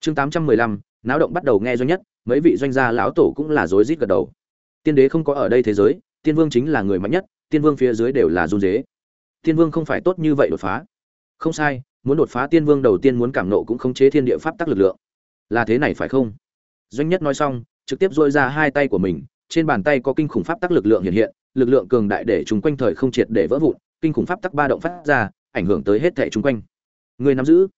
chương tám trăm mười lăm, náo động bắt đầu nghe doanh nhất, mấy vị doanh gia lão tổ cũng là rối rít gật đầu. Tiên đế không có ở đây thế giới, tiên vương chính là người mạnh nhất, tiên vương phía dưới đều là run dế tiên vương không phải tốt như vậy đột phá. Không sai, muốn đột phá tiên vương đầu tiên muốn cảm nộ cũng khống chế thiên địa pháp tắc lực lượng. Là thế này phải không? Doanh nhất nói xong, trực tiếp dôi ra hai tay của mình, trên bàn tay có kinh khủng pháp tắc lực lượng hiện hiện, lực lượng cường đại để chúng quanh thời không triệt để vỡ vụn, kinh khủng pháp tắc ba động phát ra, ảnh hưởng tới hết thảy chúng quanh. Người nắm giữ.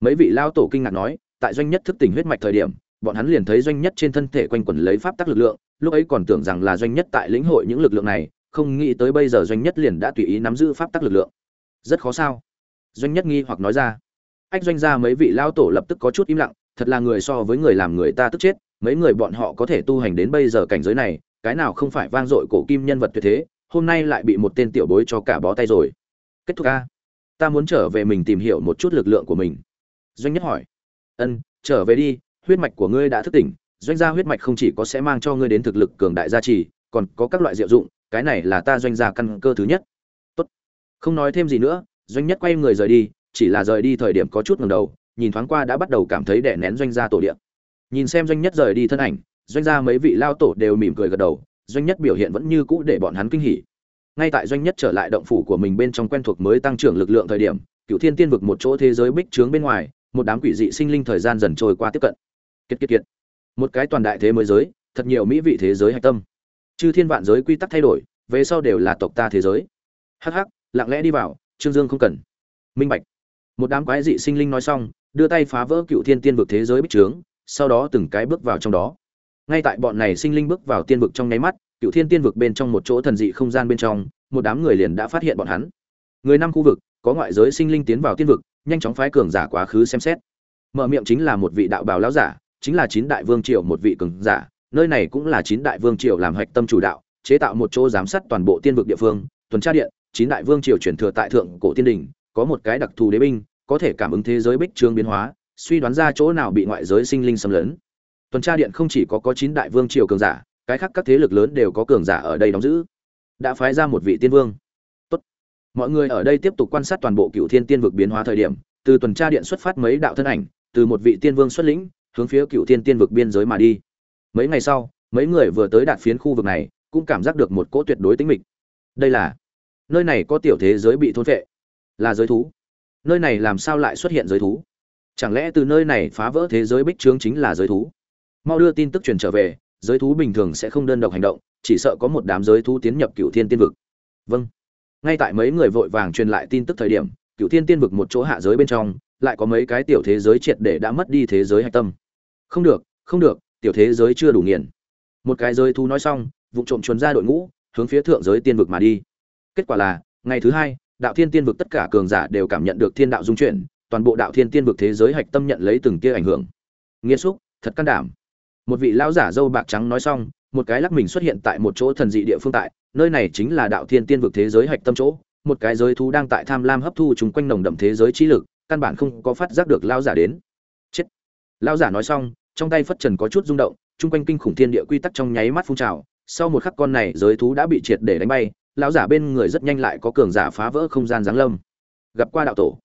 Mấy vị lao tổ kinh ngạc nói tại doanh nhất thức tỉnh huyết mạch thời điểm, bọn hắn liền thấy doanh nhất trên thân thể quanh quẩn lấy pháp tắc lực lượng, lúc ấy còn tưởng rằng là doanh nhất tại lĩnh hội những lực lượng này, không nghĩ tới bây giờ doanh nhất liền đã tùy ý nắm giữ pháp tắc lực lượng. Rất khó sao? Doanh nhất nghi hoặc nói ra. Ách doanh gia mấy vị lao tổ lập tức có chút im lặng, thật là người so với người làm người ta tức chết, mấy người bọn họ có thể tu hành đến bây giờ cảnh giới này, cái nào không phải vang dội cổ kim nhân vật tuyệt thế, hôm nay lại bị một tên tiểu bối cho cả bó tay rồi. Kết thúc a. Ta muốn trở về mình tìm hiểu một chút lực lượng của mình. Doanh nhất hỏi ân, trở về đi, huyết mạch của ngươi đã thức tỉnh, doanh gia huyết mạch không chỉ có sẽ mang cho ngươi đến thực lực cường đại gia trì, còn có các loại diệu dụng, cái này là ta doanh gia căn cơ thứ nhất. Tốt. Không nói thêm gì nữa, doanh nhất quay người rời đi, chỉ là rời đi thời điểm có chút ngầm đầu, nhìn thoáng qua đã bắt đầu cảm thấy đẻ nén doanh gia tổ điện nhìn xem doanh nhất rời đi thân ảnh, doanh gia mấy vị lao tổ đều mỉm cười gật đầu, doanh nhất biểu hiện vẫn như cũ để bọn hắn kinh hỉ. Ngay tại doanh nhất trở lại động phủ của mình bên trong quen thuộc mới tăng trưởng lực lượng thời điểm cựu thiên tiên vực một chỗ thế giới bích trướng bên ngoài một đám quỷ dị sinh linh thời gian dần trôi qua tiếp cận. Kiệt kiệt kiệt. Một cái toàn đại thế mới giới, thật nhiều mỹ vị thế giới hạch tâm. Chư thiên vạn giới quy tắc thay đổi, về sau đều là tộc ta thế giới. Hắc hắc, lặng lẽ đi vào, trương dương không cần. Minh bạch. Một đám quái dị sinh linh nói xong, đưa tay phá vỡ cựu thiên tiên vực thế giới bích trướng, sau đó từng cái bước vào trong đó. Ngay tại bọn này sinh linh bước vào tiên vực trong nháy mắt, cựu thiên tiên vực bên trong một chỗ thần dị không gian bên trong, một đám người liền đã phát hiện bọn hắn. Người năm khu vực, có ngoại giới sinh linh tiến vào tiên vực nhanh chóng phái cường giả quá khứ xem xét. Mở miệng chính là một vị đạo bào lão giả, chính là chín đại vương triều một vị cường giả, nơi này cũng là chín đại vương triều làm hạch tâm chủ đạo, chế tạo một chỗ giám sát toàn bộ tiên vực địa phương, tuần tra điện, chín đại vương triều chuyển thừa tại thượng cổ tiên đình, có một cái đặc thù đế binh, có thể cảm ứng thế giới bích trương biến hóa, suy đoán ra chỗ nào bị ngoại giới sinh linh xâm lấn. Tuần tra điện không chỉ có có chín đại vương triều cường giả, cái khác các thế lực lớn đều có cường giả ở đây đóng giữ. Đã phái ra một vị tiên vương mọi người ở đây tiếp tục quan sát toàn bộ cựu thiên tiên vực biến hóa thời điểm, từ tuần tra điện xuất phát mấy đạo thân ảnh, từ một vị tiên vương xuất lĩnh, hướng phía cựu thiên tiên vực biên giới mà đi. Mấy ngày sau, mấy người vừa tới đạt phiến khu vực này, cũng cảm giác được một cỗ tuyệt đối tính mịch. Đây là, nơi này có tiểu thế giới bị thôn vệ là giới thú. Nơi này làm sao lại xuất hiện giới thú? Chẳng lẽ từ nơi này phá vỡ thế giới bích trướng chính là giới thú? Mau đưa tin tức truyền trở về, giới thú bình thường sẽ không đơn độc hành động, chỉ sợ có một đám giới thú tiến nhập cựu thiên tiên vực. Vâng ngay tại mấy người vội vàng truyền lại tin tức thời điểm cựu thiên tiên vực một chỗ hạ giới bên trong, lại có mấy cái tiểu thế giới triệt để đã mất đi thế giới hạch tâm. Không được không được, tiểu thế giới chưa đủ nghiền. Một cái giới thú nói xong vụ trộm chuồn ra đội ngũ, hướng phía thượng giới tiên vực mà đi. Kết quả là, ngày thứ hai, đạo thiên tiên vực tất cả cường giả đều cảm nhận được thiên đạo dung chuyển, toàn bộ đạo thiên tiên vực thế giới hạch tâm nhận lấy từng tia ảnh hưởng. Nghiêm xúc, thật can đảm. Một vị lão giả dâu bạc trắng nói xong một cái lắc mình xuất hiện tại một chỗ thần dị địa phương tại, nơi này chính là đạo thiên tiên vực thế giới hạch tâm chỗ, một cái giới thú đang tại tham lam hấp thu chúng quanh nồng đậm thế giới trí lực, căn bản không có phát giác được lão giả đến. Chết. Lão giả nói xong, trong tay phất trần có chút rung động, chung quanh kinh khủng thiên địa quy tắc trong nháy mắt phun trào, sau một khắc con này giới thú đã bị triệt để đánh bay, lão giả bên người rất nhanh lại có cường giả phá vỡ không gian giáng lâm. Gặp qua đạo tổ,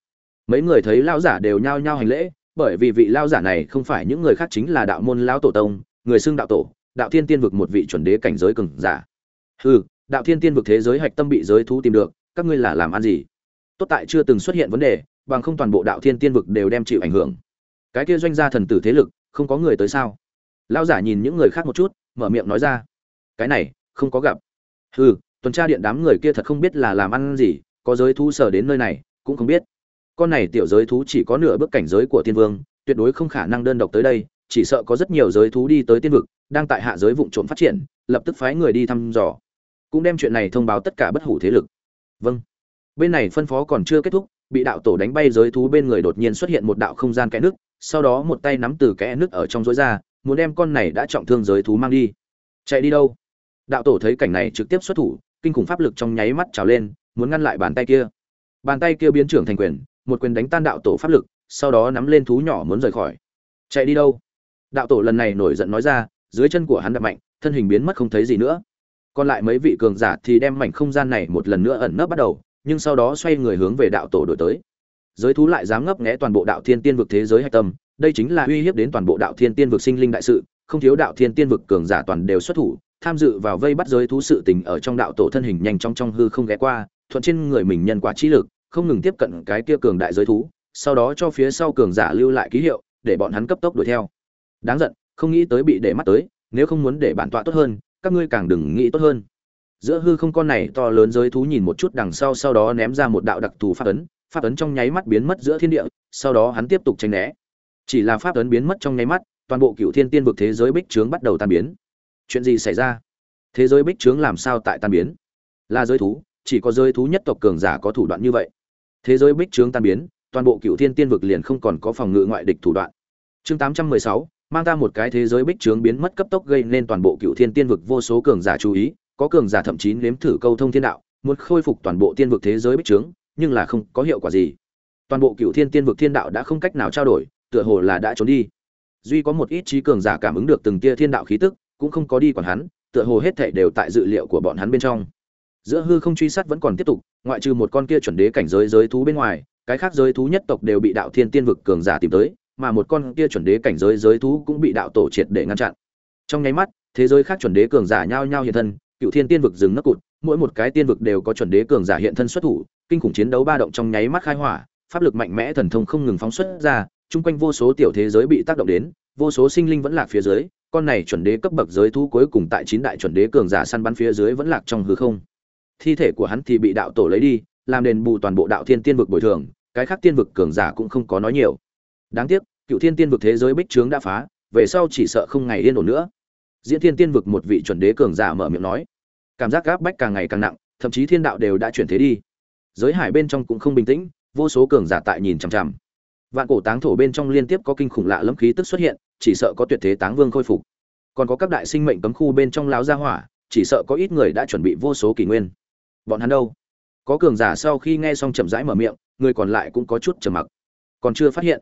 mấy người thấy lão giả đều nhao nhao hành lễ, bởi vì vị lão giả này không phải những người khác chính là đạo môn lão tổ tông, người xưng đạo tổ đạo thiên tiên vực một vị chuẩn đế cảnh giới cường giả. Hừ, đạo thiên tiên vực thế giới hạch tâm bị giới thú tìm được, các ngươi là làm ăn gì? Tốt tại chưa từng xuất hiện vấn đề, bằng không toàn bộ đạo thiên tiên vực đều đem chịu ảnh hưởng. Cái kia doanh gia thần tử thế lực, không có người tới sao? Lão giả nhìn những người khác một chút, mở miệng nói ra. Cái này, không có gặp. Hừ, tuần tra điện đám người kia thật không biết là làm ăn gì, có giới thú sở đến nơi này, cũng không biết. Con này tiểu giới thú chỉ có nửa bước cảnh giới của tiên vương, tuyệt đối không khả năng đơn độc tới đây chỉ sợ có rất nhiều giới thú đi tới tiên vực, đang tại hạ giới vụng trộm phát triển, lập tức phái người đi thăm dò. Cũng đem chuyện này thông báo tất cả bất hủ thế lực. Vâng. Bên này phân phó còn chưa kết thúc, bị đạo tổ đánh bay giới thú bên người đột nhiên xuất hiện một đạo không gian kẽ nước, sau đó một tay nắm từ kẽ nước ở trong rối ra, muốn đem con này đã trọng thương giới thú mang đi. Chạy đi đâu? Đạo tổ thấy cảnh này trực tiếp xuất thủ, kinh khủng pháp lực trong nháy mắt trào lên, muốn ngăn lại bàn tay kia. Bàn tay kia biến trưởng thành quyền, một quyền đánh tan đạo tổ pháp lực, sau đó nắm lên thú nhỏ muốn rời khỏi. Chạy đi đâu? Đạo tổ lần này nổi giận nói ra, dưới chân của hắn đập mạnh, thân hình biến mất không thấy gì nữa. Còn lại mấy vị cường giả thì đem mảnh không gian này một lần nữa ẩn nấp bắt đầu, nhưng sau đó xoay người hướng về đạo tổ đổi tới. Giới thú lại dám ngấp nghẽ toàn bộ đạo thiên tiên vực thế giới hạch tâm, đây chính là uy hiếp đến toàn bộ đạo thiên tiên vực sinh linh đại sự, không thiếu đạo thiên tiên vực cường giả toàn đều xuất thủ, tham dự vào vây bắt giới thú sự tình ở trong đạo tổ thân hình nhanh trong trong hư không ghé qua, thuận trên người mình nhân quả trí lực, không ngừng tiếp cận cái kia cường đại giới thú, sau đó cho phía sau cường giả lưu lại ký hiệu, để bọn hắn cấp tốc đuổi theo đáng giận, không nghĩ tới bị để mắt tới, nếu không muốn để bản tọa tốt hơn, các ngươi càng đừng nghĩ tốt hơn. Giữa hư không con này to lớn giới thú nhìn một chút đằng sau sau đó ném ra một đạo đặc thù pháp ấn pháp ấn trong nháy mắt biến mất giữa thiên địa, sau đó hắn tiếp tục tránh né. Chỉ là pháp ấn biến mất trong nháy mắt, toàn bộ cựu thiên tiên vực thế giới bích trướng bắt đầu tan biến. Chuyện gì xảy ra? Thế giới bích trướng làm sao tại tan biến? Là giới thú, chỉ có giới thú nhất tộc cường giả có thủ đoạn như vậy. Thế giới bích trướng tan biến, toàn bộ cựu thiên tiên vực liền không còn có phòng ngự ngoại địch thủ đoạn. Chương tám trăm mười sáu mang ta một cái thế giới bích trướng biến mất cấp tốc gây nên toàn bộ cựu thiên tiên vực vô số cường giả chú ý, có cường giả thậm chí nếm thử câu thông thiên đạo, muốn khôi phục toàn bộ tiên vực thế giới bích trướng, nhưng là không có hiệu quả gì. Toàn bộ cựu thiên tiên vực thiên đạo đã không cách nào trao đổi, tựa hồ là đã trốn đi. Duy có một ít trí cường giả cảm ứng được từng tia thiên đạo khí tức, cũng không có đi còn hắn, tựa hồ hết thảy đều tại dự liệu của bọn hắn bên trong. Giữa hư không truy sát vẫn còn tiếp tục, ngoại trừ một con kia chuẩn đế cảnh giới giới thú bên ngoài, cái khác giới thú nhất tộc đều bị đạo thiên tiên vực cường giả tìm tới mà một con kia chuẩn đế cảnh giới giới thú cũng bị đạo tổ triệt để ngăn chặn. Trong nháy mắt, thế giới khác chuẩn đế cường giả nhao nhao hiện thân, cựu thiên tiên vực dừng nấc cụt, mỗi một cái tiên vực đều có chuẩn đế cường giả hiện thân xuất thủ, kinh khủng chiến đấu ba động trong nháy mắt khai hỏa, pháp lực mạnh mẽ thần thông không ngừng phóng xuất ra, chung quanh vô số tiểu thế giới bị tác động đến, vô số sinh linh vẫn lạc phía dưới, con này chuẩn đế cấp bậc giới thú cuối cùng tại chín đại chuẩn đế cường giả săn bắn phía dưới vẫn lạc trong hư không. Thi thể của hắn thì bị đạo tổ lấy đi, làm đền bù toàn bộ đạo thiên tiên vực bồi thường, cái khác tiên vực cường giả cũng không có nói nhiều đáng tiếc, cựu thiên tiên vực thế giới bích trướng đã phá, về sau chỉ sợ không ngày yên ổn nữa. Diễn thiên tiên vực một vị chuẩn đế cường giả mở miệng nói. Cảm giác gáp bách càng ngày càng nặng, thậm chí thiên đạo đều đã chuyển thế đi. Giới hải bên trong cũng không bình tĩnh, vô số cường giả tại nhìn chằm chằm. Vạn cổ táng thổ bên trong liên tiếp có kinh khủng lạ lẫm khí tức xuất hiện, chỉ sợ có tuyệt thế táng vương khôi phục. Còn có các đại sinh mệnh cấm khu bên trong láo gia hỏa, chỉ sợ có ít người đã chuẩn bị vô số kỷ nguyên. Bọn hắn đâu? Có cường giả sau khi nghe xong chậm rãi mở miệng, người còn lại cũng có chút trầm mặc. Còn chưa phát hiện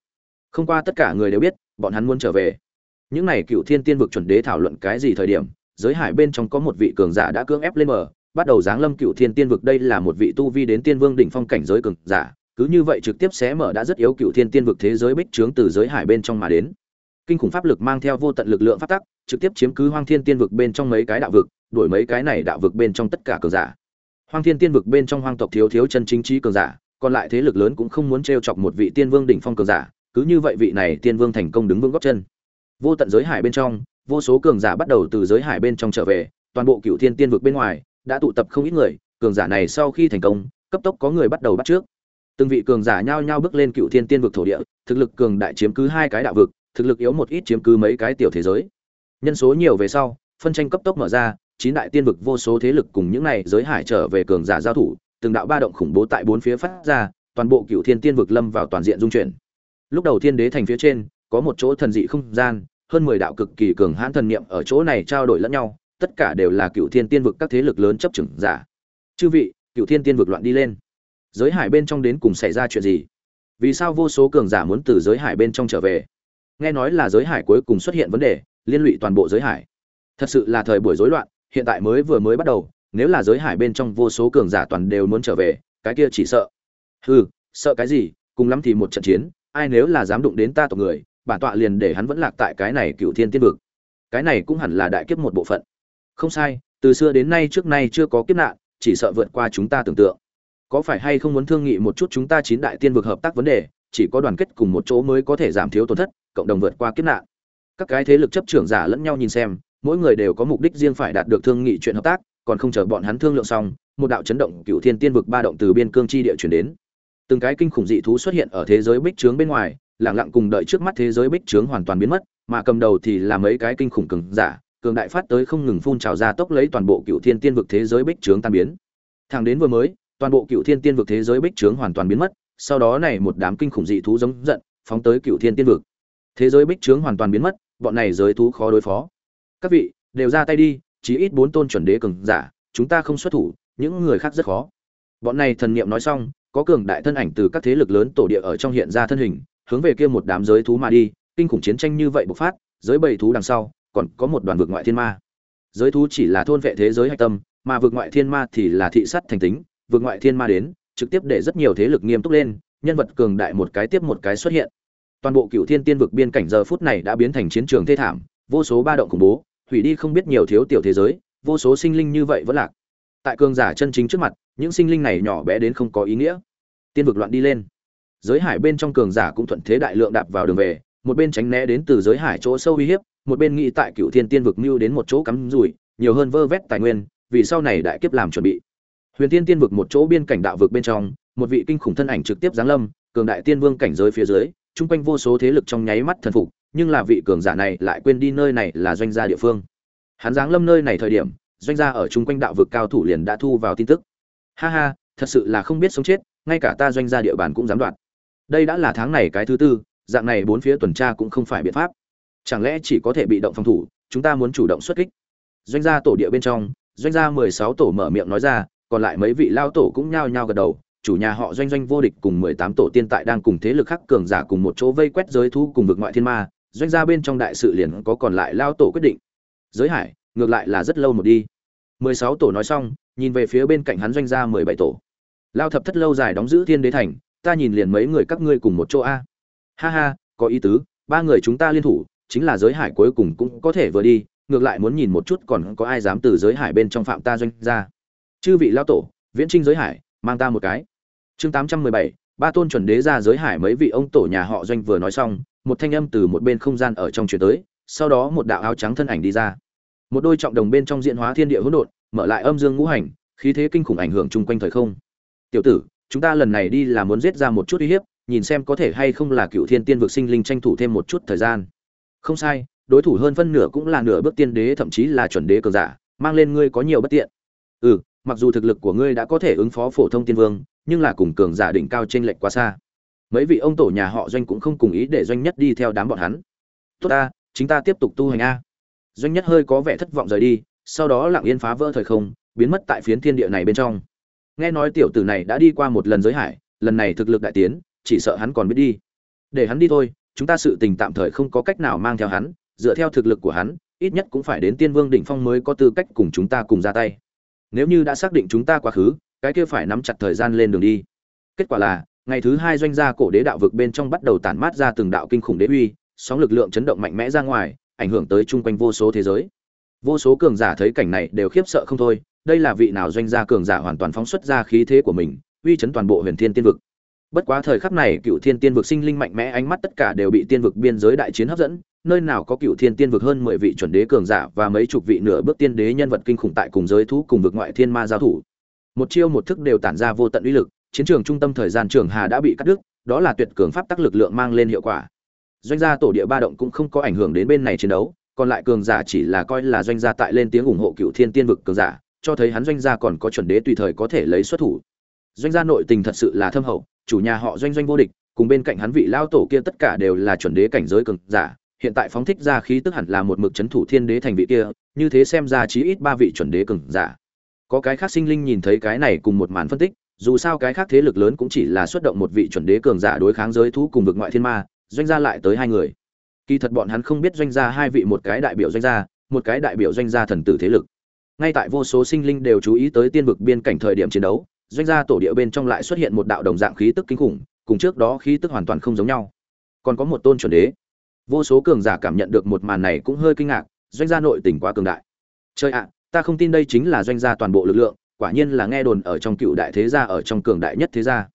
không qua tất cả người đều biết, bọn hắn muốn trở về. Những này cựu thiên tiên vực chuẩn đế thảo luận cái gì thời điểm, giới hải bên trong có một vị cường giả đã cưỡng ép lên mở bắt đầu giáng lâm cựu thiên tiên vực đây là một vị tu vi đến tiên vương đỉnh phong cảnh giới cường giả, cứ như vậy trực tiếp xé mở đã rất yếu cựu thiên tiên vực thế giới bích trướng từ giới hải bên trong mà đến. Kinh khủng pháp lực mang theo vô tận lực lượng phát tắc, trực tiếp chiếm cứ hoang thiên tiên vực bên trong mấy cái đạo vực, đuổi mấy cái này đạo vực bên trong tất cả cường giả. Hoang thiên tiên vực bên trong hoang tộc thiếu thiếu chân chính trí cường giả, còn lại thế lực lớn cũng không muốn t chọc một vị tiên vương đỉnh phong cường giả cứ như vậy vị này tiên vương thành công đứng vững góc chân. Vô tận giới hải bên trong, vô số cường giả bắt đầu từ giới hải bên trong trở về, toàn bộ cựu thiên tiên vực bên ngoài, đã tụ tập không ít người, cường giả này sau khi thành công, cấp tốc có người bắt đầu bắt trước. Từng vị cường giả nhao nhao bước lên cựu thiên tiên vực thổ địa, thực lực cường đại chiếm cứ hai cái đạo vực, thực lực yếu một ít chiếm cứ mấy cái tiểu thế giới. Nhân số nhiều về sau, phân tranh cấp tốc mở ra, chín đại tiên vực vô số thế lực cùng những này giới hải trở về cường giả giao thủ, từng đạo ba động khủng bố tại bốn phía phát ra, toàn bộ cựu thiên tiên vực lâm vào toàn diện dung chuyển lúc đầu thiên đế thành phía trên, có một chỗ thần dị không gian, hơn mười đạo cực kỳ cường hãn thần niệm ở chỗ này trao đổi lẫn nhau, tất cả đều là cựu thiên tiên vực các thế lực lớn chấp chừng giả. Chư vị, cựu thiên tiên vực loạn đi lên. Giới hải bên trong đến cùng xảy ra chuyện gì? Vì sao vô số cường giả muốn từ giới hải bên trong trở về? Nghe nói là giới hải cuối cùng xuất hiện vấn đề, liên lụy toàn bộ giới hải. Thật sự là thời buổi rối loạn, hiện tại mới vừa mới bắt đầu, nếu là giới hải bên trong vô số cường giả toàn đều muốn trở về, cái kia chỉ sợ. Hừ, sợ cái gì, cùng lắm thì một trận chiến ai nếu là dám đụng đến ta tộc người, bản tọa liền để hắn vẫn lạc tại cái này cựu thiên tiên vực. Cái này cũng hẳn là đại kiếp một bộ phận. Không sai, từ xưa đến nay trước nay chưa có kiếp nạn, chỉ sợ vượt qua chúng ta tưởng tượng. Có phải hay không muốn thương nghị một chút chúng ta chín đại tiên vực hợp tác vấn đề, chỉ có đoàn kết cùng một chỗ mới có thể giảm thiếu tổn thất, cộng đồng vượt qua kiếp nạn. Các cái thế lực chấp trưởng giả lẫn nhau nhìn xem, mỗi người đều có mục đích riêng phải đạt được thương nghị chuyện hợp tác, còn không chờ bọn hắn thương lượng xong, một đạo chấn động cựu thiên tiên vực ba động từ biên cương chi địa chuyển đến từng cái kinh khủng dị thú xuất hiện ở thế giới bích trướng bên ngoài lẳng lặng cùng đợi trước mắt thế giới bích trướng hoàn toàn biến mất, mà cầm đầu thì là mấy cái kinh khủng cường giả, cường đại phát tới không ngừng phun trào ra tốc lấy toàn bộ cựu thiên tiên vực thế giới bích trướng tan biến. Thẳng đến vừa mới, toàn bộ cựu thiên tiên vực thế giới bích trướng hoàn toàn biến mất, sau đó này một đám kinh khủng dị thú giống giận, phóng tới cựu thiên tiên vực. Thế giới bích trướng hoàn toàn biến mất, bọn này giới thú khó đối phó. Các vị, đều ra tay đi, chí ít bốn tôn chuẩn đế cường giả, chúng ta không xuất thủ, những người khác rất khó. Bọn này thần niệm nói xong có cường đại thân ảnh từ các thế lực lớn tổ địa ở trong hiện ra thân hình, hướng về kia một đám giới thú mà đi, kinh khủng chiến tranh như vậy bộc phát, giới bầy thú đằng sau, còn có một đoàn vực ngoại thiên ma. Giới thú chỉ là thôn vệ thế giới hạch tâm, mà vực ngoại thiên ma thì là thị sát thành tính, vực ngoại thiên ma đến, trực tiếp để rất nhiều thế lực nghiêm túc lên, nhân vật cường đại một cái tiếp một cái xuất hiện. Toàn bộ cựu thiên tiên vực biên cảnh giờ phút này đã biến thành chiến trường thê thảm, vô số ba động khủng bố, hủy đi không biết nhiều thiếu tiểu thế giới, vô số sinh linh như vậy vẫn lạc tại cường giả chân chính trước mặt, những sinh linh này nhỏ bé đến không có ý nghĩa. Tiên vực loạn đi lên. Giới hải bên trong cường giả cũng thuận thế đại lượng đạp vào đường về, một bên tránh né đến từ giới hải chỗ sâu uy hiếp, một bên nghĩ tại cựu thiên tiên vực mưu đến một chỗ cắm rủi, nhiều hơn vơ vét tài nguyên, vì sau này đại kiếp làm chuẩn bị. Huyền tiên tiên vực một chỗ biên cảnh đạo vực bên trong, một vị kinh khủng thân ảnh trực tiếp giáng lâm, cường đại tiên vương cảnh giới phía dưới, chung quanh vô số thế lực trong nháy mắt thần phục, nhưng là vị cường giả này lại quên đi nơi này là doanh gia địa phương. Hắn giáng lâm nơi này thời điểm doanh gia ở chung quanh đạo vực cao thủ liền đã thu vào tin tức. Ha ha, thật sự là không biết sống chết, ngay cả ta doanh gia địa bàn cũng dám đoạt. Đây đã là tháng này cái thứ tư, dạng này bốn phía tuần tra cũng không phải biện pháp. Chẳng lẽ chỉ có thể bị động phòng thủ, chúng ta muốn chủ động xuất kích? Doanh gia tổ địa bên trong, doanh gia mười sáu tổ mở miệng nói ra, còn lại mấy vị lao tổ cũng nhao nhao gật đầu, chủ nhà họ doanh doanh vô địch cùng mười tám tổ tiên tại đang cùng thế lực khắc cường giả cùng một chỗ vây quét giới thu cùng vực ngoại thiên ma, doanh gia bên trong đại sự liền có còn lại lao tổ quyết định. Giới hải ngược lại là rất lâu một đi. Mười sáu tổ nói xong, nhìn về phía bên cạnh hắn doanh gia mười bảy tổ. Lao thập thất lâu dài đóng giữ thiên đế thành, ta nhìn liền mấy người các ngươi cùng một chỗ a. Ha ha, có ý tứ, ba người chúng ta liên thủ, chính là giới hải cuối cùng cũng có thể vừa đi, ngược lại muốn nhìn một chút còn có ai dám từ giới hải bên trong phạm ta doanh ra chư vị lao tổ, viễn trinh giới hải, mang ta một cái. Chương tám trăm mười bảy, ba tôn chuẩn đế ra giới hải mấy vị ông tổ nhà họ doanh vừa nói xong, một thanh âm từ một bên không gian ở trong chuyển tới, sau đó một đạo áo trắng thân ảnh đi ra một đôi trọng đồng bên trong diễn hóa thiên địa hỗn độn, mở lại âm dương ngũ hành, khí thế kinh khủng ảnh hưởng chung quanh thời không. Tiểu tử, chúng ta lần này đi là muốn giết ra một chút uy hiếp, nhìn xem có thể hay không là cựu thiên tiên vực sinh linh tranh thủ thêm một chút thời gian. Không sai, đối thủ hơn phân nửa cũng là nửa bước tiên đế, thậm chí là chuẩn đế cường giả, mang lên ngươi có nhiều bất tiện. Ừ mặc dù thực lực của ngươi đã có thể ứng phó phổ thông tiên vương, nhưng là cùng cường giả đỉnh cao trên lệch quá xa. Mấy vị ông tổ nhà họ doanh cũng không cùng ý để doanh nhất đi theo đám bọn hắn. Tốt ta chính ta tiếp tục tu hành a doanh nhất hơi có vẻ thất vọng rời đi, sau đó lặng yên phá vỡ thời không, biến mất tại phiến thiên địa này bên trong. Nghe nói tiểu tử này đã đi qua một lần giới hải, lần này thực lực đại tiến, chỉ sợ hắn còn biết đi. Để hắn đi thôi, chúng ta sự tình tạm thời không có cách nào mang theo hắn, dựa theo thực lực của hắn, ít nhất cũng phải đến tiên vương đỉnh phong mới có tư cách cùng chúng ta cùng ra tay. Nếu như đã xác định chúng ta quá khứ, cái kia phải nắm chặt thời gian lên đường đi. Kết quả là, ngày thứ hai doanh gia cổ đế đạo vực bên trong bắt đầu tản mát ra từng đạo kinh khủng đế uy, sóng lực lượng chấn động mạnh mẽ ra ngoài ảnh hưởng tới chung quanh vô số thế giới. Vô số cường giả thấy cảnh này đều khiếp sợ không thôi, đây là vị nào doanh gia cường giả hoàn toàn phóng xuất ra khí thế của mình, uy chấn toàn bộ huyền thiên tiên vực. Bất quá thời khắc này cựu thiên tiên vực sinh linh mạnh mẽ ánh mắt tất cả đều bị tiên vực biên giới đại chiến hấp dẫn, nơi nào có cựu thiên tiên vực hơn mười vị chuẩn đế cường giả và mấy chục vị nửa bước tiên đế nhân vật kinh khủng tại cùng giới thú cùng vực ngoại thiên ma giao thủ. Một chiêu một thức đều tản ra vô tận uy lực, chiến trường trung tâm thời gian trường hà đã bị cắt đứt, đó là tuyệt cường pháp tắc lực lượng mang lên hiệu quả doanh gia tổ địa ba động cũng không có ảnh hưởng đến bên này chiến đấu, còn lại cường giả chỉ là coi là doanh gia tại lên tiếng ủng hộ cựu thiên tiên vực cường giả, cho thấy hắn doanh gia còn có chuẩn đế tùy thời có thể lấy xuất thủ. Doanh gia nội tình thật sự là thâm hậu, chủ nhà họ doanh doanh vô địch, cùng bên cạnh hắn vị lao tổ kia tất cả đều là chuẩn đế cảnh giới cường giả, hiện tại phóng thích ra khí tức hẳn là một mực chấn thủ thiên đế thành vị kia, như thế xem ra chí ít ba vị chuẩn đế cường giả. Có cái khác sinh linh nhìn thấy cái này cùng một màn phân tích, dù sao cái khác thế lực lớn cũng chỉ là xuất động một vị chuẩn đế cường giả đối kháng giới thú cùng vực ngoại thiên ma doanh gia lại tới hai người. Kỳ thật bọn hắn không biết doanh gia hai vị một cái đại biểu doanh gia, một cái đại biểu doanh gia thần tử thế lực. Ngay tại vô số sinh linh đều chú ý tới tiên vực biên cảnh thời điểm chiến đấu, doanh gia tổ địa bên trong lại xuất hiện một đạo đồng dạng khí tức kinh khủng, cùng trước đó khí tức hoàn toàn không giống nhau. Còn có một tôn chuẩn đế. Vô số cường giả cảm nhận được một màn này cũng hơi kinh ngạc, doanh gia nội tình quá cường đại. Chơi ạ, ta không tin đây chính là doanh gia toàn bộ lực lượng, quả nhiên là nghe đồn ở trong cựu đại thế gia, ở trong cường đại nhất thế gia.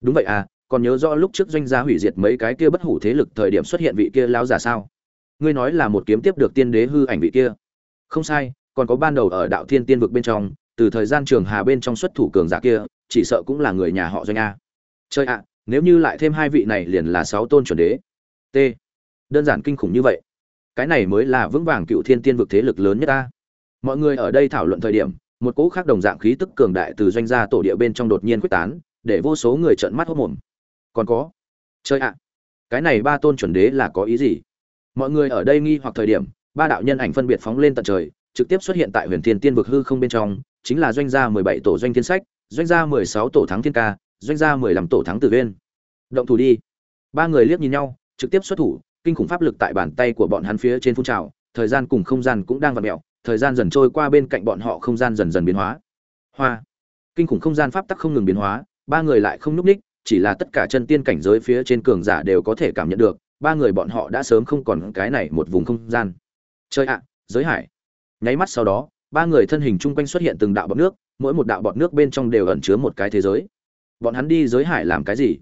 Đúng vậy à còn nhớ rõ lúc trước doanh gia hủy diệt mấy cái kia bất hủ thế lực thời điểm xuất hiện vị kia lão giả sao? Ngươi nói là một kiếm tiếp được tiên đế hư ảnh vị kia. Không sai, còn có ban đầu ở đạo thiên tiên vực bên trong, từ thời gian trường hà bên trong xuất thủ cường giả kia, chỉ sợ cũng là người nhà họ doanh a. Chơi ạ, nếu như lại thêm hai vị này liền là sáu tôn chuẩn đế. T. Đơn giản kinh khủng như vậy. Cái này mới là vững vàng cựu thiên tiên vực thế lực lớn nhất ta mọi người ở đây thảo luận thời điểm, một cỗ khác đồng dạng khí tức cường đại từ doanh gia tổ địa bên trong đột nhiên quyết tán, để vô số người trợn mắt hốt mồm còn có. Chơi ạ. Cái này ba tôn chuẩn đế là có ý gì? Mọi người ở đây nghi hoặc thời điểm, ba đạo nhân ảnh phân biệt phóng lên tận trời, trực tiếp xuất hiện tại huyền thiên tiên vực hư không bên trong, chính là doanh gia mười bảy tổ doanh thiên sách, doanh gia mười sáu tổ thắng thiên ca, doanh gia mười lăm tổ thắng tử viên. Động thủ đi. Ba người liếc nhìn nhau, trực tiếp xuất thủ, kinh khủng pháp lực tại bàn tay của bọn hắn phía trên phun trào, thời gian cùng không gian cũng đang vặn mẹo, thời gian dần trôi qua bên cạnh bọn họ không gian dần dần biến hóa. Hoa. Kinh khủng không gian pháp tắc không ngừng biến hóa, ba người lại không núp ních chỉ là tất cả chân tiên cảnh giới phía trên cường giả đều có thể cảm nhận được, ba người bọn họ đã sớm không còn cái này một vùng không gian. Chơi ạ, giới hải. Nháy mắt sau đó, ba người thân hình chung quanh xuất hiện từng đạo bọt nước, mỗi một đạo bọt nước bên trong đều ẩn chứa một cái thế giới. Bọn hắn đi giới hải làm cái gì?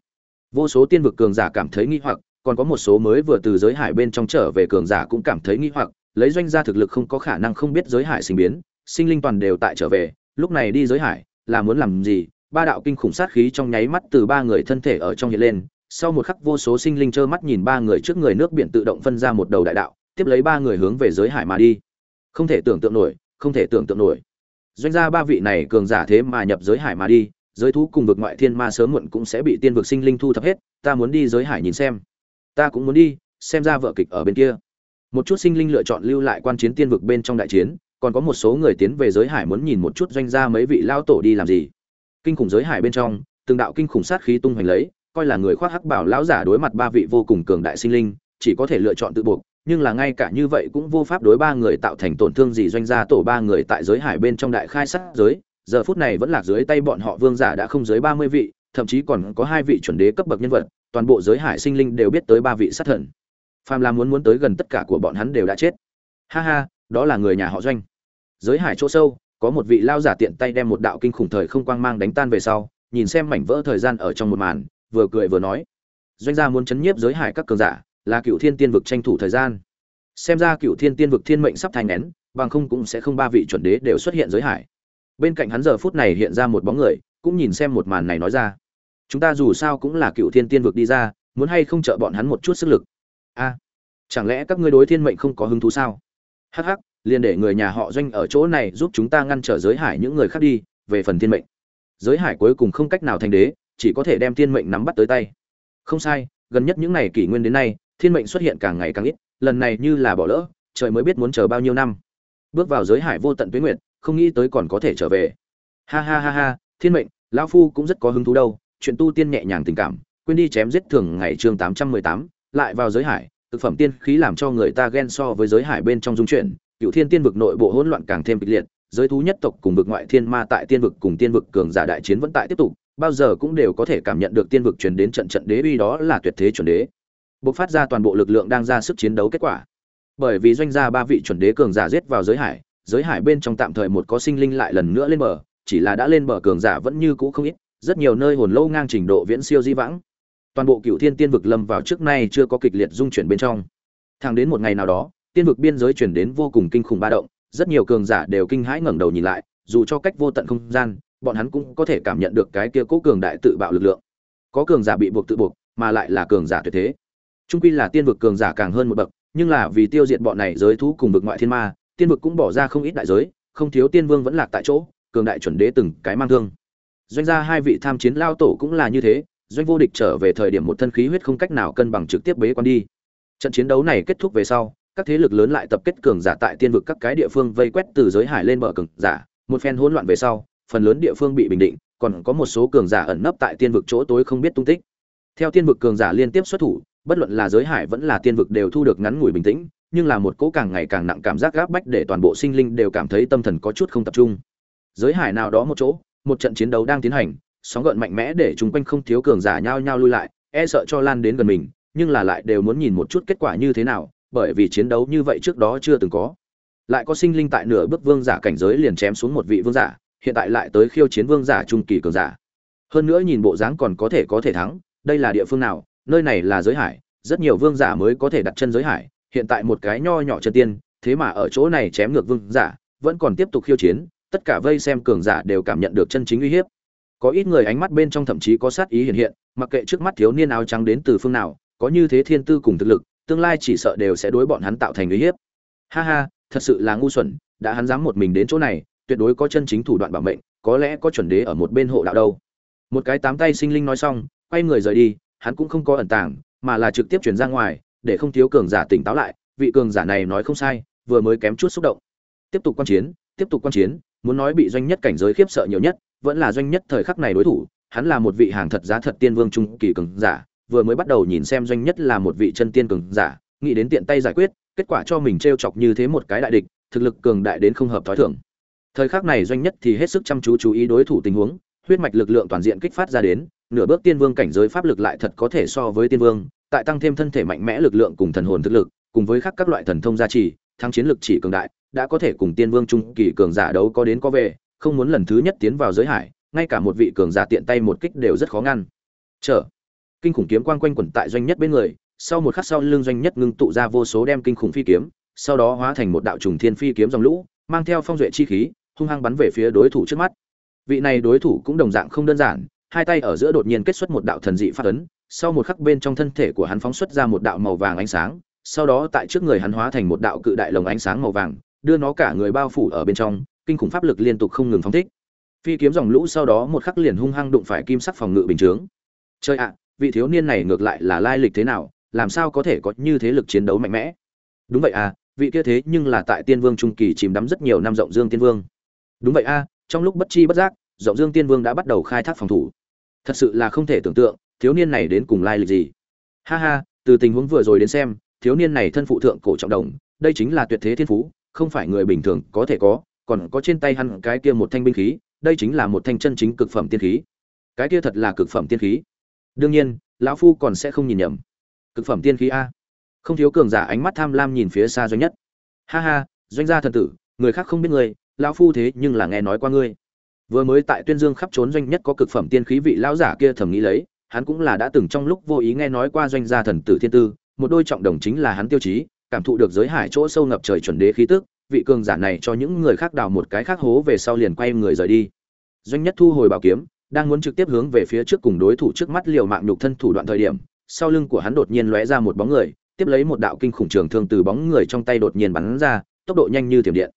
Vô số tiên vực cường giả cảm thấy nghi hoặc, còn có một số mới vừa từ giới hải bên trong trở về cường giả cũng cảm thấy nghi hoặc, lấy doanh gia thực lực không có khả năng không biết giới hải sinh biến, sinh linh toàn đều tại trở về, lúc này đi giới hải là muốn làm gì? Ba đạo kinh khủng sát khí trong nháy mắt từ ba người thân thể ở trong hiện lên, sau một khắc vô số sinh linh trơ mắt nhìn ba người trước người nước biển tự động phân ra một đầu đại đạo, tiếp lấy ba người hướng về giới hải mà đi. Không thể tưởng tượng nổi, không thể tưởng tượng nổi. Doanh gia ba vị này cường giả thế mà nhập giới hải mà đi, giới thú cùng vực ngoại thiên ma sớm muộn cũng sẽ bị tiên vực sinh linh thu thập hết, ta muốn đi giới hải nhìn xem. Ta cũng muốn đi, xem ra vợ kịch ở bên kia. Một chút sinh linh lựa chọn lưu lại quan chiến tiên vực bên trong đại chiến, còn có một số người tiến về giới hải muốn nhìn một chút doanh gia mấy vị lao tổ đi làm gì kinh khủng giới hải bên trong, từng đạo kinh khủng sát khí tung hoành lấy, coi là người khoác hắc bảo lão giả đối mặt ba vị vô cùng cường đại sinh linh, chỉ có thể lựa chọn tự buộc, nhưng là ngay cả như vậy cũng vô pháp đối ba người tạo thành tổn thương gì doanh gia tổ ba người tại giới hải bên trong đại khai sát giới. Giờ phút này vẫn lạc dưới tay bọn họ vương giả đã không dưới ba mươi vị, thậm chí còn có hai vị chuẩn đế cấp bậc nhân vật, toàn bộ giới hải sinh linh đều biết tới ba vị sát thần. Phàm là muốn muốn tới gần tất cả của bọn hắn đều đã chết. Ha ha, đó là người nhà họ doanh. Giới hải chỗ sâu có một vị lao giả tiện tay đem một đạo kinh khủng thời không quang mang đánh tan về sau, nhìn xem mảnh vỡ thời gian ở trong một màn, vừa cười vừa nói. Doanh gia muốn chấn nhiếp giới hải các cường giả, là cựu thiên tiên vực tranh thủ thời gian. Xem ra cựu thiên tiên vực thiên mệnh sắp thành nén, bằng không cũng sẽ không ba vị chuẩn đế đều xuất hiện giới hải. Bên cạnh hắn giờ phút này hiện ra một bóng người, cũng nhìn xem một màn này nói ra. Chúng ta dù sao cũng là cựu thiên tiên vực đi ra, muốn hay không trợ bọn hắn một chút sức lực? A, chẳng lẽ các ngươi đối thiên mệnh không có hứng thú sao? Hắc hắc liền để người nhà họ doanh ở chỗ này giúp chúng ta ngăn trở giới hải những người khác đi, về phần thiên mệnh. Giới hải cuối cùng không cách nào thành đế, chỉ có thể đem thiên mệnh nắm bắt tới tay. Không sai, gần nhất những ngày kỷ nguyên đến nay, thiên mệnh xuất hiện càng ngày càng ít, lần này như là bỏ lỡ, trời mới biết muốn chờ bao nhiêu năm. Bước vào giới hải vô tận tuyến nguyện không nghĩ tới còn có thể trở về. Ha ha ha ha, thiên mệnh, lão phu cũng rất có hứng thú đâu, chuyện tu tiên nhẹ nhàng tình cảm, quên đi chém giết thường ngày chương tám trăm mười tám, lại vào giới hải, thực phẩm tiên khí làm cho người ta ghen so với giới hải bên trong dung chuyển cựu thiên tiên vực nội bộ hỗn loạn càng thêm kịch liệt, giới thú nhất tộc cùng vực ngoại thiên ma tại tiên vực cùng tiên vực cường giả đại chiến vẫn tại tiếp tục, bao giờ cũng đều có thể cảm nhận được tiên vực truyền đến trận trận đế uy đó là tuyệt thế chuẩn đế. Bộc phát ra toàn bộ lực lượng đang ra sức chiến đấu kết quả. Bởi vì doanh gia ba vị chuẩn đế cường giả giết vào giới hải giới hải bên trong tạm thời một có sinh linh lại lần nữa lên bờ, chỉ là đã lên bờ cường giả vẫn như cũ không ít, rất nhiều nơi hồn lâu ngang trình độ viễn siêu di vãng. Toàn bộ cựu thiên tiên vực lâm vào trước nay chưa có kịch liệt dung chuyển bên trong. Thẳng đến một ngày nào đó tiên vực biên giới chuyển đến vô cùng kinh khủng ba động, rất nhiều cường giả đều kinh hãi ngẩng đầu nhìn lại, dù cho cách vô tận không gian, bọn hắn cũng có thể cảm nhận được cái kia cố cường đại tự bạo lực lượng. Có cường giả bị buộc tự buộc, mà lại là cường giả tuyệt thế. Trung quy là tiên vực cường giả càng hơn một bậc, nhưng là vì tiêu diệt bọn này giới thú cùng vực ngoại thiên ma, tiên vực cũng bỏ ra không ít đại giới, không thiếu tiên vương vẫn lạc tại chỗ, cường đại chuẩn đế từng cái mang thương. Doanh gia hai vị tham chiến lao tổ cũng là như thế, doanh vô địch trở về thời điểm một thân khí huyết không cách nào cân bằng trực tiếp bế quan đi. Trận chiến đấu này kết thúc về sau các thế lực lớn lại tập kết cường giả tại tiên vực các cái địa phương vây quét từ giới hải lên bờ cường giả. Một phen hỗn loạn về sau, phần lớn địa phương bị bình định, còn có một số cường giả ẩn nấp tại tiên vực chỗ tối không biết tung tích. Theo tiên vực cường giả liên tiếp xuất thủ, bất luận là giới hải vẫn là tiên vực đều thu được ngắn ngủi bình tĩnh, nhưng là một cỗ càng ngày càng nặng cảm giác gáp bách để toàn bộ sinh linh đều cảm thấy tâm thần có chút không tập trung. Giới hải nào đó một chỗ, một trận chiến đấu đang tiến hành, sóng gợn mạnh mẽ để chúng quanh không thiếu cường giả nhao nhao lui lại e sợ cho lan đến gần mình, nhưng là lại đều muốn nhìn một chút kết quả như thế nào bởi vì chiến đấu như vậy trước đó chưa từng có. Lại có sinh linh tại nửa bước vương giả cảnh giới liền chém xuống một vị vương giả, hiện tại lại tới khiêu chiến vương giả trung kỳ cường giả. Hơn nữa nhìn bộ dáng còn có thể có thể thắng, đây là địa phương nào, nơi này là giới hải, rất nhiều vương giả mới có thể đặt chân giới hải, hiện tại một cái nho nhỏ chân tiên, thế mà ở chỗ này chém ngược vương giả, vẫn còn tiếp tục khiêu chiến, tất cả vây xem cường giả đều cảm nhận được chân chính uy hiếp. Có ít người ánh mắt bên trong thậm chí có sát ý hiện hiện, mặc kệ trước mắt thiếu niên áo trắng đến từ phương nào, có như thế thiên tư cùng thực lực tương lai chỉ sợ đều sẽ đối bọn hắn tạo thành uy hiếp. Ha ha, thật sự là ngu xuẩn, đã hắn dám một mình đến chỗ này, tuyệt đối có chân chính thủ đoạn bảo mệnh, có lẽ có chuẩn đế ở một bên hộ đạo đâu. Một cái tám tay sinh linh nói xong, quay người rời đi, hắn cũng không có ẩn tàng, mà là trực tiếp chuyển ra ngoài, để không thiếu cường giả tỉnh táo lại, vị cường giả này nói không sai, vừa mới kém chút xúc động. Tiếp tục quan chiến, tiếp tục quan chiến, muốn nói bị doanh nhất cảnh giới khiếp sợ nhiều nhất, vẫn là doanh nhất thời khắc này đối thủ, hắn là một vị hàng thật giá thật tiên vương trung kỳ cường giả vừa mới bắt đầu nhìn xem doanh nhất là một vị chân tiên cường giả, nghĩ đến tiện tay giải quyết, kết quả cho mình t chọc như thế một cái đại địch, thực lực cường đại đến không hợp thói thường. Thời khắc này doanh nhất thì hết sức chăm chú chú ý đối thủ tình huống, huyết mạch lực lượng toàn diện kích phát ra đến, nửa bước tiên vương cảnh giới pháp lực lại thật có thể so với tiên vương, tại tăng thêm thân thể mạnh mẽ lực lượng cùng thần hồn thực lực, cùng với khác các loại thần thông gia trì, thắng chiến lực chỉ cường đại, đã có thể cùng tiên vương trung kỳ cường giả đấu có đến có về, không muốn lần thứ nhất tiến vào giới hải, ngay cả một vị cường giả tiện tay một kích đều rất khó ngăn. Trở kinh khủng kiếm quang quanh quẩn tại doanh nhất bên người, sau một khắc sau lưng doanh nhất ngưng tụ ra vô số đem kinh khủng phi kiếm, sau đó hóa thành một đạo trùng thiên phi kiếm dòng lũ, mang theo phong duệ chi khí, hung hăng bắn về phía đối thủ trước mắt. Vị này đối thủ cũng đồng dạng không đơn giản, hai tay ở giữa đột nhiên kết xuất một đạo thần dị phát ấn, sau một khắc bên trong thân thể của hắn phóng xuất ra một đạo màu vàng ánh sáng, sau đó tại trước người hắn hóa thành một đạo cự đại lồng ánh sáng màu vàng, đưa nó cả người bao phủ ở bên trong, kinh khủng pháp lực liên tục không ngừng phóng thích. Phi kiếm dòng lũ sau đó một khắc liền hung hăng đụng phải kim sắc phòng ngự bình chướng. Chơi ạ vị thiếu niên này ngược lại là lai lịch thế nào làm sao có thể có như thế lực chiến đấu mạnh mẽ? Đúng vậy à vị kia thế nhưng là tại tiên vương trung kỳ chìm đắm rất nhiều năm rộng dương tiên vương. Đúng vậy à, trong lúc bất chi bất giác rộng dương tiên vương đã bắt đầu khai thác phòng thủ. Thật sự là không thể tưởng tượng thiếu niên này đến cùng lai lịch gì. Ha ha từ tình huống vừa rồi đến xem thiếu niên này thân phụ thượng cổ trọng đồng đây chính là tuyệt thế thiên phú không phải người bình thường có thể có còn có trên tay hắn cái kia một thanh binh khí đây chính là một thanh chân chính cực phẩm tiên khí. Cái kia thật là cực phẩm tiên khí đương nhiên, lão phu còn sẽ không nhìn nhầm. Cực phẩm tiên khí a. Không thiếu cường giả ánh mắt tham lam nhìn phía xa doanh nhất. Ha ha, doanh gia thần tử, người khác không biết người lão phu thế nhưng là nghe nói qua ngươi. Vừa mới tại tuyên dương khắp trốn doanh nhất có cực phẩm tiên khí vị lão giả kia thầm nghĩ lấy, hắn cũng là đã từng trong lúc vô ý nghe nói qua doanh gia thần tử thiên tư, một đôi trọng đồng chính là hắn tiêu chí, cảm thụ được giới hải chỗ sâu ngập trời chuẩn đế khí tức, vị cường giả này cho những người khác đào một cái khác hố về sau liền quay người rời đi. Doanh nhất thu hồi bảo kiếm đang muốn trực tiếp hướng về phía trước cùng đối thủ trước mắt liều mạng nhục thân thủ đoạn thời điểm, sau lưng của hắn đột nhiên lóe ra một bóng người, tiếp lấy một đạo kinh khủng trường thương từ bóng người trong tay đột nhiên bắn ra, tốc độ nhanh như thiểm điện.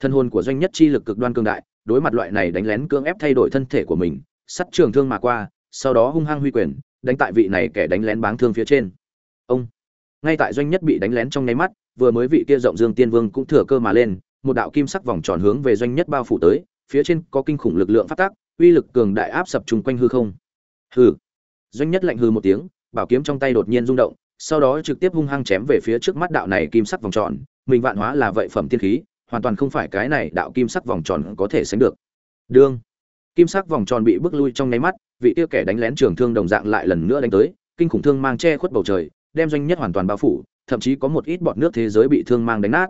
Thân hồn của doanh nhất chi lực cực đoan cương đại, đối mặt loại này đánh lén cưỡng ép thay đổi thân thể của mình, sắt trường thương mà qua, sau đó hung hăng huy quyền, đánh tại vị này kẻ đánh lén báng thương phía trên. Ông! Ngay tại doanh nhất bị đánh lén trong nháy mắt, vừa mới vị kia rộng dương tiên vương cũng thừa cơ mà lên, một đạo kim sắc vòng tròn hướng về doanh nhất bao phủ tới, phía trên có kinh khủng lực lượng phát tác uy lực cường đại áp sập chung quanh hư không. Hư doanh nhất lạnh hư một tiếng, bảo kiếm trong tay đột nhiên rung động, sau đó trực tiếp hung hăng chém về phía trước mắt đạo này kim sắc vòng tròn, mình vạn hóa là vậy phẩm tiên khí, hoàn toàn không phải cái này đạo kim sắc vòng tròn có thể sánh được. Đương. Kim sắc vòng tròn bị bước lui trong nháy mắt, vị tiêu kẻ đánh lén trường thương đồng dạng lại lần nữa đánh tới, kinh khủng thương mang che khuất bầu trời, đem doanh nhất hoàn toàn bao phủ, thậm chí có một ít bọt nước thế giới bị thương mang đánh nát.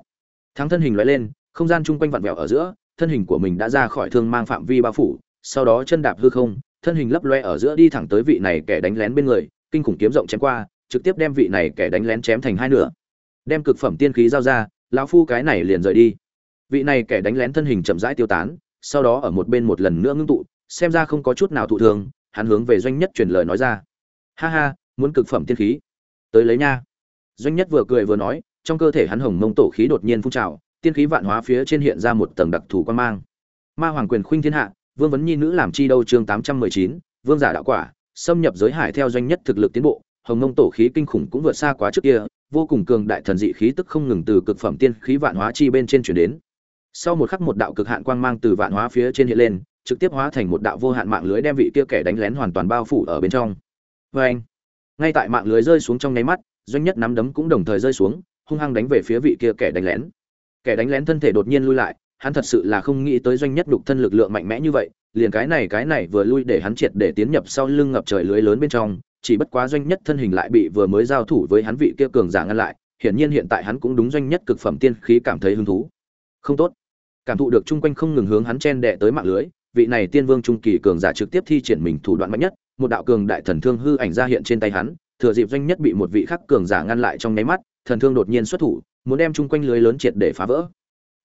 Thắng thân hình loại lên, không gian chung quanh vặn vẹo ở giữa, thân hình của mình đã ra khỏi thương mang phạm vi bao phủ sau đó chân đạp hư không, thân hình lấp loe ở giữa đi thẳng tới vị này kẻ đánh lén bên người, kinh khủng kiếm rộng chém qua, trực tiếp đem vị này kẻ đánh lén chém thành hai nửa. Đem cực phẩm tiên khí giao ra, lão phu cái này liền rời đi. Vị này kẻ đánh lén thân hình chậm rãi tiêu tán, sau đó ở một bên một lần nữa ngưng tụ, xem ra không có chút nào thụ thường, hắn hướng về doanh nhất truyền lời nói ra. Ha ha, muốn cực phẩm tiên khí. Tới lấy nha. Doanh nhất vừa cười vừa nói, trong cơ thể hắn hồng mông tổ khí đột nhiên phun trào, tiên khí vạn hóa phía trên hiện ra một tầng đặc thù quan mang. Ma hoàng quyền khuynh thiên hạ vương vấn nhi nữ làm chi đâu chương tám trăm mười chín, vương giả đạo quả, xâm nhập giới hải theo doanh nhất thực lực tiến bộ, hồng mông tổ khí kinh khủng cũng vượt xa quá trước kia, vô cùng cường đại thần dị khí tức không ngừng từ cực phẩm tiên khí vạn hóa chi bên trên chuyển đến. Sau một khắc một đạo cực hạn quang mang từ vạn hóa phía trên hiện lên, trực tiếp hóa thành một đạo vô hạn mạng lưới đem vị kia kẻ đánh lén hoàn toàn bao phủ ở bên trong. Vê anh, ngay tại mạng lưới rơi xuống trong nháy mắt, doanh nhất nắm đấm cũng đồng thời rơi xuống, hung hăng đánh về phía vị kia kẻ đánh lén. Kẻ đánh lén thân thể đột nhiên lui lại hắn thật sự là không nghĩ tới doanh nhất đục thân lực lượng mạnh mẽ như vậy, liền cái này cái này vừa lui để hắn triệt để tiến nhập sau lưng ngập trời lưới lớn bên trong, chỉ bất quá doanh nhất thân hình lại bị vừa mới giao thủ với hắn vị kia cường giả ngăn lại, hiển nhiên hiện tại hắn cũng đúng doanh nhất cực phẩm tiên khí cảm thấy hứng thú. Không tốt. Cảm thụ được chung quanh không ngừng hướng hắn chen đệ tới mạng lưới, vị này tiên vương trung kỳ cường giả trực tiếp thi triển mình thủ đoạn mạnh nhất, một đạo cường đại thần thương hư ảnh ra hiện trên tay hắn, thừa dịp doanh nhất bị một vị khắc cường giả ngăn lại trong nháy mắt, thần thương đột nhiên xuất thủ, muốn đem chung quanh lưới lớn triệt để phá vỡ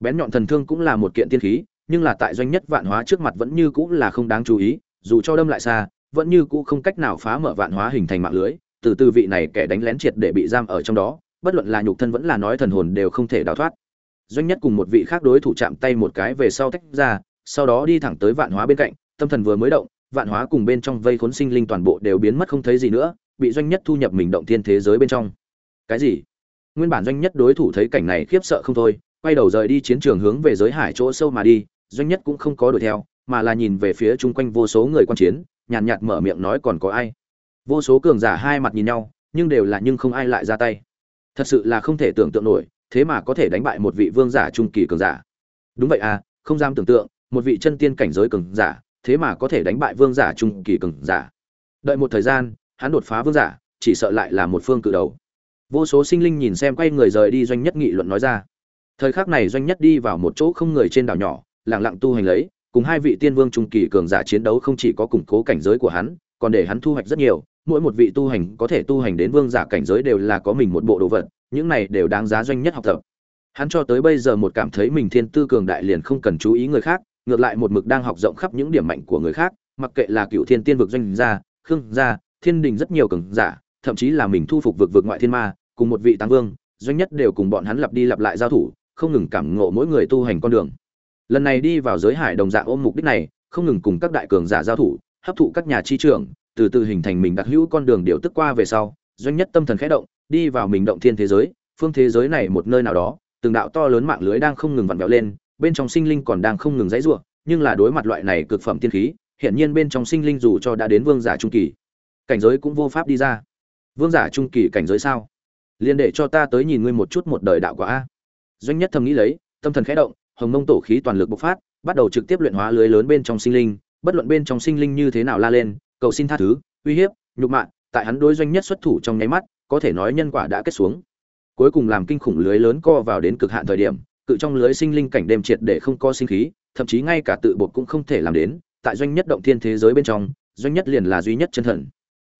bén nhọn thần thương cũng là một kiện tiên khí, nhưng là tại doanh nhất vạn hóa trước mặt vẫn như cũng là không đáng chú ý, dù cho đâm lại xa, vẫn như cũ không cách nào phá mở vạn hóa hình thành mạng lưới, từ từ vị này kẻ đánh lén triệt để bị giam ở trong đó, bất luận là nhục thân vẫn là nói thần hồn đều không thể đào thoát. Doanh nhất cùng một vị khác đối thủ chạm tay một cái về sau tách ra, sau đó đi thẳng tới vạn hóa bên cạnh, tâm thần vừa mới động, vạn hóa cùng bên trong vây khốn sinh linh toàn bộ đều biến mất không thấy gì nữa, bị doanh nhất thu nhập mình động thiên thế giới bên trong. Cái gì? Nguyên bản doanh nhất đối thủ thấy cảnh này khiếp sợ không thôi quay đầu rời đi chiến trường hướng về giới hải chỗ sâu mà đi doanh nhất cũng không có đuổi theo mà là nhìn về phía chung quanh vô số người quan chiến nhàn nhạt, nhạt mở miệng nói còn có ai. Vô số cường giả hai mặt nhìn nhau nhưng đều là nhưng không ai lại ra tay. Thật sự là không thể tưởng tượng nổi thế mà có thể đánh bại một vị vương giả trung kỳ cường giả. Đúng vậy à không dám tưởng tượng một vị chân tiên cảnh giới cường giả thế mà có thể đánh bại vương giả trung kỳ cường giả. Đợi một thời gian hắn đột phá vương giả chỉ sợ lại là một phương cự đầu. Vô số sinh linh nhìn xem quay người rời đi doanh nhất nghị luận nói ra thời khắc này doanh nhất đi vào một chỗ không người trên đảo nhỏ, lặng lặng tu hành lấy, cùng hai vị tiên vương trung kỳ cường giả chiến đấu không chỉ có củng cố cảnh giới của hắn, còn để hắn thu hoạch rất nhiều. Mỗi một vị tu hành có thể tu hành đến vương giả cảnh giới đều là có mình một bộ đồ vật, những này đều đáng giá doanh nhất học tập. Hắn cho tới bây giờ một cảm thấy mình thiên tư cường đại liền không cần chú ý người khác, ngược lại một mực đang học rộng khắp những điểm mạnh của người khác, mặc kệ là cựu thiên tiên vực doanh gia, khương gia, thiên đình rất nhiều cường giả, thậm chí là mình thu phục vực vực ngoại thiên ma, cùng một vị tăng vương, doanh nhất đều cùng bọn hắn lặp đi lặp lại giao thủ không ngừng cảm ngộ mỗi người tu hành con đường. Lần này đi vào giới hải đồng dạng ôm mục đích này, không ngừng cùng các đại cường giả giao thủ, hấp thụ các nhà chi trưởng, từ từ hình thành mình đặc hữu con đường điều tức qua về sau, doanh nhất tâm thần khẽ động, đi vào mình động thiên thế giới, phương thế giới này một nơi nào đó, từng đạo to lớn mạng lưới đang không ngừng vặn vẹo lên, bên trong sinh linh còn đang không ngừng dãy rủa nhưng là đối mặt loại này cực phẩm tiên khí hiện nhiên bên trong sinh linh dù cho đã đến vương giả trung kỳ, cảnh giới cũng vô pháp đi ra. Vương giả trung kỳ cảnh giới sao? Liền để cho ta tới nhìn ngươi một chút một đời đạo quả a doanh nhất thầm nghĩ lấy, tâm thần khẽ động, hồng mông tổ khí toàn lực bộc phát, bắt đầu trực tiếp luyện hóa lưới lớn bên trong sinh linh. Bất luận bên trong sinh linh như thế nào la lên, cầu xin tha thứ, uy hiếp, nhục mạ, tại hắn đối doanh nhất xuất thủ trong nháy mắt, có thể nói nhân quả đã kết xuống. Cuối cùng làm kinh khủng lưới lớn co vào đến cực hạn thời điểm, cự trong lưới sinh linh cảnh đêm triệt để không có sinh khí, thậm chí ngay cả tự bột cũng không thể làm đến. Tại doanh nhất động thiên thế giới bên trong, doanh nhất liền là duy nhất chân thần.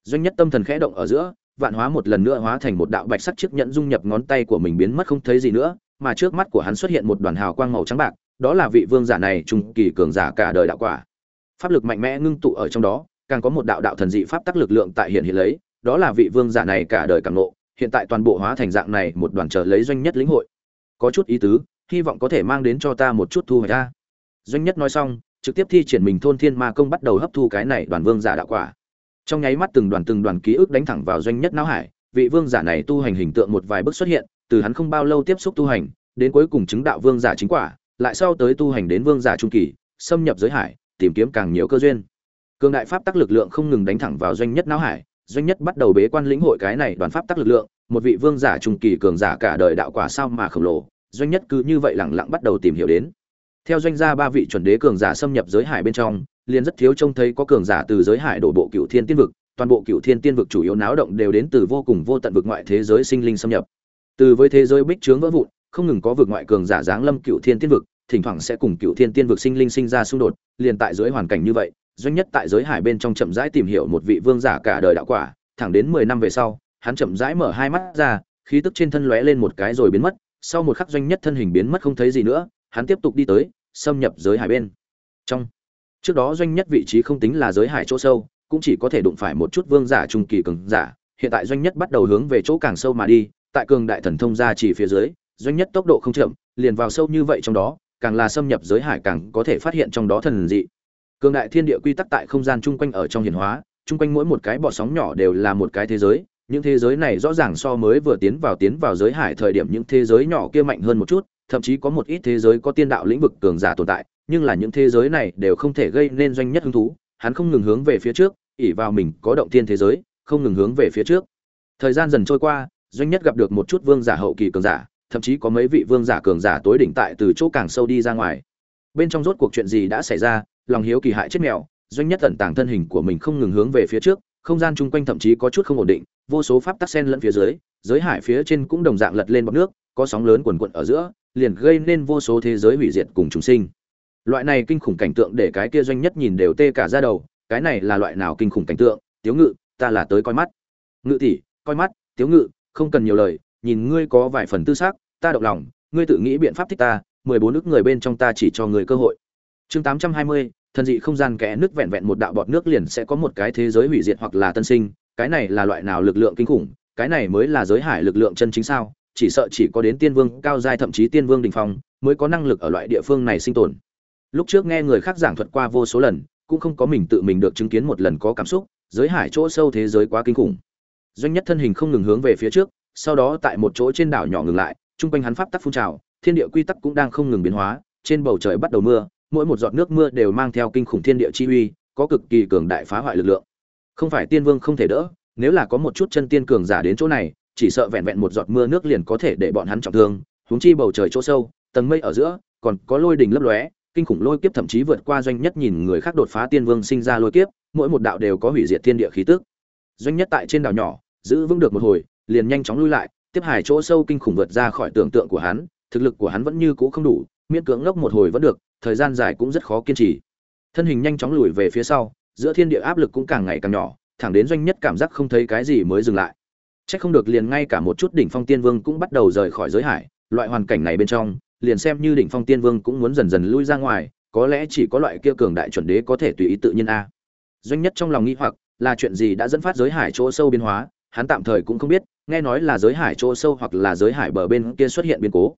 Doanh nhất tâm thần khẽ động ở giữa, vạn hóa một lần nữa hóa thành một đạo bạch sắc chiếc nhẫn dung nhập ngón tay của mình biến mất không thấy gì nữa mà trước mắt của hắn xuất hiện một đoàn hào quang màu trắng bạc, đó là vị vương giả này trung kỳ cường giả cả đời đạo quả. Pháp lực mạnh mẽ ngưng tụ ở trong đó, càng có một đạo đạo thần dị pháp tắc lực lượng tại hiện hiện lấy, đó là vị vương giả này cả đời cảm nộ hiện tại toàn bộ hóa thành dạng này một đoàn trở lấy doanh nhất lĩnh hội. Có chút ý tứ, hy vọng có thể mang đến cho ta một chút thu hoạch a. doanh nhất nói xong, trực tiếp thi triển mình thôn thiên ma công bắt đầu hấp thu cái này đoàn vương giả đạo quả. Trong nháy mắt từng đoàn từng đoàn ký ức đánh thẳng vào doanh nhất não hải, vị vương giả này tu hành hình tượng một vài bước xuất hiện từ hắn không bao lâu tiếp xúc tu hành, đến cuối cùng chứng đạo vương giả chính quả, lại sau tới tu hành đến vương giả trung kỳ, xâm nhập giới hải, tìm kiếm càng nhiều cơ duyên. Cường đại pháp tắc lực lượng không ngừng đánh thẳng vào doanh nhất não hải, doanh nhất bắt đầu bế quan lĩnh hội cái này đoàn pháp tắc lực lượng, một vị vương giả trung kỳ cường giả cả đời đạo quả sao mà khổng lồ, doanh nhất cứ như vậy lẳng lặng bắt đầu tìm hiểu đến. Theo doanh gia ba vị chuẩn đế cường giả xâm nhập giới hải bên trong, liền rất thiếu trông thấy có cường giả từ giới hải đổ bộ cựu thiên tiên vực, toàn bộ cựu thiên tiên vực chủ yếu náo động đều đến từ vô cùng vô tận vực ngoại thế giới sinh linh xâm nhập từ với thế giới bích trướng vỡ vụn, không ngừng có vực ngoại cường giả giáng lâm cựu thiên tiên vực, thỉnh thoảng sẽ cùng cựu thiên tiên vực sinh linh sinh ra xung đột, liền tại dưới hoàn cảnh như vậy, doanh nhất tại giới hải bên trong chậm rãi tìm hiểu một vị vương giả cả đời đạo quả, thẳng đến mười năm về sau, hắn chậm rãi mở hai mắt ra, khí tức trên thân lóe lên một cái rồi biến mất, sau một khắc doanh nhất thân hình biến mất không thấy gì nữa, hắn tiếp tục đi tới, xâm nhập giới hải bên trong. Trước đó doanh nhất vị trí không tính là giới hải chỗ sâu, cũng chỉ có thể đụng phải một chút vương giả trung kỳ cường giả, hiện tại doanh nhất bắt đầu hướng về chỗ càng sâu mà đi tại cường đại thần thông ra chỉ phía dưới, doanh nhất tốc độ không chậm, liền vào sâu như vậy trong đó, càng là xâm nhập giới hải càng có thể phát hiện trong đó thần dị. Cường đại thiên địa quy tắc tại không gian chung quanh ở trong hiển hóa, chung quanh mỗi một cái bọt sóng nhỏ đều là một cái thế giới, những thế giới này rõ ràng so mới vừa tiến vào tiến vào giới hải thời điểm những thế giới nhỏ kia mạnh hơn một chút, thậm chí có một ít thế giới có tiên đạo lĩnh vực cường giả tồn tại, nhưng là những thế giới này đều không thể gây nên doanh nhất hứng thú, hắn không ngừng hướng về phía trước, ỷ vào mình có động tiên thế giới, không ngừng hướng về phía trước. Thời gian dần trôi qua doanh nhất gặp được một chút vương giả hậu kỳ cường giả, thậm chí có mấy vị vương giả cường giả tối đỉnh tại từ chỗ càng sâu đi ra ngoài. Bên trong rốt cuộc chuyện gì đã xảy ra, lòng hiếu kỳ hại chết mèo, doanh nhất tận tàng thân hình của mình không ngừng hướng về phía trước, không gian chung quanh thậm chí có chút không ổn định, vô số pháp tắc sen lẫn phía dưới, giới hải phía trên cũng đồng dạng lật lên bọt nước, có sóng lớn quần quận ở giữa, liền gây nên vô số thế giới hủy diệt cùng chúng sinh. Loại này kinh khủng cảnh tượng để cái kia doanh nhất nhìn đều tê cả ra đầu, cái này là loại nào kinh khủng cảnh tượng? Tiếu ngự, ta là tới coi mắt. Ngự tỷ, coi mắt, tiếu ngự không cần nhiều lời, nhìn ngươi có vài phần tư xác, ta động lòng, ngươi tự nghĩ biện pháp thích ta, mười bốn nước người bên trong ta chỉ cho người cơ hội. Chương tám trăm hai mươi, thần dị không gian kẽ nước vẹn vẹn một đạo bọt nước liền sẽ có một cái thế giới hủy diệt hoặc là tân sinh, cái này là loại nào lực lượng kinh khủng, cái này mới là giới hải lực lượng chân chính sao, chỉ sợ chỉ có đến tiên vương cao giai thậm chí tiên vương đình phong mới có năng lực ở loại địa phương này sinh tồn. Lúc trước nghe người khác giảng thuật qua vô số lần, cũng không có mình tự mình được chứng kiến một lần có cảm xúc, giới hải chỗ sâu thế giới quá kinh khủng doanh nhất thân hình không ngừng hướng về phía trước, sau đó tại một chỗ trên đảo nhỏ ngừng lại trung quanh hắn pháp tắc phun trào, thiên địa quy tắc cũng đang không ngừng biến hóa, trên bầu trời bắt đầu mưa, mỗi một giọt nước mưa đều mang theo kinh khủng thiên địa chi uy, có cực kỳ cường đại phá hoại lực lượng. Không phải tiên vương không thể đỡ, nếu là có một chút chân tiên cường giả đến chỗ này, chỉ sợ vẹn vẹn một giọt mưa nước liền có thể để bọn hắn trọng thương, huống chi bầu trời chỗ sâu, tầng mây ở giữa, còn có lôi đình lấp lóe, kinh khủng lôi kiếp thậm chí vượt qua doanh nhất nhìn người khác đột phá tiên vương sinh ra lôi kiếp, mỗi một đạo đều có hủy diệt thiên địa khí tức doanh nhất tại trên đảo nhỏ giữ vững được một hồi liền nhanh chóng lui lại tiếp hải chỗ sâu kinh khủng vượt ra khỏi tưởng tượng của hắn thực lực của hắn vẫn như cũ không đủ miễn cưỡng ngốc một hồi vẫn được thời gian dài cũng rất khó kiên trì thân hình nhanh chóng lùi về phía sau giữa thiên địa áp lực cũng càng ngày càng nhỏ thẳng đến doanh nhất cảm giác không thấy cái gì mới dừng lại Chắc không được liền ngay cả một chút đỉnh phong tiên vương cũng bắt đầu rời khỏi giới hải, loại hoàn cảnh này bên trong, liền xem như đỉnh phong tiên vương cũng muốn dần dần lui ra ngoài, có lẽ chỉ có loại kia cường đại chuẩn đế có thể tùy ý tự nhiên a. Doanh nhất trong lòng nghi hoặc, là chuyện gì đã dẫn phát giới hải chỗ sâu biến hóa, hắn tạm thời cũng không biết, nghe nói là giới hải chỗ sâu hoặc là giới hải bờ bên kia xuất hiện biến cố.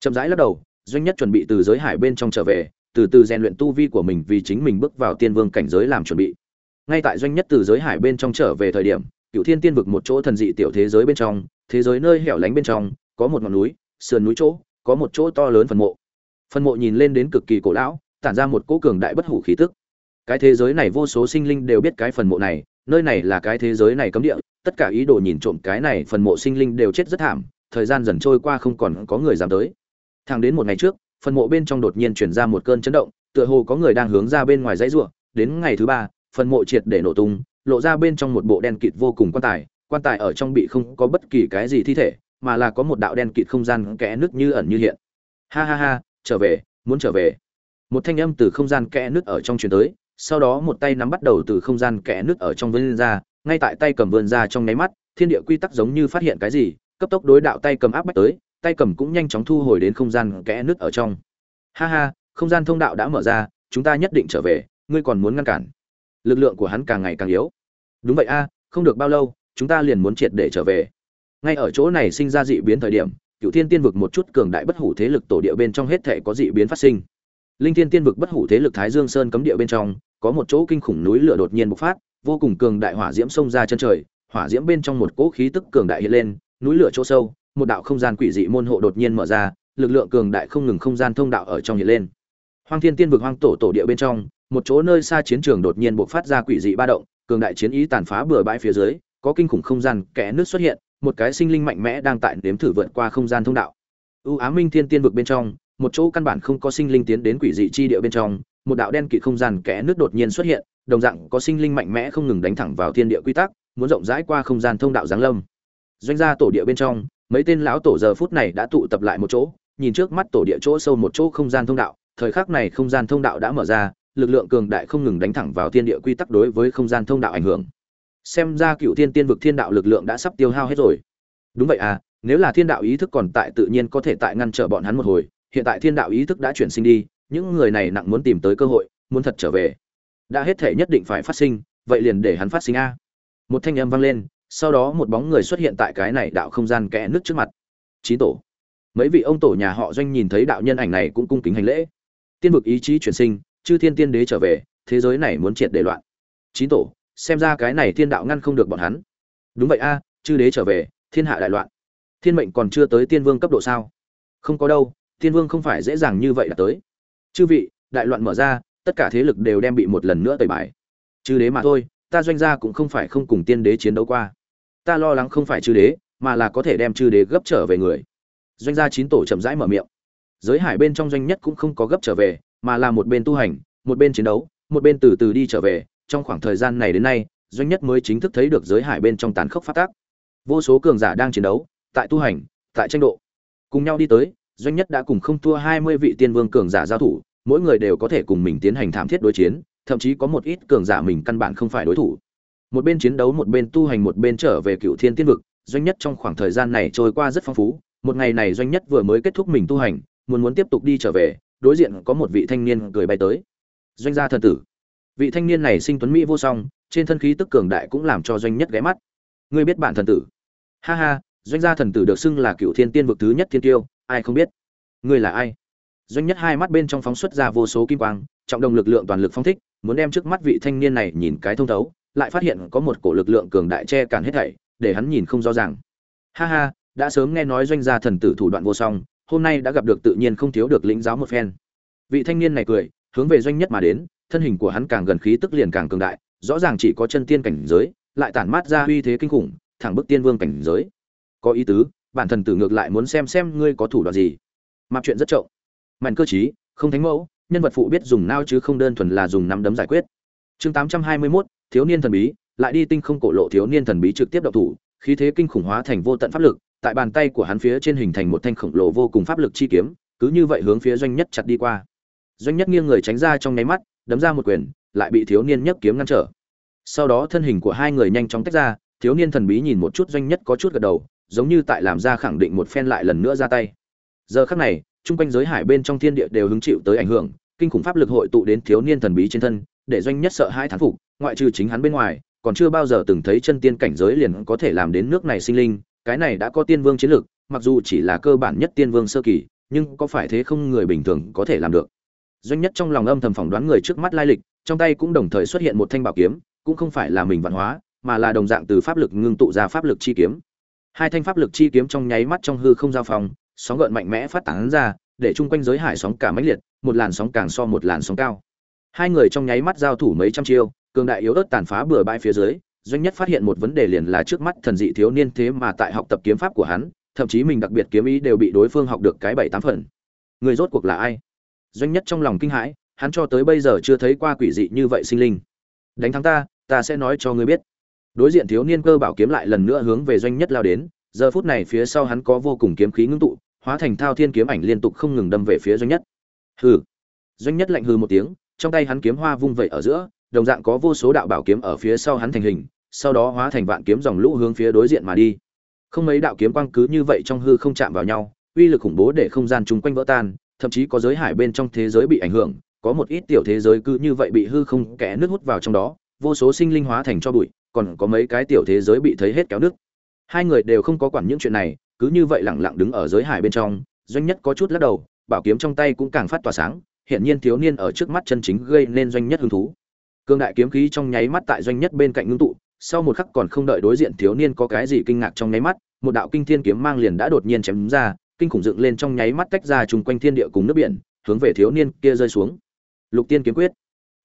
Chậm rãi lắc đầu, doanh nhất chuẩn bị từ giới hải bên trong trở về, từ từ rèn luyện tu vi của mình vì chính mình bước vào tiên vương cảnh giới làm chuẩn bị. Ngay tại doanh nhất từ giới hải bên trong trở về thời điểm, cựu thiên tiên vực một chỗ thần dị tiểu thế giới bên trong thế giới nơi hẻo lánh bên trong có một ngọn núi sườn núi chỗ có một chỗ to lớn phần mộ phần mộ nhìn lên đến cực kỳ cổ lão tản ra một cỗ cường đại bất hủ khí tức cái thế giới này vô số sinh linh đều biết cái phần mộ này, nơi này là cái thế giới này cấm địa, tất cả ý đồ nhìn trộm cái này phần mộ sinh linh đều chết rất thảm, thời gian dần trôi qua không còn có người dám tới. Thang đến một ngày trước, phần mộ bên trong đột nhiên chuyển ra một cơn chấn động, tựa hồ có người đang hướng ra bên ngoài dãy ruộng đến ngày thứ ba, phần mộ triệt để nổ tung, lộ ra bên trong một bộ đen kịt vô cùng quan tài quan tài ở trong bị không có bất kỳ cái gì thi thể, mà là có một đạo đen kịt không gian kẽ nước như ẩn như hiện. Ha ha ha, trở về, muốn trở về. Một thanh âm từ không gian kẽ nước ở trong truyền tới sau đó một tay nắm bắt đầu từ không gian kẽ nước ở trong vươn ra, ngay tại tay cầm vươn ra trong nháy mắt, thiên địa quy tắc giống như phát hiện cái gì, cấp tốc đối đạo tay cầm áp bách tới, tay cầm cũng nhanh chóng thu hồi đến không gian kẽ nước ở trong. Ha ha, không gian thông đạo đã mở ra, chúng ta nhất định trở về, ngươi còn muốn ngăn cản. Lực lượng của hắn càng ngày càng yếu. Đúng vậy a, không được bao lâu, chúng ta liền muốn triệt để trở về. Ngay ở chỗ này sinh ra dị biến thời điểm, cửu thiên tiên vực một chút cường đại bất hủ thế lực tổ địa bên trong hết thảy có dị biến phát sinh linh thiên tiên vực bất hủ thế lực thái dương sơn cấm địa bên trong có một chỗ kinh khủng núi lửa đột nhiên bộc phát vô cùng cường đại hỏa diễm xông ra chân trời hỏa diễm bên trong một cỗ khí tức cường đại hiện lên núi lửa chỗ sâu một đạo không gian quỷ dị môn hộ đột nhiên mở ra lực lượng cường đại không ngừng không gian thông đạo ở trong hiện lên hoang thiên tiên vực hoang tổ tổ địa bên trong một chỗ nơi xa chiến trường đột nhiên bộc phát ra quỷ dị ba động, cường đại chiến ý tàn phá bừa bãi phía dưới, có kinh khủng không gian kẽ nước xuất hiện, một cái sinh linh mạnh mẽ đang tại nếm thử vượt qua không gian thông đạo. ưu Ám Minh Thiên Tiên vực bên trong, một chỗ căn bản không có sinh linh tiến đến quỷ dị chi địa bên trong, một đạo đen kịt không gian kẽ nước đột nhiên xuất hiện, đồng dạng có sinh linh mạnh mẽ không ngừng đánh thẳng vào thiên địa quy tắc, muốn rộng rãi qua không gian thông đạo giáng lâm. Doanh gia tổ địa bên trong, mấy tên lão tổ giờ phút này đã tụ tập lại một chỗ, nhìn trước mắt tổ địa chỗ sâu một chỗ không gian thông đạo, thời khắc này không gian thông đạo đã mở ra, lực lượng cường đại không ngừng đánh thẳng vào thiên địa quy tắc đối với không gian thông đạo ảnh hưởng xem ra cựu thiên tiên vực thiên đạo lực lượng đã sắp tiêu hao hết rồi đúng vậy à nếu là thiên đạo ý thức còn tại tự nhiên có thể tại ngăn trở bọn hắn một hồi hiện tại thiên đạo ý thức đã chuyển sinh đi, những người này nặng muốn tìm tới cơ hội, muốn thật trở về. Đã hết thể nhất định phải phát sinh, vậy liền để hắn phát sinh a. Một thanh âm vang lên, sau đó một bóng người xuất hiện tại cái này đạo không gian kẽ nước trước mặt. Chín tổ. Mấy vị ông tổ nhà họ doanh nhìn thấy đạo nhân ảnh này cũng cung kính hành lễ. Tiên vực ý chí chuyển sinh, chư thiên tiên đế trở về, thế giới này muốn triệt để loạn. Chín tổ, xem ra cái này thiên đạo ngăn không được bọn hắn. Đúng vậy a, chư đế trở về, thiên hạ đại loạn. Thiên mệnh còn chưa tới tiên vương cấp độ sao? Không có đâu tiên vương không phải dễ dàng như vậy đã tới. Chư vị đại loạn mở ra tất cả thế lực đều đem bị một lần nữa tẩy bài. Chư đế mà thôi ta doanh gia cũng không phải không cùng tiên đế chiến đấu qua. Ta lo lắng không phải chư đế mà là có thể đem chư đế gấp trở về người. Doanh gia chín tổ chậm rãi mở miệng. Giới hải bên trong doanh nhất cũng không có gấp trở về mà là một bên tu hành, một bên chiến đấu, một bên từ từ đi trở về, trong khoảng thời gian này đến nay, doanh nhất mới chính thức thấy được giới hải bên trong tàn khốc phát tác. Vô số cường giả đang chiến đấu, tại tu hành, tại tranh độ. Cùng nhau đi tới, doanh nhất đã cùng không thua 20 vị tiên vương cường giả giao thủ, mỗi người đều có thể cùng mình tiến hành thảm thiết đối chiến, thậm chí có một ít cường giả mình căn bản không phải đối thủ. Một bên chiến đấu một bên tu hành một bên trở về Cựu Thiên Tiên vực, doanh nhất trong khoảng thời gian này trôi qua rất phong phú, một ngày này doanh nhất vừa mới kết thúc mình tu hành, muốn muốn tiếp tục đi trở về, đối diện có một vị thanh niên cười bay tới. Doanh gia thần tử. Vị thanh niên này sinh tuấn mỹ vô song trên thân khí tức cường đại cũng làm cho doanh nhất ghé mắt. Ngươi biết bản thần tử? Ha ha doanh gia thần tử được xưng là cựu thiên tiên vực thứ nhất thiên tiêu ai không biết. Ngươi là ai? Doanh nhất hai mắt bên trong phóng xuất ra vô số kim quang, trọng đồng lực lượng toàn lực phong thích, muốn đem trước mắt vị thanh niên này nhìn cái thông thấu, lại phát hiện có một cổ lực lượng cường đại che cản hết thảy, để hắn nhìn không rõ ràng. Ha ha, đã sớm nghe nói doanh gia thần tử thủ đoạn vô song, hôm nay đã gặp được tự nhiên không thiếu được lĩnh giáo một phen. Vị thanh niên này cười, hướng về doanh nhất mà đến, thân hình của hắn càng gần khí tức liền càng cường đại, rõ ràng chỉ có chân tiên cảnh giới, lại tản mát ra uy thế kinh khủng, thẳng bức tiên vương cảnh giới. Có ý tứ bản thần tử ngược lại muốn xem xem ngươi có thủ đoạn gì. Mặc chuyện rất trộm. Mạnh cơ chí không thánh mẫu nhân vật phụ biết dùng nao chứ không đơn thuần là dùng nắm đấm giải quyết. Chương 821, thiếu niên thần bí lại đi tinh không cổ lộ thiếu niên thần bí trực tiếp độc thủ khí thế kinh khủng hóa thành vô tận pháp lực tại bàn tay của hắn phía trên hình thành một thanh khổng lồ vô cùng pháp lực chi kiếm cứ như vậy hướng phía doanh nhất chặt đi qua. Doanh nhất nghiêng người tránh ra trong nháy mắt đấm ra một quyền lại bị thiếu niên nhấc kiếm ngăn trở. Sau đó thân hình của hai người nhanh chóng tách ra thiếu niên thần bí nhìn một chút doanh nhất có chút gật đầu giống như tại làm ra khẳng định một phen lại lần nữa ra tay. Giờ khắc này, chung quanh giới hải bên trong thiên địa đều hứng chịu tới ảnh hưởng, kinh khủng pháp lực hội tụ đến thiếu niên thần bí trên thân, để doanh nhất sợ hai thán phục, ngoại trừ chính hắn bên ngoài, còn chưa bao giờ từng thấy chân tiên cảnh giới liền có thể làm đến nước này sinh linh, cái này đã có tiên vương chiến lực, mặc dù chỉ là cơ bản nhất tiên vương sơ kỳ, nhưng có phải thế không người bình thường có thể làm được. Doanh nhất trong lòng âm thầm phỏng đoán người trước mắt lai lịch, trong tay cũng đồng thời xuất hiện một thanh bảo kiếm, cũng không phải là mình văn hóa, mà là đồng dạng từ pháp lực ngưng tụ ra pháp lực chi kiếm hai thanh pháp lực chi kiếm trong nháy mắt trong hư không giao phòng sóng gợn mạnh mẽ phát tán ra, để chung quanh giới hải sóng cả mãnh liệt, một làn sóng càng so một làn sóng cao. Hai người trong nháy mắt giao thủ mấy trăm chiêu, cường đại yếu ớt tàn phá bừa bãi phía dưới, doanh nhất phát hiện một vấn đề liền là trước mắt thần dị thiếu niên thế mà tại học tập kiếm pháp của hắn, thậm chí mình đặc biệt kiếm ý đều bị đối phương học được cái bảy tám phần. Người rốt cuộc là ai? Doanh nhất trong lòng kinh hãi, hắn cho tới bây giờ chưa thấy qua quỷ dị như vậy sinh linh. Đánh thắng ta ta sẽ nói cho ngươi biết đối diện thiếu niên cơ bảo kiếm lại lần nữa hướng về doanh nhất lao đến, giờ phút này phía sau hắn có vô cùng kiếm khí ngưng tụ, hóa thành thao thiên kiếm ảnh liên tục không ngừng đâm về phía doanh nhất. Hừ. Doanh nhất lạnh hừ một tiếng, trong tay hắn kiếm hoa vung vẩy ở giữa, đồng dạng có vô số đạo bảo kiếm ở phía sau hắn thành hình, sau đó hóa thành vạn kiếm dòng lũ hướng phía đối diện mà đi. Không mấy đạo kiếm quang cứ như vậy trong hư không chạm vào nhau, uy lực khủng bố để không gian chung quanh vỡ tan, thậm chí có giới hải bên trong thế giới bị ảnh hưởng, có một ít tiểu thế giới cứ như vậy bị hư không kẽ nước hút vào trong đó, vô số sinh linh hóa thành cho bụi còn có mấy cái tiểu thế giới bị thấy hết kéo nước. Hai người đều không có quản những chuyện này, cứ như vậy lẳng lặng đứng ở giới hải bên trong, doanh nhất có chút lắc đầu, bảo kiếm trong tay cũng càng phát tỏa sáng hiện nhiên thiếu niên ở trước mắt chân chính gây nên doanh nhất hứng thú. Cương đại kiếm khí trong nháy mắt tại doanh nhất bên cạnh ngưng tụ, sau một khắc còn không đợi đối diện thiếu niên có cái gì kinh ngạc trong nháy mắt, một đạo kinh thiên kiếm mang liền đã đột nhiên chém ra, kinh khủng dựng lên trong nháy mắt tách ra chung quanh thiên địa cùng nước biển, hướng về thiếu niên kia rơi xuống. Lục tiên kiếm quyết.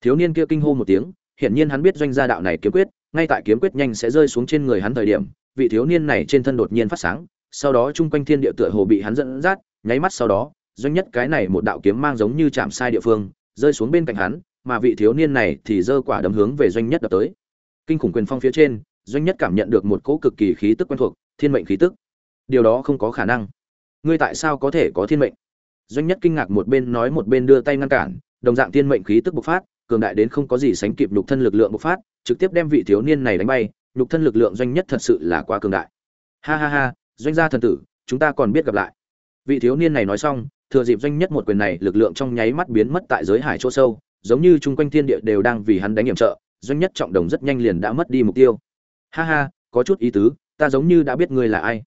Thiếu niên kia kinh hô một tiếng, hiển nhiên hắn biết doanh gia đạo này kiếm quyết ngay tại kiếm quyết nhanh sẽ rơi xuống trên người hắn thời điểm, vị thiếu niên này trên thân đột nhiên phát sáng, sau đó chung quanh thiên địa tựa hồ bị hắn dẫn dắt, nháy mắt sau đó, doanh nhất cái này một đạo kiếm mang giống như chạm sai địa phương, rơi xuống bên cạnh hắn, mà vị thiếu niên này thì giơ quả đấm hướng về doanh nhất đập tới. Kinh khủng quyền phong phía trên, doanh nhất cảm nhận được một cỗ cực kỳ khí tức quen thuộc, thiên mệnh khí tức. Điều đó không có khả năng. Ngươi tại sao có thể có thiên mệnh? Doanh nhất kinh ngạc một bên nói một bên đưa tay ngăn cản, đồng dạng thiên mệnh khí tức bộc phát, cường đại đến không có gì sánh kịp nhục thân lực lượng bộc phát trực tiếp đem vị thiếu niên này đánh bay, nhục thân lực lượng doanh nhất thật sự là quá cường đại. Ha ha ha, doanh gia thần tử, chúng ta còn biết gặp lại. Vị thiếu niên này nói xong, thừa dịp doanh nhất một quyền này lực lượng trong nháy mắt biến mất tại giới hải chỗ sâu, giống như chung quanh thiên địa đều đang vì hắn đánh hiểm trợ, doanh nhất trọng đồng rất nhanh liền đã mất đi mục tiêu. Ha ha, có chút ý tứ, ta giống như đã biết ngươi là ai.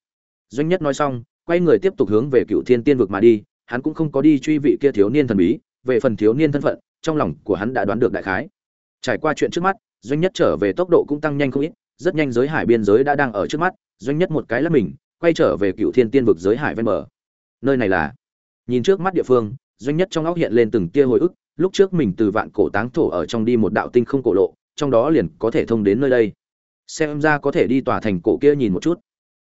Doanh nhất nói xong, quay người tiếp tục hướng về cựu thiên tiên vực mà đi, hắn cũng không có đi truy vị kia thiếu niên thần bí, về phần thiếu niên thân phận, trong lòng của hắn đã đoán được đại khái. Trải qua chuyện trước mắt doanh nhất trở về tốc độ cũng tăng nhanh không ít, rất nhanh giới hải biên giới đã đang ở trước mắt, doanh nhất một cái lắp mình, quay trở về cựu thiên tiên vực giới hải ven bờ. Nơi này là, nhìn trước mắt địa phương, doanh nhất trong óc hiện lên từng tia hồi ức, lúc trước mình từ vạn cổ táng thổ ở trong đi một đạo tinh không cổ lộ, trong đó liền có thể thông đến nơi đây. Xem ra có thể đi tòa thành cổ kia nhìn một chút.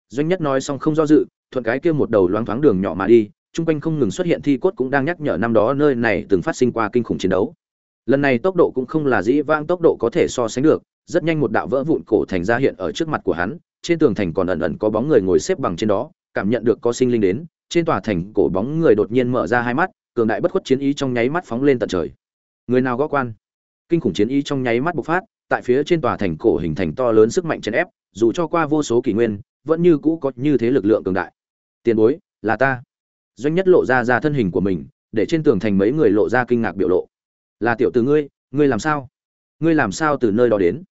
Doanh nhất nói xong không do dự, thuận cái kia một đầu loáng thoáng đường nhỏ mà đi, chung quanh không ngừng xuất hiện thi cốt cũng đang nhắc nhở năm đó nơi này từng phát sinh qua kinh khủng chiến đấu lần này tốc độ cũng không là dĩ vãng tốc độ có thể so sánh được, rất nhanh một đạo vỡ vụn cổ thành ra hiện ở trước mặt của hắn, trên tường thành còn ẩn ẩn có bóng người ngồi xếp bằng trên đó, cảm nhận được có sinh linh đến, trên tòa thành cổ bóng người đột nhiên mở ra hai mắt, cường đại bất khuất chiến ý trong nháy mắt phóng lên tận trời. Người nào gó quan? Kinh khủng chiến ý trong nháy mắt bộc phát, tại phía trên tòa thành cổ hình thành to lớn sức mạnh chèn ép, dù cho qua vô số kỷ nguyên, vẫn như cũ có như thế lực lượng cường đại. Tiền bối, là ta. Doanh nhất lộ ra ra thân hình của mình, để trên tường thành mấy người lộ ra kinh ngạc biểu lộ là tiểu từ ngươi ngươi làm sao? Ngươi làm sao từ nơi đó đến?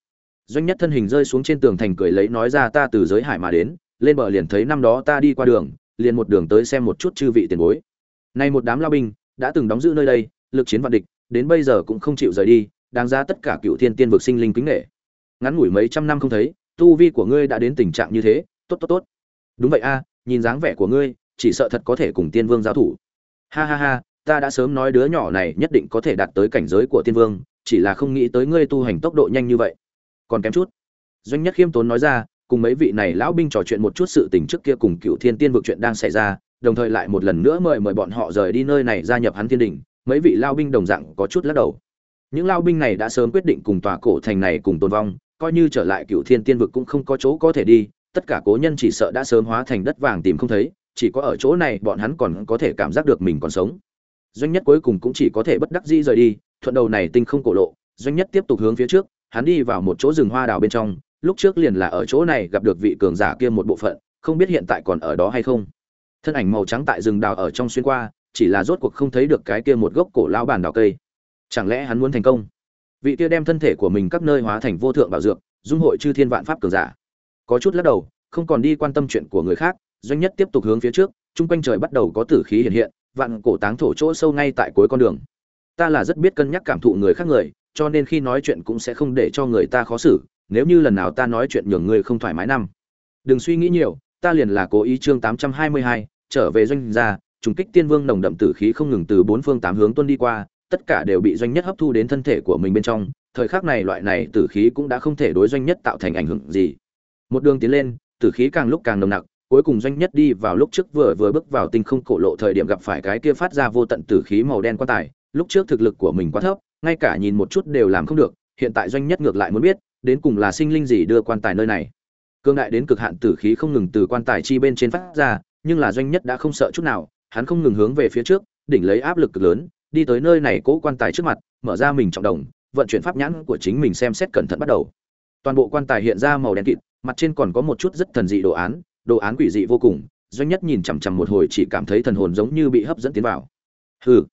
Doanh nhất thân hình rơi xuống trên tường thành cười lấy nói ra ta từ giới hải mà đến, lên bờ liền thấy năm đó ta đi qua đường, liền một đường tới xem một chút chư vị tiền bối. Nay một đám lao binh đã từng đóng giữ nơi đây, lực chiến vạn địch, đến bây giờ cũng không chịu rời đi, đáng ra tất cả cựu thiên tiên vực sinh linh kính nghệ ngắn ngủi mấy trăm năm không thấy, tu vi của ngươi đã đến tình trạng như thế, tốt tốt tốt. Đúng vậy a, nhìn dáng vẻ của ngươi, chỉ sợ thật có thể cùng tiên vương giao thủ. Ha ha ha ta đã sớm nói đứa nhỏ này nhất định có thể đạt tới cảnh giới của tiên vương, chỉ là không nghĩ tới ngươi tu hành tốc độ nhanh như vậy. Còn kém chút. Doanh nhất khiêm tốn nói ra, cùng mấy vị này lão binh trò chuyện một chút sự tình trước kia cùng cựu thiên tiên vực chuyện đang xảy ra, đồng thời lại một lần nữa mời mời bọn họ rời đi nơi này gia nhập hắn thiên đình, mấy vị lao binh đồng dạng có chút lắc đầu. Những lao binh này đã sớm quyết định cùng tòa cổ thành này cùng tồn vong, coi như trở lại cựu thiên tiên vực cũng không có chỗ có thể đi, tất cả cố nhân chỉ sợ đã sớm hóa thành đất vàng tìm không thấy, chỉ có ở chỗ này bọn hắn còn có thể cảm giác được mình còn sống doanh nhất cuối cùng cũng chỉ có thể bất đắc dĩ rời đi, thuận đầu này tinh không cổ lộ, doanh nhất tiếp tục hướng phía trước, hắn đi vào một chỗ rừng hoa đào bên trong, lúc trước liền là ở chỗ này gặp được vị cường giả kia một bộ phận, không biết hiện tại còn ở đó hay không. Thân ảnh màu trắng tại rừng đào ở trong xuyên qua, chỉ là rốt cuộc không thấy được cái kia một gốc cổ lao bản đào cây. Chẳng lẽ hắn muốn thành công? Vị kia đem thân thể của mình các nơi hóa thành vô thượng bảo dược, dung hội chư thiên vạn pháp cường giả. Có chút lắc đầu, không còn đi quan tâm chuyện của người khác, doanh nhất tiếp tục hướng phía trước, chung quanh trời bắt đầu có tử khí hiện hiện vạn cổ táng thổ chỗ sâu ngay tại cuối con đường. Ta là rất biết cân nhắc cảm thụ người khác người, cho nên khi nói chuyện cũng sẽ không để cho người ta khó xử, nếu như lần nào ta nói chuyện nhường người không thoải mái năm. Đừng suy nghĩ nhiều, ta liền là cố ý chương tám trăm hai mươi hai, trở về doanh gia, trùng kích tiên vương nồng đậm tử khí không ngừng từ bốn phương tám hướng tuân đi qua, tất cả đều bị doanh nhất hấp thu đến thân thể của mình bên trong, thời khắc này loại này tử khí cũng đã không thể đối doanh nhất tạo thành ảnh hưởng gì. Một đường tiến lên, tử khí càng lúc càng nồng nặc cuối cùng doanh nhất đi vào lúc trước vừa vừa bước vào tinh không cổ lộ thời điểm gặp phải cái kia phát ra vô tận tử khí màu đen quan tài, lúc trước thực lực của mình quá thấp, ngay cả nhìn một chút đều làm không được, hiện tại doanh nhất ngược lại muốn biết, đến cùng là sinh linh gì đưa quan tài nơi này. Cương đại đến cực hạn tử khí không ngừng từ quan tài chi bên trên phát ra, nhưng là doanh nhất đã không sợ chút nào, hắn không ngừng hướng về phía trước, đỉnh lấy áp lực cực lớn, đi tới nơi này cố quan tài trước mặt, mở ra mình trọng đồng, vận chuyển pháp nhãn của chính mình xem xét cẩn thận bắt đầu. Toàn bộ quan tài hiện ra màu đen kịt, mặt trên còn có một chút rất thần dị đồ án đồ án quỷ dị vô cùng, doanh nhất nhìn chằm chằm một hồi chỉ cảm thấy thần hồn giống như bị hấp dẫn tiến vào. Hừ.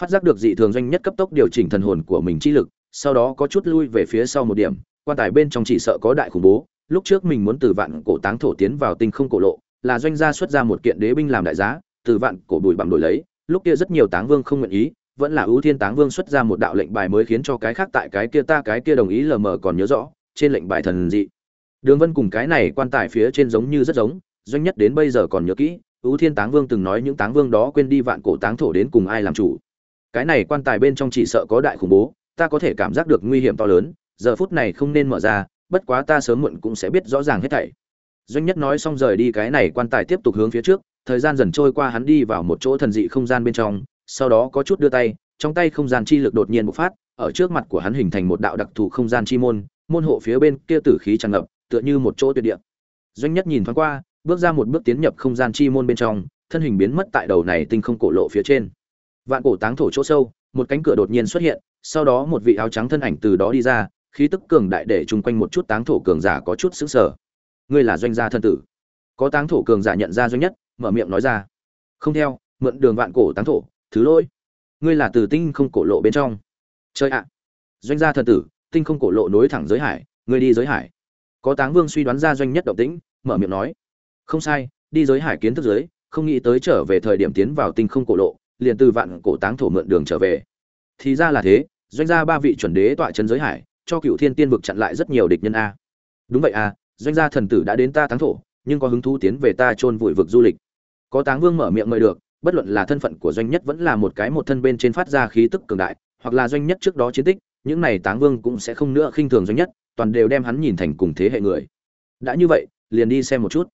Phát giác được dị thường doanh nhất cấp tốc điều chỉnh thần hồn của mình chi lực, sau đó có chút lui về phía sau một điểm, quan tài bên trong chỉ sợ có đại khủng bố, lúc trước mình muốn từ vạn cổ táng thổ tiến vào tinh không cổ lộ, là doanh gia xuất ra một kiện đế binh làm đại giá, từ vạn cổ bùi bằng đổi lấy, lúc kia rất nhiều táng vương không nguyện ý, vẫn là ưu thiên táng vương xuất ra một đạo lệnh bài mới khiến cho cái khác tại cái kia ta cái kia đồng ý lờ mờ còn nhớ rõ, trên lệnh bài thần dị đường vân cùng cái này quan tài phía trên giống như rất giống, doanh nhất đến bây giờ còn nhớ kỹ, Ú thiên táng vương từng nói những táng vương đó quên đi vạn cổ táng thổ đến cùng ai làm chủ. Cái này quan tài bên trong chỉ sợ có đại khủng bố, ta có thể cảm giác được nguy hiểm to lớn, giờ phút này không nên mở ra, bất quá ta sớm muộn cũng sẽ biết rõ ràng hết thảy. Doanh nhất nói xong rời đi cái này quan tài tiếp tục hướng phía trước, thời gian dần trôi qua hắn đi vào một chỗ thần dị không gian bên trong, sau đó có chút đưa tay, trong tay không gian chi lực đột nhiên bộc phát, ở trước mặt của hắn hình thành một đạo đặc thù không gian chi môn môn hộ phía bên kia tử khí tràn ngập tựa như một chỗ tuyệt địa. Doanh nhất nhìn thoáng qua, bước ra một bước tiến nhập không gian chi môn bên trong, thân hình biến mất tại đầu này tinh không cổ lộ phía trên. Vạn cổ táng thổ chỗ sâu, một cánh cửa đột nhiên xuất hiện, sau đó một vị áo trắng thân ảnh từ đó đi ra, khí tức cường đại để chung quanh một chút táng thổ cường giả có chút sững sờ. Ngươi là doanh gia thân tử. Có táng thổ cường giả nhận ra doanh nhất, mở miệng nói ra. Không theo, mượn đường vạn cổ táng thổ, thứ lỗi. Ngươi là từ tinh không cổ lộ bên trong. Chơi ạ. Doanh gia thần tử, tinh không cổ lộ nối thẳng giới hải, ngươi đi giới hải có táng vương suy đoán ra doanh nhất động tĩnh, mở miệng nói, không sai, đi giới hải kiến thức giới, không nghĩ tới trở về thời điểm tiến vào tinh không cổ lộ, liền từ vạn cổ táng thổ mượn đường trở về. Thì ra là thế, doanh gia ba vị chuẩn đế tọa chân giới hải, cho cựu thiên tiên vực chặn lại rất nhiều địch nhân a. Đúng vậy a, doanh gia thần tử đã đến ta táng thổ, nhưng có hứng thú tiến về ta chôn vùi vực du lịch. Có táng vương mở miệng mời được, bất luận là thân phận của doanh nhất vẫn là một cái một thân bên trên phát ra khí tức cường đại, hoặc là doanh nhất trước đó chiến tích, những này táng vương cũng sẽ không nữa khinh thường doanh nhất toàn đều đem hắn nhìn thành cùng thế hệ người. Đã như vậy, liền đi xem một chút.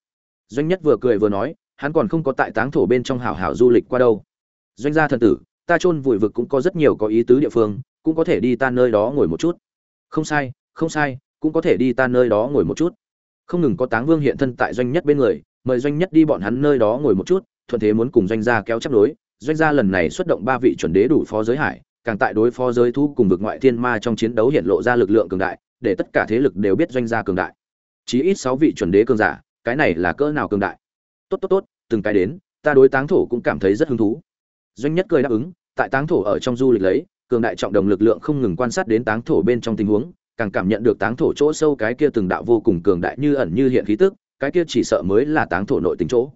Doanh nhất vừa cười vừa nói, hắn còn không có tại táng thổ bên trong hảo hảo du lịch qua đâu. Doanh gia thần tử, ta chôn vùi vực cũng có rất nhiều có ý tứ địa phương, cũng có thể đi ta nơi đó ngồi một chút. Không sai không sai, cũng có thể đi ta nơi đó ngồi một chút. Không ngừng có táng vương hiện thân tại doanh nhất bên người, mời doanh nhất đi bọn hắn nơi đó ngồi một chút, thuận thế muốn cùng doanh gia kéo chấp đối. Doanh gia lần này xuất động ba vị chuẩn đế đủ phó giới hải, càng tại đối phó giới thu cùng vực ngoại thiên ma trong chiến đấu hiện lộ ra lực lượng cường đại để tất cả thế lực đều biết doanh gia cường đại. Chí ít sáu vị chuẩn đế cường giả, cái này là cỡ nào cường đại? Tốt tốt tốt, từng cái đến, ta đối táng thổ cũng cảm thấy rất hứng thú. Doanh nhất cười đáp ứng, tại táng thổ ở trong du lịch lấy, cường đại trọng đồng lực lượng không ngừng quan sát đến táng thổ bên trong tình huống, càng cảm nhận được táng thổ chỗ sâu cái kia từng đạo vô cùng cường đại như ẩn như hiện khí tức, cái kia chỉ sợ mới là táng thổ nội tình chỗ.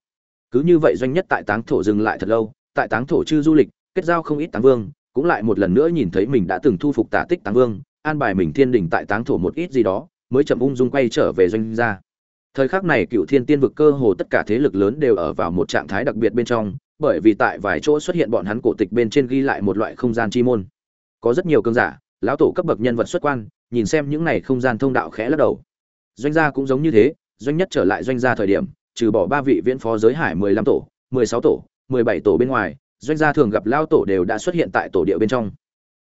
Cứ như vậy doanh nhất tại táng thổ dừng lại thật lâu, tại táng thổ chư du lịch, kết giao không ít táng vương, cũng lại một lần nữa nhìn thấy mình đã từng thu phục tả tích táng vương an bài mình thiên đình tại táng thổ một ít gì đó, mới chậm ung dung quay trở về doanh gia. Thời khắc này cựu thiên tiên vực cơ hồ tất cả thế lực lớn đều ở vào một trạng thái đặc biệt bên trong, bởi vì tại vài chỗ xuất hiện bọn hắn cổ tịch bên trên ghi lại một loại không gian chi môn. Có rất nhiều cơn giả, lão tổ cấp bậc nhân vật xuất quan, nhìn xem những này không gian thông đạo khẽ lắc đầu. Doanh gia cũng giống như thế, doanh nhất trở lại doanh gia thời điểm, trừ bỏ ba vị viễn phó giới hải mười lăm tổ, mười sáu tổ, mười bảy tổ bên ngoài, doanh gia thường gặp lao tổ đều đã xuất hiện tại tổ địa bên trong.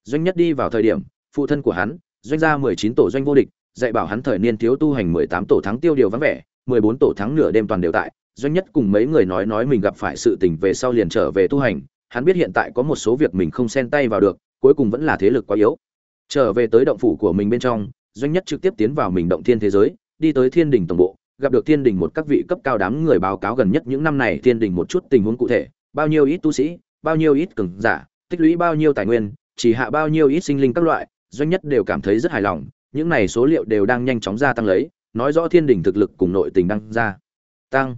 Doanh nhất đi vào thời điểm phụ thân của hắn, doanh gia mười chín tổ doanh vô địch, dạy bảo hắn thời niên thiếu tu hành mười tám tổ thắng tiêu điều vắng vẻ, mười bốn tổ thắng nửa đêm toàn đều tại. Doanh nhất cùng mấy người nói nói mình gặp phải sự tình về sau liền trở về tu hành. Hắn biết hiện tại có một số việc mình không xen tay vào được, cuối cùng vẫn là thế lực quá yếu. Trở về tới động phủ của mình bên trong, doanh nhất trực tiếp tiến vào mình động thiên thế giới, đi tới thiên đình tổng bộ, gặp được thiên đình một các vị cấp cao đám người báo cáo gần nhất những năm này thiên đình một chút tình huống cụ thể, bao nhiêu ít tu sĩ, bao nhiêu ít cường giả, tích lũy bao nhiêu tài nguyên, chỉ hạ bao nhiêu ít sinh linh các loại doanh nhất đều cảm thấy rất hài lòng, những này số liệu đều đang nhanh chóng gia tăng lấy, nói rõ thiên đình thực lực cùng nội tình đang gia tăng.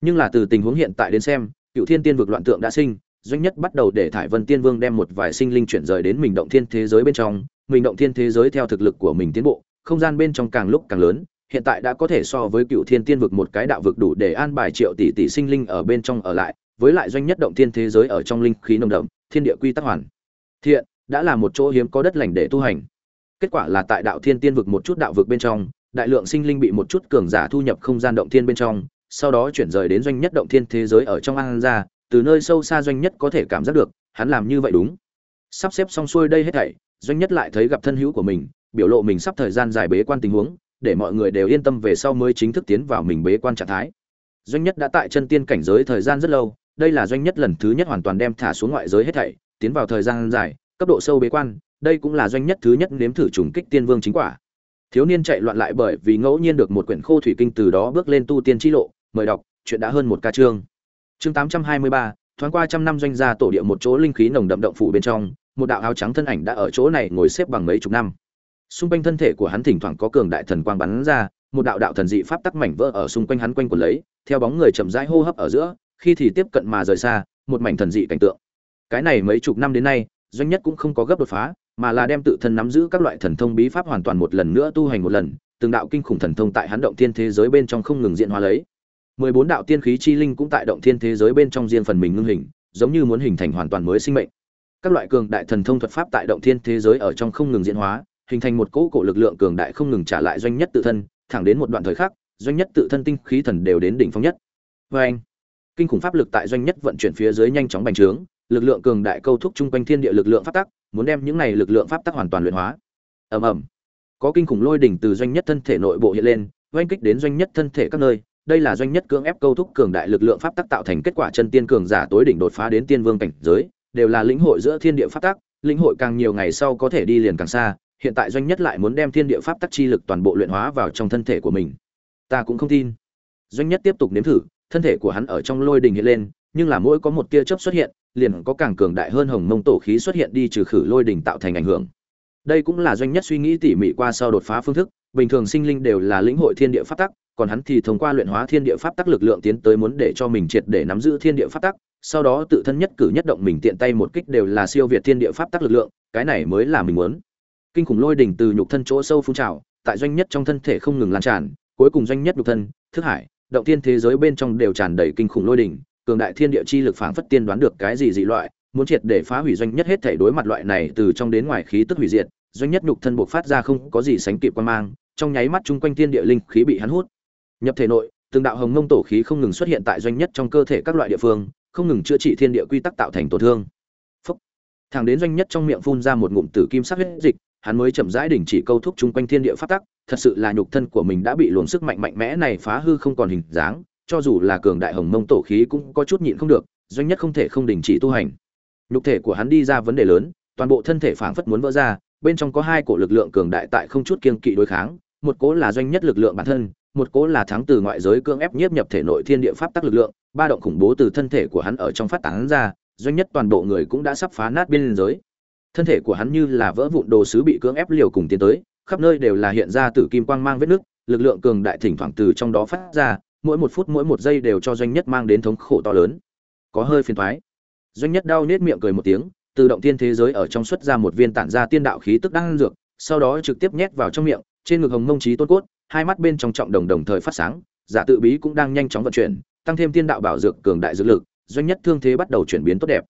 Nhưng là từ tình huống hiện tại đến xem, cựu thiên tiên vực loạn tượng đã sinh, doanh nhất bắt đầu để thải vân tiên vương đem một vài sinh linh chuyển rời đến mình động thiên thế giới bên trong, mình động thiên thế giới theo thực lực của mình tiến bộ, không gian bên trong càng lúc càng lớn, hiện tại đã có thể so với cựu thiên tiên vực một cái đạo vực đủ để an bài triệu tỷ tỷ sinh linh ở bên trong ở lại, với lại doanh nhất động thiên thế giới ở trong linh khí nồng đậm, thiên địa quy tắc hoàn thiện đã là một chỗ hiếm có đất lành để tu hành. Kết quả là tại đạo thiên tiên vực một chút đạo vực bên trong, đại lượng sinh linh bị một chút cường giả thu nhập không gian động thiên bên trong, sau đó chuyển rời đến doanh nhất động thiên thế giới ở trong an ra từ nơi sâu xa doanh nhất có thể cảm giác được, hắn làm như vậy đúng. Sắp xếp xong xuôi đây hết thảy, doanh nhất lại thấy gặp thân hữu của mình, biểu lộ mình sắp thời gian dài bế quan tình huống, để mọi người đều yên tâm về sau mới chính thức tiến vào mình bế quan trạng thái. Doanh nhất đã tại chân tiên cảnh giới thời gian rất lâu, đây là doanh nhất lần thứ nhất hoàn toàn đem thả xuống ngoại giới hết thảy, tiến vào thời gian dài cấp độ sâu bế quan, đây cũng là doanh nhất thứ nhất nếm thử trùng kích tiên vương chính quả. Thiếu niên chạy loạn lại bởi vì ngẫu nhiên được một quyển khô thủy kinh từ đó bước lên tu tiên chi lộ, mời đọc, chuyện đã hơn một ca chương. Chương tám trăm hai mươi ba, thoáng qua trăm năm doanh gia tổ địa một chỗ linh khí nồng đậm động phủ bên trong, một đạo áo trắng thân ảnh đã ở chỗ này ngồi xếp bằng mấy chục năm. Xung quanh thân thể của hắn thỉnh thoảng có cường đại thần quang bắn ra, một đạo đạo thần dị pháp tắc mảnh vỡ ở xung quanh hắn quanh quần lấy, theo bóng người chậm rãi hô hấp ở giữa, khi thì tiếp cận mà rời xa, một mảnh thần dị cảnh tượng. Cái này mấy chục năm đến nay doanh nhất cũng không có gấp đột phá, mà là đem tự thân nắm giữ các loại thần thông bí pháp hoàn toàn một lần nữa tu hành một lần, từng đạo kinh khủng thần thông tại hắn động thiên thế giới bên trong không ngừng diễn hóa lấy. Mười bốn đạo tiên khí chi linh cũng tại động thiên thế giới bên trong riêng phần mình ngưng hình, giống như muốn hình thành hoàn toàn mới sinh mệnh. Các loại cường đại thần thông thuật pháp tại động thiên thế giới ở trong không ngừng diễn hóa, hình thành một cỗ cổ lực lượng cường đại không ngừng trả lại doanh nhất tự thân, thẳng đến một đoạn thời khắc, doanh nhất tự thân tinh khí thần đều đến đỉnh phong nhất. Vê anh kinh khủng pháp lực tại doanh nhất vận chuyển phía dưới nhanh chóng bành trướng, lực lượng cường đại câu thúc chung quanh thiên địa lực lượng pháp tắc, muốn đem những này lực lượng pháp tắc hoàn toàn luyện hóa. Ầm ầm. Có kinh khủng lôi đỉnh từ doanh nhất thân thể nội bộ hiện lên, oanh kích đến doanh nhất thân thể các nơi, đây là doanh nhất cưỡng ép câu thúc cường đại lực lượng pháp tắc tạo thành kết quả chân tiên cường giả tối đỉnh đột phá đến tiên vương cảnh giới, đều là lĩnh hội giữa thiên địa pháp tắc, lĩnh hội càng nhiều ngày sau có thể đi liền càng xa, hiện tại doanh nhất lại muốn đem thiên địa pháp tắc chi lực toàn bộ luyện hóa vào trong thân thể của mình. Ta cũng không tin. Doanh nhất tiếp tục nếm thử thân thể của hắn ở trong lôi đình hiện lên, nhưng là mỗi có một tia chớp xuất hiện, liền có càng cường đại hơn hồng mông tổ khí xuất hiện đi trừ khử lôi đình tạo thành ảnh hưởng. Đây cũng là doanh nhất suy nghĩ tỉ mỉ qua sau đột phá phương thức, bình thường sinh linh đều là lĩnh hội thiên địa pháp tắc, còn hắn thì thông qua luyện hóa thiên địa pháp tắc lực lượng tiến tới muốn để cho mình triệt để nắm giữ thiên địa pháp tắc, sau đó tự thân nhất cử nhất động mình tiện tay một kích đều là siêu việt thiên địa pháp tắc lực lượng, cái này mới là mình muốn. Kinh khủng lôi đỉnh từ nhục thân chỗ sâu phun trào, tại doanh nhất trong thân thể không ngừng lan tràn, cuối cùng doanh nhất nhục thân, thức hải động thiên thế giới bên trong đều tràn đầy kinh khủng lôi đỉnh, cường đại thiên địa chi lực phảng phất tiên đoán được cái gì dị loại, muốn triệt để phá hủy doanh nhất hết thể đối mặt loại này từ trong đến ngoài khí tức hủy diệt, doanh nhất nhục thân buộc phát ra không có gì sánh kịp quan mang, trong nháy mắt chung quanh thiên địa linh khí bị hắn hút nhập thể nội, từng đạo hồng ngông tổ khí không ngừng xuất hiện tại doanh nhất trong cơ thể các loại địa phương, không ngừng chữa trị thiên địa quy tắc tạo thành tổn thương Phốc. thẳng đến doanh nhất trong miệng phun ra một ngụm tử kim sắc huyết dịch, hắn mới chậm rãi đình chỉ câu thúc chung quanh thiên địa phát tắc thật sự là nhục thân của mình đã bị luồng sức mạnh mạnh mẽ này phá hư không còn hình dáng, cho dù là cường đại hồng mông tổ khí cũng có chút nhịn không được, doanh nhất không thể không đình chỉ tu hành. Nhục thể của hắn đi ra vấn đề lớn, toàn bộ thân thể phảng phất muốn vỡ ra, bên trong có hai cổ lực lượng cường đại tại không chút kiên kỵ đối kháng, một cố là doanh nhất lực lượng bản thân, một cố là thắng từ ngoại giới cưỡng ép nhiếp nhập thể nội thiên địa pháp tắc lực lượng, ba động khủng bố từ thân thể của hắn ở trong phát tán ra, doanh nhất toàn bộ người cũng đã sắp phá nát biên giới. Thân thể của hắn như là vỡ vụn đồ sứ bị cưỡng ép liều cùng tiến tới khắp nơi đều là hiện ra tử kim quang mang vết nước lực lượng cường đại thỉnh thoảng từ trong đó phát ra mỗi một phút mỗi một giây đều cho doanh nhất mang đến thống khổ to lớn. Có hơi phiền toái, doanh nhất đau nết miệng cười một tiếng tự động tiên thế giới ở trong xuất ra một viên tản ra tiên đạo khí tức đang dược sau đó trực tiếp nhét vào trong miệng trên ngực hồng mông trí tôn cốt hai mắt bên trong trọng đồng đồng thời phát sáng giả tự bí cũng đang nhanh chóng vận chuyển tăng thêm tiên đạo bảo dược cường đại dược lực doanh nhất thương thế bắt đầu chuyển biến tốt đẹp.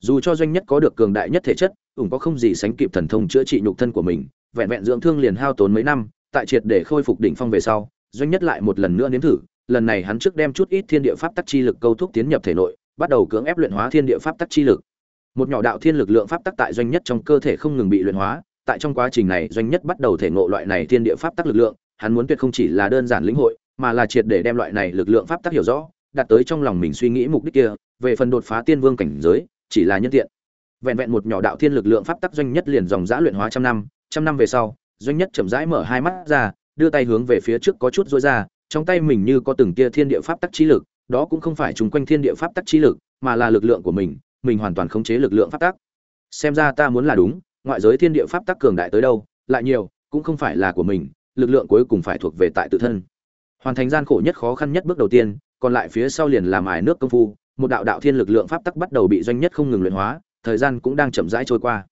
Dù cho doanh nhất có được cường đại nhất thể chất ủng có không gì sánh kịp thần thông chữa trị nhục thân của mình, vẹn vẹn dưỡng thương liền hao tốn mấy năm, tại triệt để khôi phục đỉnh phong về sau, doanh nhất lại một lần nữa nếm thử, lần này hắn trước đem chút ít thiên địa pháp tắc chi lực câu thúc tiến nhập thể nội, bắt đầu cưỡng ép luyện hóa thiên địa pháp tắc chi lực. Một nhỏ đạo thiên lực lượng pháp tắc tại doanh nhất trong cơ thể không ngừng bị luyện hóa, tại trong quá trình này doanh nhất bắt đầu thể ngộ loại này thiên địa pháp tắc lực lượng, hắn muốn tuyệt không chỉ là đơn giản lĩnh hội, mà là triệt để đem loại này lực lượng pháp tắc hiểu rõ đặt tới trong lòng mình suy nghĩ mục đích kia, về phần đột phá tiên vương cảnh giới, chỉ là nhân tiện vẹn vẹn một nhỏ đạo thiên lực lượng pháp tắc doanh nhất liền dòng dã luyện hóa trăm năm trăm năm về sau, doanh nhất chậm rãi mở hai mắt ra, đưa tay hướng về phía trước có chút dối ra, trong tay mình như có từng tia thiên địa pháp tắc trí lực, đó cũng không phải chung quanh thiên địa pháp tắc trí lực, mà là lực lượng của mình mình hoàn toàn khống chế lực lượng pháp tắc. Xem ra ta muốn là đúng, ngoại giới thiên địa pháp tắc cường đại tới đâu, lại nhiều, cũng không phải là của mình, lực lượng cuối cùng phải thuộc về tại tự thân. Hoàn thành gian khổ nhất khó khăn nhất bước đầu tiên, còn lại phía sau liền làm ải nước công phu, một đạo đạo thiên lực lượng pháp tắc bắt đầu bị doanh nhất không ngừng luyện hóa thời gian cũng đang chậm rãi trôi qua.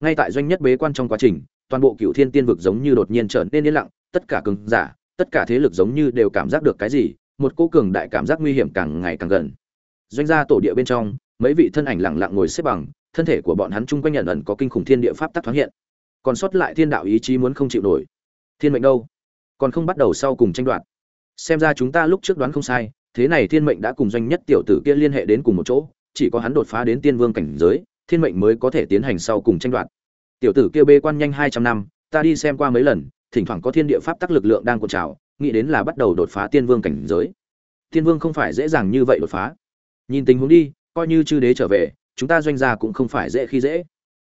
Ngay tại doanh nhất bế quan trong quá trình, toàn bộ cựu thiên tiên vực giống như đột nhiên trở nên yên lặng, tất cả cường giả, tất cả thế lực giống như đều cảm giác được cái gì, một cô cường đại cảm giác nguy hiểm càng ngày càng gần. Doanh gia tổ địa bên trong, mấy vị thân ảnh lặng lặng ngồi xếp bằng, thân thể của bọn hắn chung quanh nhận ẩn có kinh khủng thiên địa pháp tắc thoáng hiện. Còn sót lại thiên đạo ý chí muốn không chịu nổi. Thiên mệnh đâu? Còn không bắt đầu sau cùng tranh đoạt. Xem ra chúng ta lúc trước đoán không sai, thế này thiên mệnh đã cùng doanh nhất tiểu tử kia liên hệ đến cùng một chỗ, chỉ có hắn đột phá đến tiên vương cảnh giới thiên mệnh mới có thể tiến hành sau cùng tranh đoạt. Tiểu tử kia bê quan nhanh hai trăm năm, ta đi xem qua mấy lần, thỉnh thoảng có thiên địa pháp tắc lực lượng đang cuộn trào, nghĩ đến là bắt đầu đột phá tiên vương cảnh giới. Tiên vương không phải dễ dàng như vậy đột phá. Nhìn tình huống đi, coi như chư đế trở về, chúng ta doanh gia cũng không phải dễ khi dễ.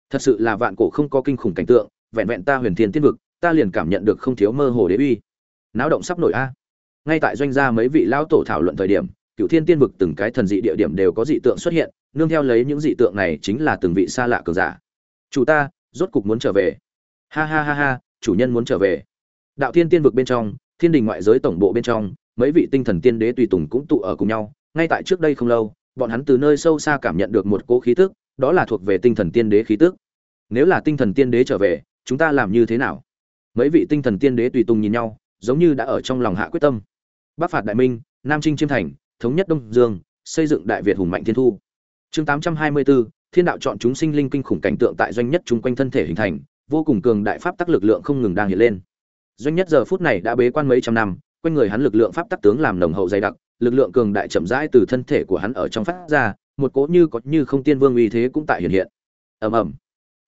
Thật sự là vạn cổ không có kinh khủng cảnh tượng, vẹn vẹn ta huyền thiên tiên vực, ta liền cảm nhận được không thiếu mơ hồ đế uy. Náo động sắp nổi a. Ngay tại doanh gia mấy vị lão tổ thảo luận thời điểm, cựu thiên tiên vực từng cái thần dị địa điểm đều có dị tượng xuất hiện nương theo lấy những dị tượng này chính là từng vị xa lạ cường giả. Chủ ta, rốt cục muốn trở về. Ha ha ha ha, chủ nhân muốn trở về. Đạo thiên tiên vực bên trong, thiên đình ngoại giới tổng bộ bên trong, mấy vị tinh thần tiên đế tùy tùng cũng tụ ở cùng nhau. Ngay tại trước đây không lâu, bọn hắn từ nơi sâu xa cảm nhận được một cỗ khí tức, đó là thuộc về tinh thần tiên đế khí tức. Nếu là tinh thần tiên đế trở về, chúng ta làm như thế nào? Mấy vị tinh thần tiên đế tùy tùng nhìn nhau, giống như đã ở trong lòng hạ quyết tâm. Bắc phạt đại minh, nam trinh chiêm thành, thống nhất đông dương, xây dựng đại việt hùng mạnh thiên thu chương tám trăm hai mươi bốn thiên đạo chọn chúng sinh linh kinh khủng cảnh tượng tại doanh nhất chúng quanh thân thể hình thành, vô cùng cường đại pháp tắc lực lượng không ngừng đang hiện lên. Doanh nhất giờ phút này đã bế quan mấy trăm năm, quanh người hắn lực lượng pháp tắc tướng làm nồng hậu dày đặc, lực lượng cường đại chậm rãi từ thân thể của hắn ở trong phát ra, một cỗ như có như không tiên vương uy thế cũng tại hiện hiện. Ầm ầm.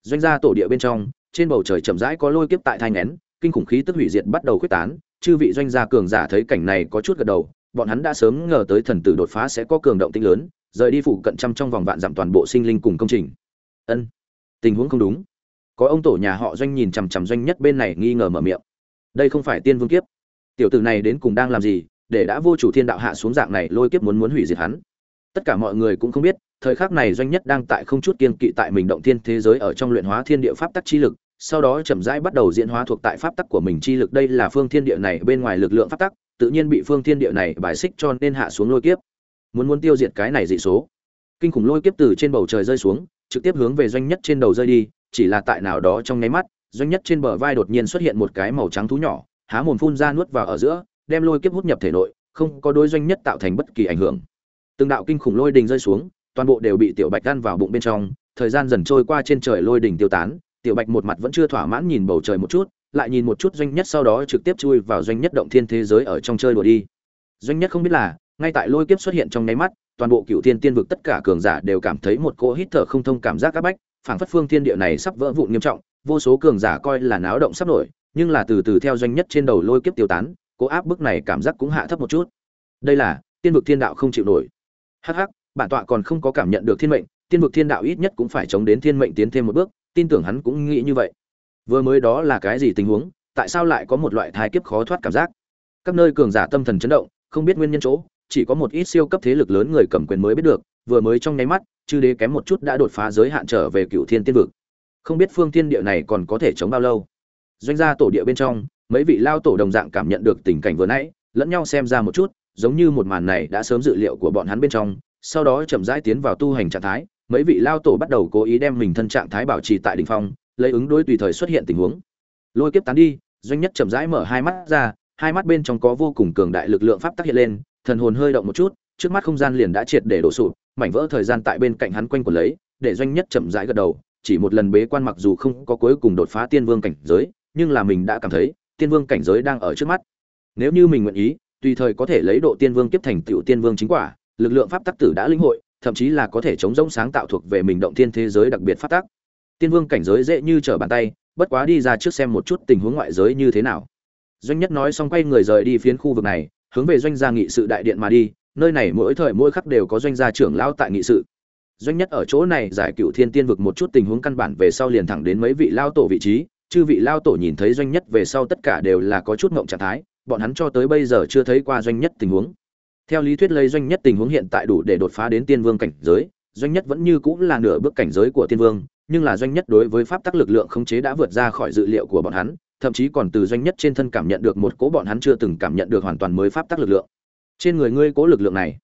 Doanh gia tổ địa bên trong, trên bầu trời chậm rãi có lôi kiếp tại thai nén kinh khủng khí tức hủy diệt bắt đầu khuếch tán, chư vị doanh gia cường giả thấy cảnh này có chút gật đầu, bọn hắn đã sớm ngờ tới thần tử đột phá sẽ có cường động tinh lớn rời đi phụ cận trăm trong vòng vạn dặm toàn bộ sinh linh cùng công trình. Ân, tình huống không đúng. Có ông tổ nhà họ doanh nhìn chằm chằm doanh nhất bên này nghi ngờ mở miệng. Đây không phải tiên vương kiếp. Tiểu tử này đến cùng đang làm gì, để đã vô chủ thiên đạo hạ xuống dạng này lôi kiếp muốn muốn hủy diệt hắn. Tất cả mọi người cũng không biết, thời khắc này doanh nhất đang tại không chút kiên kỵ tại mình động thiên thế giới ở trong luyện hóa thiên địa pháp tắc chi lực, sau đó chậm rãi bắt đầu diễn hóa thuộc tại pháp tắc của mình chi lực. Đây là phương thiên địa này bên ngoài lực lượng pháp tắc, tự nhiên bị phương thiên địa này bài xích cho nên hạ xuống lôi kiếp muốn muốn tiêu diệt cái này dị số. Kinh khủng lôi kiếp từ trên bầu trời rơi xuống, trực tiếp hướng về doanh nhất trên đầu rơi đi, chỉ là tại nào đó trong nháy mắt, doanh nhất trên bờ vai đột nhiên xuất hiện một cái màu trắng thú nhỏ, há mồm phun ra nuốt vào ở giữa, đem lôi kiếp hút nhập thể nội, không có đối doanh nhất tạo thành bất kỳ ảnh hưởng. Từng đạo kinh khủng lôi đình rơi xuống, toàn bộ đều bị tiểu bạch ăn vào bụng bên trong, thời gian dần trôi qua trên trời lôi đình tiêu tán, tiểu bạch một mặt vẫn chưa thỏa mãn nhìn bầu trời một chút, lại nhìn một chút doanh nhất sau đó trực tiếp chui vào doanh nhất động thiên thế giới ở trong chơi đùa đi. Doanh nhất không biết là ngay tại lôi kiếp xuất hiện trong nháy mắt, toàn bộ cựu thiên tiên vực tất cả cường giả đều cảm thấy một cỗ hít thở không thông cảm giác áp bách, phảng phất phương thiên địa này sắp vỡ vụn nghiêm trọng, vô số cường giả coi là náo động sắp nổi, nhưng là từ từ theo doanh nhất trên đầu lôi kiếp tiêu tán, cỗ áp bức này cảm giác cũng hạ thấp một chút. Đây là, tiên vực thiên đạo không chịu nổi. Hắc hắc, bản tọa còn không có cảm nhận được thiên mệnh, tiên vực thiên đạo ít nhất cũng phải chống đến thiên mệnh tiến thêm một bước, tin tưởng hắn cũng nghĩ như vậy. Vừa mới đó là cái gì tình huống, tại sao lại có một loại thai kiếp khó thoát cảm giác? Các nơi cường giả tâm thần chấn động, không biết nguyên nhân chỗ chỉ có một ít siêu cấp thế lực lớn người cầm quyền mới biết được, vừa mới trong nháy mắt, chư đế kém một chút đã đột phá giới hạn trở về cựu thiên tiên vực. Không biết phương thiên địa này còn có thể chống bao lâu. Doanh gia tổ địa bên trong, mấy vị lao tổ đồng dạng cảm nhận được tình cảnh vừa nãy, lẫn nhau xem ra một chút, giống như một màn này đã sớm dự liệu của bọn hắn bên trong. Sau đó chậm rãi tiến vào tu hành trạng thái, mấy vị lao tổ bắt đầu cố ý đem mình thân trạng thái bảo trì tại đỉnh phong, lấy ứng đối tùy thời xuất hiện tình huống. Lôi kiếp tán đi, doanh nhất chậm rãi mở hai mắt ra, hai mắt bên trong có vô cùng cường đại lực lượng pháp tác hiện lên thần hồn hơi động một chút, trước mắt không gian liền đã triệt để đổ sụp, mảnh vỡ thời gian tại bên cạnh hắn quanh quẩn lấy, để doanh nhất chậm rãi gật đầu, chỉ một lần bế quan mặc dù không có cuối cùng đột phá tiên vương cảnh giới, nhưng là mình đã cảm thấy, tiên vương cảnh giới đang ở trước mắt. Nếu như mình nguyện ý, tùy thời có thể lấy độ tiên vương kiếp thành tựu tiên vương chính quả, lực lượng pháp tắc tử đã linh hội, thậm chí là có thể chống rỗng sáng tạo thuộc về mình động thiên thế giới đặc biệt pháp tắc. Tiên vương cảnh giới dễ như trở bàn tay, bất quá đi ra trước xem một chút tình huống ngoại giới như thế nào. Doanh nhất nói xong quay người rời đi phiến khu vực này hướng về doanh gia nghị sự đại điện mà đi, nơi này mỗi thời mỗi khắc đều có doanh gia trưởng lão tại nghị sự. Doanh nhất ở chỗ này giải cựu thiên tiên vực một chút tình huống căn bản về sau liền thẳng đến mấy vị lao tổ vị trí, chư vị lao tổ nhìn thấy doanh nhất về sau tất cả đều là có chút ngộng trạng thái, bọn hắn cho tới bây giờ chưa thấy qua doanh nhất tình huống. Theo lý thuyết lấy doanh nhất tình huống hiện tại đủ để đột phá đến tiên vương cảnh giới, doanh nhất vẫn như cũng là nửa bước cảnh giới của tiên vương, nhưng là doanh nhất đối với pháp tắc lực lượng khống chế đã vượt ra khỏi dự liệu của bọn hắn thậm chí còn từ doanh nhất trên thân cảm nhận được một cố bọn hắn chưa từng cảm nhận được hoàn toàn mới pháp tắc lực lượng. Trên người ngươi cố lực lượng này.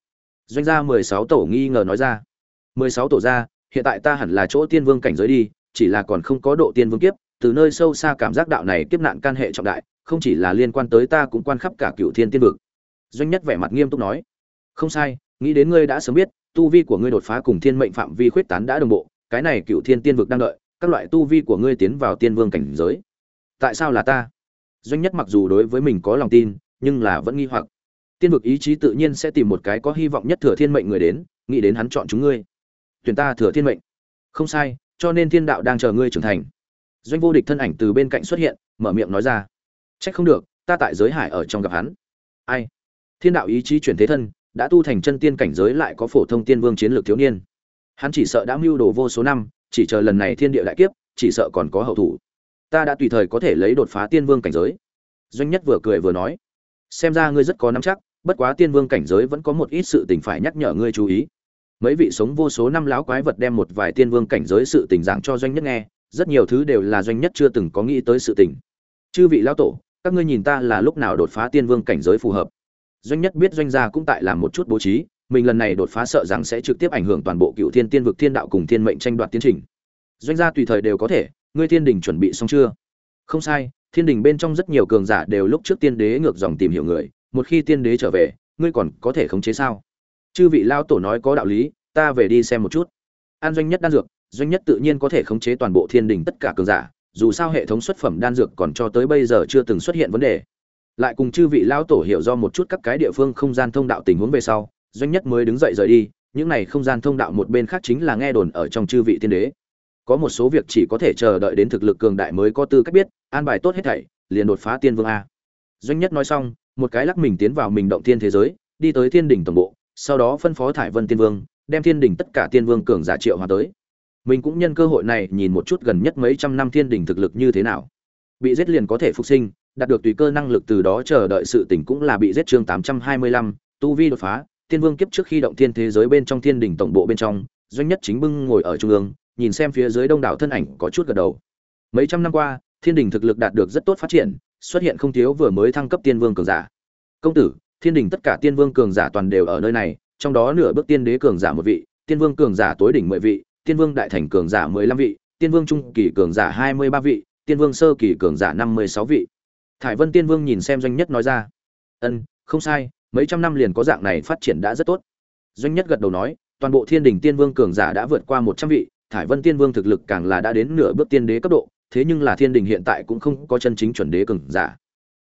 Doanh gia mười sáu tổ nghi ngờ nói ra. Mười sáu tổ gia, hiện tại ta hẳn là chỗ tiên vương cảnh giới đi, chỉ là còn không có độ tiên vương kiếp, từ nơi sâu xa cảm giác đạo này kiếp nạn can hệ trọng đại, không chỉ là liên quan tới ta cũng quan khắp cả cựu thiên tiên vực. Doanh nhất vẻ mặt nghiêm túc nói. Không sai, nghĩ đến ngươi đã sớm biết, tu vi của ngươi đột phá cùng thiên mệnh phạm vi khuyết tán đã đồng bộ, cái này cựu thiên tiên vực đang đợi, các loại tu vi của ngươi tiến vào tiên vương cảnh giới tại sao là ta? Doanh nhất mặc dù đối với mình có lòng tin, nhưng là vẫn nghi hoặc. Tiên vực ý chí tự nhiên sẽ tìm một cái có hy vọng nhất thừa thiên mệnh người đến, nghĩ đến hắn chọn chúng ngươi. Tuyển ta thừa thiên mệnh. Không sai, cho nên thiên đạo đang chờ ngươi trưởng thành. Doanh vô địch thân ảnh từ bên cạnh xuất hiện, mở miệng nói ra. Trách không được, ta tại giới hải ở trong gặp hắn. Ai? Thiên đạo ý chí chuyển thế thân, đã tu thành chân tiên cảnh giới lại có phổ thông tiên vương chiến lược thiếu niên. Hắn chỉ sợ đã mưu đồ vô số năm, chỉ chờ lần này thiên địa đại kiếp, chỉ sợ còn có hậu thủ ta đã tùy thời có thể lấy đột phá tiên vương cảnh giới. Doanh nhất vừa cười vừa nói, xem ra ngươi rất có nắm chắc, bất quá tiên vương cảnh giới vẫn có một ít sự tình phải nhắc nhở ngươi chú ý. Mấy vị sống vô số năm láo quái vật đem một vài tiên vương cảnh giới sự tình dạng cho doanh nhất nghe, rất nhiều thứ đều là doanh nhất chưa từng có nghĩ tới sự tình. Chư vị lão tổ, các ngươi nhìn ta là lúc nào đột phá tiên vương cảnh giới phù hợp? Doanh nhất biết doanh gia cũng tại làm một chút bố trí, mình lần này đột phá sợ rằng sẽ trực tiếp ảnh hưởng toàn bộ cựu thiên tiên vực thiên đạo cùng thiên mệnh tranh đoạt tiến trình. Doanh gia tùy thời đều có thể ngươi thiên đình chuẩn bị xong chưa? Không sai, thiên đình bên trong rất nhiều cường giả đều lúc trước tiên đế ngược dòng tìm hiểu người, một khi tiên đế trở về, ngươi còn có thể khống chế sao? Chư vị lao tổ nói có đạo lý, ta về đi xem một chút. An doanh nhất đan dược, doanh nhất tự nhiên có thể khống chế toàn bộ thiên đình tất cả cường giả, dù sao hệ thống xuất phẩm đan dược còn cho tới bây giờ chưa từng xuất hiện vấn đề. Lại cùng chư vị lao tổ hiểu do một chút các cái địa phương không gian thông đạo tình huống về sau, doanh nhất mới đứng dậy rời đi, những này không gian thông đạo một bên khác chính là nghe đồn ở trong chư vị tiên đế có một số việc chỉ có thể chờ đợi đến thực lực cường đại mới có tư cách biết an bài tốt hết thảy liền đột phá tiên vương a. Doanh nhất nói xong một cái lắc mình tiến vào mình động thiên thế giới đi tới thiên đỉnh tổng bộ sau đó phân phó thải vân tiên vương đem thiên đỉnh tất cả tiên vương cường giả triệu hòa tới. Mình cũng nhân cơ hội này nhìn một chút gần nhất mấy trăm năm thiên đỉnh thực lực như thế nào. Bị giết liền có thể phục sinh đạt được tùy cơ năng lực từ đó chờ đợi sự tỉnh cũng là bị giết chương 825, tu vi đột phá, tiên vương kiếp trước khi động thiên thế giới bên trong thiên đỉnh tổng bộ bên trong, doanh nhất chính bưng ngồi ở trung ương, nhìn xem phía dưới đông đảo thân ảnh có chút gật đầu. Mấy trăm năm qua, thiên đình thực lực đạt được rất tốt phát triển, xuất hiện không thiếu vừa mới thăng cấp tiên vương cường giả. Công tử, thiên đình tất cả tiên vương cường giả toàn đều ở nơi này, trong đó nửa bước tiên đế cường giả một vị, tiên vương cường giả tối đỉnh mười vị, tiên vương đại thành cường giả mười lăm vị, tiên vương trung kỳ cường giả hai mươi ba vị, tiên vương sơ kỳ cường giả năm mươi sáu vị thải vân tiên vương nhìn xem doanh nhất nói ra ân không sai mấy trăm năm liền có dạng này phát triển đã rất tốt doanh nhất gật đầu nói toàn bộ thiên đình tiên vương cường giả đã vượt qua một trăm vị thải vân tiên vương thực lực càng là đã đến nửa bước tiên đế cấp độ, thế nhưng là thiên đình hiện tại cũng không có chân chính chuẩn đế cường giả.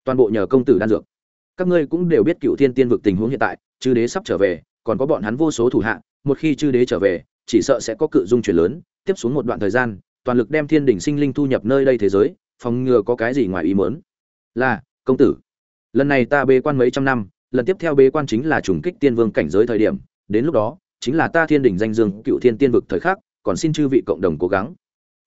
Toàn bộ nhờ công tử đan dược. Các ngươi cũng đều biết cựu thiên tiên vực tình huống hiện tại, chư đế sắp trở về, còn có bọn hắn vô số thủ hạ, một khi chư đế trở về, chỉ sợ sẽ có cự dung chuyển lớn, tiếp xuống một đoạn thời gian, toàn lực đem thiên đình sinh linh thu nhập nơi đây thế giới, phòng ngừa có cái gì ngoài ý muốn. Là, công tử, lần này ta bế quan mấy trăm năm, lần tiếp theo bế quan chính là trùng kích tiên vương cảnh giới thời điểm, đến lúc đó, chính là ta thiên Đình danh dương cựu thiên tiên vực thời khắc còn xin chư vị cộng đồng cố gắng.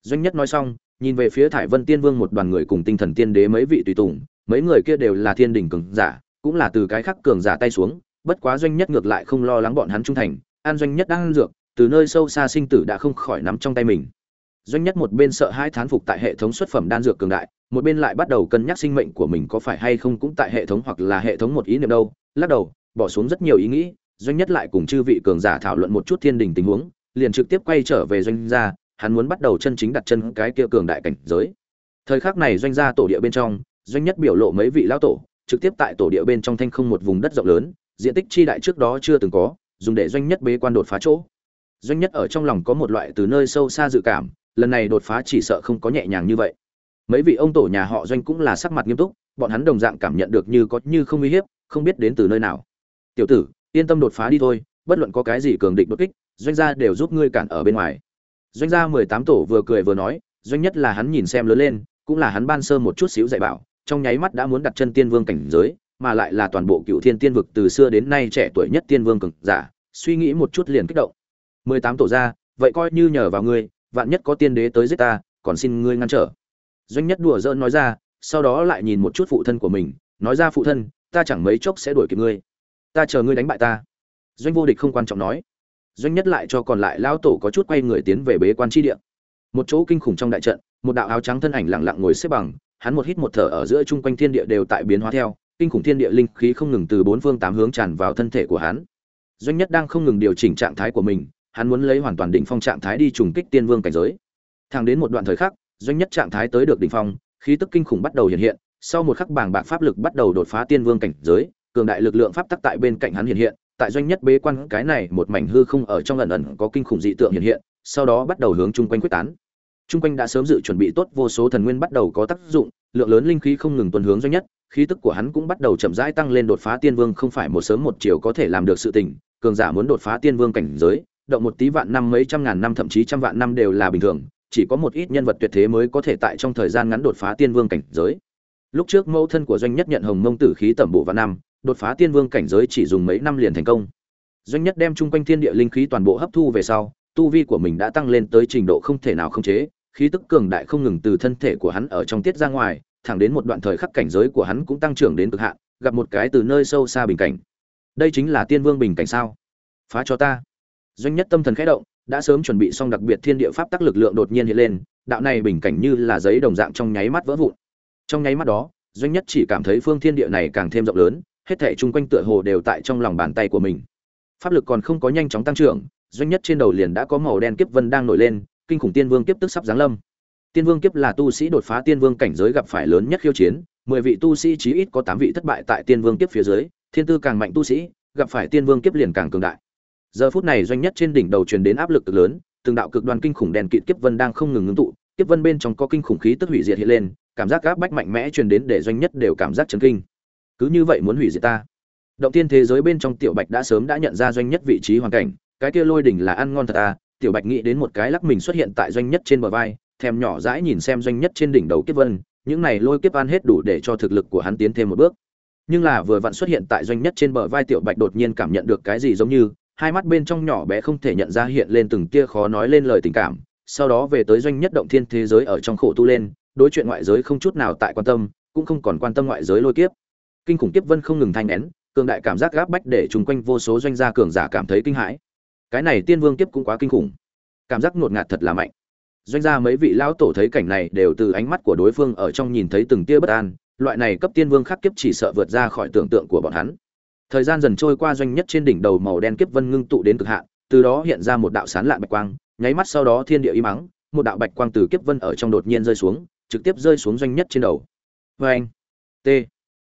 Doanh nhất nói xong, nhìn về phía thải vân tiên vương một đoàn người cùng tinh thần tiên đế mấy vị tùy tùng, mấy người kia đều là thiên Đình cường giả, cũng là từ cái khắc cường giả tay xuống, bất quá doanh nhất ngược lại không lo lắng bọn hắn trung thành, an doanh nhất đang ăn dược, từ nơi sâu xa sinh tử đã không khỏi nắm trong tay mình. Doanh nhất một bên sợ hai thán phục tại hệ thống xuất phẩm đan dược cường đại, một bên lại bắt đầu cân nhắc sinh mệnh của mình có phải hay không cũng tại hệ thống hoặc là hệ thống một ý niệm đâu, lắc đầu, bỏ xuống rất nhiều ý nghĩ, doanh nhất lại cùng chư vị cường giả thảo luận một chút thiên đình tình huống liền trực tiếp quay trở về doanh gia, hắn muốn bắt đầu chân chính đặt chân cái kia cường đại cảnh giới. Thời khắc này doanh gia tổ địa bên trong, doanh nhất biểu lộ mấy vị lão tổ, trực tiếp tại tổ địa bên trong thanh không một vùng đất rộng lớn, diện tích chi đại trước đó chưa từng có, dùng để doanh nhất bế quan đột phá chỗ. Doanh nhất ở trong lòng có một loại từ nơi sâu xa dự cảm, lần này đột phá chỉ sợ không có nhẹ nhàng như vậy. Mấy vị ông tổ nhà họ doanh cũng là sắc mặt nghiêm túc, bọn hắn đồng dạng cảm nhận được như có như không uy hiếp, không biết đến từ nơi nào. Tiểu tử, yên tâm đột phá đi thôi, bất luận có cái gì cường địch đột kích doanh gia đều giúp ngươi cản ở bên ngoài. Doanh gia mười tám tổ vừa cười vừa nói, doanh nhất là hắn nhìn xem lớn lên, cũng là hắn ban sơ một chút xíu dạy bảo, trong nháy mắt đã muốn đặt chân tiên vương cảnh giới, mà lại là toàn bộ cựu thiên tiên vực từ xưa đến nay trẻ tuổi nhất tiên vương cực giả, suy nghĩ một chút liền kích động. mười tám tổ ra, vậy coi như nhờ vào ngươi, vạn nhất có tiên đế tới giết ta, còn xin ngươi ngăn trở. Doanh nhất đùa giỡn nói ra, sau đó lại nhìn một chút phụ thân của mình, nói ra, phụ thân, ta chẳng mấy chốc sẽ đuổi kịp ngươi. Ta chờ ngươi đánh bại ta. Doanh vô địch không quan trọng nói doanh nhất lại cho còn lại lao tổ có chút quay người tiến về bế quan tri địa. Một chỗ kinh khủng trong đại trận, một đạo áo trắng thân ảnh lặng lặng ngồi xếp bằng, hắn một hít một thở ở giữa chung quanh thiên địa đều tại biến hóa theo, kinh khủng thiên địa linh khí không ngừng từ bốn phương tám hướng tràn vào thân thể của hắn. Doanh nhất đang không ngừng điều chỉnh trạng thái của mình, hắn muốn lấy hoàn toàn đỉnh phong trạng thái đi trùng kích tiên vương cảnh giới. Thẳng đến một đoạn thời khắc, doanh nhất trạng thái tới được đỉnh phong, khí tức kinh khủng bắt đầu hiện hiện, sau một khắc bàng bạc pháp lực bắt đầu đột phá tiên vương cảnh giới, cường đại lực lượng pháp tắc tại bên cạnh hắn hiện hiện tại doanh nhất bế quan, cái này một mảnh hư không ở trong lần ẩn có kinh khủng dị tượng hiện hiện, sau đó bắt đầu hướng chung quanh quyết tán. Chung quanh đã sớm dự chuẩn bị tốt, vô số thần nguyên bắt đầu có tác dụng, lượng lớn linh khí không ngừng tuần hướng doanh nhất, khí tức của hắn cũng bắt đầu chậm rãi tăng lên đột phá tiên vương, không phải một sớm một chiều có thể làm được sự tình, cường giả muốn đột phá tiên vương cảnh giới, động một tí vạn năm, mấy trăm ngàn năm, thậm chí trăm vạn năm đều là bình thường, chỉ có một ít nhân vật tuyệt thế mới có thể tại trong thời gian ngắn đột phá tiên vương cảnh giới. Lúc trước mẫu thân của doanh nhất nhận hồng mông tử khí tẩm bộ vạn năm đột phá tiên vương cảnh giới chỉ dùng mấy năm liền thành công. Doanh nhất đem chung quanh thiên địa linh khí toàn bộ hấp thu về sau, tu vi của mình đã tăng lên tới trình độ không thể nào không chế, khí tức cường đại không ngừng từ thân thể của hắn ở trong tiết ra ngoài, thẳng đến một đoạn thời khắc cảnh giới của hắn cũng tăng trưởng đến cực hạn, gặp một cái từ nơi sâu xa bình cảnh. Đây chính là tiên vương bình cảnh sao? Phá cho ta. Doanh nhất tâm thần khẽ động, đã sớm chuẩn bị xong đặc biệt thiên địa pháp tắc lực lượng đột nhiên hiện lên, đạo này bình cảnh như là giấy đồng dạng trong nháy mắt vỡ vụn. Trong nháy mắt đó, doanh nhất chỉ cảm thấy phương thiên địa này càng thêm rộng lớn hết thảy chung quanh tựa hồ đều tại trong lòng bàn tay của mình. Pháp lực còn không có nhanh chóng tăng trưởng, doanh nhất trên đầu liền đã có màu đen kiếp vân đang nổi lên, kinh khủng tiên vương kiếp tức sắp giáng lâm. Tiên vương kiếp là tu sĩ đột phá tiên vương cảnh giới gặp phải lớn nhất khiêu chiến, mười vị tu sĩ chí ít có tám vị thất bại tại tiên vương kiếp phía dưới, thiên tư càng mạnh tu sĩ, gặp phải tiên vương kiếp liền càng cường đại. Giờ phút này doanh nhất trên đỉnh đầu truyền đến áp lực cực lớn, từng đạo cực đoan kinh khủng đèn kịt kiếp vân đang không ngừng ngưng tụ, kiếp vân bên trong có kinh khủng khí tức hủy diệt hiện lên, cảm giác áp bách mạnh mẽ truyền đến để doanh nhất đều cảm giác chấn kinh cứ như vậy muốn hủy diệt ta. Động tiên thế giới bên trong tiểu bạch đã sớm đã nhận ra doanh nhất vị trí hoàn cảnh, cái kia lôi đỉnh là ăn ngon thật à? Tiểu bạch nghĩ đến một cái lắc mình xuất hiện tại doanh nhất trên bờ vai, thèm nhỏ dãi nhìn xem doanh nhất trên đỉnh đầu kiếp vân, những này lôi kiếp ăn hết đủ để cho thực lực của hắn tiến thêm một bước. Nhưng là vừa vặn xuất hiện tại doanh nhất trên bờ vai tiểu bạch đột nhiên cảm nhận được cái gì giống như, hai mắt bên trong nhỏ bé không thể nhận ra hiện lên từng tia khó nói lên lời tình cảm, sau đó về tới doanh nhất động thiên thế giới ở trong khổ tu lên, đối chuyện ngoại giới không chút nào tại quan tâm, cũng không còn quan tâm ngoại giới lôi kiếp kinh khủng tiếp vân không ngừng thanh nén, cường đại cảm giác gáp bách để chung quanh vô số doanh gia cường giả cảm thấy kinh hãi. Cái này tiên vương tiếp cũng quá kinh khủng. Cảm giác ngột ngạt thật là mạnh. Doanh gia mấy vị lão tổ thấy cảnh này đều từ ánh mắt của đối phương ở trong nhìn thấy từng tia bất an, loại này cấp tiên vương khắc kiếp chỉ sợ vượt ra khỏi tưởng tượng của bọn hắn. Thời gian dần trôi qua doanh nhất trên đỉnh đầu màu đen kiếp vân ngưng tụ đến cực hạn, từ đó hiện ra một đạo sán lạ bạch quang, nháy mắt sau đó thiên địa im mắng một đạo bạch quang từ kiếp vân ở trong đột nhiên rơi xuống, trực tiếp rơi xuống doanh nhất trên đầu. Vê anh t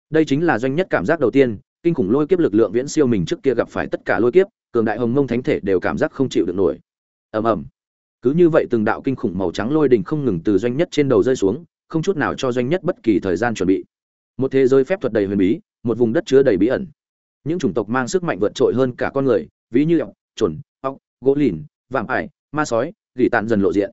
đây chính là doanh nhất cảm giác đầu tiên kinh khủng lôi kiếp lực lượng viễn siêu mình trước kia gặp phải tất cả lôi kiếp cường đại hồng mông thánh thể đều cảm giác không chịu được nổi. Ầm ầm. Cứ như vậy từng đạo kinh khủng màu trắng lôi đình không ngừng từ doanh nhất trên đầu rơi xuống không chút nào cho doanh nhất bất kỳ thời gian chuẩn bị. Một thế giới phép thuật đầy huyền bí một vùng đất chứa đầy bí ẩn. Những chủng tộc mang sức mạnh vượt trội hơn cả con người ví như ọc trồn ọc gỗ lìn vạm ải ma sói gỉ tàn dần lộ diện.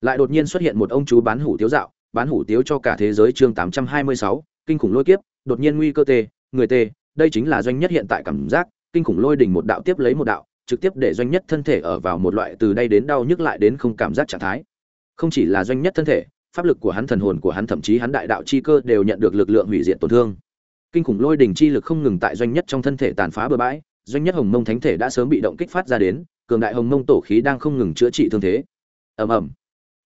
Lại đột nhiên xuất hiện một ông chú bán hủ tiếu dạo bán hủ tiếu cho cả thế giới chương 826, kinh khủng lôi kiếp đột nhiên nguy cơ tê, người tê, đây chính là doanh nhất hiện tại cảm giác, kinh khủng lôi đỉnh một đạo tiếp lấy một đạo, trực tiếp để doanh nhất thân thể ở vào một loại từ đây đến đau nhức lại đến không cảm giác trạng thái. Không chỉ là doanh nhất thân thể, pháp lực của hắn, thần hồn của hắn, thậm chí hắn đại đạo chi cơ đều nhận được lực lượng hủy diệt tổn thương. Kinh khủng lôi đỉnh chi lực không ngừng tại doanh nhất trong thân thể tàn phá bừa bãi, doanh nhất hồng mông thánh thể đã sớm bị động kích phát ra đến, cường đại hồng mông tổ khí đang không ngừng chữa trị thương thế. Ầm ầm.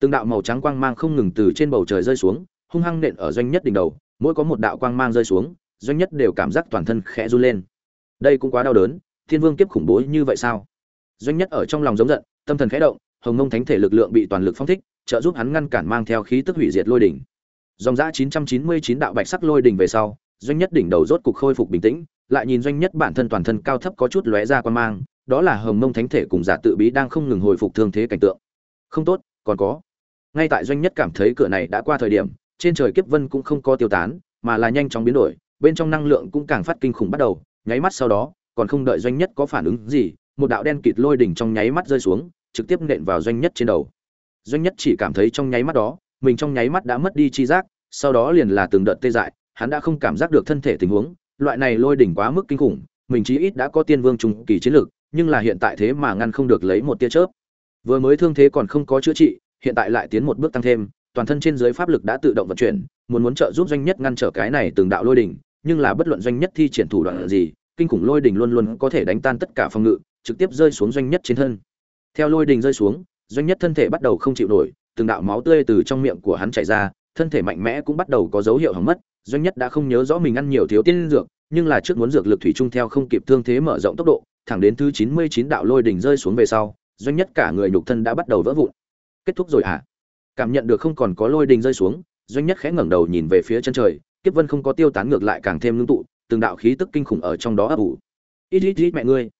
Từng đạo màu trắng quang mang không ngừng từ trên bầu trời rơi xuống, hung hăng nện ở doanh nhất đỉnh đầu mỗi có một đạo quang mang rơi xuống, doanh nhất đều cảm giác toàn thân khẽ run lên. Đây cũng quá đau đớn, thiên vương kiếp khủng bố như vậy sao? Doanh nhất ở trong lòng giống giận, tâm thần khẽ động, hồng mông thánh thể lực lượng bị toàn lực phong thích, trợ giúp hắn ngăn cản mang theo khí tức hủy diệt lôi đỉnh. Dòng giã 999 đạo bạch sắc lôi đỉnh về sau, doanh nhất đỉnh đầu rốt cục khôi phục bình tĩnh, lại nhìn doanh nhất bản thân toàn thân cao thấp có chút lóe ra quan mang, đó là hồng mông thánh thể cùng giả tự bí đang không ngừng hồi phục thương thế cảnh tượng. Không tốt, còn có. Ngay tại doanh nhất cảm thấy cửa này đã qua thời điểm trên trời kiếp vân cũng không có tiêu tán, mà là nhanh chóng biến đổi, bên trong năng lượng cũng càng phát kinh khủng bắt đầu, nháy mắt sau đó, còn không đợi doanh nhất có phản ứng gì, một đạo đen kịt lôi đỉnh trong nháy mắt rơi xuống, trực tiếp nện vào doanh nhất trên đầu. Doanh nhất chỉ cảm thấy trong nháy mắt đó, mình trong nháy mắt đã mất đi chi giác, sau đó liền là từng đợt tê dại, hắn đã không cảm giác được thân thể tình huống, loại này lôi đỉnh quá mức kinh khủng, mình chí ít đã có tiên vương trung kỳ chiến lực, nhưng là hiện tại thế mà ngăn không được lấy một tia chớp. Vừa mới thương thế còn không có chữa trị, hiện tại lại tiến một bước tăng thêm toàn thân trên dưới pháp lực đã tự động vận chuyển, muốn muốn trợ giúp doanh nhất ngăn trở cái này từng đạo lôi đỉnh, nhưng là bất luận doanh nhất thi triển thủ đoạn gì, kinh khủng lôi đỉnh luôn luôn có thể đánh tan tất cả phòng ngự, trực tiếp rơi xuống doanh nhất trên thân. Theo lôi đỉnh rơi xuống, doanh nhất thân thể bắt đầu không chịu nổi, từng đạo máu tươi từ trong miệng của hắn chảy ra, thân thể mạnh mẽ cũng bắt đầu có dấu hiệu hỏng mất, doanh nhất đã không nhớ rõ mình ăn nhiều thiếu tiên dược, nhưng là trước muốn dược lực thủy chung theo không kịp thương thế mở rộng tốc độ, thẳng đến thứ chín mươi chín đạo lôi đỉnh rơi xuống về sau, doanh nhất cả người nhục thân đã bắt đầu vỡ vụn. Kết thúc rồi à cảm nhận được không còn có lôi đình rơi xuống, doanh nhất khẽ ngẩng đầu nhìn về phía chân trời, kiếp vân không có tiêu tán ngược lại càng thêm ngưng tụ, từng đạo khí tức kinh khủng ở trong đó ấp ủ. Ít ít ít mẹ ngươi.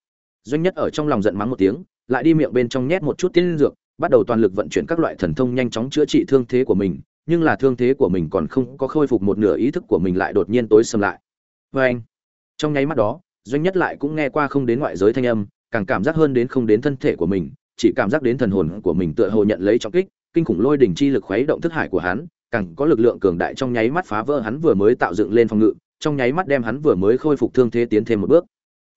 Doanh nhất ở trong lòng giận mắng một tiếng, lại đi miệng bên trong nhét một chút tiên dược, bắt đầu toàn lực vận chuyển các loại thần thông nhanh chóng chữa trị thương thế của mình, nhưng là thương thế của mình còn không có khôi phục một nửa ý thức của mình lại đột nhiên tối sầm lại. Vê anh, trong nháy mắt đó, doanh nhất lại cũng nghe qua không đến ngoại giới thanh âm, càng cảm giác hơn đến không đến thân thể của mình, chỉ cảm giác đến thần hồn của mình tựa hồ nhận lấy trọng kích kinh khủng lôi đỉnh chi lực khuấy động thức hải của hắn, càng có lực lượng cường đại trong nháy mắt phá vỡ hắn vừa mới tạo dựng lên phòng ngự, trong nháy mắt đem hắn vừa mới khôi phục thương thế tiến thêm một bước.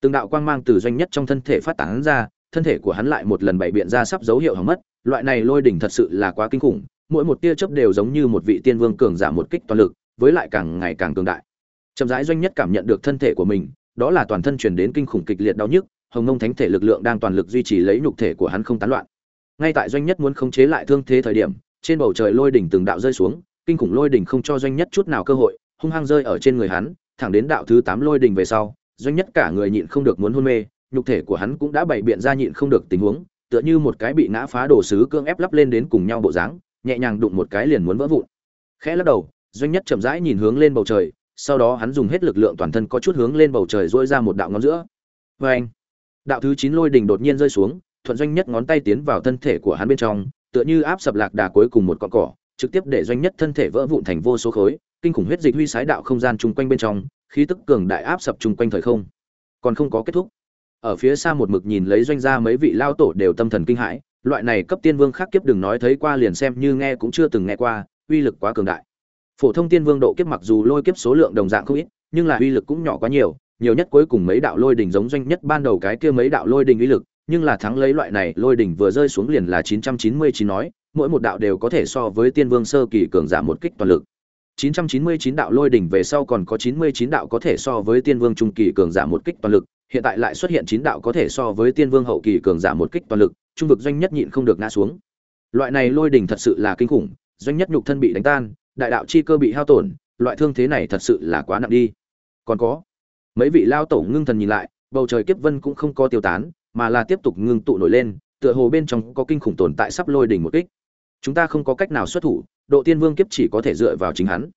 Từng đạo quang mang từ doanh nhất trong thân thể phát tán ra, thân thể của hắn lại một lần bày biện ra sắp dấu hiệu hỏng mất, loại này lôi đỉnh thật sự là quá kinh khủng, mỗi một tia chớp đều giống như một vị tiên vương cường giả một kích toàn lực, với lại càng ngày càng cường đại. Trầm rãi doanh nhất cảm nhận được thân thể của mình, đó là toàn thân truyền đến kinh khủng kịch liệt đau nhức, hồng nông thánh thể lực lượng đang toàn lực duy trì lấy nhục thể của hắn không tán loạn ngay tại doanh nhất muốn khống chế lại thương thế thời điểm, trên bầu trời lôi đỉnh từng đạo rơi xuống, kinh khủng lôi đỉnh không cho doanh nhất chút nào cơ hội, hung hăng rơi ở trên người hắn, thẳng đến đạo thứ tám lôi đỉnh về sau, doanh nhất cả người nhịn không được muốn hôn mê, nhục thể của hắn cũng đã bày biện ra nhịn không được tình huống, tựa như một cái bị ngã phá đồ sứ cương ép lắp lên đến cùng nhau bộ dáng, nhẹ nhàng đụng một cái liền muốn vỡ vụn. Khẽ lắc đầu, doanh nhất chậm rãi nhìn hướng lên bầu trời, sau đó hắn dùng hết lực lượng toàn thân có chút hướng lên bầu trời dỗi ra một đạo ngón giữa. Vê anh đạo thứ chín lôi đình đột nhiên rơi xuống thuận doanh nhất ngón tay tiến vào thân thể của hắn bên trong, tựa như áp sập lạc đà cuối cùng một con cỏ, trực tiếp để doanh nhất thân thể vỡ vụn thành vô số khối, kinh khủng huyết dịch huy sái đạo không gian chung quanh bên trong, khí tức cường đại áp sập chung quanh thời không. Còn không có kết thúc. Ở phía xa một mực nhìn lấy doanh gia mấy vị lao tổ đều tâm thần kinh hãi, loại này cấp tiên vương khác kiếp đừng nói thấy qua liền xem như nghe cũng chưa từng nghe qua, uy lực quá cường đại. Phổ thông tiên vương độ kiếp mặc dù lôi kiếp số lượng đồng dạng không ít, nhưng là uy lực cũng nhỏ quá nhiều nhiều nhất cuối cùng mấy đạo lôi đỉnh giống doanh nhất ban đầu cái kia mấy đạo lôi đỉnh uy lực nhưng là thắng lấy loại này, lôi đỉnh vừa rơi xuống liền là 999 nói, mỗi một đạo đều có thể so với tiên vương sơ kỳ cường giảm một kích toàn lực. 999 đạo lôi đỉnh về sau còn có 99 đạo có thể so với tiên vương trung kỳ cường giảm một kích toàn lực, hiện tại lại xuất hiện chín đạo có thể so với tiên vương hậu kỳ cường giảm một kích toàn lực, trung vực doanh nhất nhịn không được ngã xuống. Loại này lôi đỉnh thật sự là kinh khủng, doanh nhất nhục thân bị đánh tan, đại đạo chi cơ bị hao tổn, loại thương thế này thật sự là quá nặng đi. Còn có, mấy vị lao tổ ngưng thần nhìn lại, bầu trời kiếp vân cũng không có tiêu tán mà là tiếp tục ngưng tụ nổi lên, tựa hồ bên trong có kinh khủng tồn tại sắp lôi đỉnh một kích. Chúng ta không có cách nào xuất thủ, độ tiên vương kiếp chỉ có thể dựa vào chính hắn.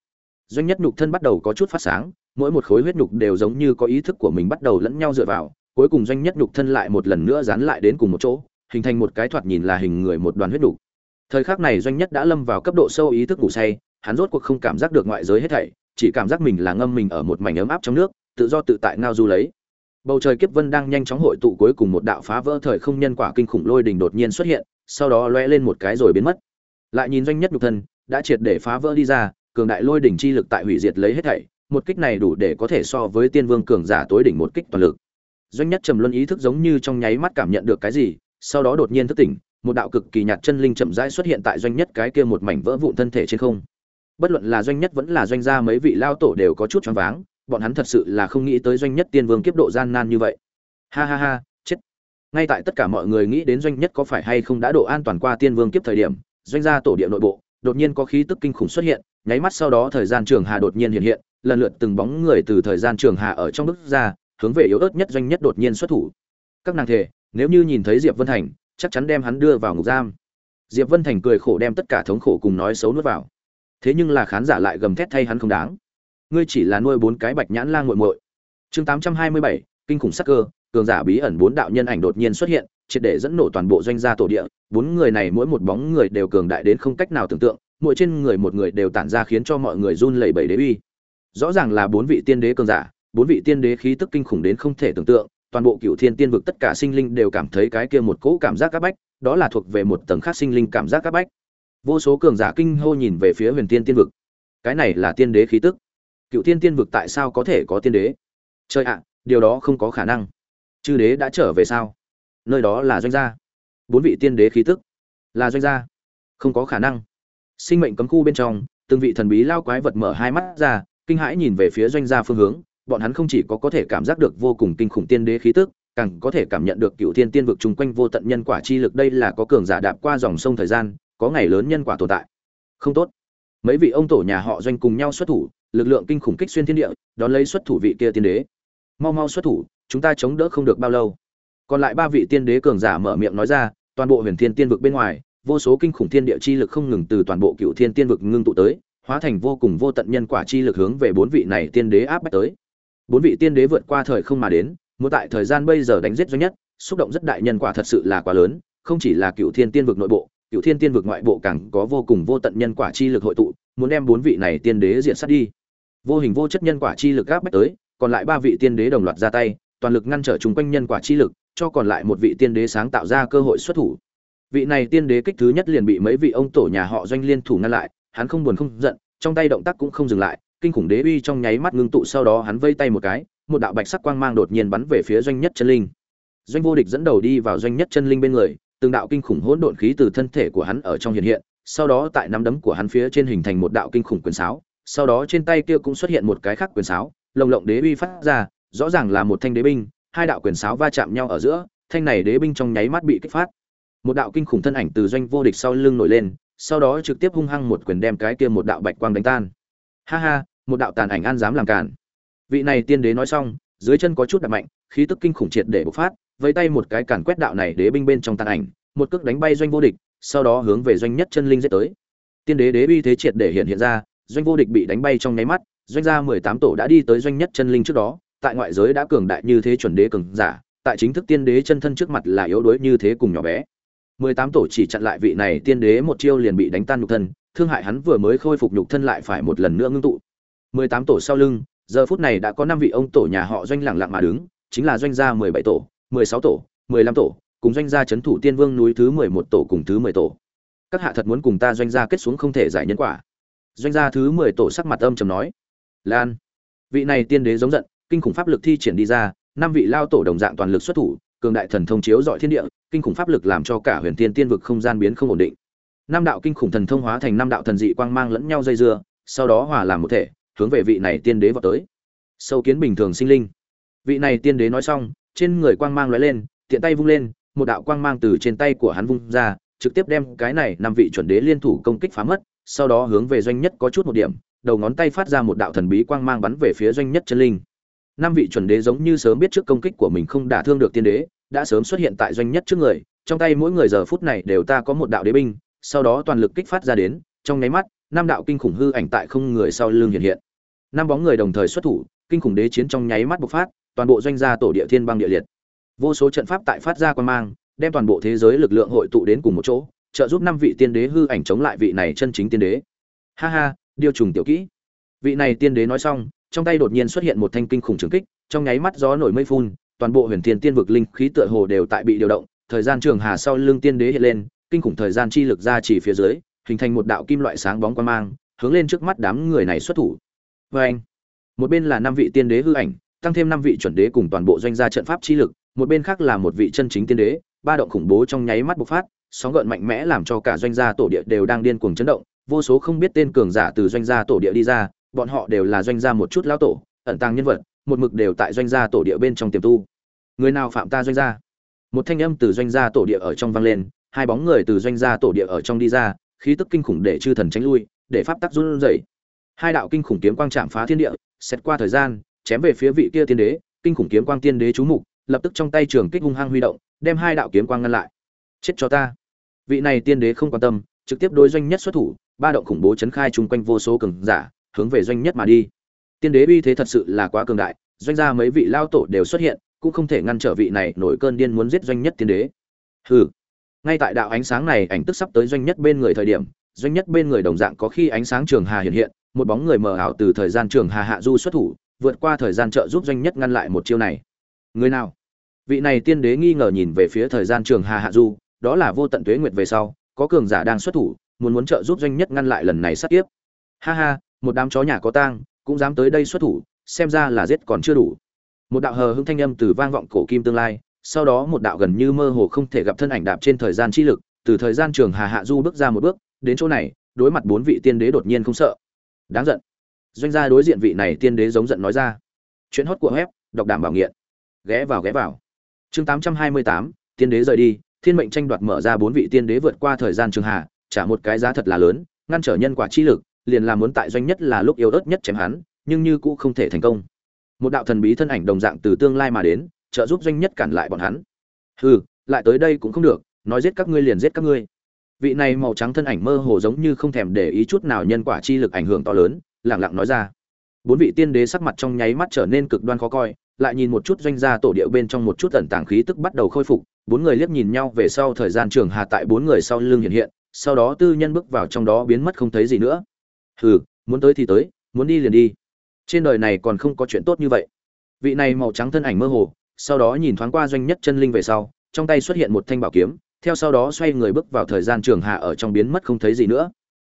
Doanh nhất nhục thân bắt đầu có chút phát sáng, mỗi một khối huyết nhục đều giống như có ý thức của mình bắt đầu lẫn nhau dựa vào, cuối cùng doanh nhất nhục thân lại một lần nữa dán lại đến cùng một chỗ, hình thành một cái thoạt nhìn là hình người một đoàn huyết nhục. Thời khắc này doanh nhất đã lâm vào cấp độ sâu ý thức ngủ say, hắn rốt cuộc không cảm giác được ngoại giới hết thảy, chỉ cảm giác mình là ngâm mình ở một mảnh ấm áp trong nước, tự do tự tại ngao du lấy bầu trời kiếp vân đang nhanh chóng hội tụ cuối cùng một đạo phá vỡ thời không nhân quả kinh khủng lôi đình đột nhiên xuất hiện, sau đó lóe lên một cái rồi biến mất. Lại nhìn doanh nhất nhục thân, đã triệt để phá vỡ đi ra, cường đại lôi đỉnh chi lực tại hủy diệt lấy hết thảy, một kích này đủ để có thể so với tiên vương cường giả tối đỉnh một kích toàn lực. Doanh nhất trầm luân ý thức giống như trong nháy mắt cảm nhận được cái gì, sau đó đột nhiên thức tỉnh, một đạo cực kỳ nhạt chân linh chậm rãi xuất hiện tại doanh nhất cái kia một mảnh vỡ vụn thân thể trên không. Bất luận là doanh nhất vẫn là doanh gia mấy vị lao tổ đều có chút choáng váng bọn hắn thật sự là không nghĩ tới doanh nhất tiên vương kiếp độ gian nan như vậy. Ha ha ha, chết. Ngay tại tất cả mọi người nghĩ đến doanh nhất có phải hay không đã độ an toàn qua tiên vương kiếp thời điểm, doanh gia tổ địa nội bộ, đột nhiên có khí tức kinh khủng xuất hiện, nháy mắt sau đó thời gian trường hà đột nhiên hiện hiện, lần lượt từng bóng người từ thời gian trường hà ở trong bước ra, hướng về yếu ớt nhất doanh nhất đột nhiên xuất thủ. Các nàng thể nếu như nhìn thấy diệp vân thành, chắc chắn đem hắn đưa vào ngục giam. Diệp vân thành cười khổ đem tất cả thống khổ cùng nói xấu nuốt vào. Thế nhưng là khán giả lại gầm thét thay hắn không đáng ngươi chỉ là nuôi bốn cái bạch nhãn lang muội muội. Chương tám trăm hai mươi bảy, kinh khủng sắc cơ, cường giả bí ẩn bốn đạo nhân ảnh đột nhiên xuất hiện, triệt để dẫn nổ toàn bộ doanh gia tổ địa. Bốn người này mỗi một bóng người đều cường đại đến không cách nào tưởng tượng, mỗi trên người một người đều tản ra khiến cho mọi người run lẩy bẩy đế uy. Rõ ràng là bốn vị tiên đế cường giả, bốn vị tiên đế khí tức kinh khủng đến không thể tưởng tượng, toàn bộ cửu thiên tiên vực tất cả sinh linh đều cảm thấy cái kia một cỗ cảm giác áp bách, đó là thuộc về một tầng khác sinh linh cảm giác áp bách. Vô số cường giả kinh hô nhìn về phía huyền tiên tiên vực. Cái này là tiên đế khí tức cựu thiên tiên vực tại sao có thể có tiên đế? Trời ạ, điều đó không có khả năng. Chư đế đã trở về sao? Nơi đó là doanh gia. Bốn vị tiên đế khí tức. Là doanh gia. Không có khả năng. Sinh mệnh cấm khu bên trong, từng vị thần bí lao quái vật mở hai mắt ra, kinh hãi nhìn về phía doanh gia phương hướng. Bọn hắn không chỉ có có thể cảm giác được vô cùng kinh khủng tiên đế khí tức, càng có thể cảm nhận được cựu thiên tiên vực chung quanh vô tận nhân quả chi lực. Đây là có cường giả đạp qua dòng sông thời gian, có ngày lớn nhân quả tồn tại. Không tốt. Mấy vị ông tổ nhà họ doanh cùng nhau xuất thủ lực lượng kinh khủng kích xuyên thiên địa, đón lấy xuất thủ vị kia tiên đế. Mau mau xuất thủ, chúng ta chống đỡ không được bao lâu. Còn lại ba vị tiên đế cường giả mở miệng nói ra, toàn bộ huyền thiên tiên vực bên ngoài, vô số kinh khủng thiên địa chi lực không ngừng từ toàn bộ cựu thiên tiên vực ngưng tụ tới, hóa thành vô cùng vô tận nhân quả chi lực hướng về bốn vị này tiên đế áp bách tới. Bốn vị tiên đế vượt qua thời không mà đến, muốn tại thời gian bây giờ đánh giết doanh nhất, xúc động rất đại nhân quả thật sự là quá lớn, không chỉ là cựu thiên tiên vực nội bộ, cựu thiên tiên vực ngoại bộ càng có vô cùng vô tận nhân quả chi lực hội tụ, muốn đem bốn vị này tiên đế diện sát đi vô hình vô chất nhân quả chi lực gáp bách tới, còn lại ba vị tiên đế đồng loạt ra tay, toàn lực ngăn trở chung quanh nhân quả chi lực, cho còn lại một vị tiên đế sáng tạo ra cơ hội xuất thủ. Vị này tiên đế kích thứ nhất liền bị mấy vị ông tổ nhà họ doanh liên thủ ngăn lại, hắn không buồn không giận, trong tay động tác cũng không dừng lại, kinh khủng đế uy trong nháy mắt ngưng tụ, sau đó hắn vây tay một cái, một đạo bạch sắc quang mang đột nhiên bắn về phía doanh nhất chân linh. Doanh vô địch dẫn đầu đi vào doanh nhất chân linh bên người, từng đạo kinh khủng hỗn độn khí từ thân thể của hắn ở trong hiện hiện, sau đó tại nắm đấm của hắn phía trên hình thành một đạo kinh khủng quyền sáo sau đó trên tay kia cũng xuất hiện một cái khác quyền sáo, lồng lộng đế uy phát ra, rõ ràng là một thanh đế binh, hai đạo quyền sáo va chạm nhau ở giữa, thanh này đế binh trong nháy mắt bị kích phát. Một đạo kinh khủng thân ảnh từ doanh vô địch sau lưng nổi lên, sau đó trực tiếp hung hăng một quyền đem cái kia một đạo bạch quang đánh tan. Ha ha, một đạo tàn ảnh an dám làm cản vị này tiên đế nói xong, dưới chân có chút đạp mạnh, khí tức kinh khủng triệt để bộc phát với tay một cái cản quét đạo này đế binh bên trong tàn ảnh, một cước đánh bay doanh vô địch, sau đó hướng về doanh nhất chân linh giết tới. Tiên đế đế uy thế triệt để hiện hiện ra doanh vô địch bị đánh bay trong nháy mắt, doanh gia mười tám tổ đã đi tới doanh nhất chân linh trước đó, tại ngoại giới đã cường đại như thế chuẩn đế cường giả, tại chính thức tiên đế chân thân trước mặt là yếu đuối như thế cùng nhỏ bé. mười tám tổ chỉ chặn lại vị này tiên đế một chiêu liền bị đánh tan nhục thân, thương hại hắn vừa mới khôi phục nhục thân lại phải một lần nữa ngưng tụ. mười tám tổ sau lưng, giờ phút này đã có năm vị ông tổ nhà họ doanh lẳng lặng mà đứng, chính là doanh gia mười bảy tổ, mười sáu tổ, mười lăm tổ, cùng doanh gia c thủ tiên vương núi thứ mười một tổ cùng thứ mười tổ. Các hạ thật muốn cùng ta doanh gia kết xuống không thể giải nhân quả doanh gia thứ mười tổ sắc mặt âm trầm nói, lan, vị này tiên đế giống giận, kinh khủng pháp lực thi triển đi ra, năm vị lao tổ đồng dạng toàn lực xuất thủ, cường đại thần thông chiếu dọi thiên địa, kinh khủng pháp lực làm cho cả huyền tiên tiên vực không gian biến không ổn định. Năm đạo kinh khủng thần thông hóa thành năm đạo thần dị quang mang lẫn nhau dây dưa, sau đó hòa làm một thể, hướng về vị này tiên đế vào tới. Sâu kiến bình thường sinh linh. Vị này tiên đế nói xong, trên người quang mang lóe lên, tiện tay vung lên, một đạo quang mang từ trên tay của hắn vung ra, trực tiếp đem cái này năm vị chuẩn đế liên thủ công kích phá mất sau đó hướng về doanh nhất có chút một điểm, đầu ngón tay phát ra một đạo thần bí quang mang bắn về phía doanh nhất chân linh. Năm vị chuẩn đế giống như sớm biết trước công kích của mình không đả thương được tiên đế, đã sớm xuất hiện tại doanh nhất trước người, trong tay mỗi người giờ phút này đều ta có một đạo đế binh, sau đó toàn lực kích phát ra đến, trong nháy mắt, năm đạo kinh khủng hư ảnh tại không người sau lưng hiện hiện. Năm bóng người đồng thời xuất thủ, kinh khủng đế chiến trong nháy mắt bộc phát, toàn bộ doanh gia tổ địa thiên băng địa liệt. Vô số trận pháp tại phát ra quan mang, đem toàn bộ thế giới lực lượng hội tụ đến cùng một chỗ trợ giúp năm vị tiên đế hư ảnh chống lại vị này chân chính tiên đế. Ha ha, điều trùng tiểu kỹ. Vị này tiên đế nói xong, trong tay đột nhiên xuất hiện một thanh kinh khủng trường kích, trong nháy mắt gió nổi mây phun, toàn bộ huyền thiên tiên vực linh khí tựa hồ đều tại bị điều động, thời gian trường hà sau lưng tiên đế hiện lên, kinh khủng thời gian chi lực ra chỉ phía dưới, hình thành một đạo kim loại sáng bóng quan mang, hướng lên trước mắt đám người này xuất thủ. Vê anh một bên là năm vị tiên đế hư ảnh, tăng thêm năm vị chuẩn đế cùng toàn bộ doanh gia trận pháp chi lực, một bên khác là một vị chân chính tiên đế, ba động khủng bố trong nháy mắt bộc phát sóng gợn mạnh mẽ làm cho cả doanh gia tổ địa đều đang điên cuồng chấn động, vô số không biết tên cường giả từ doanh gia tổ địa đi ra, bọn họ đều là doanh gia một chút lão tổ, ẩn tàng nhân vật, một mực đều tại doanh gia tổ địa bên trong tiềm tu. Người nào phạm ta doanh gia? Một thanh âm từ doanh gia tổ địa ở trong vang lên, hai bóng người từ doanh gia tổ địa ở trong đi ra, khí tức kinh khủng để chư thần tránh lui, để pháp tắc run rẩy. Hai đạo kinh khủng kiếm quang chạm phá thiên địa, xét qua thời gian, chém về phía vị kia tiên đế, kinh khủng kiếm quang tiên đế chú mục, lập tức trong tay trường kích hung hăng huy động, đem hai đạo kiếm quang ngăn lại. Chết cho ta! Vị này tiên đế không quan tâm, trực tiếp đối doanh nhất xuất thủ, ba động khủng bố chấn khai chung quanh vô số cường giả, hướng về doanh nhất mà đi. Tiên đế uy thế thật sự là quá cường đại, doanh gia mấy vị lao tổ đều xuất hiện, cũng không thể ngăn trở vị này nổi cơn điên muốn giết doanh nhất tiên đế. Hừ. Ngay tại đạo ánh sáng này, ảnh tức sắp tới doanh nhất bên người thời điểm, doanh nhất bên người đồng dạng có khi ánh sáng trường hà hiện hiện, một bóng người mờ ảo từ thời gian trường hà hạ du xuất thủ, vượt qua thời gian trợ giúp doanh nhất ngăn lại một chiêu này. Người nào? Vị này tiên đế nghi ngờ nhìn về phía thời gian trường hà hạ du đó là vô tận tuế nguyệt về sau, có cường giả đang xuất thủ, muốn muốn trợ giúp doanh nhất ngăn lại lần này sát tiếp ha ha, một đám chó nhà có tang, cũng dám tới đây xuất thủ, xem ra là giết còn chưa đủ. Một đạo hờ hững thanh âm từ vang vọng cổ kim tương lai, sau đó một đạo gần như mơ hồ không thể gặp thân ảnh đạp trên thời gian chi lực, từ thời gian trường hà hạ du bước ra một bước, đến chỗ này, đối mặt bốn vị tiên đế đột nhiên không sợ. Đáng giận. Doanh gia đối diện vị này tiên đế giống giận nói ra. Chuyện hót của web, đọc đảm bảo nghiện. Ghé vào ghé vào. Chương tám trăm hai mươi tám, tiên đế rời đi thiên mệnh tranh đoạt mở ra bốn vị tiên đế vượt qua thời gian trường hà, trả một cái giá thật là lớn, ngăn trở nhân quả chi lực, liền làm muốn tại doanh nhất là lúc yếu ớt nhất chém hắn, nhưng như cũ không thể thành công. Một đạo thần bí thân ảnh đồng dạng từ tương lai mà đến, trợ giúp doanh nhất cản lại bọn hắn. Hừ, lại tới đây cũng không được, nói giết các ngươi liền giết các ngươi. Vị này màu trắng thân ảnh mơ hồ giống như không thèm để ý chút nào nhân quả chi lực ảnh hưởng to lớn lẳng lặng nói ra. Bốn vị tiên đế sắc mặt trong nháy mắt trở nên cực đoan khó coi lại nhìn một chút doanh gia tổ địa bên trong một chút tẩn tàng khí tức bắt đầu khôi phục, bốn người liếc nhìn nhau về sau thời gian trường hà tại bốn người sau lưng hiện hiện, sau đó tư nhân bước vào trong đó biến mất không thấy gì nữa. Hừ, muốn tới thì tới, muốn đi liền đi. Trên đời này còn không có chuyện tốt như vậy. Vị này màu trắng thân ảnh mơ hồ, sau đó nhìn thoáng qua doanh nhất chân linh về sau, trong tay xuất hiện một thanh bảo kiếm, theo sau đó xoay người bước vào thời gian trường hạ ở trong biến mất không thấy gì nữa.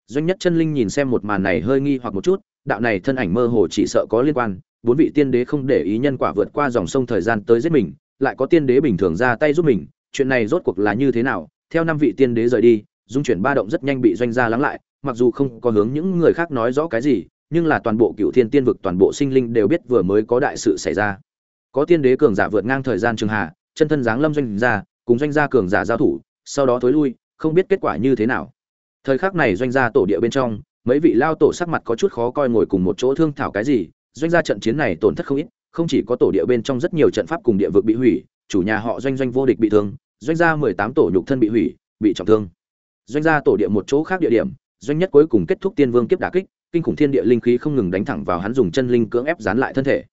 Doanh nhất chân linh nhìn xem một màn này hơi nghi hoặc một chút, đạo này thân ảnh mơ hồ chỉ sợ có liên quan bốn vị tiên đế không để ý nhân quả vượt qua dòng sông thời gian tới giết mình, lại có tiên đế bình thường ra tay giúp mình, chuyện này rốt cuộc là như thế nào? Theo năm vị tiên đế rời đi, dung chuyển ba động rất nhanh bị doanh gia lắng lại, mặc dù không có hướng những người khác nói rõ cái gì, nhưng là toàn bộ cựu thiên tiên vực, toàn bộ sinh linh đều biết vừa mới có đại sự xảy ra. Có tiên đế cường giả vượt ngang thời gian trường hạ, chân thân giáng lâm doanh gia, cùng doanh gia cường giả giao thủ, sau đó thối lui, không biết kết quả như thế nào. Thời khắc này doanh gia tổ địa bên trong, mấy vị lao tổ sắc mặt có chút khó coi ngồi cùng một chỗ thương thảo cái gì doanh gia trận chiến này tổn thất không ít, không chỉ có tổ địa bên trong rất nhiều trận pháp cùng địa vực bị hủy, chủ nhà họ doanh doanh vô địch bị thương, doanh gia mười tám tổ nhục thân bị hủy, bị trọng thương. Doanh gia tổ địa một chỗ khác địa điểm, doanh nhất cuối cùng kết thúc tiên vương kiếp đả kích, kinh khủng thiên địa linh khí không ngừng đánh thẳng vào hắn dùng chân linh cưỡng ép dán lại thân thể.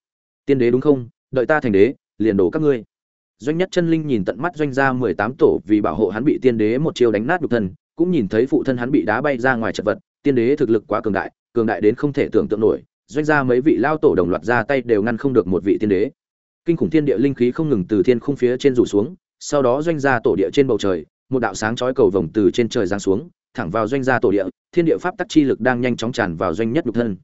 Tiên đế đúng không? Đợi ta thành đế, liền đổ các ngươi. Doanh nhất chân linh nhìn tận mắt doanh gia mười tám tổ vì bảo hộ hắn bị tiên đế một chiêu đánh nát nhục thân, cũng nhìn thấy phụ thân hắn bị đá bay ra ngoài chật vật, tiên đế thực lực quá cường đại cường đại đến không thể tưởng tượng nổi doanh gia mấy vị lao tổ đồng loạt ra tay đều ngăn không được một vị tiên đế. Kinh khủng thiên địa linh khí không ngừng từ thiên khung phía trên rủ xuống, sau đó doanh gia tổ địa trên bầu trời, một đạo sáng chói cầu vồng từ trên trời giáng xuống, thẳng vào doanh gia tổ địa, thiên địa pháp tắc chi lực đang nhanh chóng tràn vào doanh nhất nhục thân.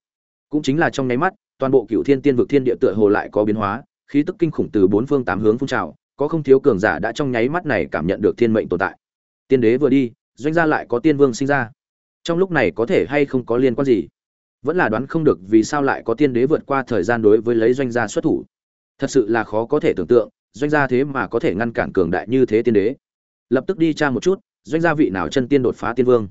Cũng chính là trong nháy mắt, toàn bộ cựu thiên tiên vực thiên địa tựa hồ lại có biến hóa, khí tức kinh khủng từ bốn phương tám hướng phun trào, có không thiếu cường giả đã trong nháy mắt này cảm nhận được thiên mệnh tồn tại. Tiên đế vừa đi, doanh gia lại có tiên vương sinh ra. Trong lúc này có thể hay không có liên quan gì? Vẫn là đoán không được vì sao lại có tiên đế vượt qua thời gian đối với lấy doanh gia xuất thủ. Thật sự là khó có thể tưởng tượng, doanh gia thế mà có thể ngăn cản cường đại như thế tiên đế. Lập tức đi tra một chút, doanh gia vị nào chân tiên đột phá tiên vương.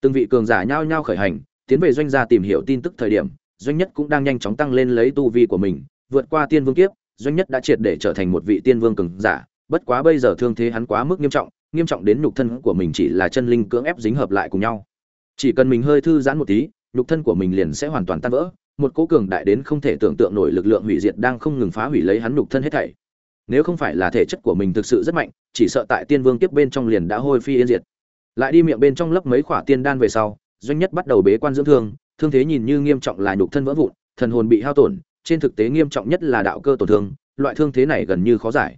Từng vị cường giả nhao nhao khởi hành, tiến về doanh gia tìm hiểu tin tức thời điểm, doanh nhất cũng đang nhanh chóng tăng lên lấy tu vi của mình, vượt qua tiên vương kiếp, doanh nhất đã triệt để trở thành một vị tiên vương cường giả, bất quá bây giờ thương thế hắn quá mức nghiêm trọng nghiêm trọng đến nhục thân của mình chỉ là chân linh cưỡng ép dính hợp lại cùng nhau. Chỉ cần mình hơi thư giãn một tí nhục thân của mình liền sẽ hoàn toàn tan vỡ, một cố cường đại đến không thể tưởng tượng nổi lực lượng hủy diệt đang không ngừng phá hủy lấy hắn nhục thân hết thảy. Nếu không phải là thể chất của mình thực sự rất mạnh, chỉ sợ tại tiên vương tiếp bên trong liền đã hôi phi yên diệt. Lại đi miệng bên trong lấp mấy khỏa tiên đan về sau, doanh nhất bắt đầu bế quan dưỡng thương thương thế nhìn như nghiêm trọng là nhục thân vỡ vụn, thần hồn bị hao tổn, trên thực tế nghiêm trọng nhất là đạo cơ tổn thương, loại thương thế này gần như khó giải.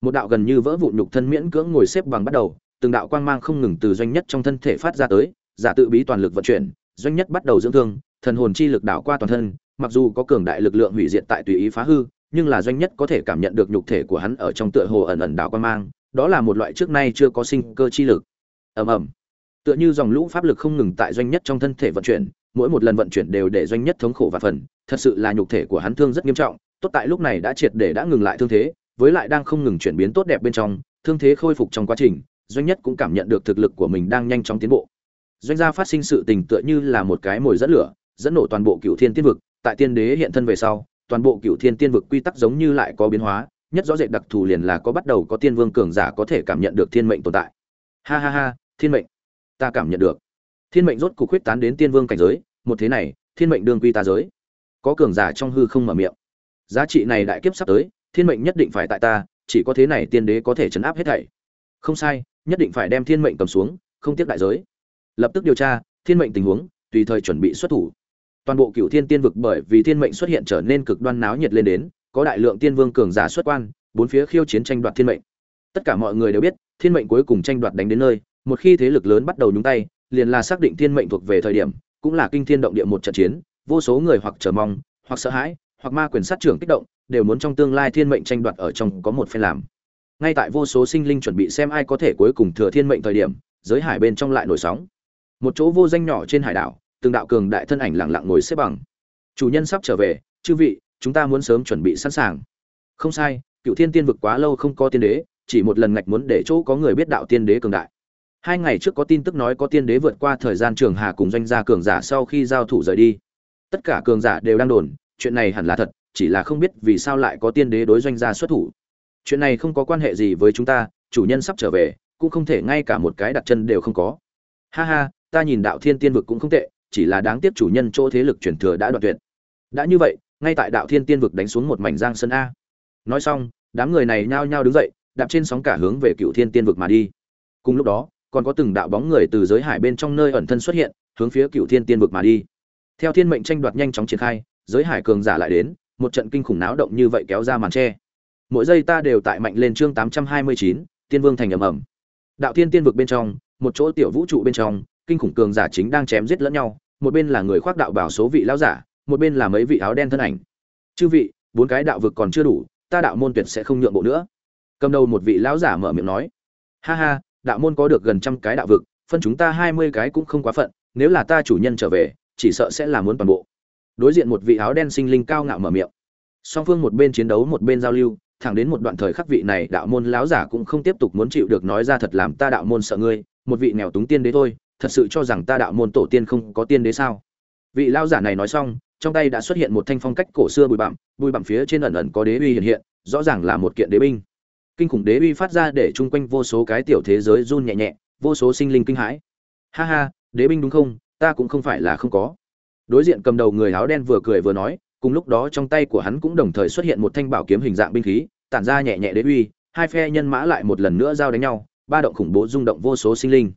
Một đạo gần như vỡ vụn nhục thân miễn cưỡng ngồi xếp bằng bắt đầu, từng đạo quang mang không ngừng từ doanh nhất trong thân thể phát ra tới, giả tự bí toàn lực vận chuyển doanh nhất bắt đầu dưỡng thương, thần hồn chi lực đảo qua toàn thân, mặc dù có cường đại lực lượng hủy diệt tại tùy ý phá hư, nhưng là doanh nhất có thể cảm nhận được nhục thể của hắn ở trong tựa hồ ẩn ẩn đảo quan mang, đó là một loại trước nay chưa có sinh cơ chi lực. Ầm ầm. Tựa như dòng lũ pháp lực không ngừng tại doanh nhất trong thân thể vận chuyển, mỗi một lần vận chuyển đều để doanh nhất thống khổ và phần, thật sự là nhục thể của hắn thương rất nghiêm trọng, tốt tại lúc này đã triệt để đã ngừng lại thương thế, với lại đang không ngừng chuyển biến tốt đẹp bên trong, thương thế khôi phục trong quá trình, doanh nhất cũng cảm nhận được thực lực của mình đang nhanh chóng tiến bộ doanh gia phát sinh sự tình tựa như là một cái mồi dẫn lửa, dẫn nổ toàn bộ cựu thiên tiên vực. Tại tiên đế hiện thân về sau, toàn bộ cựu thiên tiên vực quy tắc giống như lại có biến hóa, nhất rõ rệt đặc thù liền là có bắt đầu có tiên vương cường giả có thể cảm nhận được thiên mệnh tồn tại. Ha ha ha, thiên mệnh. Ta cảm nhận được. Thiên mệnh rốt cục huyết tán đến tiên vương cảnh giới, một thế này, thiên mệnh đương quy ta giới. Có cường giả trong hư không mở miệng. Giá trị này đại kiếp sắp tới, thiên mệnh nhất định phải tại ta, chỉ có thế này tiên đế có thể chấn áp hết thảy. Không sai, nhất định phải đem thiên mệnh cầm xuống, không tiếc đại giới lập tức điều tra, thiên mệnh tình huống, tùy thời chuẩn bị xuất thủ. Toàn bộ cựu thiên tiên vực bởi vì thiên mệnh xuất hiện trở nên cực đoan náo nhiệt lên đến, có đại lượng tiên vương cường giả xuất quan, bốn phía khiêu chiến tranh đoạt thiên mệnh. Tất cả mọi người đều biết, thiên mệnh cuối cùng tranh đoạt đánh đến nơi, một khi thế lực lớn bắt đầu nhúng tay, liền là xác định thiên mệnh thuộc về thời điểm, cũng là kinh thiên động địa một trận chiến, vô số người hoặc chờ mong, hoặc sợ hãi, hoặc ma quyền sát trưởng kích động, đều muốn trong tương lai thiên mệnh tranh đoạt ở trong có một phen làm. Ngay tại vô số sinh linh chuẩn bị xem ai có thể cuối cùng thừa thiên mệnh thời điểm, giới hải bên trong lại nổi sóng một chỗ vô danh nhỏ trên hải đảo, từng đạo cường đại thân ảnh lặng lặng ngồi xếp bằng. Chủ nhân sắp trở về, chư vị, chúng ta muốn sớm chuẩn bị sẵn sàng. Không sai cựu thiên tiên vực quá lâu không có tiên đế, chỉ một lần ngạch muốn để chỗ có người biết đạo tiên đế cường đại. Hai ngày trước có tin tức nói có tiên đế vượt qua thời gian trường hà cùng doanh gia cường giả sau khi giao thủ rời đi. Tất cả cường giả đều đang đồn, chuyện này hẳn là thật, chỉ là không biết vì sao lại có tiên đế đối doanh gia xuất thủ. Chuyện này không có quan hệ gì với chúng ta, chủ nhân sắp trở về, cũng không thể ngay cả một cái đặt chân đều không có. Ha ha ta nhìn đạo thiên tiên vực cũng không tệ, chỉ là đáng tiếc chủ nhân chỗ thế lực chuyển thừa đã đoạn tuyệt. Đã như vậy, ngay tại đạo thiên tiên vực đánh xuống một mảnh giang sơn a. Nói xong, đám người này nhao nhao đứng dậy, đạp trên sóng cả hướng về cựu thiên tiên vực mà đi. Cùng lúc đó, còn có từng đạo bóng người từ giới hải bên trong nơi ẩn thân xuất hiện, hướng phía cựu thiên tiên vực mà đi. Theo thiên mệnh tranh đoạt nhanh chóng triển khai, giới hải cường giả lại đến, một trận kinh khủng náo động như vậy kéo ra màn tre. Mỗi giây ta đều tại mạnh lên chương tám trăm hai mươi chín, tiên vương thành ầm ầm. Đạo thiên tiên vực bên trong, một chỗ tiểu vũ trụ bên trong kinh khủng cường giả chính đang chém giết lẫn nhau, một bên là người khoác đạo bảo số vị lão giả, một bên là mấy vị áo đen thân ảnh. Chư vị, bốn cái đạo vực còn chưa đủ, ta đạo môn tuyệt sẽ không nhượng bộ nữa. Cầm đầu một vị lão giả mở miệng nói. Ha ha, đạo môn có được gần trăm cái đạo vực, phân chúng ta hai mươi cái cũng không quá phận, nếu là ta chủ nhân trở về, chỉ sợ sẽ là muốn toàn bộ. Đối diện một vị áo đen sinh linh cao ngạo mở miệng. Song phương một bên chiến đấu một bên giao lưu, thẳng đến một đoạn thời khắc vị này đạo môn lão giả cũng không tiếp tục muốn chịu được nói ra thật làm ta đạo môn sợ ngươi, một vị nghèo túng tiên đế thôi thật sự cho rằng ta đạo môn tổ tiên không có tiên đế sao? Vị lão giả này nói xong, trong tay đã xuất hiện một thanh phong cách cổ xưa bụi bặm bụi bặm phía trên ẩn ẩn có đế uy hiện hiện, rõ ràng là một kiện đế binh. Kinh khủng đế uy phát ra để chung quanh vô số cái tiểu thế giới run nhẹ nhẹ, vô số sinh linh kinh hãi. Ha ha, đế binh đúng không? Ta cũng không phải là không có. Đối diện cầm đầu người áo đen vừa cười vừa nói, cùng lúc đó trong tay của hắn cũng đồng thời xuất hiện một thanh bảo kiếm hình dạng binh khí, tản ra nhẹ nhẹ đế uy, hai phe nhân mã lại một lần nữa giao đánh nhau, ba động khủng bố rung động vô số sinh linh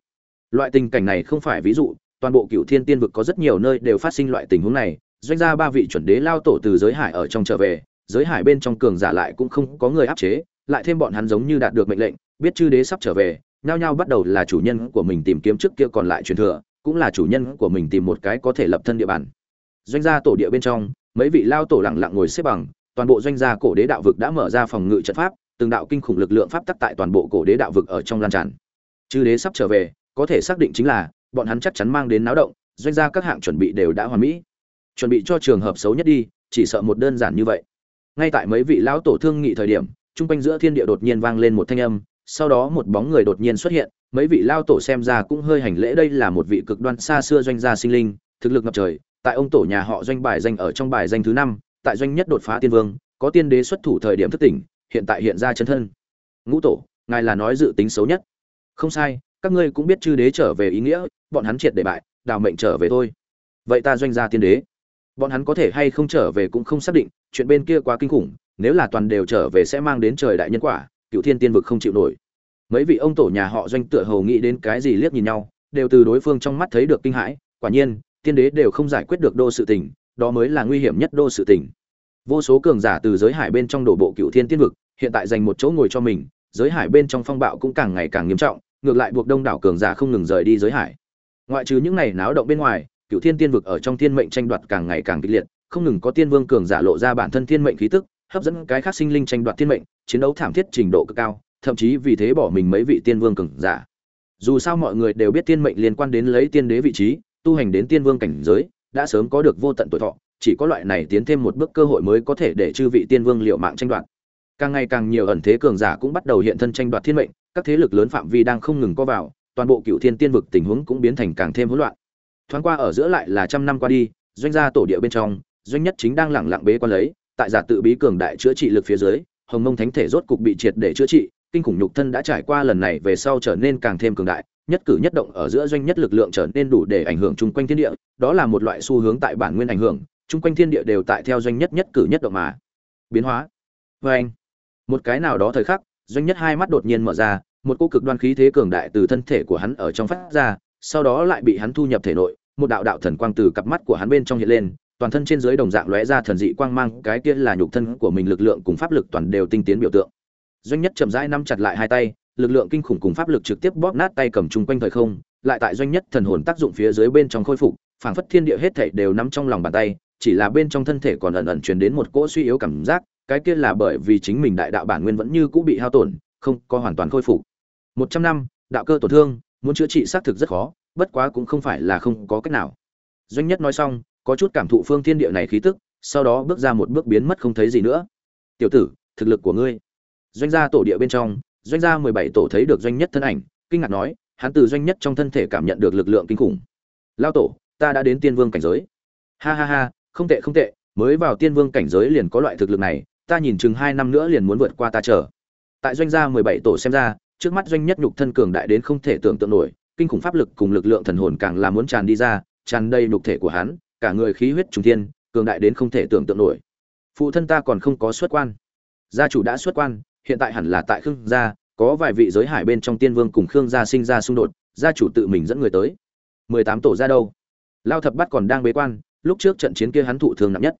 loại tình cảnh này không phải ví dụ, toàn bộ cựu thiên tiên vực có rất nhiều nơi đều phát sinh loại tình huống này, doanh gia ba vị chuẩn đế lao tổ từ giới hải ở trong trở về, giới hải bên trong cường giả lại cũng không có người áp chế, lại thêm bọn hắn giống như đạt được mệnh lệnh, biết chư đế sắp trở về, nhao nhao bắt đầu là chủ nhân của mình tìm kiếm trước kia còn lại truyền thừa, cũng là chủ nhân của mình tìm một cái có thể lập thân địa bàn. Doanh gia tổ địa bên trong, mấy vị lao tổ lặng lặng ngồi xếp bằng, toàn bộ doanh gia cổ đế đạo vực đã mở ra phòng ngự trận pháp, từng đạo kinh khủng lực lượng pháp tắc tại toàn bộ cổ đế đạo vực ở trong lan tràn. Chư đế sắp trở về có thể xác định chính là, bọn hắn chắc chắn mang đến náo động, doanh gia các hạng chuẩn bị đều đã hoàn mỹ. Chuẩn bị cho trường hợp xấu nhất đi, chỉ sợ một đơn giản như vậy. Ngay tại mấy vị lão tổ thương nghị thời điểm, trung quanh giữa thiên địa đột nhiên vang lên một thanh âm, sau đó một bóng người đột nhiên xuất hiện, mấy vị lao tổ xem ra cũng hơi hành lễ đây là một vị cực đoan xa xưa doanh gia sinh linh, thực lực ngập trời, tại ông tổ nhà họ doanh bài danh ở trong bài danh thứ năm, tại doanh nhất đột phá tiên vương, có tiên đế xuất thủ thời điểm thất tỉnh, hiện tại hiện ra chân thân. Ngũ tổ, ngài là nói dự tính xấu nhất. Không sai các ngươi cũng biết chư đế trở về ý nghĩa, bọn hắn triệt để bại, đào mệnh trở về thôi. Vậy ta doanh gia tiên đế, bọn hắn có thể hay không trở về cũng không xác định, chuyện bên kia quá kinh khủng, nếu là toàn đều trở về sẽ mang đến trời đại nhân quả, cựu thiên tiên vực không chịu nổi. Mấy vị ông tổ nhà họ doanh tựa hầu nghĩ đến cái gì liếc nhìn nhau, đều từ đối phương trong mắt thấy được kinh hãi, quả nhiên, tiên đế đều không giải quyết được đô sự tình, đó mới là nguy hiểm nhất đô sự tình. Vô số cường giả từ giới hải bên trong đổ bộ cựu thiên tiên vực, hiện tại dành một chỗ ngồi cho mình, giới hải bên trong phong bạo cũng càng ngày càng nghiêm trọng ngược lại buộc đông đảo cường giả không ngừng rời đi giới hải. Ngoại trừ những này náo động bên ngoài, cựu thiên tiên vực ở trong thiên mệnh tranh đoạt càng ngày càng kịch liệt, không ngừng có tiên vương cường giả lộ ra bản thân thiên mệnh khí tức, hấp dẫn cái khác sinh linh tranh đoạt thiên mệnh, chiến đấu thảm thiết trình độ cực cao, thậm chí vì thế bỏ mình mấy vị tiên vương cường giả. Dù sao mọi người đều biết tiên mệnh liên quan đến lấy tiên đế vị trí, tu hành đến tiên vương cảnh giới, đã sớm có được vô tận tuổi thọ, chỉ có loại này tiến thêm một bước cơ hội mới có thể để chư vị tiên vương liệu mạng tranh đoạt. Càng ngày càng nhiều ẩn thế cường giả cũng bắt đầu hiện thân tranh đoạt thiên mệnh các thế lực lớn phạm vi đang không ngừng có vào, toàn bộ cựu thiên tiên vực tình huống cũng biến thành càng thêm hỗn loạn. Thoáng qua ở giữa lại là trăm năm qua đi, doanh gia tổ địa bên trong, doanh nhất chính đang lẳng lặng bế quan lấy, tại giả tự bí cường đại chữa trị lực phía dưới, hồng mông thánh thể rốt cục bị triệt để chữa trị, kinh khủng nhục thân đã trải qua lần này về sau trở nên càng thêm cường đại, nhất cử nhất động ở giữa doanh nhất lực lượng trở nên đủ để ảnh hưởng chung quanh thiên địa, đó là một loại xu hướng tại bản nguyên ảnh hưởng, chung quanh thiên địa đều tại theo doanh nhất nhất cử nhất động mà biến hóa. Và anh một cái nào đó thời khắc doanh nhất hai mắt đột nhiên mở ra, một cô cực đoan khí thế cường đại từ thân thể của hắn ở trong phát ra, sau đó lại bị hắn thu nhập thể nội, một đạo đạo thần quang từ cặp mắt của hắn bên trong hiện lên, toàn thân trên dưới đồng dạng lóe ra thần dị quang mang, cái kia là nhục thân của mình lực lượng cùng pháp lực toàn đều tinh tiến biểu tượng. Doanh nhất chậm rãi nắm chặt lại hai tay, lực lượng kinh khủng cùng pháp lực trực tiếp bóp nát tay cầm chung quanh thời không, lại tại doanh nhất thần hồn tác dụng phía dưới bên trong khôi phục, phảng phất thiên địa hết thảy đều nắm trong lòng bàn tay, chỉ là bên trong thân thể còn ẩn ẩn truyền đến một cỗ suy yếu cảm giác cái kia là bởi vì chính mình đại đạo bản nguyên vẫn như cũ bị hao tổn, không có hoàn toàn khôi phục. Một trăm năm, đạo cơ tổn thương, muốn chữa trị xác thực rất khó, bất quá cũng không phải là không có cách nào. Doanh nhất nói xong, có chút cảm thụ phương thiên địa này khí tức, sau đó bước ra một bước biến mất không thấy gì nữa. Tiểu tử, thực lực của ngươi. Doanh gia tổ địa bên trong, doanh gia mười bảy tổ thấy được doanh nhất thân ảnh, kinh ngạc nói, hắn từ doanh nhất trong thân thể cảm nhận được lực lượng kinh khủng. Lão tổ, ta đã đến tiên vương cảnh giới. Ha ha ha, không tệ không tệ, mới vào tiên vương cảnh giới liền có loại thực lực này ta nhìn chừng hai năm nữa liền muốn vượt qua ta chờ. Tại doanh gia mười bảy tổ xem ra, trước mắt doanh nhất nhục thân cường đại đến không thể tưởng tượng nổi, kinh khủng pháp lực cùng lực lượng thần hồn càng là muốn tràn đi ra, tràn đầy nhục thể của hắn, cả người khí huyết trùng thiên, cường đại đến không thể tưởng tượng nổi. Phụ thân ta còn không có xuất quan. Gia chủ đã xuất quan, hiện tại hẳn là tại khương gia, có vài vị giới hải bên trong tiên vương cùng khương gia sinh ra xung đột, gia chủ tự mình dẫn người tới. Mười tám tổ ra đâu? Lao thập bắt còn đang bế quan, lúc trước trận chiến kia hắn thụ thương nặng nhất.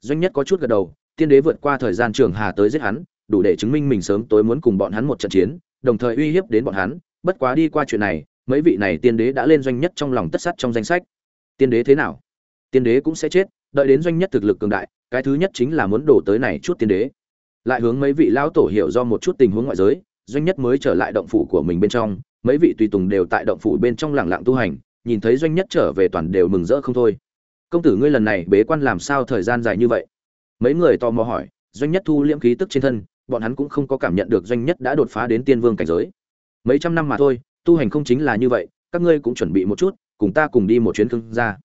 Doanh nhất có chút gật đầu tiên đế vượt qua thời gian trường hà tới giết hắn, đủ để chứng minh mình sớm tối muốn cùng bọn hắn một trận chiến, đồng thời uy hiếp đến bọn hắn. Bất quá đi qua chuyện này, mấy vị này tiên đế đã lên doanh nhất trong lòng tất sắt trong danh sách. Tiên đế thế nào? Tiên đế cũng sẽ chết, đợi đến doanh nhất thực lực cường đại, cái thứ nhất chính là muốn đổ tới này chút tiên đế. Lại hướng mấy vị lão tổ hiểu do một chút tình huống ngoại giới, doanh nhất mới trở lại động phủ của mình bên trong, mấy vị tùy tùng đều tại động phủ bên trong lặng lặng tu hành, nhìn thấy doanh nhất trở về toàn đều mừng rỡ không thôi. Công tử ngươi lần này bế quan làm sao thời gian dài như vậy? Mấy người tò mò hỏi, doanh nhất thu liễm khí tức trên thân, bọn hắn cũng không có cảm nhận được doanh nhất đã đột phá đến tiên vương cảnh giới. Mấy trăm năm mà thôi, tu hành không chính là như vậy, các ngươi cũng chuẩn bị một chút, cùng ta cùng đi một chuyến khương gia.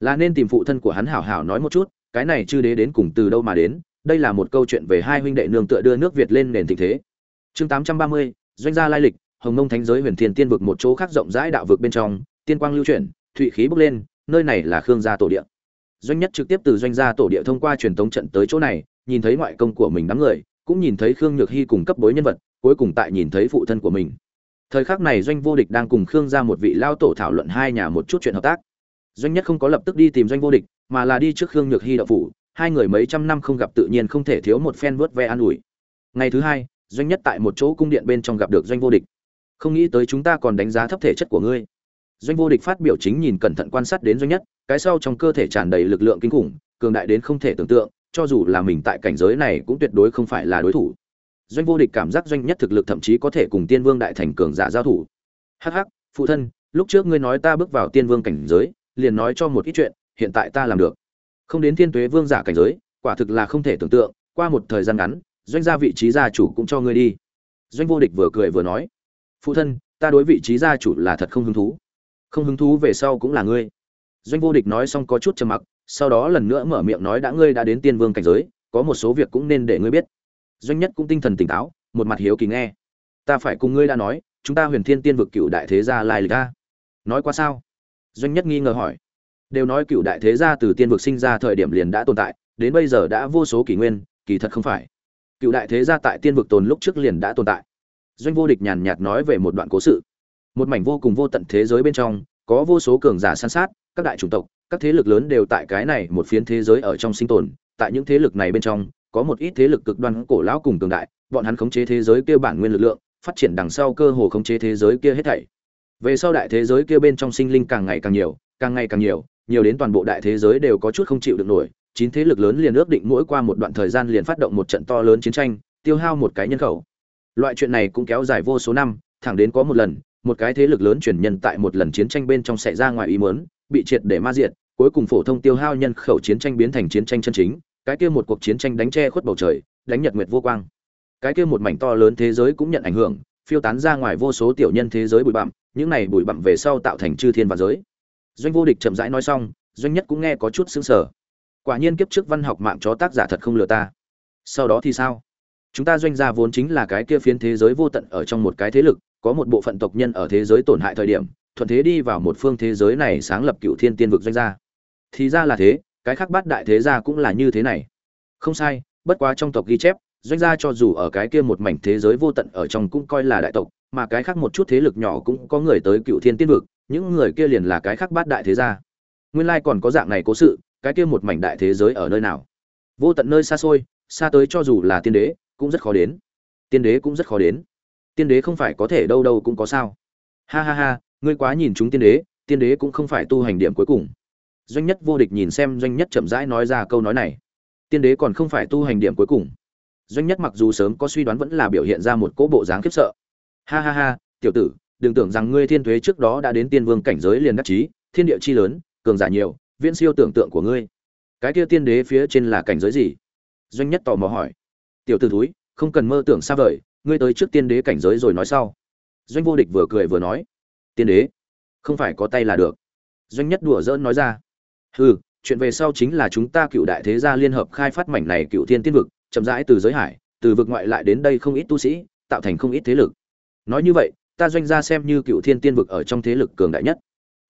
Là nên tìm phụ thân của hắn hảo hảo nói một chút, cái này chư đế đến cùng từ đâu mà đến, đây là một câu chuyện về hai huynh đệ nương tựa đưa nước việt lên nền thịnh thế. Chương tám trăm ba mươi, doanh gia lai lịch, hồng nông thánh giới huyền thiên tiên vực một chỗ khác rộng rãi đạo vực bên trong, tiên quang lưu chuyển, thụy khí bốc lên, nơi này là khương gia tổ địa doanh nhất trực tiếp từ doanh gia tổ địa thông qua truyền thống trận tới chỗ này, nhìn thấy ngoại công của mình đám người, cũng nhìn thấy khương nhược hy cùng cấp bối nhân vật, cuối cùng tại nhìn thấy phụ thân của mình. Thời khắc này doanh vô địch đang cùng khương gia một vị lao tổ thảo luận hai nhà một chút chuyện hợp tác. Doanh nhất không có lập tức đi tìm doanh vô địch, mà là đi trước khương nhược hy đậu phủ, hai người mấy trăm năm không gặp tự nhiên không thể thiếu một phen vớt ve an ủi. Ngày thứ hai, doanh nhất tại một chỗ cung điện bên trong gặp được doanh vô địch. Không nghĩ tới chúng ta còn đánh giá thấp thể chất của ngươi doanh vô địch phát biểu chính nhìn cẩn thận quan sát đến doanh nhất, cái sau trong cơ thể tràn đầy lực lượng kinh khủng, cường đại đến không thể tưởng tượng, cho dù là mình tại cảnh giới này cũng tuyệt đối không phải là đối thủ. Doanh vô địch cảm giác doanh nhất thực lực thậm chí có thể cùng tiên vương đại thành cường giả giao thủ. Hắc hắc, phụ thân, lúc trước ngươi nói ta bước vào tiên vương cảnh giới, liền nói cho một ít chuyện, hiện tại ta làm được. Không đến thiên tuế vương giả cảnh giới, quả thực là không thể tưởng tượng, qua một thời gian ngắn, doanh gia vị trí gia chủ cũng cho ngươi đi. Doanh vô địch vừa cười vừa nói, phụ thân, ta đối vị trí gia chủ là thật không hứng thú không hứng thú về sau cũng là ngươi. Doanh vô địch nói xong có chút trầm mặc, sau đó lần nữa mở miệng nói đã ngươi đã đến tiên vương cảnh giới, có một số việc cũng nên để ngươi biết. Doanh nhất cũng tinh thần tỉnh táo, một mặt hiếu kỳ nghe. Ta phải cùng ngươi đã nói, chúng ta huyền thiên tiên vực cựu đại thế gia lai lịch ta nói qua sao? Doanh nhất nghi ngờ hỏi. Đều nói cựu đại thế gia từ tiên vực sinh ra thời điểm liền đã tồn tại, đến bây giờ đã vô số kỷ nguyên, kỳ thật không phải. Cựu đại thế gia tại tiên vực tồn lúc trước liền đã tồn tại. Doanh vô địch nhàn nhạt nói về một đoạn cố sự một mảnh vô cùng vô tận thế giới bên trong, có vô số cường giả san sát, các đại chủng tộc, các thế lực lớn đều tại cái này một phiến thế giới ở trong sinh tồn. Tại những thế lực này bên trong, có một ít thế lực cực đoan cổ lão cùng cường đại, bọn hắn khống chế thế giới kia bản nguyên lực lượng, phát triển đằng sau cơ hồ khống chế thế giới kia hết thảy. Về sau đại thế giới kia bên trong sinh linh càng ngày càng nhiều, càng ngày càng nhiều nhiều đến toàn bộ đại thế giới đều có chút không chịu được nổi. Chín thế lực lớn liền ước định mỗi qua một đoạn thời gian liền phát động một trận to lớn chiến tranh, tiêu hao một cái nhân khẩu. Loại chuyện này cũng kéo dài vô số năm, thẳng đến có một lần một cái thế lực lớn chuyển nhân tại một lần chiến tranh bên trong xảy ra ngoài ý muốn, bị triệt để ma diệt, cuối cùng phổ thông tiêu hao nhân khẩu chiến tranh biến thành chiến tranh chân chính, cái kia một cuộc chiến tranh đánh che khuất bầu trời, đánh nhật nguyệt vô quang. Cái kia một mảnh to lớn thế giới cũng nhận ảnh hưởng, phiêu tán ra ngoài vô số tiểu nhân thế giới bụi bặm, những này bụi bặm về sau tạo thành chư thiên và giới. Doanh vô địch chậm rãi nói xong, doanh nhất cũng nghe có chút sững sờ. quả nhiên kiếp trước văn học mạng chó tác giả thật không lừa ta. Sau đó thì sao? Chúng ta doanh gia vốn chính là cái kia phiến thế giới vô tận ở trong một cái thế lực có một bộ phận tộc nhân ở thế giới tổn hại thời điểm, thuận thế đi vào một phương thế giới này sáng lập cựu thiên tiên vực doanh gia. Thì ra là thế, cái khác bát đại thế gia cũng là như thế này. Không sai, bất quá trong tộc ghi chép, doanh gia cho dù ở cái kia một mảnh thế giới vô tận ở trong cũng coi là đại tộc, mà cái khác một chút thế lực nhỏ cũng có người tới cựu thiên tiên vực, những người kia liền là cái khác bát đại thế gia. Nguyên lai còn có dạng này cố sự, cái kia một mảnh đại thế giới ở nơi nào? Vô tận nơi xa xôi, xa tới cho dù là tiên đế, cũng rất khó đến. Tiên đế cũng rất khó đến tiên đế không phải có thể đâu đâu cũng có sao. Ha ha ha, ngươi quá nhìn chúng tiên đế tiên đế cũng không phải tu hành điểm cuối cùng. Doanh nhất vô địch nhìn xem doanh nhất chậm rãi nói ra câu nói này. Tiên đế còn không phải tu hành điểm cuối cùng. Doanh nhất mặc dù sớm có suy đoán vẫn là biểu hiện ra một cỗ bộ dáng khiếp sợ. Ha ha ha, tiểu tử, đừng tưởng rằng ngươi thiên thuế trước đó đã đến tiên vương cảnh giới liền đắc chí, thiên địa chi lớn, cường giả nhiều, viễn siêu tưởng tượng của ngươi. Cái kia tiên đế phía trên là cảnh giới gì? Doanh nhất tò mò hỏi. Tiểu t ử thúi, không cần mơ tưởng xa vời ngươi tới trước tiên đế cảnh giới rồi nói sau. Doanh vô địch vừa cười vừa nói, tiên đế, không phải có tay là được. Doanh nhất đùa dỡn nói ra, hừ, chuyện về sau chính là chúng ta cựu đại thế gia liên hợp khai phát mảnh này cựu thiên tiên vực, chậm rãi từ giới hải, từ vực ngoại lại đến đây không ít tu sĩ, tạo thành không ít thế lực. Nói như vậy, ta doanh gia xem như cựu thiên tiên vực ở trong thế lực cường đại nhất.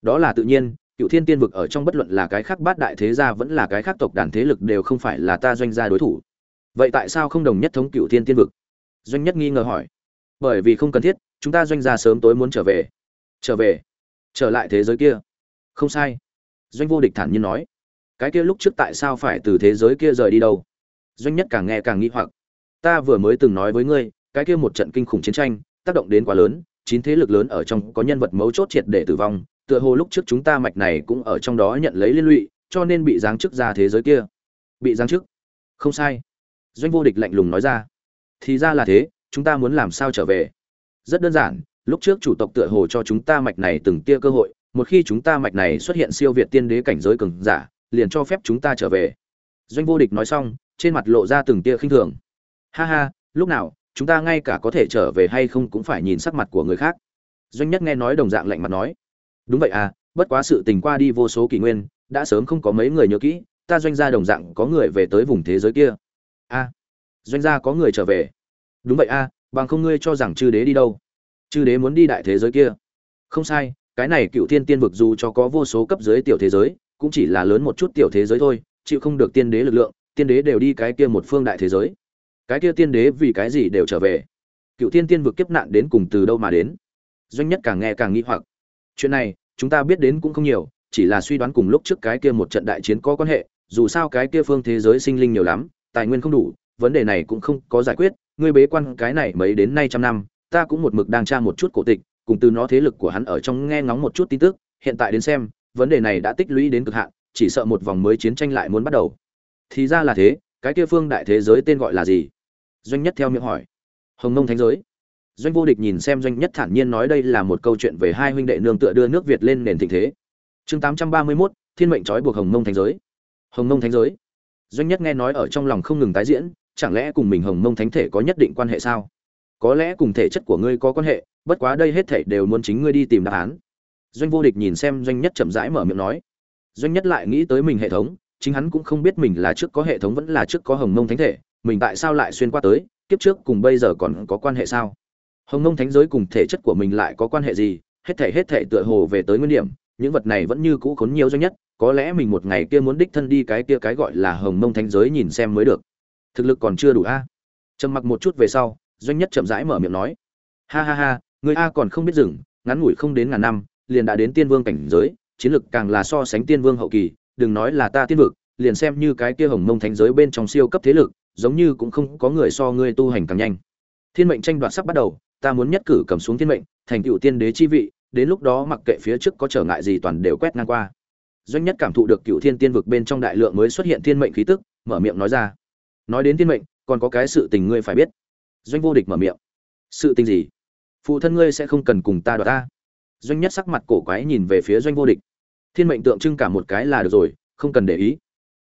Đó là tự nhiên, cựu thiên tiên vực ở trong bất luận là cái khác bát đại thế gia vẫn là cái khác tộc đàn thế lực đều không phải là ta doanh gia đối thủ. Vậy tại sao không đồng nhất thống cựu thiên tiên vực? Doanh nhất nghi ngờ hỏi. Bởi vì không cần thiết, chúng ta doanh gia sớm tối muốn trở về. Trở về? Trở lại thế giới kia? Không sai. Doanh vô địch thản nhiên nói. Cái kia lúc trước tại sao phải từ thế giới kia rời đi đâu? Doanh nhất càng nghe càng nghĩ hoặc. Ta vừa mới từng nói với ngươi, cái kia một trận kinh khủng chiến tranh, tác động đến quá lớn, chín thế lực lớn ở trong có nhân vật mấu chốt triệt để tử vong, tựa hồ lúc trước chúng ta mạch này cũng ở trong đó nhận lấy liên lụy, cho nên bị giáng chức ra thế giới kia. Bị giáng chức? Không sai. Doanh vô địch lạnh lùng nói ra thì ra là thế, chúng ta muốn làm sao trở về? Rất đơn giản, lúc trước chủ tộc tựa hồ cho chúng ta mạch này từng tia cơ hội, một khi chúng ta mạch này xuất hiện siêu việt tiên đế cảnh giới cường giả, liền cho phép chúng ta trở về. Doanh vô địch nói xong, trên mặt lộ ra từng tia khinh thường. Ha ha, lúc nào, chúng ta ngay cả có thể trở về hay không cũng phải nhìn sắc mặt của người khác. Doanh nhất nghe nói đồng dạng lạnh mặt nói. Đúng vậy à bất quá sự tình qua đi vô số kỷ nguyên, đã sớm không có mấy người nhớ kỹ, ta doanh gia đồng dạng có người về tới vùng thế giới kia. A doanh gia có người trở về. Đúng vậy a, bằng không ngươi cho rằng chư đế đi đâu? Chư đế muốn đi đại thế giới kia. Không sai, cái này cựu thiên tiên vực dù cho có vô số cấp dưới tiểu thế giới, cũng chỉ là lớn một chút tiểu thế giới thôi, chịu không được tiên đế lực lượng, tiên đế đều đi cái kia một phương đại thế giới. Cái kia tiên đế vì cái gì đều trở về? Cựu thiên tiên vực kiếp nạn đến cùng từ đâu mà đến? Doanh nhất càng nghe càng nghi hoặc. Chuyện này, chúng ta biết đến cũng không nhiều, chỉ là suy đoán cùng lúc trước cái kia một trận đại chiến có quan hệ, dù sao cái kia phương thế giới sinh linh nhiều lắm, tài nguyên không đủ vấn đề này cũng không có giải quyết, ngươi bế quan cái này mấy đến nay trăm năm, ta cũng một mực đang tra một chút cổ tịch, cùng từ nó thế lực của hắn ở trong nghe ngóng một chút tin tức, hiện tại đến xem, vấn đề này đã tích lũy đến cực hạn, chỉ sợ một vòng mới chiến tranh lại muốn bắt đầu. Thì ra là thế, cái kia phương đại thế giới tên gọi là gì? Doanh nhất theo miệng hỏi. Hồng nông thánh giới. Doanh vô địch nhìn xem doanh nhất thản nhiên nói đây là một câu chuyện về hai huynh đệ nương tựa đưa nước việt lên nền thịnh thế. Chương tám trăm ba mươi mốt, thiên mệnh trói buộc hồng Nông thánh giới. Hồng Nông thánh giới. Doanh nhất nghe nói ở trong lòng không ngừng tái diễn chẳng lẽ cùng mình hồng mông thánh thể có nhất định quan hệ sao? Có lẽ cùng thể chất của ngươi có quan hệ, bất quá đây hết thể đều muốn chính ngươi đi tìm đáp án. Doanh vô địch nhìn xem doanh nhất chậm rãi mở miệng nói. Doanh nhất lại nghĩ tới mình hệ thống, chính hắn cũng không biết mình là trước có hệ thống vẫn là trước có hồng mông thánh thể, mình tại sao lại xuyên qua tới, kiếp trước cùng bây giờ còn có quan hệ sao? Hồng mông thánh giới cùng thể chất của mình lại có quan hệ gì? Hết thể hết thể tựa hồ về tới nguyên điểm, những vật này vẫn như cũ khốn nhiều doanh nhất, có lẽ mình một ngày kia muốn đích thân đi cái kia cái gọi là hồng mông thánh giới nhìn xem mới được thực lực còn chưa đủ a. Trầm mặc một chút về sau, doanh nhất chậm rãi mở miệng nói. Ha ha ha, người a còn không biết dừng ngắn ngủi không đến ngàn năm, liền đã đến tiên vương cảnh giới, chiến lực càng là so sánh tiên vương hậu kỳ, đừng nói là ta tiên vực, liền xem như cái kia hồng mông thánh giới bên trong siêu cấp thế lực, giống như cũng không có người so ngươi tu hành càng nhanh. Thiên mệnh tranh đoạt sắp bắt đầu, ta muốn nhất cử cầm xuống thiên mệnh, thành tựu tiên đế chi vị, đến lúc đó mặc kệ phía trước có trở ngại gì toàn đều quét ngang qua. Doanh nhất cảm thụ được cựu thiên tiên vực bên trong đại lượng mới xuất hiện thiên mệnh khí tức, mở miệng nói ra nói đến thiên mệnh, còn có cái sự tình ngươi phải biết. Doanh vô địch mở miệng. Sự tình gì? Phụ thân ngươi sẽ không cần cùng ta đoạt ta. Doanh nhất sắc mặt cổ quái nhìn về phía doanh vô địch. Thiên mệnh tượng trưng cả một cái là được rồi, không cần để ý.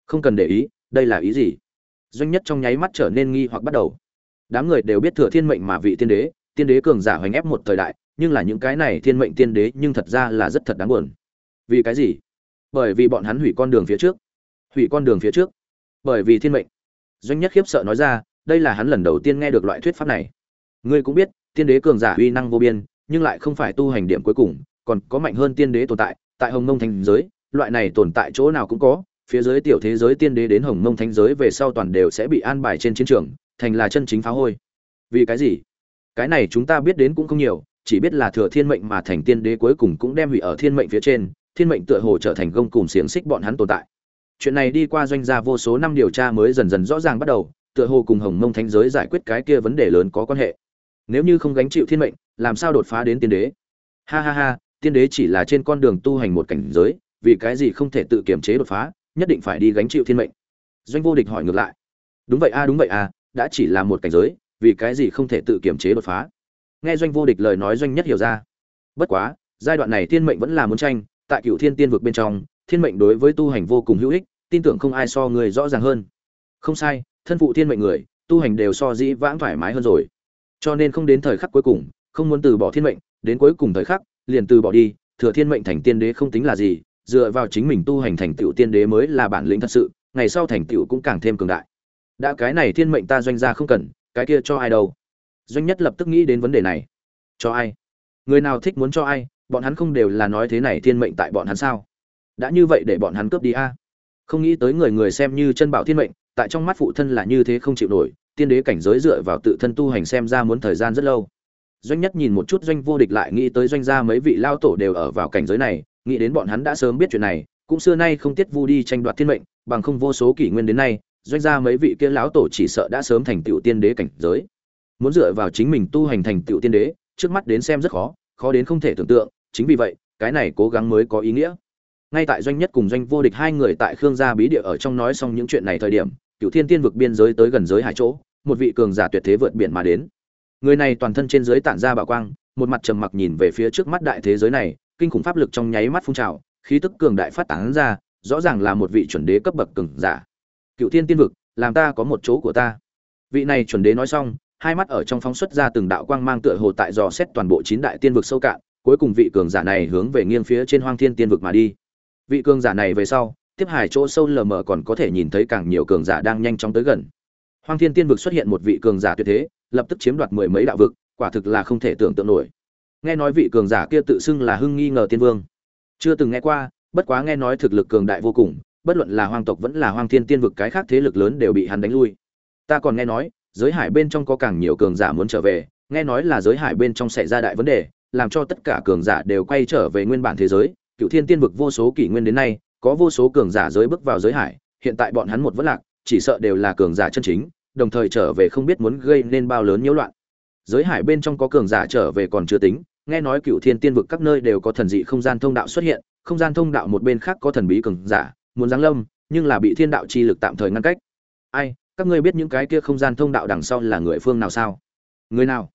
Không cần để ý, đây là ý gì? Doanh nhất trong nháy mắt trở nên nghi hoặc bắt đầu. Đám người đều biết thừa thiên mệnh mà vị tiên đế tiên đế cường giả hoành ép một thời đại, nhưng là những cái này thiên mệnh tiên đế nhưng thật ra là rất thật đáng buồn. Vì cái gì? Bởi vì bọn hắn hủy con đường phía trước. Hủy con đường phía trước. Bởi vì thiên mệnh doanh nhất khiếp sợ nói ra, đây là hắn lần đầu tiên nghe được loại thuyết pháp này. Ngươi cũng biết, tiên đế cường giả uy năng vô biên, nhưng lại không phải tu hành điểm cuối cùng, còn có mạnh hơn tiên đế tồn tại tại hồng mông thành giới, loại này tồn tại chỗ nào cũng có, phía dưới tiểu thế giới tiên đế đến hồng mông thánh giới về sau toàn đều sẽ bị an bài trên chiến trường, thành là chân chính phá hôi. Vì cái gì? Cái này chúng ta biết đến cũng không nhiều, chỉ biết là thừa thiên mệnh mà thành tiên đế cuối cùng cũng đem hủy ở thiên mệnh phía trên, thiên mệnh tựa hồ trở thành gông cùng xiềng xích bọn hắn tồn tại chuyện này đi qua doanh gia vô số năm điều tra mới dần dần rõ ràng bắt đầu, tựa hồ cùng hồng mông thánh giới giải quyết cái kia vấn đề lớn có quan hệ. Nếu như không gánh chịu thiên mệnh, làm sao đột phá đến tiên đế? Ha ha ha, tiên đế chỉ là trên con đường tu hành một cảnh giới, vì cái gì không thể tự kiềm chế đột phá, nhất định phải đi gánh chịu thiên mệnh. Doanh vô địch hỏi ngược lại. Đúng vậy a, đúng vậy a, đã chỉ là một cảnh giới, vì cái gì không thể tự kiềm chế đột phá? Nghe doanh vô địch lời nói doanh nhất hiểu ra. Bất quá, giai đoạn này thiên mệnh vẫn là muốn tranh, tại cựu thiên tiên vực bên trong thiên mệnh đối với tu hành vô cùng hữu ích, tin tưởng không ai so người rõ ràng hơn. Không sai, thân phụ thiên mệnh người, tu hành đều so dĩ vãng thoải mái hơn rồi. Cho nên không đến thời khắc cuối cùng, không muốn từ bỏ thiên mệnh, đến cuối cùng thời khắc, liền từ bỏ đi, thừa thiên mệnh thành tiên đế không tính là gì, dựa vào chính mình tu hành thành tựu tiên đế mới là bản lĩnh thật sự, ngày sau thành tựu cũng càng thêm cường đại. Đã cái này thiên mệnh ta doanh ra không cần, cái kia cho ai đâu. Doanh nhất lập tức nghĩ đến vấn đề này. Cho ai? Người nào thích muốn cho ai, bọn hắn không đều là nói thế này thiên mệnh tại bọn hắn sao? Đã như vậy để bọn hắn cướp đi a. Không nghĩ tới người người xem như chân bảo thiên mệnh, tại trong mắt phụ thân là như thế không chịu nổi, tiên đế cảnh giới dựa vào tự thân tu hành xem ra muốn thời gian rất lâu. Doanh nhất nhìn một chút doanh vô địch lại nghĩ tới doanh gia mấy vị lao tổ đều ở vào cảnh giới này, nghĩ đến bọn hắn đã sớm biết chuyện này, cũng xưa nay không tiết vu đi tranh đoạt thiên mệnh, bằng không vô số kỷ nguyên đến nay, doanh gia mấy vị kia lão tổ chỉ sợ đã sớm thành tựu tiên đế cảnh giới. Muốn dựa vào chính mình tu hành thành tựu tiên đế, trước mắt đến xem rất khó khó đến không thể tưởng tượng, chính vì vậy, cái này cố gắng mới có ý nghĩa ngay tại doanh nhất cùng doanh vô địch hai người tại khương gia bí địa ở trong nói xong những chuyện này thời điểm cựu thiên tiên vực biên giới tới gần giới hải chỗ, một vị cường giả tuyệt thế vượt biển mà đến. Người này toàn thân trên dưới tản ra bạo quang, một mặt trầm mặc nhìn về phía trước mắt đại thế giới này, kinh khủng pháp lực trong nháy mắt phun trào, khí tức cường đại phát tán ra, rõ ràng là một vị chuẩn đế cấp bậc cường giả. Cựu thiên tiên vực, làm ta có một chỗ của ta. Vị này chuẩn đế nói xong, hai mắt ở trong phóng xuất ra từng đạo quang mang tựa hồ tại dò xét toàn bộ chín đại tiên vực sâu cạn, cuối cùng vị cường giả này hướng về nghiêng phía trên hoang thiên tiên vực mà đi vị cường giả này về sau, tiếp hải chỗ sâu lờ mờ còn có thể nhìn thấy càng nhiều cường giả đang nhanh chóng tới gần. Hoang thiên tiên vực xuất hiện một vị cường giả tuyệt thế, lập tức chiếm đoạt mười mấy đạo vực, quả thực là không thể tưởng tượng nổi. Nghe nói vị cường giả kia tự xưng là hưng nghi ngờ tiên vương. Chưa từng nghe qua, bất quá nghe nói thực lực cường đại vô cùng, bất luận là hoang tộc vẫn là hoang thiên tiên vực cái khác thế lực lớn đều bị hắn đánh lui. Ta còn nghe nói, giới hải bên trong có càng nhiều cường giả muốn trở về, nghe nói là giới hải bên trong xảy ra đại vấn đề, làm cho tất cả cường giả đều quay trở về nguyên bản thế giới cựu thiên tiên vực vô số kỷ nguyên đến nay, có vô số cường giả giới bước vào giới hải, hiện tại bọn hắn một vất lạc, chỉ sợ đều là cường giả chân chính, đồng thời trở về không biết muốn gây nên bao lớn nhiễu loạn. Giới hải bên trong có cường giả trở về còn chưa tính, nghe nói cựu thiên tiên vực các nơi đều có thần dị không gian thông đạo xuất hiện, không gian thông đạo một bên khác có thần bí cường giả, muốn giáng lâm, nhưng là bị thiên đạo chi lực tạm thời ngăn cách. Ai, các ngươi biết những cái kia không gian thông đạo đằng sau là người phương nào sao? Người nào?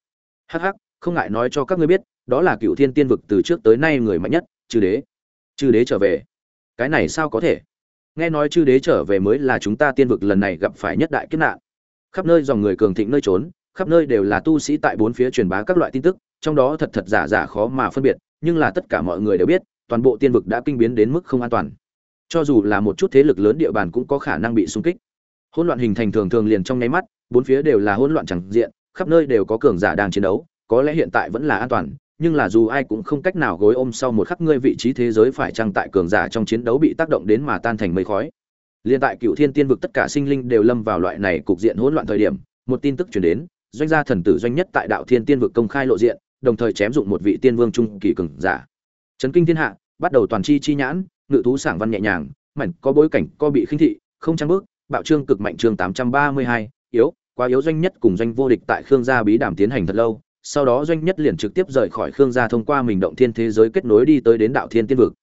Hắc hắc, không ngại nói cho các ngươi biết, đó là cựu thiên tiên vực từ trước tới nay người mạnh nhất chư đế. Chư đế trở về. Cái này sao có thể? Nghe nói chư đế trở về mới là chúng ta tiên vực lần này gặp phải nhất đại kiếp nạn. Khắp nơi dòng người cường thịnh nơi trốn, khắp nơi đều là tu sĩ tại bốn phía truyền bá các loại tin tức, trong đó thật thật giả giả khó mà phân biệt, nhưng là tất cả mọi người đều biết, toàn bộ tiên vực đã kinh biến đến mức không an toàn. Cho dù là một chút thế lực lớn địa bàn cũng có khả năng bị xung kích. Hỗn loạn hình thành thường thường liền trong nháy mắt, bốn phía đều là hỗn loạn chẳng diện, khắp nơi đều có cường giả đang chiến đấu, có lẽ hiện tại vẫn là an toàn nhưng là dù ai cũng không cách nào gối ôm sau một khắc ngươi vị trí thế giới phải chăng tại cường giả trong chiến đấu bị tác động đến mà tan thành mây khói. Liên tại cựu thiên tiên vực tất cả sinh linh đều lâm vào loại này cục diện hỗn loạn thời điểm, một tin tức truyền đến, doanh gia thần tử doanh nhất tại đạo thiên tiên vực công khai lộ diện, đồng thời chém dụng một vị tiên vương trung kỳ cường giả. Chấn kinh thiên hạ, bắt đầu toàn chi chi nhãn, ngự thú sảng văn nhẹ nhàng, mảnh có bối cảnh, có bị khinh thị, không trang bước, bạo trương cực mạnh chương tám trăm ba mươi hai, yếu, quá yếu doanh nhất cùng doanh vô địch tại khương gia bí đàm tiến hành thật lâu sau đó doanh nhất liền trực tiếp rời khỏi khương gia thông qua mình động thiên thế giới kết nối đi tới đến đạo thiên tiên vực.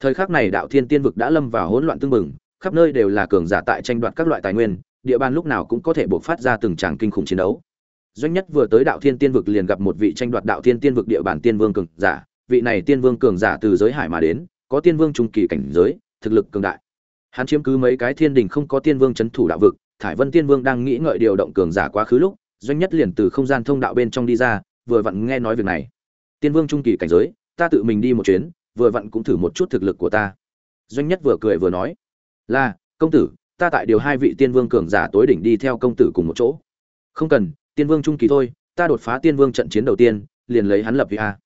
Thời khắc này đạo thiên tiên vực đã lâm vào hỗn loạn tương mừng khắp nơi đều là cường giả tại tranh đoạt các loại tài nguyên, địa bàn lúc nào cũng có thể bộc phát ra từng tràng kinh khủng chiến đấu. Doanh nhất vừa tới đạo thiên tiên vực liền gặp một vị tranh đoạt đạo thiên tiên vực địa bàn tiên vương cường giả, vị này tiên vương cường giả từ giới hải mà đến, có tiên vương trung kỳ cảnh giới, thực lực cường đại. Hắn chiếm cứ mấy cái thiên đình không có tiên vương c h ấ n thủ đạo vực, thải vân tiên vương đang nghĩ ngợi điều động cường giả quá khứ lúc, doanh nhất liền từ không gian thông đạo bên trong đi ra vừa vặn nghe nói việc này. Tiên vương trung kỳ cảnh giới, ta tự mình đi một chuyến, vừa vặn cũng thử một chút thực lực của ta. Doanh nhất vừa cười vừa nói, là, công tử, ta tại điều hai vị tiên vương cường giả tối đỉnh đi theo công tử cùng một chỗ. Không cần, tiên vương trung kỳ thôi, ta đột phá tiên vương trận chiến đầu tiên, liền lấy hắn lập vị a.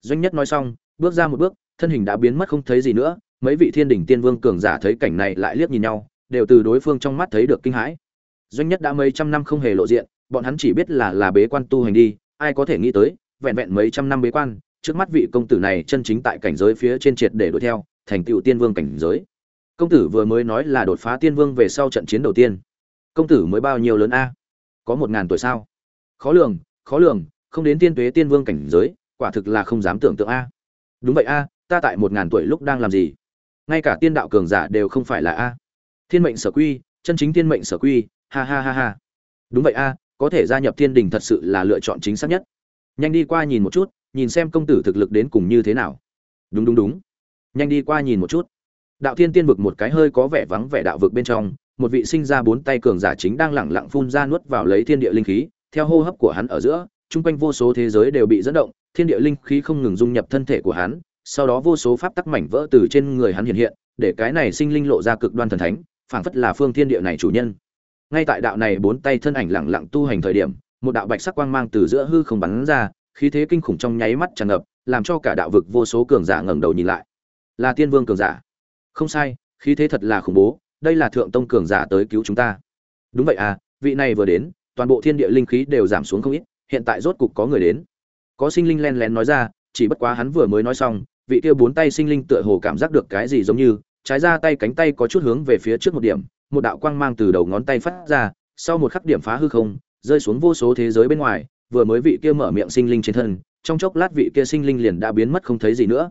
Doanh nhất nói xong, bước ra một bước, thân hình đã biến mất không thấy gì nữa, mấy vị thiên đỉnh tiên vương cường giả thấy cảnh này lại liếc nhìn nhau, đều từ đối phương trong mắt thấy được kinh hãi. Doanh nhất đã mấy trăm năm không hề lộ diện, bọn hắn chỉ biết là là bế quan tu hành đi ai có thể nghĩ tới, vẹn vẹn mấy trăm năm bế quan, trước mắt vị công tử này chân chính tại cảnh giới phía trên triệt để đuổi theo, thành tựu tiên vương cảnh giới. Công tử vừa mới nói là đột phá tiên vương về sau trận chiến đầu tiên. Công tử mới bao nhiêu lớn a? Có một ngàn tuổi sao? Khó lường khó lường, không đến tiên tuế tiên vương cảnh giới, quả thực là không dám tưởng tượng a. Đúng vậy a, ta tại một ngàn tuổi lúc đang làm gì? Ngay cả tiên đạo cường giả đều không phải là a. Thiên mệnh sở quy, chân chính thiên mệnh sở quy, ha ha ha ha. Đúng vậy a có thể gia nhập thiên đình thật sự là lựa chọn chính xác nhất. Nhanh đi qua nhìn một chút, nhìn xem công tử thực lực đến cùng như thế nào. Đúng đúng đúng. Nhanh đi qua nhìn một chút. Đạo thiên tiên vực một cái hơi có vẻ vắng vẻ đạo vực bên trong, một vị sinh ra bốn tay cường giả chính đang lẳng lặng phun ra nuốt vào lấy thiên địa linh khí, theo hô hấp của hắn ở giữa, chung quanh vô số thế giới đều bị dẫn động, thiên địa linh khí không ngừng dung nhập thân thể của hắn, sau đó vô số pháp tắc mảnh vỡ từ trên người hắn hiện hiện, để cái này sinh linh lộ ra cực đoan thần thánh, phảng phất là phương thiên địa này chủ nhân ngay tại đạo này bốn tay thân ảnh lẳng lặng tu hành thời điểm, một đạo bạch sắc quang mang từ giữa hư không bắn ra, khí thế kinh khủng trong nháy mắt tràn ngập, làm cho cả đạo vực vô số cường giả ngẩng đầu nhìn lại. Là tiên vương cường giả. Không sai, khí thế thật là khủng bố, đây là thượng tông cường giả tới cứu chúng ta. Đúng vậy à vị này vừa đến, toàn bộ thiên địa linh khí đều giảm xuống không ít, hiện tại rốt cục có người đến. Có sinh linh len lén nói ra, chỉ bất quá hắn vừa mới nói xong, vị kia bốn tay sinh linh tựa hồ cảm giác được cái gì giống như, trái ra tay cánh tay có chút hướng về phía trước một điểm một đạo quang mang từ đầu ngón tay phát ra sau một khắc điểm phá hư không rơi xuống vô số thế giới bên ngoài vừa mới vị kia mở miệng sinh linh trên thân trong chốc lát vị kia sinh linh liền đã biến mất không thấy gì nữa.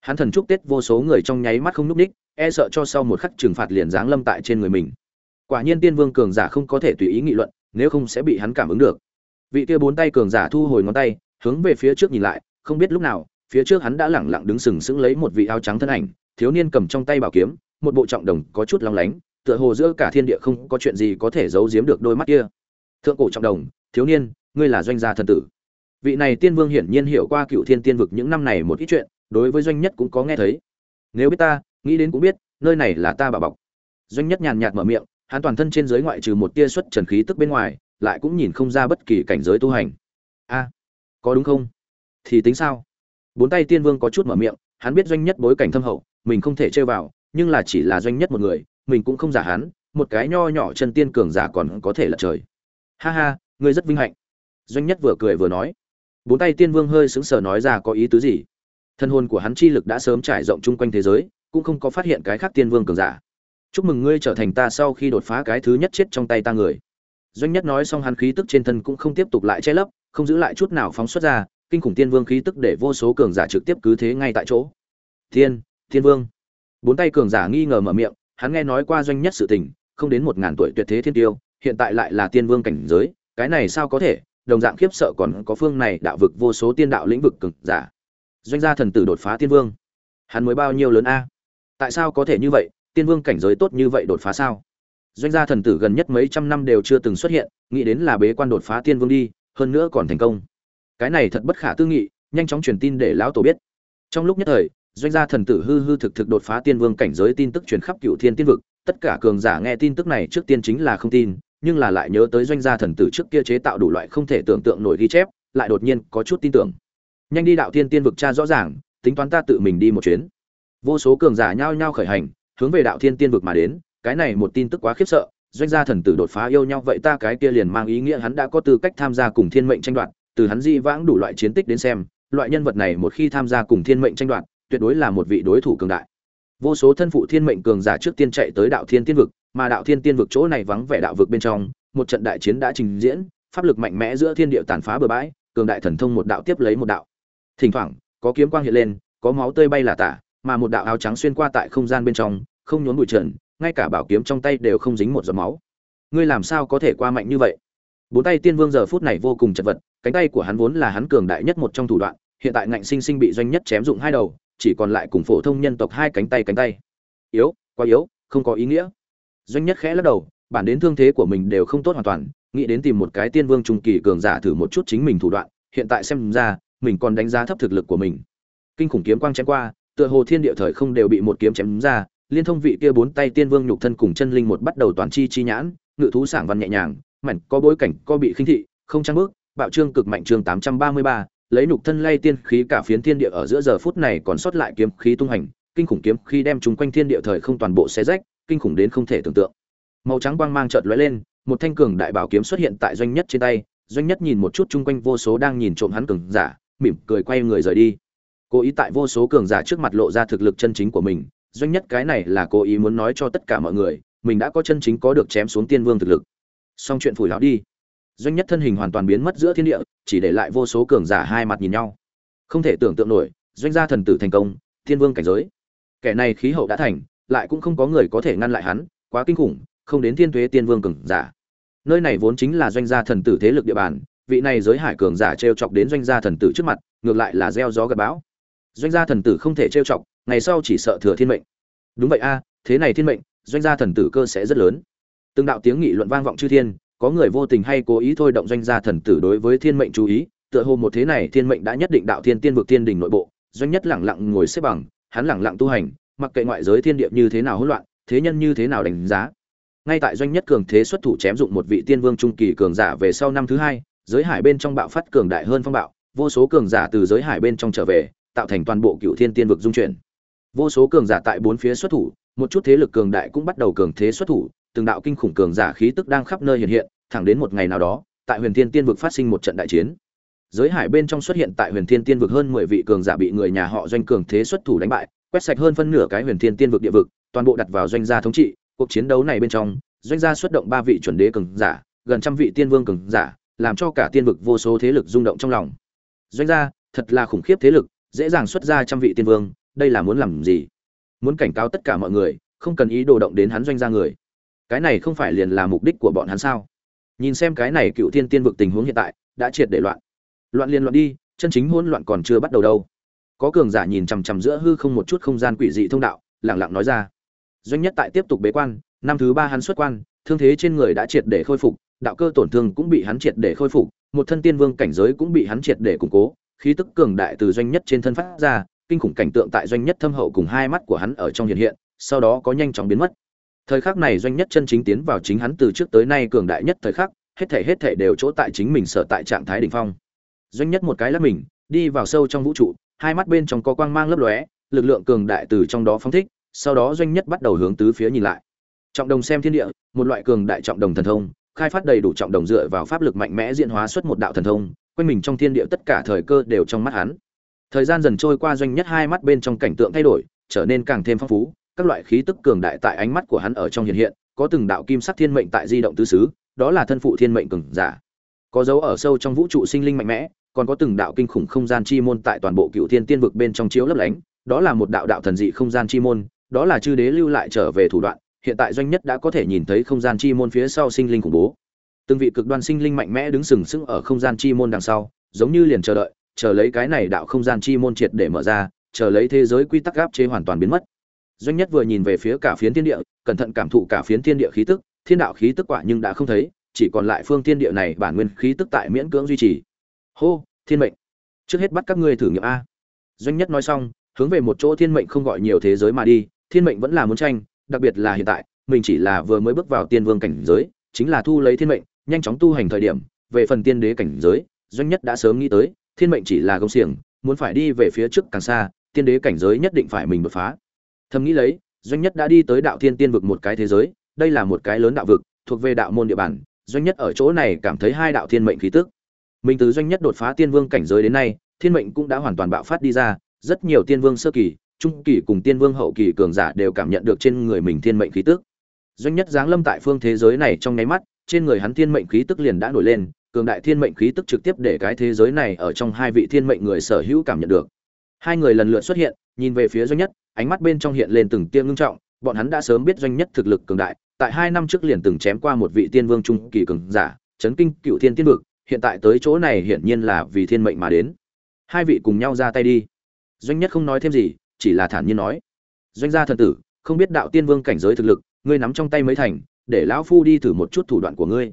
Hắn thần chúc tết vô số người trong nháy mắt không lúc đích, e sợ cho sau một khắc trừng phạt liền giáng lâm tại trên người mình. Quả nhiên tiên vương cường giả không có thể tùy ý nghị luận nếu không sẽ bị hắn cảm ứng được. Vị kia bốn tay cường giả thu hồi ngón tay hướng về phía trước nhìn lại không biết lúc nào phía trước hắn đã lẳng lặng đứng sừng sững lấy một vị áo trắng thân ảnh thiếu niên cầm trong tay bảo kiếm một bộ trọng đồng có chút long lánh tựa hồ giữa cả thiên địa không có chuyện gì có thể giấu giếm được đôi mắt kia. Thượng cổ trọng đồng, thiếu niên, ngươi là doanh gia thần tử. Vị này tiên vương hiển nhiên hiểu qua cựu thiên tiên vực những năm này một ít chuyện, đối với doanh nhất cũng có nghe thấy. Nếu biết ta, nghĩ đến cũng biết, nơi này là ta bà bọc. Doanh nhất nhàn nhạt mở miệng, hắn toàn thân trên giới ngoại trừ một tia xuất trần khí tức bên ngoài, lại cũng nhìn không ra bất kỳ cảnh giới tu hành. A, có đúng không? Thì tính sao? Bốn tay tiên vương có chút mở miệng, hắn biết doanh nhất bối cảnh thâm hậu, mình không thể chơi vào, nhưng là chỉ là doanh nhất một người mình cũng không giả hắn, một cái nho nhỏ chân tiên cường giả còn có thể là trời. Ha ha, ngươi rất vinh hạnh. Doanh nhất vừa cười vừa nói. Bốn tay tiên vương hơi sững sờ nói ra có ý tứ gì? Thân hồn của hắn chi lực đã sớm trải rộng chung quanh thế giới, cũng không có phát hiện cái khác tiên vương cường giả. Chúc mừng ngươi trở thành ta sau khi đột phá cái thứ nhất chết trong tay ta người. Doanh nhất nói xong hắn khí tức trên thân cũng không tiếp tục lại che lấp, không giữ lại chút nào phóng xuất ra, kinh khủng tiên vương khí tức để vô số cường giả trực tiếp cứ thế ngay tại chỗ. Thiên thiên vương. Bốn tay cường giả nghi ngờ mở miệng hắn nghe nói qua doanh nhất sự tình, không đến một ngàn tuổi tuyệt thế thiên tiêu, hiện tại lại là tiên vương cảnh giới, cái này sao có thể? Đồng dạng khiếp sợ còn có phương này đạo vực vô số tiên đạo lĩnh vực cực giả. Doanh gia thần tử đột phá tiên vương. Hắn mới bao nhiêu lớn a? Tại sao có thể như vậy? Tiên vương cảnh giới tốt như vậy đột phá sao? Doanh gia thần tử gần nhất mấy trăm năm đều chưa từng xuất hiện, nghĩ đến là bế quan đột phá tiên vương đi, hơn nữa còn thành công. Cái này thật bất khả tư nghị, nhanh chóng truyền tin để lão tổ biết. Trong lúc nhất thời doanh gia thần tử hư hư thực thực đột phá tiên vương cảnh giới tin tức truyền khắp cựu thiên tiên vực. Tất cả cường giả nghe tin tức này trước tiên chính là không tin, nhưng là lại nhớ tới doanh gia thần tử trước kia chế tạo đủ loại không thể tưởng tượng nổi ghi chép, lại đột nhiên có chút tin tưởng. Nhanh đi đạo thiên tiên vực tra rõ ràng, tính toán ta tự mình đi một chuyến. Vô số cường giả nhao nhao khởi hành, hướng về đạo thiên tiên vực mà đến, cái này một tin tức quá khiếp sợ, doanh gia thần tử đột phá yêu nhau vậy ta cái kia liền mang ý nghĩa hắn đã có tư cách tham gia cùng thiên mệnh tranh đoạt, từ hắn di vãng đủ loại chiến tích đến xem, loại nhân vật này một khi tham gia cùng thiên mệnh tranh đoạt tuyệt đối là một vị đối thủ cường đại. Vô số thân phụ thiên mệnh cường giả trước tiên chạy tới đạo thiên tiên vực, mà đạo thiên tiên vực chỗ này vắng vẻ đạo vực bên trong, một trận đại chiến đã trình diễn, pháp lực mạnh mẽ giữa thiên địa tàn phá bừa bãi, cường đại thần thông một đạo tiếp lấy một đạo. Thỉnh thoảng, có kiếm quang hiện lên, có máu tươi bay là tả, mà một đạo áo trắng xuyên qua tại không gian bên trong, không nhốn bụi trần, ngay cả bảo kiếm trong tay đều không dính một giọt máu. Ngươi làm sao có thể qua mạnh như vậy? Bốn tay tiên vương giờ phút này vô cùng chật vật, cánh tay của hắn vốn là hắn cường đại nhất một trong thủ đoạn, hiện tại ngạnh sinh sinh bị doanh nhất chém dụng hai đầu chỉ còn lại cùng phổ thông nhân tộc hai cánh tay cánh tay. Yếu quá yếu không có ý nghĩa. Doanh nhất khẽ lắc đầu bản đến thương thế của mình đều không tốt hoàn toàn nghĩ đến tìm một cái tiên vương trung kỳ cường giả thử một chút chính mình thủ đoạn hiện tại xem ra mình còn đánh giá thấp thực lực của mình. Kinh khủng kiếm quang chém qua tựa hồ thiên địa thời không đều bị một kiếm chém ra liên thông vị kia bốn tay tiên vương nhục thân cùng chân linh một bắt đầu toàn chi chi nhãn ngự thú sảng văn nhẹ nhàng mảnh có bối cảnh có bị khinh thị không trang bước bạo trương cực mạnh chương 833, lấy nhục thân lay tiên khí cả phiến thiên địa ở giữa giờ phút này còn sót lại kiếm khí tung hành, kinh khủng kiếm khí đem chúng quanh thiên địa thời không toàn bộ xé rách, kinh khủng đến không thể tưởng tượng. Màu trắng quang mang chợt lóe lên, một thanh cường đại bảo kiếm xuất hiện tại doanh nhất trên tay, doanh nhất nhìn một chút chung quanh vô số đang nhìn trộm hắn cường giả, mỉm cười quay người rời đi. Cố ý tại vô số cường giả trước mặt lộ ra thực lực chân chính của mình, doanh nhất cái này là cố ý muốn nói cho tất cả mọi người, mình đã có chân chính có được chém xuống tiên vương thực lực. Xong chuyện phủi lão đi doanh nhất thân hình hoàn toàn biến mất giữa thiên địa, chỉ để lại vô số cường giả hai mặt nhìn nhau. Không thể tưởng tượng nổi, doanh gia thần tử thành công, thiên vương cảnh giới. Kẻ này khí hậu đã thành, lại cũng không có người có thể ngăn lại hắn, quá kinh khủng, không đến thiên thuế tiên vương cường giả. Nơi này vốn chính là doanh gia thần tử thế lực địa bàn, vị này giới hải cường giả t chọc đến doanh gia thần tử trước mặt, ngược lại là gieo gió gặp bão. Doanh gia thần tử không thể trêu chọc, ngày sau chỉ sợ thừa thiên mệnh. Đúng vậy a, thế này thiên mệnh, doanh gia thần tử cơ sẽ rất lớn. Từng đạo tiếng nghị luận vang vọng chư thiên có người vô tình hay cố ý thôi động doanh gia thần tử đối với thiên mệnh chú ý, tựa hồ một thế này thiên mệnh đã nhất định đạo thiên tiên vực tiên đình nội bộ, doanh nhất lẳng lặng ngồi xếp bằng, hắn lẳng lặng tu hành, mặc kệ ngoại giới thiên địa như thế nào hỗn loạn, thế nhân như thế nào đánh giá. Ngay tại doanh nhất cường thế xuất thủ chém dụng một vị tiên vương trung kỳ cường giả về sau năm thứ hai, giới hải bên trong bạo phát cường đại hơn phong bạo, vô số cường giả từ giới hải bên trong trở về, tạo thành toàn bộ cựu thiên tiên vực dung chuyển. Vô số cường giả tại bốn phía xuất thủ, một chút thế lực cường đại cũng bắt đầu cường thế xuất thủ từng đạo kinh khủng cường giả khí tức đang khắp nơi hiện hiện, thẳng đến một ngày nào đó, tại huyền thiên tiên vực phát sinh một trận đại chiến. Giới hải bên trong xuất hiện tại huyền thiên tiên vực hơn mười vị cường giả bị người nhà họ doanh cường thế xuất thủ đánh bại, quét sạch hơn phân nửa cái huyền thiên tiên vực địa vực, toàn bộ đặt vào doanh gia thống trị. Cuộc chiến đấu này bên trong, doanh gia xuất động ba vị chuẩn đế cường giả, gần trăm vị tiên vương cường giả, làm cho cả tiên vực vô số thế lực rung động trong lòng. Doanh gia, thật là khủng khiếp thế lực, dễ dàng xuất ra trăm vị tiên vương, đây là muốn làm gì? Muốn cảnh cáo tất cả mọi người, không cần ý đồ động đến hắn doanh gia người cái này không phải liền là mục đích của bọn hắn sao? Nhìn xem cái này cựu thiên tiên vực tình huống hiện tại, đã triệt để loạn. Loạn liên loạn đi, chân chính hỗn loạn còn chưa bắt đầu đâu. Có cường giả nhìn chằm chằm giữa hư không một chút không gian quỷ dị thông đạo lẳng lặng nói ra. Doanh nhất tại tiếp tục bế quan, năm thứ ba hắn xuất quan, thương thế trên người đã triệt để khôi phục, đạo cơ tổn thương cũng bị hắn triệt để khôi phục, một thân tiên vương cảnh giới cũng bị hắn triệt để củng cố, khí tức cường đại từ doanh nhất trên thân phát ra, kinh khủng cảnh tượng tại doanh nhất thâm hậu cùng hai mắt của hắn ở trong hiện hiện, sau đó có nhanh chóng biến mất thời khắc này doanh nhất chân chính tiến vào chính hắn từ trước tới nay cường đại nhất thời khắc, hết thể hết thể đều chỗ tại chính mình sở tại trạng thái đỉnh phong. Doanh nhất một cái lắp mình, đi vào sâu trong vũ trụ, hai mắt bên trong có quang mang lấp lóe, lực lượng cường đại từ trong đó phóng thích, sau đó doanh nhất bắt đầu hướng tứ phía nhìn lại. Trọng đồng xem thiên địa, một loại cường đại trọng đồng thần thông, khai phát đầy đủ trọng đồng dựa vào pháp lực mạnh mẽ diễn hóa xuất một đạo thần thông, quanh mình trong thiên địa tất cả thời cơ đều trong mắt hắn. Thời gian dần trôi qua, doanh nhất hai mắt bên trong cảnh tượng thay đổi, trở nên càng thêm phong phú các loại khí tức cường đại tại ánh mắt của hắn ở trong hiện hiện, có từng đạo kim sắc thiên mệnh tại di động tứ xứ, đó là thân phụ thiên mệnh cường giả. Có dấu ở sâu trong vũ trụ sinh linh mạnh mẽ, còn có từng đạo kinh khủng không gian chi môn tại toàn bộ cựu thiên tiên vực bên trong chiếu lấp lánh, đó là một đạo đạo thần dị không gian chi môn, đó là chư đế lưu lại trở về thủ đoạn, hiện tại doanh nhất đã có thể nhìn thấy không gian chi môn phía sau sinh linh khủng bố. Từng vị cực đoan sinh linh mạnh mẽ đứng sừng sững ở không gian chi môn đằng sau, giống như liền chờ đợi, chờ lấy cái này đạo không gian chi môn triệt để mở ra, chờ lấy thế giới quy tắc áp chế hoàn toàn biến mất doanh nhất vừa nhìn về phía cả phiến thiên địa, cẩn thận cảm thụ cả phiến thiên địa khí tức, thiên đạo khí tức quả nhưng đã không thấy, chỉ còn lại phương thiên địa này bản nguyên khí tức tại miễn cưỡng duy trì. Hô, thiên mệnh. Trước hết bắt các ngươi thử nghiệm a. Doanh nhất nói xong, hướng về một chỗ thiên mệnh không gọi nhiều thế giới mà đi, thiên mệnh vẫn là muốn tranh, đặc biệt là hiện tại, mình chỉ là vừa mới bước vào tiên vương cảnh giới, chính là thu lấy thiên mệnh, nhanh chóng tu hành thời điểm, về phần tiên đế cảnh giới, doanh nhất đã sớm nghĩ tới, thiên mệnh chỉ là gông xiềng, muốn phải đi về phía trước càng xa, tiên đế cảnh giới nhất định phải mình đột phá thầm nghĩ lấy, doanh nhất đã đi tới đạo thiên tiên vực một cái thế giới, đây là một cái lớn đạo vực, thuộc về đạo môn địa bàn, doanh nhất ở chỗ này cảm thấy hai đạo thiên mệnh khí tức. Mình từ doanh nhất đột phá tiên vương cảnh giới đến nay, thiên mệnh cũng đã hoàn toàn bạo phát đi ra, rất nhiều tiên vương sơ kỳ, trung kỳ cùng tiên vương hậu kỳ cường giả đều cảm nhận được trên người mình thiên mệnh khí tức. Doanh nhất giáng lâm tại phương thế giới này trong nháy mắt, trên người hắn thiên mệnh khí tức liền đã nổi lên, cường đại thiên mệnh khí tức trực tiếp để cái thế giới này ở trong hai vị thiên mệnh người sở hữu cảm nhận được. Hai người lần lượt xuất hiện, nhìn về phía doanh nhất ánh mắt bên trong hiện lên từng tia ngưng trọng, bọn hắn đã sớm biết doanh nhất thực lực cường đại, tại hai năm trước liền từng chém qua một vị tiên vương trung kỳ cường giả, chấn kinh cựu thiên tiên vực, hiện tại tới chỗ này hiển nhiên là vì thiên mệnh mà đến. Hai vị cùng nhau ra tay đi. Doanh nhất không nói thêm gì, chỉ là thản nhiên nói. Doanh gia thần tử, không biết đạo tiên vương cảnh giới thực lực, ngươi nắm trong tay mấy thành, để lão phu đi thử một chút thủ đoạn của ngươi.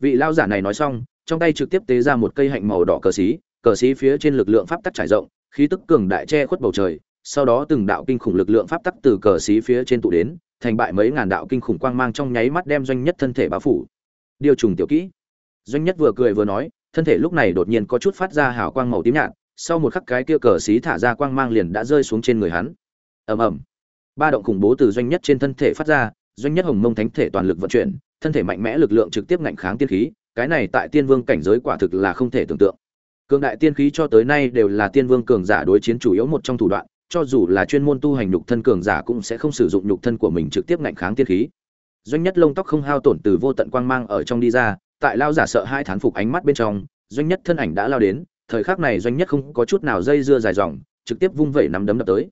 Vị lão giả này nói xong, trong tay trực tiếp tế ra một cây hạnh màu đỏ cờ xí cờ xí phía trên lực lượng pháp tắc trải rộng, khí tức cường đại che khuất bầu trời sau đó từng đạo kinh khủng lực lượng pháp tắc từ cờ xí phía trên tụ đến, thành bại mấy ngàn đạo kinh khủng quang mang trong nháy mắt đem doanh nhất thân thể bao phủ. Điều trùng tiểu kỹ. Doanh nhất vừa cười vừa nói, thân thể lúc này đột nhiên có chút phát ra hào quang màu tím nhạt, sau một khắc cái kia cờ xí thả ra quang mang liền đã rơi xuống trên người hắn. Ầm ầm. Ba động khủng bố từ doanh nhất trên thân thể phát ra, doanh nhất hồng mông thánh thể toàn lực vận chuyển, thân thể mạnh mẽ lực lượng trực tiếp ngạnh kháng tiên khí, cái này tại tiên vương cảnh giới quả thực là không thể tưởng tượng. Cường đại tiên khí cho tới nay đều là tiên vương cường giả đối chiến chủ yếu một trong thủ đoạn cho dù là chuyên môn tu hành nhục thân cường giả cũng sẽ không sử dụng nhục thân của mình trực tiếp ngạnh kháng tiên khí. Doanh nhất lông tóc không hao tổn từ vô tận quang mang ở trong đi ra tại lao giả sợ hai thán phục ánh mắt bên trong doanh nhất thân ảnh đã lao đến thời khắc này doanh nhất không có chút nào dây dưa dài dòng trực tiếp vung vẩy nắm đấm đập tới.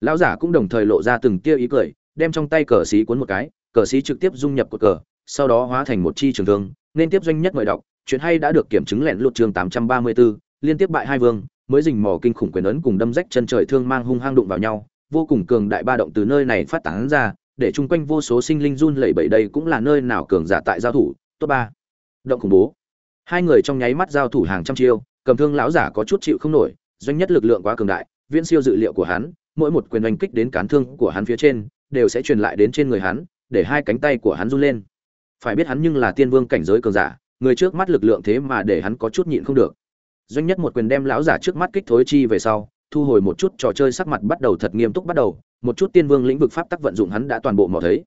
Lão giả cũng đồng thời lộ ra từng tia ý cười đem trong tay cờ xí cuốn một cái cờ xí trực tiếp dung nhập cột cờ sau đó hóa thành một chi trường thương nên tiếp doanh nhất mời đọc chuyện hay đã được kiểm chứng lẹn lụt chương 834, liên tiếp bại hai vương mới rình mò kinh khủng quyền ấn cùng đâm rách chân trời thương mang hung hăng đụng vào nhau, vô cùng cường đại ba động từ nơi này phát tán ra, để chung quanh vô số sinh linh run lẩy bẩy đây cũng là nơi nào cường giả tại giao thủ, top ba. Động khủng bố. Hai người trong nháy mắt giao thủ hàng trăm chiêu, cầm thương lão giả có chút chịu không nổi, doanh nhất lực lượng quá cường đại, viễn siêu dự liệu của hắn, mỗi một quyền oanh kích đến cán thương của hắn phía trên, đều sẽ truyền lại đến trên người hắn, để hai cánh tay của hắn run lên. Phải biết hắn nhưng là tiên vương cảnh giới cường giả, người trước mắt lực lượng thế mà để hắn có chút nhịn không được doanh nhất một quyền đem lão giả trước mắt kích thối chi về sau, thu hồi một chút trò chơi sắc mặt bắt đầu thật nghiêm túc bắt đầu, một chút tiên vương lĩnh vực pháp tắc vận dụng hắn đã toàn bộ mò thấy.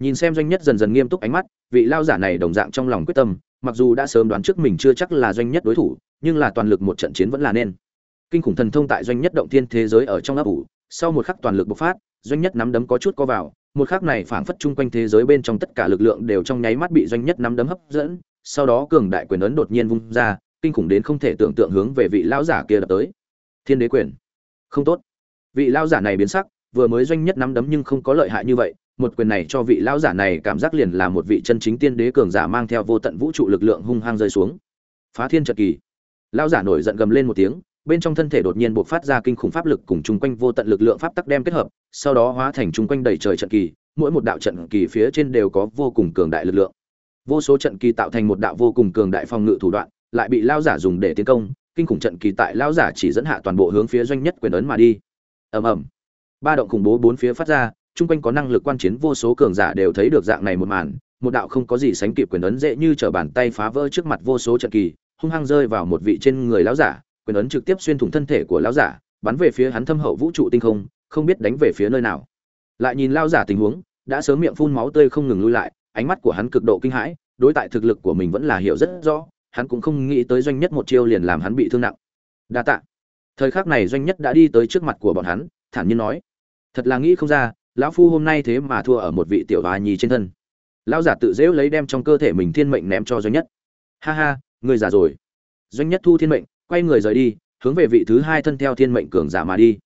Nhìn xem doanh nhất dần dần nghiêm túc ánh mắt, vị lao giả này đồng dạng trong lòng quyết tâm, mặc dù đã sớm đoán trước mình chưa chắc là doanh nhất đối thủ, nhưng là toàn lực một trận chiến vẫn là nên. Kinh khủng thần thông tại doanh nhất động thiên thế giới ở trong ấp ủ, sau một khắc toàn lực bộc phát, doanh nhất nắm đấm có chút co vào, một khắc này phảng phất chung quanh thế giới bên trong tất cả lực lượng đều trong nháy mắt bị doanh nhất nắm đấm hấp dẫn, sau đó cường đại quyền ấn đột nhiên vung ra kinh khủng đến không thể tưởng tượng hướng về vị lão giả kia đập tới. Thiên đế quyền. Không tốt. Vị lão giả này biến sắc, vừa mới doanh nhất nắm đấm nhưng không có lợi hại như vậy, một quyền này cho vị lão giả này cảm giác liền là một vị chân chính tiên đế cường giả mang theo vô tận vũ trụ lực lượng hung hăng rơi xuống. Phá thiên trật kỳ. Lão giả nổi giận gầm lên một tiếng, bên trong thân thể đột nhiên bộc phát ra kinh khủng pháp lực cùng chung quanh vô tận lực lượng pháp tắc đem kết hợp, sau đó hóa thành chung quanh đầy trời trận kỳ, mỗi một đạo trận kỳ phía trên đều có vô cùng cường đại lực lượng. Vô số trận kỳ tạo thành một đạo vô cùng cường đại phòng ngự thủ đoạn lại bị lao giả dùng để tiến công, kinh khủng trận kỳ tại lao giả chỉ dẫn hạ toàn bộ hướng phía doanh nhất quyền ấn mà đi. Ầm ầm. Ba động khủng bố bốn phía phát ra, chung quanh có năng lực quan chiến vô số cường giả đều thấy được dạng này một màn, một đạo không có gì sánh kịp quyền ấn dễ như trở bàn tay phá vỡ trước mặt vô số trận kỳ, hung hăng rơi vào một vị trên người lão giả, quyền ấn trực tiếp xuyên thủng thân thể của lão giả, bắn về phía hắn thâm hậu vũ trụ tinh không không biết đánh về phía nơi nào. Lại nhìn lão giả tình huống, đã sớm miệng phun máu tươi không ngừng lui lại, ánh mắt của hắn cực độ kinh hãi, đối tại thực lực của mình vẫn là hiểu rất rõ hắn cũng không nghĩ tới doanh nhất một chiêu liền làm hắn bị thương nặng. Đa tạ. Thời khắc này doanh nhất đã đi tới trước mặt của bọn hắn, thản nhiên nói, thật là nghĩ không ra, lão phu hôm nay thế mà thua ở một vị tiểu hòa nhi trên thân. Lão giả tự dễu lấy đem trong cơ thể mình thiên mệnh ném cho doanh nhất. Ha ha người già rồi. Doanh nhất thu thiên mệnh, quay người rời đi, hướng về vị thứ hai thân theo thiên mệnh cường giả mà đi.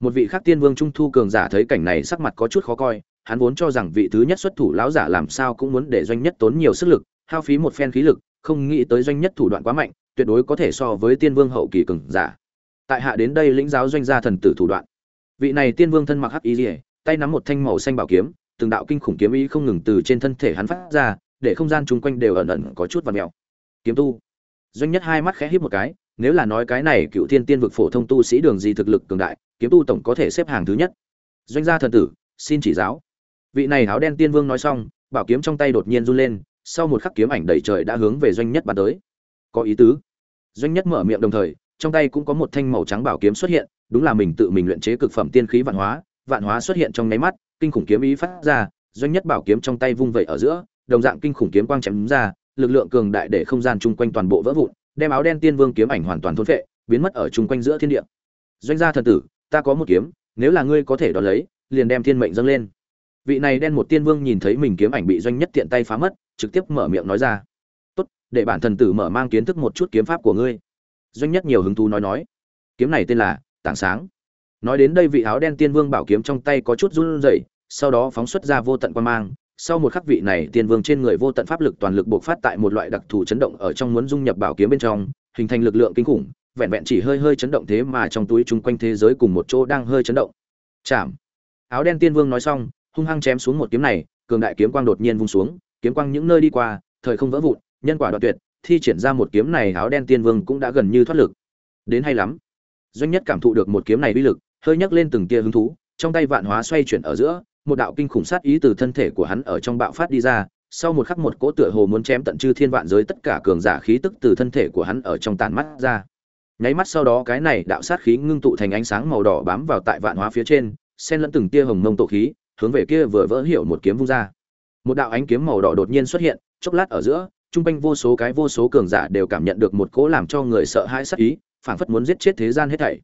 Một vị khác tiên vương trung thu cường giả thấy cảnh này sắc mặt có chút khó coi, hắn vốn cho rằng vị thứ nhất xuất thủ lão giả làm sao cũng muốn để doanh nhất tốn nhiều sức lực, hao phí một phen khí lực không nghĩ tới doanh nhất thủ đoạn quá mạnh, tuyệt đối có thể so với tiên vương hậu kỳ cường giả. Tại hạ đến đây lĩnh giáo doanh gia thần tử thủ đoạn. Vị này tiên vương thân mặc hắc y rỉa tay nắm một thanh màu xanh bảo kiếm, từng đạo kinh khủng kiếm ý không ngừng từ trên thân thể hắn phát ra, để không gian chung quanh đều ẩn ẩn có chút và mèo. Kiếm tu. Doanh nhất hai mắt khẽ híp một cái, nếu là nói cái này cựu thiên tiên vực phổ thông tu sĩ đường gì thực lực cường đại, kiếm tu tổng có thể xếp hàng thứ nhất. Doanh gia thần tử, xin chỉ giáo. Vị này áo đen tiên vương nói xong, bảo kiếm trong tay đột nhiên run lên sau một khắc kiếm ảnh đầy trời đã hướng về doanh nhất bắn tới. Có ý tứ. Doanh nhất mở miệng đồng thời, trong tay cũng có một thanh màu trắng bảo kiếm xuất hiện, đúng là mình tự mình luyện chế cực phẩm tiên khí vạn hóa vạn hóa xuất hiện trong nháy mắt, kinh khủng kiếm ý phát ra, doanh nhất bảo kiếm trong tay vung vẩy ở giữa, đồng dạng kinh khủng kiếm quang chém ra, lực lượng cường đại để không gian chung quanh toàn bộ vỡ vụn, đem áo đen tiên vương kiếm ảnh hoàn toàn thôn phệ, biến mất ở chung quanh giữa thiên địa. Doanh gia thần tử, ta có một kiếm, nếu là ngươi có thể đón lấy, liền đem thiên mệnh dâng lên. Vị này đen một tiên vương nhìn thấy mình kiếm ảnh bị doanh nhất tiện tay phá mất trực tiếp mở miệng nói ra. Tốt, để bản thần tử mở mang kiến thức một chút kiếm pháp của ngươi. Doanh nhất nhiều hứng thú nói nói. Kiếm này tên là tảng sáng. Nói đến đây vị áo đen tiên vương bảo kiếm trong tay có chút run rẩy, sau đó phóng xuất ra vô tận quan mang. Sau một khắc vị này tiên vương trên người vô tận pháp lực toàn lực bộc phát tại một loại đặc thù chấn động ở trong muốn dung nhập bảo kiếm bên trong, hình thành lực lượng kinh khủng, vẹn vẹn chỉ hơi hơi chấn động thế mà trong túi chung quanh thế giới cùng một chỗ đang hơi chấn động. Chạm. Áo đen tiên vương nói xong, hung hăng chém xuống một kiếm này, cường đại kiếm quang đột nhiên vung xuống kiếm quang những nơi đi qua, thời không vỡ vụn, nhân quả đoạn tuyệt, thi triển ra một kiếm này áo đen tiên vương cũng đã gần như thoát lực. Đến hay lắm. Doanh nhất cảm thụ được một kiếm này uy lực, hơi nhấc lên từng tia hứng thú, trong tay vạn hóa xoay chuyển ở giữa, một đạo kinh khủng sát ý từ thân thể của hắn ở trong bạo phát đi ra, sau một khắc một cỗ tựa hồ muốn chém tận chư thiên vạn giới tất cả cường giả khí tức từ thân thể của hắn ở trong tàn mắt ra. Nháy mắt sau đó cái này đạo sát khí ngưng tụ thành ánh sáng màu đỏ bám vào tại vạn hóa phía trên, xen lẫn từng tia hồng mông tổ khí, hướng về kia vừa vỡ hiểu một kiếm vung ra một đạo ánh kiếm màu đỏ đột nhiên xuất hiện, chốc lát ở giữa, trung quanh vô số cái vô số cường giả đều cảm nhận được một cỗ làm cho người sợ hãi sắc ý, phảng phất muốn giết chết thế gian hết thảy.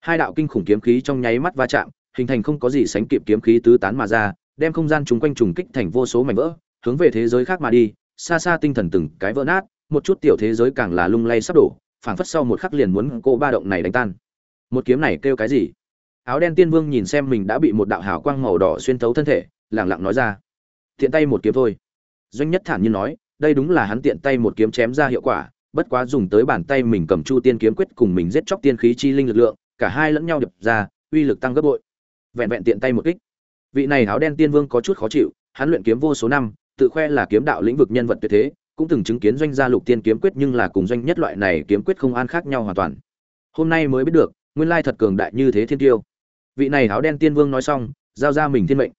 Hai đạo kinh khủng kiếm khí trong nháy mắt va chạm, hình thành không có gì sánh kịp kiếm khí tứ tán mà ra, đem không gian chung quanh trùng kích thành vô số mảnh vỡ, hướng về thế giới khác mà đi, xa xa tinh thần từng cái vỡ nát, một chút tiểu thế giới càng là lung lay sắp đổ, phảng phất sau một khắc liền muốn cô ba động này đánh tan. Một kiếm này kêu cái gì? Áo đen tiên vương nhìn xem mình đã bị một đạo hào quang màu đỏ xuyên thấu thân thể lẳng lặng nói ra tiện tay một kiếm thôi. Doanh nhất thản nhiên nói, đây đúng là hắn tiện tay một kiếm chém ra hiệu quả, bất quá dùng tới bàn tay mình cầm chu tiên kiếm quyết cùng mình giết chóc tiên khí chi linh lực lượng, cả hai lẫn nhau đập ra, uy lực tăng gấp bội. Vẹn vẹn tiện tay một kích. Vị này áo đen tiên vương có chút khó chịu, hắn luyện kiếm vô số năm, tự khoe là kiếm đạo lĩnh vực nhân vật tuyệt thế, cũng từng chứng kiến doanh gia lục tiên kiếm quyết nhưng là cùng doanh nhất loại này kiếm quyết không an khác nhau hoàn toàn. Hôm nay mới biết được, nguyên lai thật cường đại như thế thiên tiêu. Vị này áo đen tiên vương nói xong, giao ra mình thiên mệnh.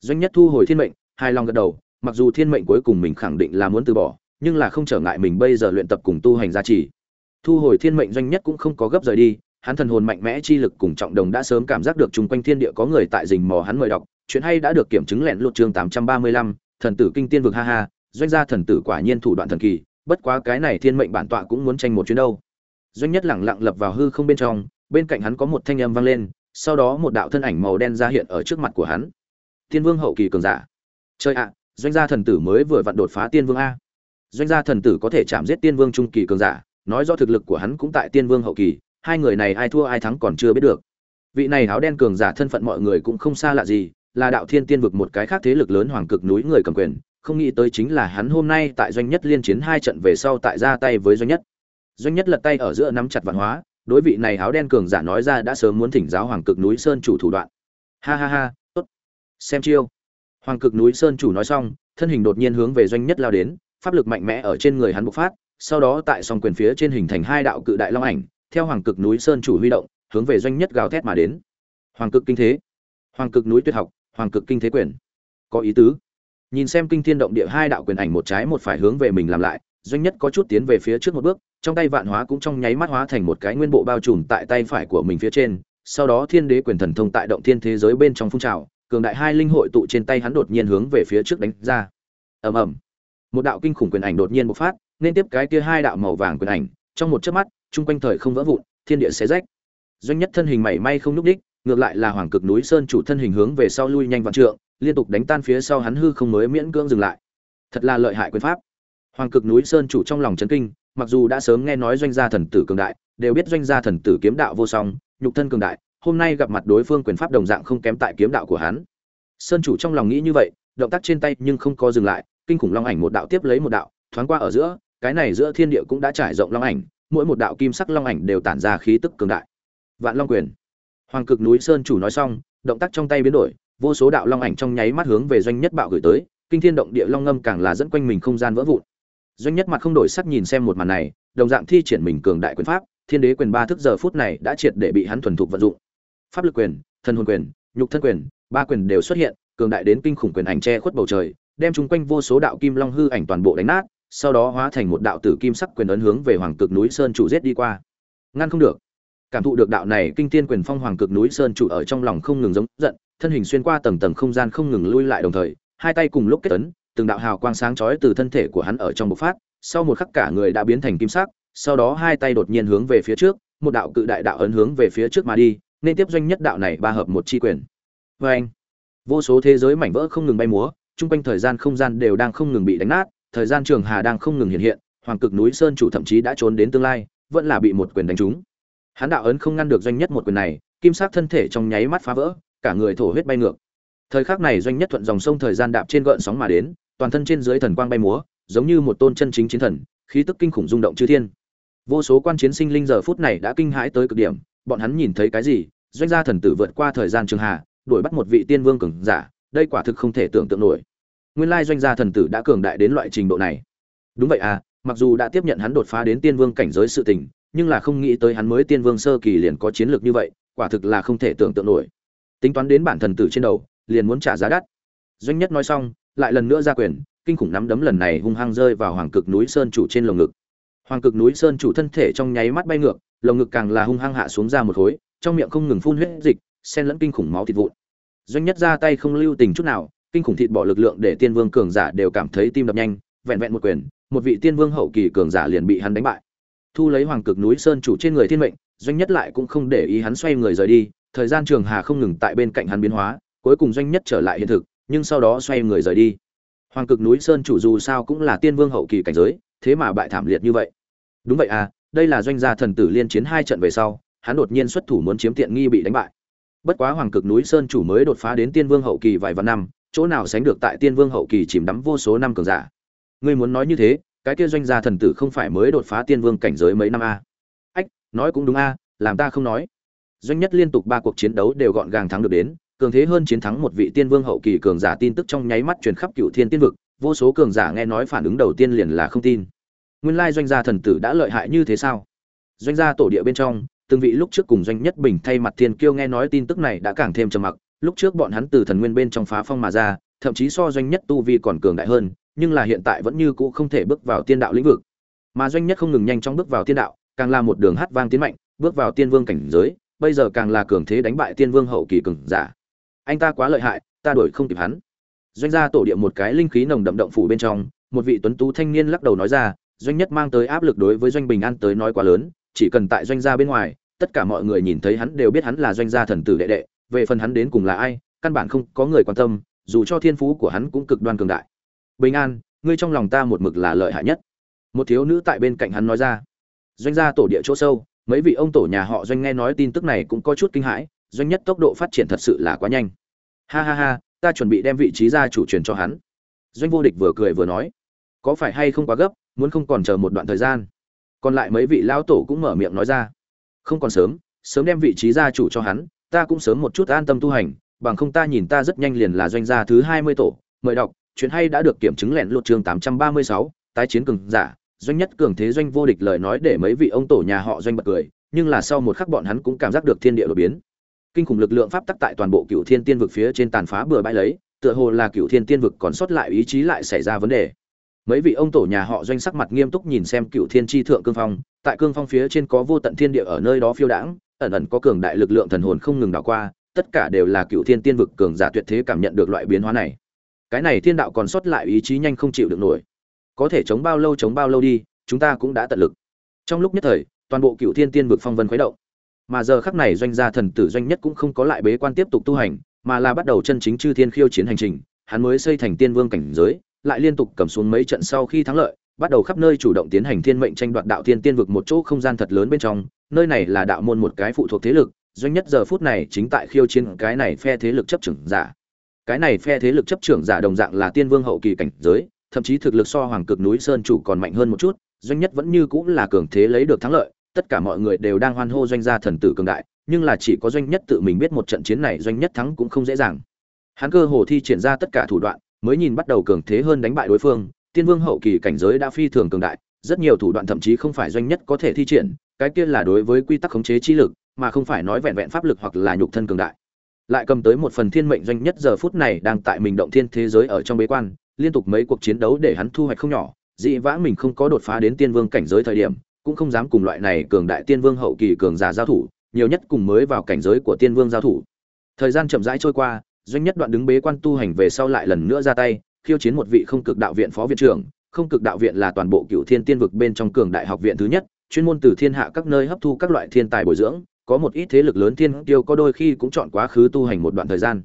Doanh nhất thu hồi thiên mệnh hài lòng gật đầu, mặc dù thiên mệnh cuối cùng mình khẳng định là muốn từ bỏ, nhưng là không trở ngại mình bây giờ luyện tập cùng tu hành gia trì. Thu hồi thiên mệnh doanh nhất cũng không có gấp rời đi, hắn thần hồn mạnh mẽ chi lực cùng trọng đồng đã sớm cảm giác được chung quanh thiên địa có người tại rình mò hắn mời đọc, chuyện hay đã được kiểm chứng lẹn lột chương tám trăm ba mươi lăm, thần tử kinh tiên vực ha ha, doanh gia thần tử quả nhiên thủ đoạn thần kỳ, bất quá cái này thiên mệnh bản tọa cũng muốn tranh một chuyến đâu. Doanh nhất lẳng lặng lập vào hư không bên trong, bên cạnh hắn có một thanh âm vang lên, sau đó một đạo thân ảnh màu đen ra hiện ở trước mặt của hắn. Thiên vương hậu kỳ cường giả chơi ạ, doanh gia thần tử mới vừa vặn đột phá tiên vương a. Doanh gia thần tử có thể chạm giết tiên vương trung kỳ cường giả, nói do thực lực của hắn cũng tại tiên vương hậu kỳ, hai người này ai thua ai thắng còn chưa biết được. Vị này áo đen cường giả thân phận mọi người cũng không xa lạ gì, là đạo thiên tiên vực một cái khác thế lực lớn hoàng cực núi người cầm quyền, không nghĩ tới chính là hắn hôm nay tại doanh nhất liên chiến hai trận về sau tại ra tay với doanh nhất. Doanh nhất lật tay ở giữa nắm chặt văn hóa, đối vị này áo đen cường giả nói ra đã sớm muốn thỉnh giáo hoàng cực núi sơn chủ thủ đoạn. Ha ha ha, tốt. Xem chiêu hoàng cực núi sơn chủ nói xong, thân hình đột nhiên hướng về doanh nhất lao đến, pháp lực mạnh mẽ ở trên người hắn bộc phát, sau đó tại song quyền phía trên hình thành hai đạo cự đại long ảnh, theo hoàng cực núi sơn chủ huy động, hướng về doanh nhất gào thét mà đến. Hoàng cực kinh thế. Hoàng cực núi tuyệt học, hoàng cực kinh thế quyền. Có ý tứ. Nhìn xem kinh thiên động địa hai đạo quyền ảnh một trái một phải hướng về mình làm lại, doanh nhất có chút tiến về phía trước một bước, trong tay vạn hóa cũng trong nháy mắt hóa thành một cái nguyên bộ bao trùm tại tay phải của mình phía trên, sau đó thiên đế quyền thần thông tại động thiên thế giới bên trong phun trào cường đại hai linh hội tụ trên tay hắn đột nhiên hướng về phía trước đánh ra. Ầm ầm. Một đạo kinh khủng quyền ảnh đột nhiên bộc phát, nên tiếp cái kia hai đạo màu vàng quyền ảnh, trong một chớp mắt, chung quanh thời không vỡ vụn, thiên địa xé rách. Doanh nhất thân hình mảy may không núc đích ngược lại là hoàng cực núi sơn chủ thân hình hướng về sau lui nhanh vạn trượng, liên tục đánh tan phía sau hắn hư không mới miễn cưỡng dừng lại. Thật là lợi hại quyền pháp. Hoàng cực núi sơn chủ trong lòng chấn kinh, mặc dù đã sớm nghe nói doanh gia thần tử cường đại, đều biết doanh gia thần tử kiếm đạo vô song, nhục thân cường đại hôm nay gặp mặt đối phương quyền pháp đồng dạng không kém tại kiếm đạo của hắn. Sơn chủ trong lòng nghĩ như vậy, động tác trên tay nhưng không có dừng lại, kinh khủng long ảnh một đạo tiếp lấy một đạo, thoáng qua ở giữa, cái này giữa thiên địa cũng đã trải rộng long ảnh, mỗi một đạo kim sắc long ảnh đều tản ra khí tức cường đại. Vạn long quyền. Hoàng cực núi sơn chủ nói xong, động tác trong tay biến đổi, vô số đạo long ảnh trong nháy mắt hướng về doanh nhất bạo gửi tới, kinh thiên động địa long ngâm càng là dẫn quanh mình không gian vỡ vụn. Doanh nhất mặt không đổi sắc nhìn xem một màn này, đồng dạng thi triển mình cường đại quyền pháp, thiên đế quyền ba thức giờ phút này đã triệt để bị hắn thuần thục vận dụng pháp lực quyền, thần hồn quyền, nhục thân quyền, ba quyền đều xuất hiện, cường đại đến kinh khủng quyền ảnh che khuất bầu trời, đem chung quanh vô số đạo kim long hư ảnh toàn bộ đánh nát, sau đó hóa thành một đạo tử kim sắc quyền ấn hướng về hoàng cực núi sơn chủ giết đi qua. Ngăn không được. Cảm thụ được đạo này kinh tiên quyền phong hoàng cực núi sơn chủ ở trong lòng không ngừng giống giận, thân hình xuyên qua tầng tầng không gian không ngừng lui lại đồng thời, hai tay cùng lúc kết ấn, từng đạo hào quang sáng chói từ thân thể của hắn ở trong bộc phát, sau một khắc cả người đã biến thành kim sắc, sau đó hai tay đột nhiên hướng về phía trước, một đạo cự đại đạo ấn hướng về phía trước mà đi nên tiếp doanh nhất đạo này ba hợp một chi quyền. Vê anh, vô số thế giới mảnh vỡ không ngừng bay múa, chung quanh thời gian không gian đều đang không ngừng bị đánh nát, thời gian trường hà đang không ngừng hiện hiện, hoàng cực núi sơn chủ thậm chí đã trốn đến tương lai, vẫn là bị một quyền đánh trúng. Hắn đạo ấn không ngăn được doanh nhất một quyền này, kim sắc thân thể trong nháy mắt phá vỡ, cả người thổ huyết bay ngược. Thời khắc này doanh nhất thuận dòng sông thời gian đạp trên gợn sóng mà đến, toàn thân trên dưới thần quang bay múa, giống như một tôn chân chính chiến thần, khí tức kinh khủng rung động chư thiên. Vô số quan chiến sinh linh giờ phút này đã kinh hãi tới cực điểm, bọn hắn nhìn thấy cái gì doanh gia thần tử vượt qua thời gian trường hà, đuổi bắt một vị tiên vương cường giả, đây quả thực không thể tưởng tượng nổi. Nguyên lai doanh gia thần tử đã cường đại đến loại trình độ này. Đúng vậy à mặc dù đã tiếp nhận hắn đột phá đến tiên vương cảnh giới sự tình, nhưng là không nghĩ tới hắn mới tiên vương sơ kỳ liền có chiến lược như vậy, quả thực là không thể tưởng tượng nổi. Tính toán đến bản thần tử trên đầu, liền muốn trả giá đắt. Doanh nhất nói xong, lại lần nữa ra quyền, kinh khủng nắm đấm lần này hung hăng rơi vào hoàng cực núi sơn chủ trên lồng ngực. Hoàng cực núi sơn chủ thân thể trong nháy mắt bay ngược, lồng ngực càng là hung hăng hạ xuống ra một khối trong miệng không ngừng phun huyết dịch, xen lẫn kinh khủng máu thịt vụn. Doanh nhất ra tay không lưu tình chút nào, kinh khủng thịt bỏ lực lượng để tiên vương cường giả đều cảm thấy tim đập nhanh, vẹn vẹn một quyền, một vị tiên vương hậu kỳ cường giả liền bị hắn đánh bại. Thu lấy hoàng cực núi sơn chủ trên người thiên mệnh, doanh nhất lại cũng không để ý hắn xoay người rời đi, thời gian trường hà không ngừng tại bên cạnh hắn biến hóa, cuối cùng doanh nhất trở lại hiện thực, nhưng sau đó xoay người rời đi. Hoàng cực núi sơn chủ dù sao cũng là tiên vương hậu kỳ cảnh giới, thế mà bại thảm liệt như vậy. Đúng vậy à đây là doanh gia thần tử liên chiến hai trận về sau hắn đột nhiên xuất thủ muốn chiếm tiện nghi bị đánh bại. Bất quá hoàng cực núi sơn chủ mới đột phá đến tiên vương hậu kỳ vài vạn năm, chỗ nào sánh được tại tiên vương hậu kỳ chìm đắm vô số năm cường giả. Ngươi muốn nói như thế, cái kia doanh gia thần tử không phải mới đột phá tiên vương cảnh giới mấy năm a? Ách, nói cũng đúng a, làm ta không nói. Doanh nhất liên tục ba cuộc chiến đấu đều gọn gàng thắng được đến, cường thế hơn chiến thắng một vị tiên vương hậu kỳ cường giả tin tức trong nháy mắt truyền khắp cựu thiên tiên vực, vô số cường giả nghe nói phản ứng đầu tiên liền là không tin. Nguyên lai doanh gia thần tử đã lợi hại như thế sao? Doanh gia tổ địa bên trong từng vị lúc trước cùng doanh nhất bình thay mặt thiên kiêu nghe nói tin tức này đã càng thêm trầm mặc. Lúc trước bọn hắn từ thần nguyên bên trong phá phong mà ra, thậm chí so doanh nhất tu vi còn cường đại hơn, nhưng là hiện tại vẫn như cũ không thể bước vào tiên đạo lĩnh vực. Mà doanh nhất không ngừng nhanh chóng bước vào tiên đạo, càng là một đường hát vang tiến mạnh, bước vào tiên vương cảnh giới, bây giờ càng là cường thế đánh bại tiên vương hậu kỳ cường giả. Anh ta quá lợi hại, ta đuổi không kịp hắn. Doanh gia tổ địa một cái linh khí nồng đậm động phủ bên trong, một vị tuấn tú thanh niên lắc đầu nói ra, doanh nhất mang tới áp lực đối với doanh bình an tới nói quá lớn chỉ cần tại doanh gia bên ngoài, tất cả mọi người nhìn thấy hắn đều biết hắn là doanh gia thần tử đệ đệ, về phần hắn đến cùng là ai, căn bản không có người quan tâm, dù cho thiên phú của hắn cũng cực đoan cường đại. Bình an, ngươi trong lòng ta một mực là lợi hại nhất. Một thiếu nữ tại bên cạnh hắn nói ra. Doanh gia tổ địa chỗ sâu, mấy vị ông tổ nhà họ doanh nghe nói tin tức này cũng có chút kinh hãi, doanh nhất tốc độ phát triển thật sự là quá nhanh. Ha ha ha, ta chuẩn bị đem vị trí gia chủ truyền cho hắn. Doanh vô địch vừa cười vừa nói. Có phải hay không quá gấp, muốn không còn chờ một đoạn thời gian còn lại mấy vị lão tổ cũng mở miệng nói ra. Không còn sớm sớm đem vị trí gia chủ cho hắn, ta cũng sớm một chút an tâm tu hành, bằng không ta nhìn ta rất nhanh liền là doanh gia thứ hai mươi tổ. Mời đọc, chuyện hay đã được kiểm chứng lẹn lột chương tám trăm ba mươi sáu, tái chiến cường giả. Doanh nhất cường thế doanh vô địch lời nói để mấy vị ông tổ nhà họ doanh bật cười, nhưng là sau một khắc bọn hắn cũng cảm giác được thiên địa đột biến. Kinh khủng lực lượng pháp tắc tại toàn bộ cựu thiên tiên vực phía trên tàn phá bừa bãi lấy, tựa hồ là cựu thiên tiên vực còn sót lại ý chí lại xảy ra vấn đề mấy vị ông tổ nhà họ doanh sắc mặt nghiêm túc nhìn xem cựu thiên tri thượng cương phong, tại cương phong phía trên có vô tận thiên địa ở nơi đó phiêu đãng, ẩn ẩn có cường đại lực lượng thần hồn không ngừng đảo qua, tất cả đều là cựu thiên tiên vực cường giả tuyệt thế cảm nhận được loại biến hóa này. Cái này thiên đạo còn sót lại ý chí nhanh không chịu được nổi. Có thể chống bao lâu chống bao lâu đi, chúng ta cũng đã tận lực. Trong lúc nhất thời, toàn bộ cựu thiên tiên vực phong vân khuấy động. Mà giờ khắc này doanh gia thần tử doanh nhất cũng không có lại bế quan tiếp tục tu hành, mà là bắt đầu chân chính chư thiên khiêu chiến hành trình, hắn mới xây thành tiên vương cảnh giới lại liên tục cầm xuống mấy trận sau khi thắng lợi, bắt đầu khắp nơi chủ động tiến hành thiên mệnh tranh đoạt đạo thiên tiên vực một chỗ không gian thật lớn bên trong. Nơi này là đạo môn một cái phụ thuộc thế lực doanh nhất giờ phút này chính tại khiêu chiến cái này phe thế lực chấp trưởng giả. Cái này phe thế lực chấp trưởng giả đồng dạng là tiên vương hậu kỳ cảnh giới, thậm chí thực lực so hoàng cực núi sơn chủ còn mạnh hơn một chút doanh nhất vẫn như cũng là cường thế lấy được thắng lợi. Tất cả mọi người đều đang hoan hô doanh gia thần tử cường đại, nhưng là chỉ có doanh nhất tự mình biết một trận chiến này doanh nhất thắng cũng không dễ dàng. Hắn cơ hồ thi triển ra tất cả thủ đoạn mới nhìn bắt đầu cường thế hơn đánh bại đối phương, tiên vương hậu kỳ cảnh giới đã phi thường cường đại, rất nhiều thủ đoạn thậm chí không phải doanh nhất có thể thi triển, cái kia là đối với quy tắc khống chế chi lực, mà không phải nói vẹn vẹn pháp lực hoặc là nhục thân cường đại. Lại cầm tới một phần thiên mệnh doanh nhất giờ phút này đang tại mình động thiên thế giới ở trong bế quan, liên tục mấy cuộc chiến đấu để hắn thu hoạch không nhỏ, dị vãng mình không có đột phá đến tiên vương cảnh giới thời điểm, cũng không dám cùng loại này cường đại tiên vương hậu kỳ cường giả giao thủ, nhiều nhất cùng mới vào cảnh giới của tiên vương giao thủ. Thời gian chậm rãi trôi qua doanh nhất đoạn đứng bế quan tu hành về sau lại lần nữa ra tay, khiêu chiến một vị không cực đạo viện phó viện trưởng. Không cực đạo viện là toàn bộ cựu thiên tiên vực bên trong cường đại học viện thứ nhất, chuyên môn từ thiên hạ các nơi hấp thu các loại thiên tài bồi dưỡng. Có một ít thế lực lớn thiên tiêu có đôi khi cũng chọn quá khứ tu hành một đoạn thời gian.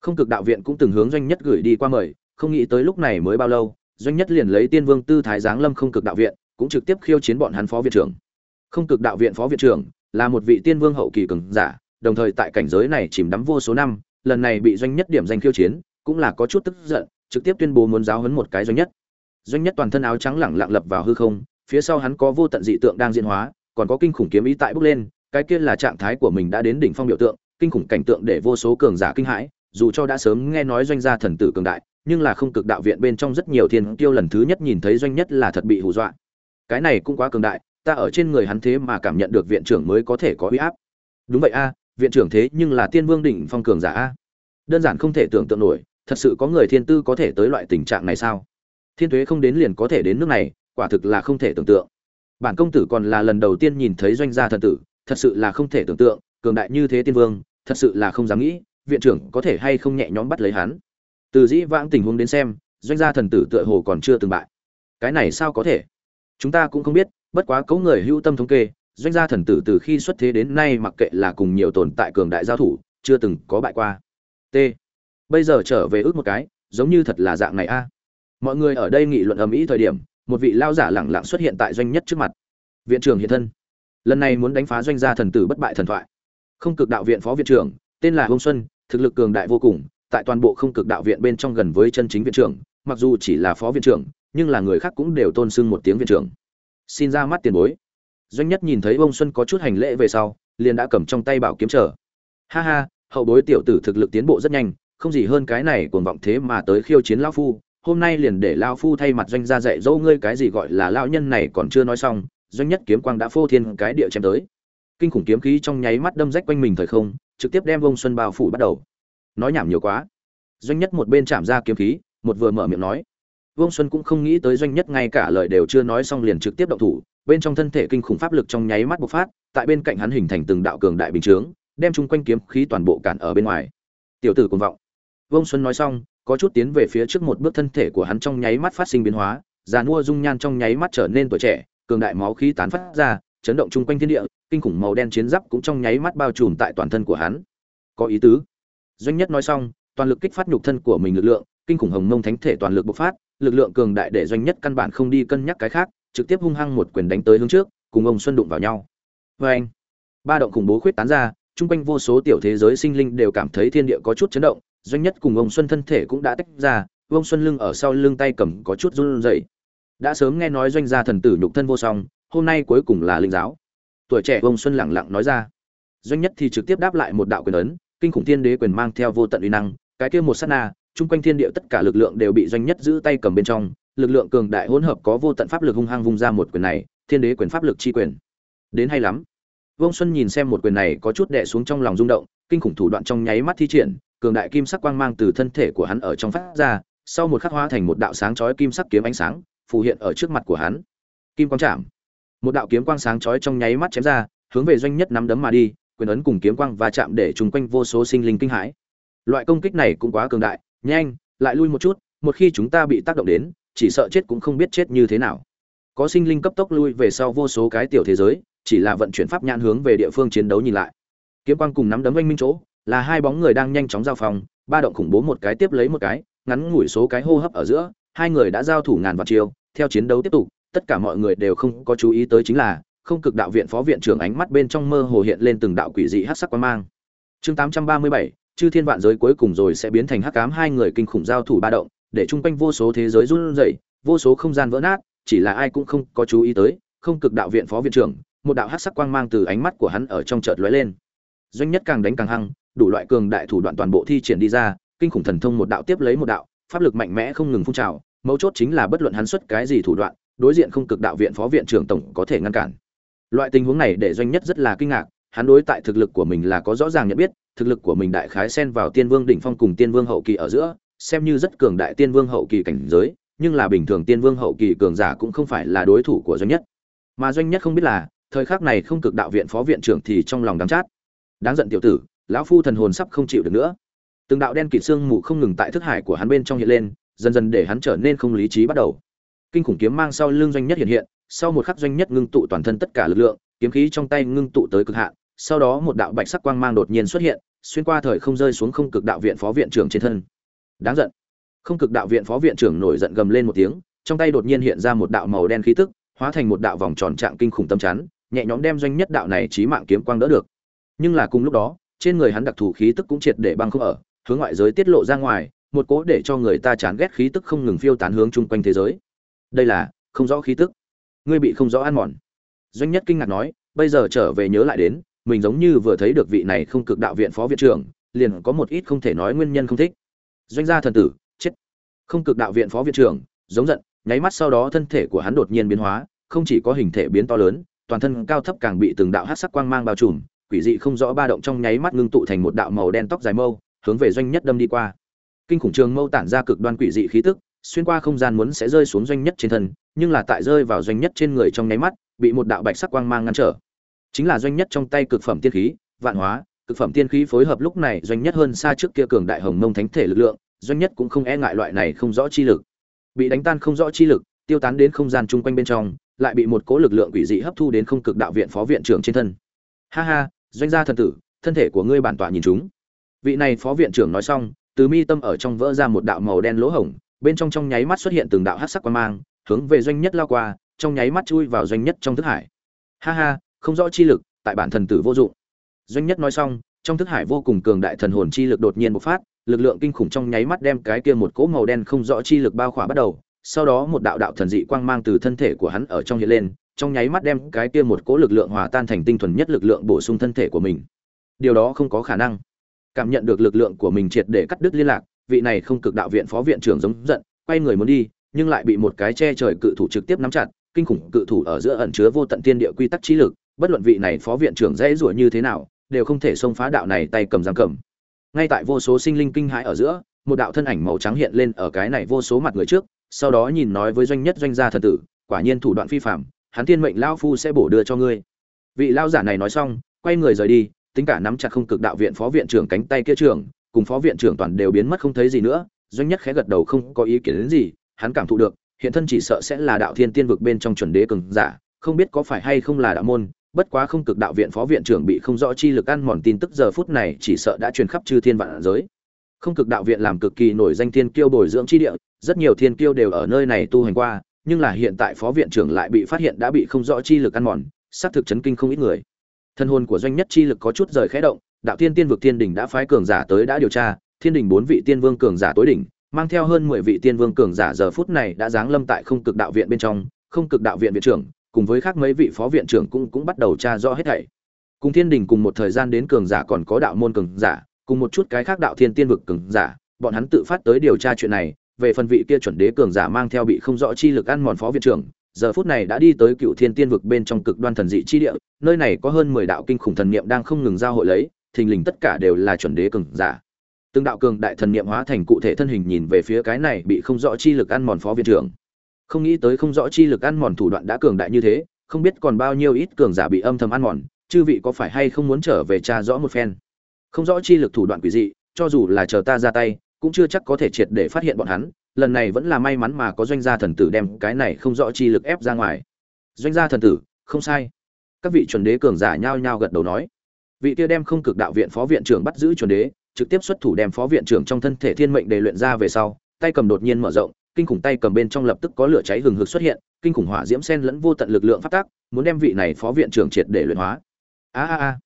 Không cực đạo viện cũng từng hướng doanh nhất gửi đi qua mời, không nghĩ tới lúc này mới bao lâu, doanh nhất liền lấy tiên vương tư thái giáng lâm không cực đạo viện, cũng trực tiếp khiêu chiến bọn hắn phó viện trưởng. Không cực đạo viện phó viện trưởng là một vị tiên vương hậu kỳ cường giả, đồng thời tại cảnh giới này chìm đắm vô số năm lần này bị doanh nhất điểm danh khiêu chiến, cũng là có chút tức giận, trực tiếp tuyên bố muốn giáo huấn một cái doanh nhất. Doanh nhất toàn thân áo trắng lẳng lặng lập vào hư không, phía sau hắn có vô tận dị tượng đang diễn hóa, còn có kinh khủng kiếm ý tại bốc lên, cái kia là trạng thái của mình đã đến đỉnh phong biểu tượng, kinh khủng cảnh tượng để vô số cường giả kinh hãi, dù cho đã sớm nghe nói doanh gia thần tử cường đại, nhưng là không cực đạo viện bên trong rất nhiều thiên tiêu lần thứ nhất nhìn thấy doanh nhất là thật bị hù dọa. Cái này cũng quá cường đại, ta ở trên người hắn thế mà cảm nhận được viện trưởng mới có thể có uy áp. Đúng vậy a viện trưởng thế nhưng là tiên vương đỉnh phong cường giả a. Đơn giản không thể tưởng tượng nổi, thật sự có người thiên tư có thể tới loại tình trạng này sao? Thiên thuế không đến liền có thể đến nước này, quả thực là không thể tưởng tượng. Bản công tử còn là lần đầu tiên nhìn thấy doanh gia thần tử, thật sự là không thể tưởng tượng, cường đại như thế tiên vương, thật sự là không dám nghĩ, viện trưởng có thể hay không nhẹ nhõm bắt lấy hắn? Từ dĩ vãng tình huống đến xem, doanh gia thần tử tựa hồ còn chưa từng bại. Cái này sao có thể? Chúng ta cũng không biết, bất quá cấu người hữu tâm thống kê doanh gia thần tử từ khi xuất thế đến nay mặc kệ là cùng nhiều tồn tại cường đại giao thủ chưa từng có bại qua. T. Bây giờ trở về ước một cái giống như thật là dạng này a. Mọi người ở đây nghị luận ầm ĩ thời điểm một vị lao giả lẳng lặng xuất hiện tại doanh nhất trước mặt. Viện trưởng hiện thân. Lần này muốn đánh phá doanh gia thần tử bất bại thần thoại. Không cực đạo viện phó viện trưởng tên là Hung Xuân, thực lực cường đại vô cùng, tại toàn bộ không cực đạo viện bên trong gần với chân chính viện trưởng, mặc dù chỉ là phó viện trưởng, nhưng là người khác cũng đều tôn sưng một tiếng viện trưởng. Xin ra mắt tiền bối. Doanh nhất nhìn thấy ông Xuân có chút hành lễ về sau, liền đã cầm trong tay bảo kiếm trở. Ha ha, hậu bối tiểu tử thực lực tiến bộ rất nhanh, không gì hơn cái này cuồng vọng thế mà tới khiêu chiến lão phu, hôm nay liền để lão phu thay mặt doanh gia dạy dỗ ngươi cái gì gọi là lão nhân này còn chưa nói xong, doanh nhất kiếm quang đã phô thiên cái địa chém tới. Kinh khủng kiếm khí trong nháy mắt đâm rách quanh mình thời không, trực tiếp đem ông Xuân bao phủ bắt đầu. Nói nhảm nhiều quá. Doanh nhất một bên chạm ra kiếm khí, một vừa mở miệng nói. Vương Xuân cũng không nghĩ tới doanh nhất ngay cả lời đều chưa nói xong liền trực tiếp động thủ, bên trong thân thể kinh khủng pháp lực trong nháy mắt bộc phát, tại bên cạnh hắn hình thành từng đạo cường đại bình chướng, đem chung quanh kiếm khí toàn bộ cản ở bên ngoài. Tiểu tử cuồng vọng. Vương Xuân nói xong, có chút tiến về phía trước một bước thân thể của hắn trong nháy mắt phát sinh biến hóa, già nua dung nhan trong nháy mắt trở nên tuổi trẻ, cường đại máu khí tán phát ra, chấn động chung quanh thiên địa, kinh khủng màu đen chiến giáp cũng trong nháy mắt bao trùm tại toàn thân của hắn. Có ý tứ. Doanh nhất nói xong, toàn lực kích phát nhục thân của mình lực lượng, kinh khủng hồng mông thánh thể toàn lực bộc phát, lực lượng cường đại để doanh nhất căn bản không đi cân nhắc cái khác, trực tiếp hung hăng một quyền đánh tới hướng trước, cùng ông Xuân đụng vào nhau. Và anh, ba động khủng bố khuyết tán ra, trung quanh vô số tiểu thế giới sinh linh đều cảm thấy thiên địa có chút chấn động, doanh nhất cùng ông Xuân thân thể cũng đã tách ra, ông Xuân lưng ở sau lưng tay cầm có chút run rẩy. Đã sớm nghe nói doanh gia thần tử nhục thân vô song, hôm nay cuối cùng là linh giáo. Tuổi trẻ ông Xuân lẳng lặng nói ra. Doanh nhất thì trực tiếp đáp lại một đạo quyền ấn, kinh khủng thiên đế quyền mang theo vô tận uy năng, cái kia một sát na, chung quanh thiên địa tất cả lực lượng đều bị doanh nhất giữ tay cầm bên trong, lực lượng cường đại hỗn hợp có vô tận pháp lực hung hăng vung ra một quyền này, thiên đế quyền pháp lực chi quyền. Đến hay lắm. Vông Xuân nhìn xem một quyền này có chút đè xuống trong lòng rung động, kinh khủng thủ đoạn trong nháy mắt thi triển, cường đại kim sắc quang mang từ thân thể của hắn ở trong phát ra, sau một khắc hóa thành một đạo sáng chói kim sắc kiếm ánh sáng, phù hiện ở trước mặt của hắn. Kim quang chạm. Một đạo kiếm quang sáng chói trong nháy mắt chém ra, hướng về doanh nhất nắm đấm mà đi, quyền ấn cùng kiếm quang va chạm để trùng quanh vô số sinh linh kinh hãi. Loại công kích này cũng quá cường đại, nhanh, lại lui một chút, một khi chúng ta bị tác động đến, chỉ sợ chết cũng không biết chết như thế nào. Có sinh linh cấp tốc lui về sau vô số cái tiểu thế giới, chỉ là vận chuyển pháp nhãn hướng về địa phương chiến đấu nhìn lại. Kiếm quang cùng nắm đấm oanh minh chỗ, là hai bóng người đang nhanh chóng giao phòng, ba động khủng bố một cái tiếp lấy một cái, ngắn ngủi số cái hô hấp ở giữa, hai người đã giao thủ ngàn vạn chiều theo chiến đấu tiếp tục, tất cả mọi người đều không có chú ý tới chính là, không cực đạo viện phó viện trưởng ánh mắt bên trong mơ hồ hiện lên từng đạo quỷ dị hắc sắc quan mang. Chương 837, chư thiên vạn giới cuối cùng rồi sẽ biến thành hắc ám hai người kinh khủng giao thủ ba động, để chung quanh vô số thế giới run rẩy, vô số không gian vỡ nát, chỉ là ai cũng không có chú ý tới, không cực đạo viện phó viện trưởng, một đạo hắc sắc quang mang từ ánh mắt của hắn ở trong chợt lóe lên. Doanh nhất càng đánh càng hăng, đủ loại cường đại thủ đoạn toàn bộ thi triển đi ra, kinh khủng thần thông một đạo tiếp lấy một đạo, pháp lực mạnh mẽ không ngừng phun trào, mấu chốt chính là bất luận hắn xuất cái gì thủ đoạn, đối diện không cực đạo viện phó viện trưởng tổng có thể ngăn cản. Loại tình huống này để doanh nhất rất là kinh ngạc, hắn đối tại thực lực của mình là có rõ ràng nhận biết, thực lực của mình đại khái xen vào tiên vương đỉnh phong cùng tiên vương hậu kỳ ở giữa, xem như rất cường đại tiên vương hậu kỳ cảnh giới, nhưng là bình thường tiên vương hậu kỳ cường giả cũng không phải là đối thủ của doanh nhất. Mà doanh nhất không biết là, thời khắc này không cực đạo viện phó viện trưởng thì trong lòng đắng chát. Đáng giận tiểu tử, lão phu thần hồn sắp không chịu được nữa. Từng đạo đen kịt xương mù không ngừng tại thức hải của hắn bên trong hiện lên, dần dần để hắn trở nên không lý trí bắt đầu. Kinh khủng kiếm mang sau lưng doanh nhất hiện hiện, sau một khắc doanh nhất ngưng tụ toàn thân tất cả lực lượng, kiếm khí trong tay ngưng tụ tới cực hạn, sau đó một đạo bạch sắc quang mang đột nhiên xuất hiện, xuyên qua thời không rơi xuống không cực đạo viện phó viện trưởng trên thân. Đáng giận. Không cực đạo viện phó viện trưởng nổi giận gầm lên một tiếng, trong tay đột nhiên hiện ra một đạo màu đen khí tức, hóa thành một đạo vòng tròn trạng kinh khủng tâm chắn, nhẹ nhõm đem doanh nhất đạo này chí mạng kiếm quang đỡ được. Nhưng là cùng lúc đó, trên người hắn đặc thù khí tức cũng triệt để băng không ở, hướng ngoại giới tiết lộ ra ngoài, một cố để cho người ta chán ghét khí tức không ngừng phiêu tán hướng chung quanh thế giới. Đây là không rõ khí tức. Ngươi bị không rõ ăn mòn. Doanh nhất kinh ngạc nói, bây giờ trở về nhớ lại đến, mình giống như vừa thấy được vị này không cực đạo viện phó viện trưởng, liền có một ít không thể nói nguyên nhân không thích. Doanh gia thần tử, chết. Không cực đạo viện phó viện trưởng, giống giận, nháy mắt sau đó thân thể của hắn đột nhiên biến hóa, không chỉ có hình thể biến to lớn, toàn thân cao thấp càng bị từng đạo hắc sắc quang mang bao trùm, quỷ dị không rõ ba động trong nháy mắt ngưng tụ thành một đạo màu đen tóc dài mâu, hướng về doanh nhất đâm đi qua. Kinh khủng trường mâu tản ra cực đoan quỷ dị khí tức, xuyên qua không gian muốn sẽ rơi xuống doanh nhất trên thân, nhưng là tại rơi vào doanh nhất trên người trong nháy mắt, bị một đạo bạch sắc quang mang ngăn trở. Chính là doanh nhất trong tay cực phẩm tiên khí, vạn hóa, cực phẩm tiên khí phối hợp lúc này doanh nhất hơn xa trước kia cường đại hồng mông thánh thể lực lượng, doanh nhất cũng không e ngại loại này không rõ chi lực. Bị đánh tan không rõ chi lực, tiêu tán đến không gian chung quanh bên trong, lại bị một cố lực lượng quỷ dị hấp thu đến không cực đạo viện phó viện trưởng trên thân. Ha ha, doanh gia thần tử, thân thể của ngươi bản tọa nhìn chúng. Vị này phó viện trưởng nói xong, từ mi tâm ở trong vỡ ra một đạo màu đen lỗ hổng, bên trong trong nháy mắt xuất hiện từng đạo hắc sắc quan mang, hướng về doanh nhất lao qua, trong nháy mắt chui vào doanh nhất trong thức hải. Ha ha, không rõ chi lực, tại bản thần tử vô dụng. Doanh nhất nói xong, trong thức hải vô cùng cường đại thần hồn chi lực đột nhiên bộc phát lực lượng kinh khủng trong nháy mắt đem cái kia một cỗ màu đen không rõ chi lực bao khỏa bắt đầu sau đó một đạo đạo thần dị quang mang từ thân thể của hắn ở trong hiện lên trong nháy mắt đem cái kia một cỗ lực lượng hòa tan thành tinh thuần nhất lực lượng bổ sung thân thể của mình điều đó không có khả năng cảm nhận được lực lượng của mình triệt để cắt đứt liên lạc vị này không cực đạo viện phó viện trưởng giống giận quay người muốn đi nhưng lại bị một cái che trời cự thủ trực tiếp nắm chặt kinh khủng cự thủ ở giữa ẩn chứa vô tận tiên địa quy tắc trí lực bất luận vị này phó viện trưởng dễ rủa như thế nào, đều không thể xông phá đạo này tay cầm giam cầm. Ngay tại vô số sinh linh kinh hãi ở giữa, một đạo thân ảnh màu trắng hiện lên ở cái này vô số mặt người trước, sau đó nhìn nói với doanh nhất doanh gia thần tử, quả nhiên thủ đoạn phi phạm hắn thiên mệnh lao phu sẽ bổ đưa cho ngươi. Vị lao giả này nói xong, quay người rời đi, tính cả nắm chặt không cực đạo viện phó viện trưởng cánh tay kia trưởng, cùng phó viện trưởng toàn đều biến mất không thấy gì nữa, doanh nhất khẽ gật đầu không có ý kiến đến gì, hắn cảm thụ được, hiện thân chỉ sợ sẽ là đạo thiên tiên vực bên trong chuẩn đế cường giả, không biết có phải hay không là đạo môn bất quá không cực đạo viện phó viện trưởng bị không rõ chi lực ăn mòn tin tức giờ phút này chỉ sợ đã truyền khắp chư thiên vạn giới. Không cực đạo viện làm cực kỳ nổi danh thiên kiêu bồi dưỡng chi địa, rất nhiều thiên kiêu đều ở nơi này tu hành qua, nhưng là hiện tại phó viện trưởng lại bị phát hiện đã bị không rõ chi lực ăn mòn, xác thực chấn kinh không ít người. Thân hồn của doanh nhất chi lực có chút rời khẽ động, đạo thiên tiên vực thiên đình đã phái cường giả tới đã điều tra, thiên đình bốn vị tiên vương cường giả tối đỉnh, mang theo hơn mười vị tiên vương cường giả giờ phút này đã giáng lâm tại không cực đạo viện bên trong, không cực đạo viện viện trưởng cùng với khác mấy vị phó viện trưởng cũng cũng bắt đầu tra rõ hết thảy. Cùng thiên đình cùng một thời gian đến cường giả còn có đạo môn cường giả, cùng một chút cái khác đạo thiên tiên vực cường giả, bọn hắn tự phát tới điều tra chuyện này, về phần vị kia chuẩn đế cường giả mang theo bị không rõ chi lực ăn mòn phó viện trưởng, giờ phút này đã đi tới cựu thiên tiên vực bên trong cực đoan thần dị chi địa, nơi này có hơn mười đạo kinh khủng thần niệm đang không ngừng giao hội lấy, thình lình tất cả đều là chuẩn đế cường giả. Từng đạo cường đại thần niệm hóa thành cụ thể thân hình nhìn về phía cái này bị không rõ chi lực ăn mòn phó viện trưởng không nghĩ tới không rõ chi lực ăn mòn thủ đoạn đã cường đại như thế, không biết còn bao nhiêu ít cường giả bị âm thầm ăn mòn, chư vị có phải hay không muốn trở về tra rõ một phen? Không rõ chi lực thủ đoạn quỷ dị, cho dù là chờ ta ra tay, cũng chưa chắc có thể triệt để phát hiện bọn hắn, lần này vẫn là may mắn mà có doanh gia thần tử đem cái này không rõ chi lực ép ra ngoài. Doanh gia thần tử, không sai. Các vị chuẩn đế cường giả nhao nhao gật đầu nói. Vị kia đem không cực đạo viện phó viện trưởng bắt giữ chuẩn đế, trực tiếp xuất thủ đem phó viện trưởng trong thân thể thiên mệnh để luyện ra về sau, tay cầm đột nhiên mở rộng kinh khủng tay cầm bên trong lập tức có lửa cháy hừng hực xuất hiện, kinh khủng hỏa diễm sen lẫn vô tận lực lượng phát tác, muốn đem vị này phó viện trưởng triệt để luyện hóa. A a a.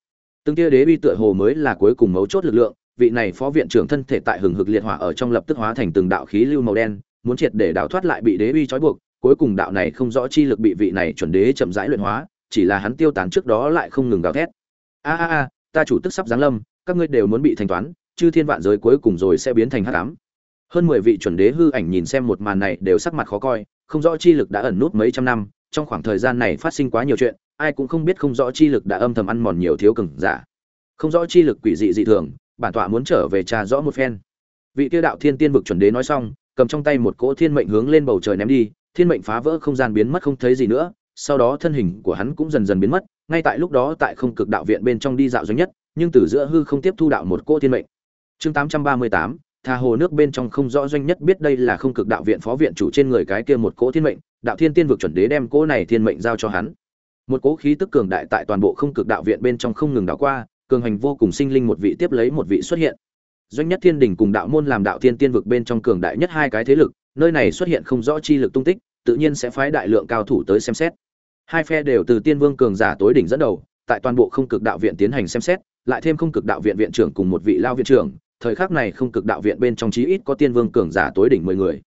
Từng tia đế uy tựa hồ mới là cuối cùng mấu chốt lực lượng, vị này phó viện trưởng thân thể tại hừng hực liệt hỏa ở trong lập tức hóa thành từng đạo khí lưu màu đen, muốn triệt để đào thoát lại bị đế uy trói buộc, cuối cùng đạo này không rõ chi lực bị vị này chuẩn đế chậm rãi luyện hóa, chỉ là hắn tiêu tán trước đó lại không ngừng gào thét. A a a, ta chủ tức sắp giáng lâm, các ngươi đều muốn bị thanh toán, chư thiên vạn giới cuối cùng rồi sẽ biến thành hắc ám hơn mười vị chuẩn đế hư ảnh nhìn xem một màn này đều sắc mặt khó coi, không rõ chi lực đã ẩn nút mấy trăm năm, trong khoảng thời gian này phát sinh quá nhiều chuyện, ai cũng không biết không rõ chi lực đã âm thầm ăn mòn nhiều thiếu cường giả. Không rõ chi lực quỷ dị dị thường, bản tọa muốn trở về trà rõ một phen. Vị tiêu đạo thiên tiên vực chuẩn đế nói xong, cầm trong tay một cỗ thiên mệnh hướng lên bầu trời ném đi, thiên mệnh phá vỡ không gian biến mất không thấy gì nữa, sau đó thân hình của hắn cũng dần dần biến mất, ngay tại lúc đó tại không cực đạo viện bên trong đi dạo doanh nhất, nhưng từ giữa hư không tiếp thu đạo một cỗ thiên mệnh. Chương tám trăm ba mươi tám tha hồ nước bên trong không rõ doanh nhất biết đây là không cực đạo viện phó viện chủ trên người cái kia một cỗ thiên mệnh, đạo thiên tiên vực chuẩn đế đem cỗ này thiên mệnh giao cho hắn. Một cỗ khí tức cường đại tại toàn bộ không cực đạo viện bên trong không ngừng đảo qua, cường hành vô cùng sinh linh một vị tiếp lấy một vị xuất hiện. Doanh nhất thiên đình cùng đạo môn làm đạo thiên tiên vực bên trong cường đại nhất hai cái thế lực, nơi này xuất hiện không rõ chi lực tung tích, tự nhiên sẽ phái đại lượng cao thủ tới xem xét. Hai phe đều từ tiên vương cường giả tối đỉnh dẫn đầu, tại toàn bộ không cực đạo viện tiến hành xem xét, lại thêm không cực đạo viện viện trưởng cùng một vị lao viện trưởng thời khắc này không cực đạo viện bên trong chí ít có tiên vương cường giả tối đỉnh mười người.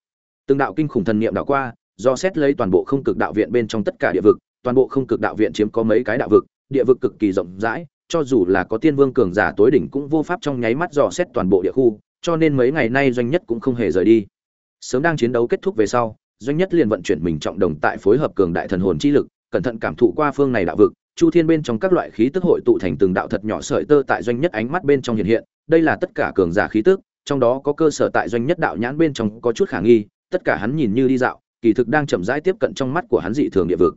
Từng đạo kinh khủng thần niệm đạo qua, do xét lấy toàn bộ không cực đạo viện bên trong tất cả địa vực, toàn bộ không cực đạo viện chiếm có mấy cái đạo vực, địa vực cực kỳ rộng rãi, cho dù là có tiên vương cường giả tối đỉnh cũng vô pháp trong nháy mắt dò xét toàn bộ địa khu, cho nên mấy ngày nay doanh nhất cũng không hề rời đi. Sớm đang chiến đấu kết thúc về sau, doanh nhất liền vận chuyển mình trọng đồng tại phối hợp cường đại thần hồn chi lực, cẩn thận cảm thụ qua phương này đạo vực chu thiên bên trong các loại khí tức hội tụ thành từng đạo thật nhỏ sợi tơ tại doanh nhất ánh mắt bên trong hiện hiện, đây là tất cả cường giả khí tức, trong đó có cơ sở tại doanh nhất đạo nhãn bên trong có chút khả nghi, tất cả hắn nhìn như đi dạo, kỳ thực đang chậm rãi tiếp cận trong mắt của hắn dị thường địa vực.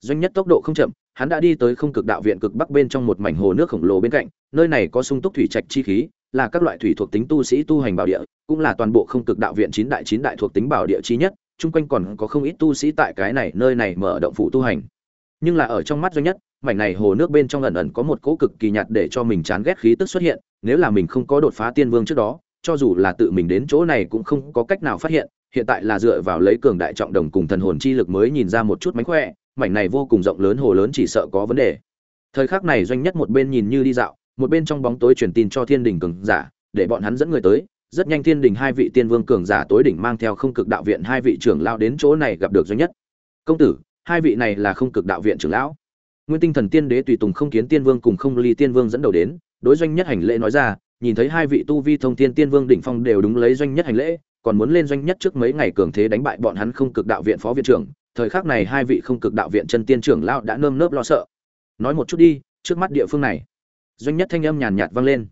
Doanh nhất tốc độ không chậm, hắn đã đi tới không cực đạo viện cực bắc bên trong một mảnh hồ nước khổng lồ bên cạnh, nơi này có sung túc thủy trạch chi khí, là các loại thủy thuộc tính tu sĩ tu hành bảo địa, cũng là toàn bộ không cực đạo viện chín đại chín đại thuộc tính bảo địa chi nhất, chung quanh còn có không ít tu sĩ tại cái này nơi này mở động phủ tu hành. Nhưng là ở trong mắt doanh nhất mảnh này hồ nước bên trong ẩn ẩn có một cỗ cực kỳ nhạt để cho mình chán ghét khí tức xuất hiện, nếu là mình không có đột phá tiên vương trước đó, cho dù là tự mình đến chỗ này cũng không có cách nào phát hiện hiện tại là dựa vào lấy cường đại trọng đồng cùng thần hồn chi lực mới nhìn ra một chút mánh khỏe, mảnh này vô cùng rộng lớn hồ lớn chỉ sợ có vấn đề. Thời khắc này doanh nhất một bên nhìn như đi dạo, một bên trong bóng tối truyền tin cho thiên đình cường giả, để bọn hắn dẫn người tới, rất nhanh thiên đình hai vị tiên vương cường giả tối đỉnh mang theo không cực đạo viện hai vị trưởng lão đến chỗ này gặp được doanh nhất. Công tử, hai vị này là không cực đạo viện trưởng lão? Nguyên tinh thần tiên đế tùy tùng không kiến tiên vương cùng không ly tiên vương dẫn đầu đến, đối doanh nhất hành lễ nói ra, nhìn thấy hai vị tu vi thông tiên tiên vương đỉnh phong đều đúng lấy doanh nhất hành lễ, còn muốn lên doanh nhất trước mấy ngày cường thế đánh bại bọn hắn không cực đạo viện phó viện trưởng, thời khắc này hai vị không cực đạo viện chân tiên trưởng lão đã nơm nớp lo sợ. Nói một chút đi, trước mắt địa phương này. Doanh nhất thanh âm nhàn nhạt vang lên.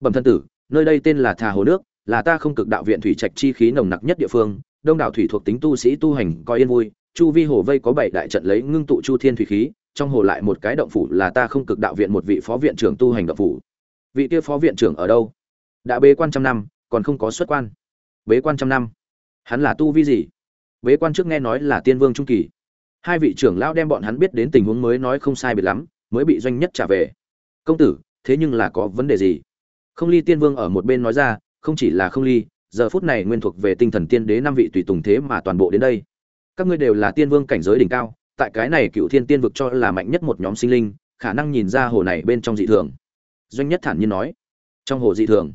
Bẩm thân tử, nơi đây tên là thà hồ nước, là ta không cực đạo viện thủy trạch chi khí nồng nặc nhất địa phương, đông đảo thủy thuộc tính tu sĩ tu hành coi yên vui, chu vi hồ vây có bảy đại trận lấy ngưng tụ chu thiên thủy khí trong hồ lại một cái động phủ là ta không cực đạo viện một vị phó viện trưởng tu hành động phủ. Vị kia phó viện trưởng ở đâu? Đã bế quan trăm năm, còn không có xuất quan. Bế quan trăm năm? Hắn là tu vi gì? Bế quan trước nghe nói là tiên vương trung kỳ. Hai vị trưởng lão đem bọn hắn biết đến tình huống mới nói không sai biệt lắm, mới bị doanh nhất trả về. Công tử, thế nhưng là có vấn đề gì? Không ly tiên vương ở một bên nói ra, không chỉ là không ly, giờ phút này nguyên thuộc về tinh thần tiên đế năm vị tùy tùng thế mà toàn bộ đến đây. Các ngươi đều là tiên vương cảnh giới đỉnh cao tại cái này cựu thiên tiên vực cho là mạnh nhất một nhóm sinh linh, khả năng nhìn ra hồ này bên trong dị thường. Doanh nhất thản nhiên nói, trong hồ dị thường,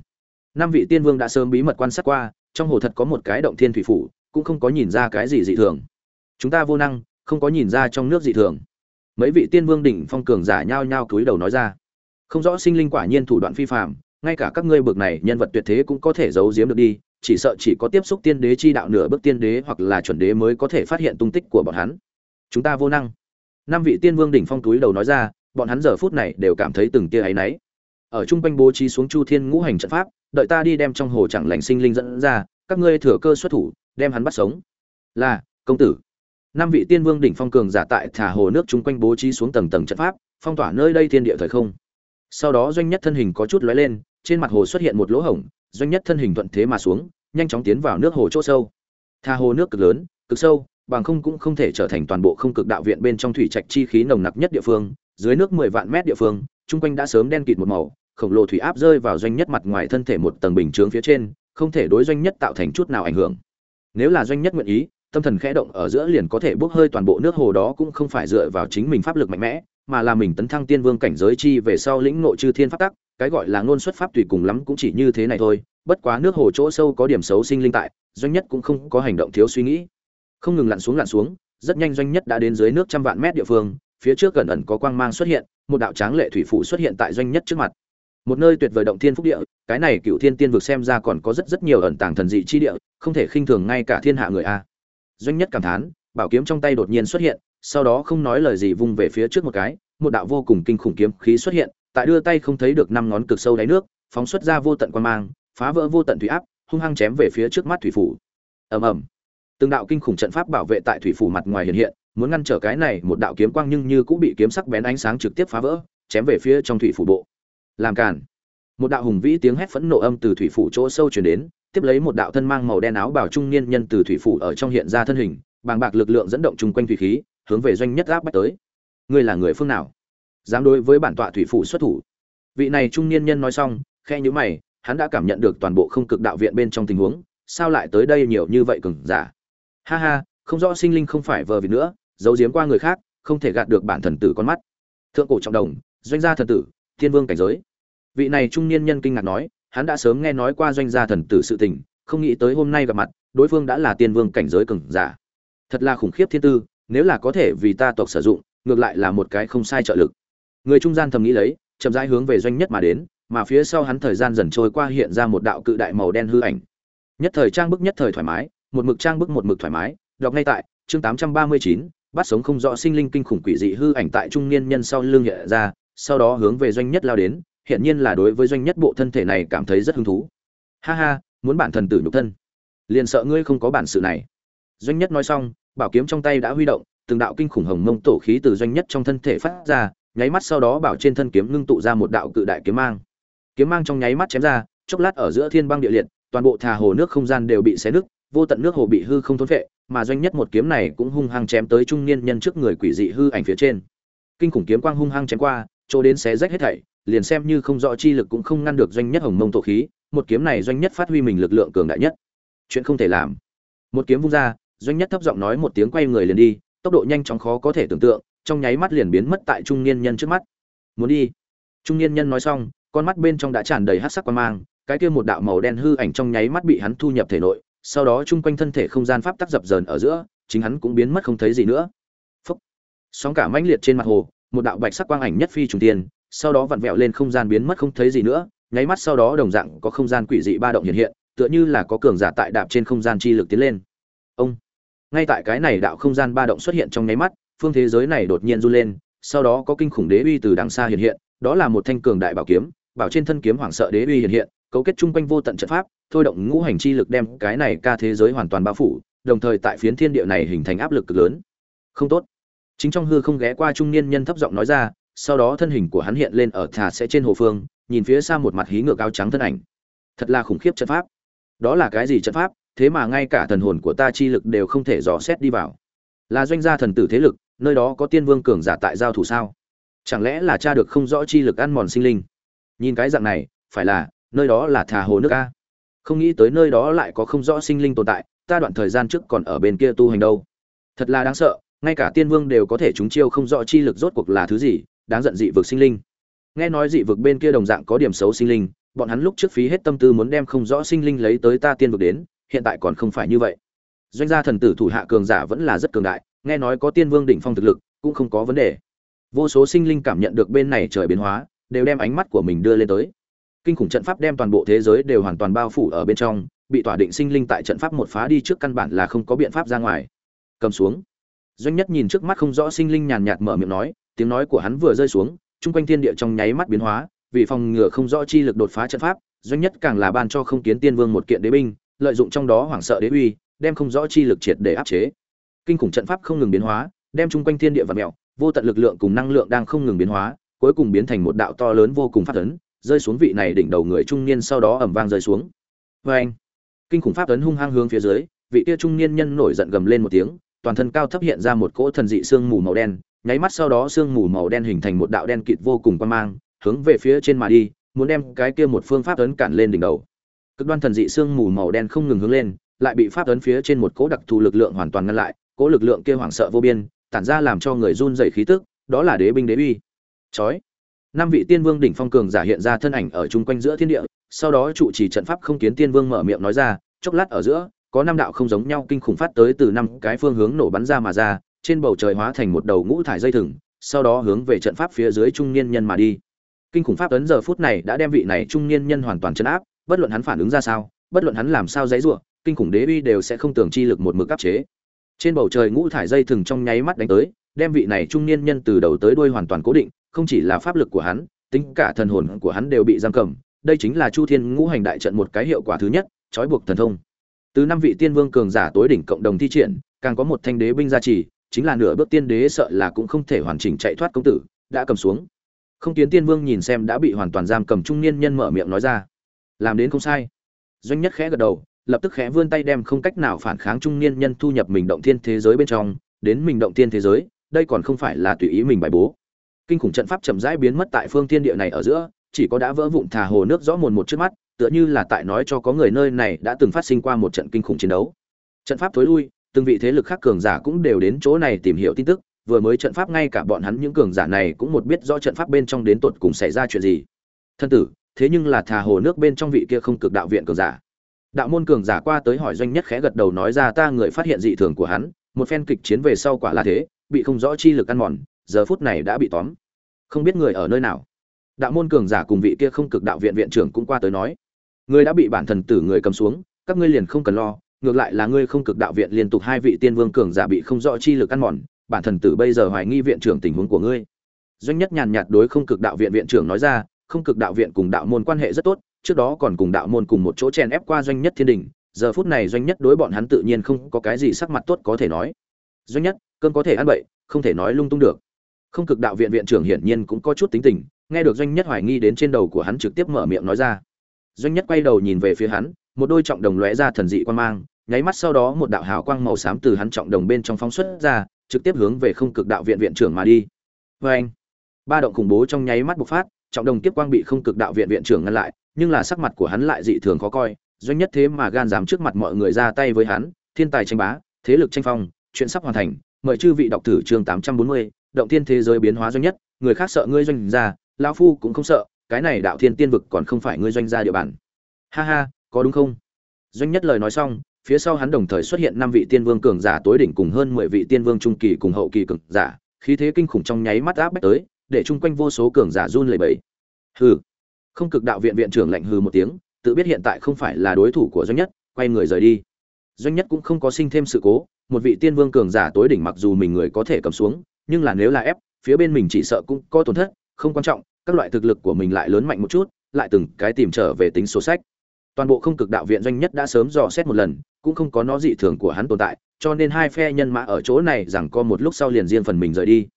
năm vị tiên vương đã sớm bí mật quan sát qua, trong hồ thật có một cái động thiên thủy phủ, cũng không có nhìn ra cái gì dị thường. Chúng ta vô năng, không có nhìn ra trong nước dị thường. Mấy vị tiên vương đỉnh phong cường giả nhao nhao cúi đầu nói ra, không rõ sinh linh quả nhiên thủ đoạn phi phạm ngay cả các ngươi bực này nhân vật tuyệt thế cũng có thể giấu giếm được đi, chỉ sợ chỉ có tiếp xúc tiên đế chi đạo nửa bước tiên đế hoặc là chuẩn đế mới có thể phát hiện tung tích của bọn hắn chúng ta vô năng. Năm vị tiên vương đỉnh phong túi đầu nói ra, bọn hắn giờ phút này đều cảm thấy từng tia áy náy. Ở trung quanh bố trí xuống chu thiên ngũ hành trận pháp, đợi ta đi đem trong hồ chẳng lành sinh linh dẫn ra, các ngươi thừa cơ xuất thủ, đem hắn bắt sống. Là, công tử. Năm vị tiên vương đỉnh phong cường giả tại thả hồ nước chung quanh bố trí xuống tầng tầng trận pháp, phong tỏa nơi đây thiên địa thời không. Sau đó doanh nhất thân hình có chút lóe lên, trên mặt hồ xuất hiện một lỗ hổng, doanh nhất thân hình thuận thế mà xuống, nhanh chóng tiến vào nước hồ chỗ sâu. Tha hồ nước cực lớn, cực sâu bằng không cũng không thể trở thành toàn bộ không cực đạo viện bên trong thủy trạch chi khí nồng nặc nhất địa phương, dưới nước mười vạn mét địa phương, chung quanh đã sớm đen kịt một màu, khổng lồ thủy áp rơi vào doanh nhất mặt ngoài thân thể một tầng bình chướng phía trên, không thể đối doanh nhất tạo thành chút nào ảnh hưởng. Nếu là doanh nhất nguyện ý, tâm thần khẽ động ở giữa liền có thể bốc hơi toàn bộ nước hồ đó cũng không phải dựa vào chính mình pháp lực mạnh mẽ, mà là mình tấn thăng tiên vương cảnh giới chi về sau lĩnh nội chư thiên pháp tắc, cái gọi là ngôn xuất pháp tùy cùng lắm cũng chỉ như thế này thôi, bất quá nước hồ chỗ sâu có điểm xấu sinh linh tại, doanh nhất cũng không có hành động thiếu suy nghĩ không ngừng lặn xuống lặn xuống, rất nhanh doanh nhất đã đến dưới nước trăm vạn mét địa phương, phía trước gần ẩn có quang mang xuất hiện, một đạo tráng lệ thủy phủ xuất hiện tại doanh nhất trước mặt. Một nơi tuyệt vời động thiên phúc địa, cái này cựu thiên tiên vực xem ra còn có rất rất nhiều ẩn tàng thần dị chi địa, không thể khinh thường ngay cả thiên hạ người a. Doanh nhất cảm thán, bảo kiếm trong tay đột nhiên xuất hiện, sau đó không nói lời gì vung về phía trước một cái, một đạo vô cùng kinh khủng kiếm khí xuất hiện, tại đưa tay không thấy được năm ngón cực sâu đáy nước, phóng xuất ra vô tận quan mang, phá vỡ vô tận thủy áp, hung hăng chém về phía trước mắt thủy phủ. Ầm ầm từng đạo kinh khủng trận pháp bảo vệ tại thủy phủ mặt ngoài hiện hiện, muốn ngăn trở cái này một đạo kiếm quang nhưng như cũng bị kiếm sắc bén ánh sáng trực tiếp phá vỡ, chém về phía trong thủy phủ bộ. Làm cản một đạo hùng vĩ tiếng hét phẫn nộ âm từ thủy phủ chỗ sâu truyền đến, tiếp lấy một đạo thân mang màu đen áo bảo trung niên nhân từ thủy phủ ở trong hiện ra thân hình, bàng bạc lực lượng dẫn động chung quanh thủy khí, hướng về doanh nhất áp bách tới. Ngươi là người phương nào? Dám đối với bản tọa thủy phủ xuất thủ. Vị này trung niên nhân nói xong khe nhữ mày, hắn đã cảm nhận được toàn bộ không cực đạo viện bên trong tình huống, sao lại tới đây nhiều như vậy cường giả? Ha ha, không rõ sinh linh không phải vờ vì nữa, giấu giếm qua người khác, không thể gạt được bản thần tử con mắt. Thượng cổ trọng đồng, doanh gia thần tử, thiên vương cảnh giới. Vị này trung niên nhân kinh ngạc nói, hắn đã sớm nghe nói qua doanh gia thần tử sự tình, không nghĩ tới hôm nay gặp mặt, đối phương đã là tiên vương cảnh giới cừng giả. Thật là khủng khiếp thiên tư, nếu là có thể vì ta tộc sử dụng, ngược lại là một cái không sai trợ lực. Người trung gian thầm nghĩ lấy, chậm rãi hướng về doanh nhất mà đến, mà phía sau hắn thời gian dần trôi qua hiện ra một đạo cự đại màu đen hư ảnh. Nhất thời trang bức nhất thời thoải mái một mực trang bức một mực thoải mái, đọc ngay tại chương tám trăm ba mươi chín, bắt sống không rõ sinh linh kinh khủng quỷ dị hư ảnh tại trung niên nhân sau lưng hiện ra, sau đó hướng về doanh nhất lao đến, hiện nhiên là đối với doanh nhất bộ thân thể này cảm thấy rất hứng thú. Ha ha, muốn bản thần tử nhục thân. Liền sợ ngươi không có bản sự này. Doanh nhất nói xong, bảo kiếm trong tay đã huy động, từng đạo kinh khủng hồng mông tổ khí từ doanh nhất trong thân thể phát ra, nháy mắt sau đó bảo trên thân kiếm ngưng tụ ra một đạo cự đại kiếm mang. Kiếm mang trong nháy mắt chém ra, chốc lát ở giữa thiên băng địa liệt, toàn bộ thà hồ nước không gian đều bị xé nứt vô tận nước hồ bị hư không thốn vệ mà doanh nhất một kiếm này cũng hung hăng chém tới trung niên nhân trước người quỷ dị hư ảnh phía trên. Kinh khủng kiếm quang hung hăng chém qua, chỗ đến xé rách hết thảy, liền xem như không rõ chi lực cũng không ngăn được doanh nhất hồng mông tổ khí, một kiếm này doanh nhất phát huy mình lực lượng cường đại nhất. Chuyện không thể làm. Một kiếm vung ra, doanh nhất thấp giọng nói một tiếng quay người liền đi, tốc độ nhanh chóng khó có thể tưởng tượng, trong nháy mắt liền biến mất tại trung niên nhân trước mắt. Muốn đi. Trung niên nhân nói xong, con mắt bên trong đã tràn đầy hắc sắc quan mang, cái kia một đạo màu đen hư ảnh trong nháy mắt bị hắn thu nhập thể nội sau đó chung quanh thân thể không gian pháp tắc dập dờn ở giữa, chính hắn cũng biến mất không thấy gì nữa. Phúc. sóng cả mãnh liệt trên mặt hồ, một đạo bạch sắc quang ảnh nhất phi trùng tiên sau đó vặn vẹo lên không gian biến mất không thấy gì nữa, nháy mắt sau đó đồng dạng có không gian quỷ dị ba động hiện hiện, tựa như là có cường giả tại đạp trên không gian chi lực tiến lên. Ông. Ngay tại cái này đạo không gian ba động xuất hiện trong nháy mắt, phương thế giới này đột nhiên run lên, sau đó có kinh khủng đế uy từ đằng xa hiện hiện, đó là một thanh cường đại bảo kiếm, bảo trên thân kiếm hoảng sợ đế uy hiện hiện cấu kết chung quanh vô tận trận pháp, thôi động ngũ hành chi lực đem cái này ca thế giới hoàn toàn bao phủ, đồng thời tại phiến thiên địa này hình thành áp lực cực lớn. Không tốt. Chính trong hư không ghé qua trung niên nhân thấp giọng nói ra, sau đó thân hình của hắn hiện lên ở thà sẽ trên hồ phương, nhìn phía xa một mặt hí ngược áo trắng thân ảnh. Thật là khủng khiếp trận pháp. Đó là cái gì trận pháp? Thế mà ngay cả thần hồn của ta chi lực đều không thể dò xét đi vào. Là doanh gia thần tử thế lực, nơi đó có tiên vương cường giả tại giao thủ sao? Chẳng lẽ là cha được không rõ chi lực ăn mòn sinh linh? Nhìn cái dạng này, phải là nơi đó là thà hồ nước a. Không nghĩ tới nơi đó lại có không rõ sinh linh tồn tại, ta đoạn thời gian trước còn ở bên kia tu hành đâu. Thật là đáng sợ, ngay cả tiên vương đều có thể chúng chiêu không rõ chi lực rốt cuộc là thứ gì, đáng giận dị vực sinh linh. Nghe nói dị vực bên kia đồng dạng có điểm xấu sinh linh, bọn hắn lúc trước phí hết tâm tư muốn đem không rõ sinh linh lấy tới ta tiên vực đến, hiện tại còn không phải như vậy. Doanh gia thần tử thủ hạ cường giả vẫn là rất cường đại, nghe nói có tiên vương đỉnh phong thực lực, cũng không có vấn đề. Vô số sinh linh cảm nhận được bên này trời biến hóa, đều đem ánh mắt của mình đưa lên tới kinh khủng trận pháp đem toàn bộ thế giới đều hoàn toàn bao phủ ở bên trong, bị tỏa định sinh linh tại trận pháp một phá đi trước căn bản là không có biện pháp ra ngoài. Cầm xuống. Doanh nhất nhìn trước mắt không rõ sinh linh nhàn nhạt mở miệng nói, tiếng nói của hắn vừa rơi xuống, chung quanh thiên địa trong nháy mắt biến hóa, vì phòng ngừa không rõ chi lực đột phá trận pháp, doanh nhất càng là ban cho không kiến tiên vương một kiện đế binh, lợi dụng trong đó hoảng sợ đế uy, đem không rõ chi lực triệt để áp chế. Kinh khủng trận pháp không ngừng biến hóa, đem chung quanh thiên địa và mẹo vô tận lực lượng cùng năng lượng đang không ngừng biến hóa, cuối cùng biến thành một đạo to lớn vô cùng phát ấn rơi xuống vị này đỉnh đầu người trung niên sau đó ầm vang rơi xuống. Vê anh, kinh khủng pháp ấn hung hăng hướng phía dưới, vị kia trung niên nhân nổi giận gầm lên một tiếng, toàn thân cao thấp hiện ra một cỗ thần dị xương mù màu đen, nháy mắt sau đó xương mù màu đen hình thành một đạo đen kịt vô cùng quan mang, hướng về phía trên mà đi, muốn đem cái kia một phương pháp ấn cản lên đỉnh đầu. Cực đoan thần dị xương mù màu đen không ngừng hướng lên, lại bị pháp ấn phía trên một cỗ đặc thù lực lượng hoàn toàn ngăn lại, cỗ lực lượng kia hoảng sợ vô biên, tản ra làm cho người run rẩy khí tức, đó là đế binh đế uy. Chói năm vị tiên vương đỉnh phong cường giả hiện ra thân ảnh ở chung quanh giữa thiên địa, sau đó trụ trì trận pháp không kiến tiên vương mở miệng nói ra, chốc lát ở giữa, có năm đạo không giống nhau kinh khủng phát tới từ năm cái phương hướng nổ bắn ra mà ra, trên bầu trời hóa thành một đầu ngũ thải dây thừng, sau đó hướng về trận pháp phía dưới trung niên nhân mà đi. Kinh khủng pháp ấn giờ phút này đã đem vị này trung niên nhân hoàn toàn chấn áp, bất luận hắn phản ứng ra sao, bất luận hắn làm sao dãy rủa, kinh khủng đế uy đều sẽ không tưởng chi lực một mực áp chế. Trên bầu trời ngũ thải dây thừng trong nháy mắt đánh tới đem vị này trung niên nhân từ đầu tới đuôi hoàn toàn cố định, không chỉ là pháp lực của hắn, tính cả thần hồn của hắn đều bị giam cầm. Đây chính là chu thiên ngũ hành đại trận một cái hiệu quả thứ nhất, trói buộc thần thông. Từ năm vị tiên vương cường giả tối đỉnh cộng đồng thi triển, càng có một thanh đế binh gia trì, chính là nửa bước tiên đế sợ là cũng không thể hoàn chỉnh chạy thoát công tử, đã cầm xuống. Không kiến tiên vương nhìn xem đã bị hoàn toàn giam cầm trung niên nhân mở miệng nói ra, làm đến không sai. Doanh nhất khẽ gật đầu, lập tức khẽ vươn tay đem không cách nào phản kháng trung niên nhân thu nhập mình động thiên thế giới bên trong, đến mình động thiên thế giới đây còn không phải là tùy ý mình bài bố. Kinh khủng trận pháp chậm rãi biến mất tại phương thiên địa này ở giữa, chỉ có đã vỡ vụn thà hồ nước rõ mồn một trước mắt, tựa như là tại nói cho có người nơi này đã từng phát sinh qua một trận kinh khủng chiến đấu. Trận pháp thối lui, từng vị thế lực khác cường giả cũng đều đến chỗ này tìm hiểu tin tức, vừa mới trận pháp ngay cả bọn hắn những cường giả này cũng một biết rõ trận pháp bên trong đến tột cùng xảy ra chuyện gì. Thân tử, thế nhưng là thà hồ nước bên trong vị kia không cực đạo viện cường giả. Đạo môn cường giả qua tới hỏi doanh nhất khẽ gật đầu nói ra ta người phát hiện dị thường của hắn, một phen kịch chiến về sau quả là thế bị không rõ chi lực ăn mòn, giờ phút này đã bị tóm. Không biết người ở nơi nào. Đạo môn cường giả cùng vị kia không cực đạo viện viện trưởng cũng qua tới nói người đã bị bản thần tử người cầm xuống, các ngươi liền không cần lo, ngược lại là ngươi không cực đạo viện liên tục hai vị tiên vương cường giả bị không rõ chi lực ăn mòn, bản thần tử bây giờ hoài nghi viện trưởng tình huống của ngươi. Doanh nhất nhàn nhạt đối không cực đạo viện viện trưởng nói ra, không cực đạo viện cùng đạo môn quan hệ rất tốt, trước đó còn cùng đạo môn cùng một chỗ chen ép qua doanh nhất thiên đình, giờ phút này doanh nhất đối bọn hắn tự nhiên không có cái gì sắc mặt tốt có thể nói. Doanh nhất cơn có thể ăn bậy, không thể nói lung tung được. Không cực đạo viện viện trưởng hiển nhiên cũng có chút tính tình, nghe được doanh nhất hoài nghi đến trên đầu của hắn trực tiếp mở miệng nói ra. Doanh nhất quay đầu nhìn về phía hắn, một đôi trọng đồng lóe ra thần dị quan mang, nháy mắt sau đó một đạo hào quang màu xám từ hắn trọng đồng bên trong phóng xuất ra, trực tiếp hướng về không cực đạo viện viện trưởng mà đi. Vê anh, ba động khủng bố trong nháy mắt bộc phát, trọng đồng tiếp quang bị không cực đạo viện viện trưởng ngăn lại, nhưng là sắc mặt của hắn lại dị thường khó coi, doanh nhất thế mà gan dám trước mặt mọi người ra tay với hắn, thiên tài tranh bá, thế lực tranh phong, chuyện sắp hoàn thành mời chư vị đọc thử chương tám trăm bốn mươi động thiên thế giới biến hóa doanh nhất người khác sợ ngươi doanh gia, lão phu cũng không sợ cái này đạo thiên tiên vực còn không phải ngươi doanh gia địa bàn. Ha ha có đúng không? Doanh nhất lời nói xong phía sau hắn đồng thời xuất hiện năm vị tiên vương cường giả tối đỉnh cùng hơn mười vị tiên vương trung kỳ cùng hậu kỳ cường giả khí thế kinh khủng trong nháy mắt áp bách tới để chung quanh vô số cường giả run lẩy bẩy. Hừ. Không cực đạo viện viện trưởng lạnh hừ một tiếng tự biết hiện tại không phải là đối thủ của doanh nhất quay người rời đi. Doanh nhất cũng không có sinh thêm sự cố một vị tiên vương cường giả tối đỉnh mặc dù mình người có thể cầm xuống, nhưng là nếu là ép, phía bên mình chỉ sợ cũng có tổn thất, không quan trọng, các loại thực lực của mình lại lớn mạnh một chút, lại từng cái tìm trở về tính số sách. Toàn bộ không cực đạo viện doanh nhất đã sớm dò xét một lần, cũng không có nó dị thường của hắn tồn tại, cho nên hai phe nhân mã ở chỗ này rằng co một lúc sau liền riêng phần mình rời đi.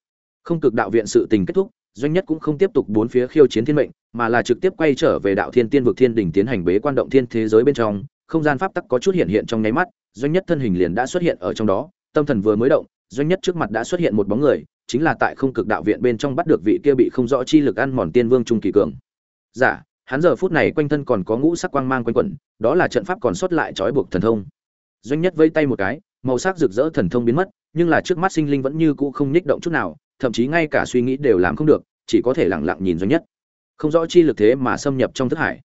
Không cực đạo viện sự tình kết thúc, doanh nhất cũng không tiếp tục bốn phía khiêu chiến thiên mệnh, mà là trực tiếp quay trở về đạo thiên tiên vực thiên đỉnh tiến hành bế quan động thiên thế giới bên trong, không gian pháp tắc có chút hiện hiện trong nháy mắt doanh nhất thân hình liền đã xuất hiện ở trong đó tâm thần vừa mới động doanh nhất trước mặt đã xuất hiện một bóng người chính là tại không cực đạo viện bên trong bắt được vị kia bị không rõ chi lực ăn mòn tiên vương trung kỳ cường. Giả dạ, hắn giờ phút này quanh thân còn có ngũ sắc quang mang quanh quẩn đó là trận pháp còn sót lại trói buộc thần thông. Doanh nhất vây tay một cái màu sắc rực rỡ thần thông biến mất nhưng là trước mắt sinh linh vẫn như cũ không nhích động chút nào thậm chí ngay cả suy nghĩ đều làm không được chỉ có thể lặng lặng nhìn doanh nhất. Không rõ chi lực thế mà xâm nhập trong thức hải.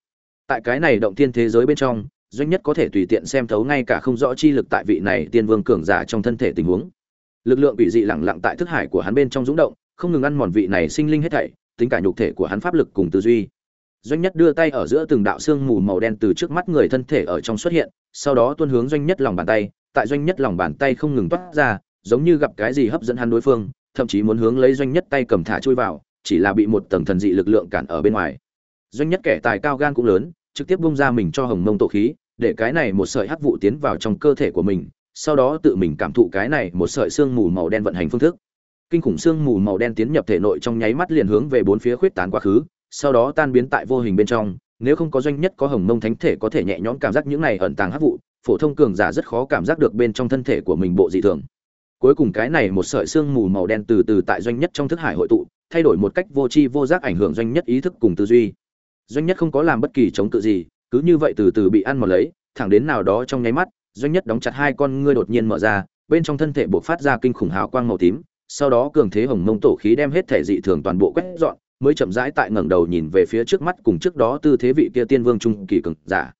Tại cái này động tiên thế giới bên trong doanh nhất có thể tùy tiện xem thấu ngay cả không rõ chi lực tại vị này tiên vương cường giả trong thân thể tình huống. Lực lượng bị dị lẳng lặng tại thức hải của hắn bên trong dũng động, không ngừng ăn mòn vị này sinh linh hết thảy, tính cả nhục thể của hắn pháp lực cùng tư duy. Doanh nhất đưa tay ở giữa từng đạo xương mù màu đen từ trước mắt người thân thể ở trong xuất hiện, sau đó tuôn hướng doanh nhất lòng bàn tay, tại doanh nhất lòng bàn tay không ngừng toát ra, giống như gặp cái gì hấp dẫn hắn đối phương, thậm chí muốn hướng lấy doanh nhất tay cầm thả chui vào, chỉ là bị một tầng thần dị lực lượng cản ở bên ngoài. Doanh nhất kẻ tài cao gan cũng lớn, trực tiếp bung ra mình cho hồng mông tổ khí để cái này một sợi hắc vụ tiến vào trong cơ thể của mình, sau đó tự mình cảm thụ cái này một sợi xương mù màu đen vận hành phương thức. Kinh khủng xương mù màu đen tiến nhập thể nội trong nháy mắt liền hướng về bốn phía khuyết tán quá khứ, sau đó tan biến tại vô hình bên trong, nếu không có doanh nhất có hồng mông thánh thể có thể nhẹ nhõm cảm giác những này ẩn tàng hắc vụ, phổ thông cường giả rất khó cảm giác được bên trong thân thể của mình bộ dị thường. Cuối cùng cái này một sợi xương mù màu đen từ từ tại doanh nhất trong thức hải hội tụ, thay đổi một cách vô tri vô giác ảnh hưởng doanh nhất ý thức cùng tư duy. Doanh nhất không có làm bất kỳ chống cự gì cứ như vậy từ từ bị ăn mòn lấy, thẳng đến nào đó trong nháy mắt, doanh nhất đóng chặt hai con ngươi đột nhiên mở ra, bên trong thân thể buộc phát ra kinh khủng hào quang màu tím, sau đó cường thế hồng mông tổ khí đem hết thể dị thường toàn bộ quét dọn, mới chậm rãi tại ngẩng đầu nhìn về phía trước mắt cùng trước đó tư thế vị kia tiên vương trung kỳ cường giả.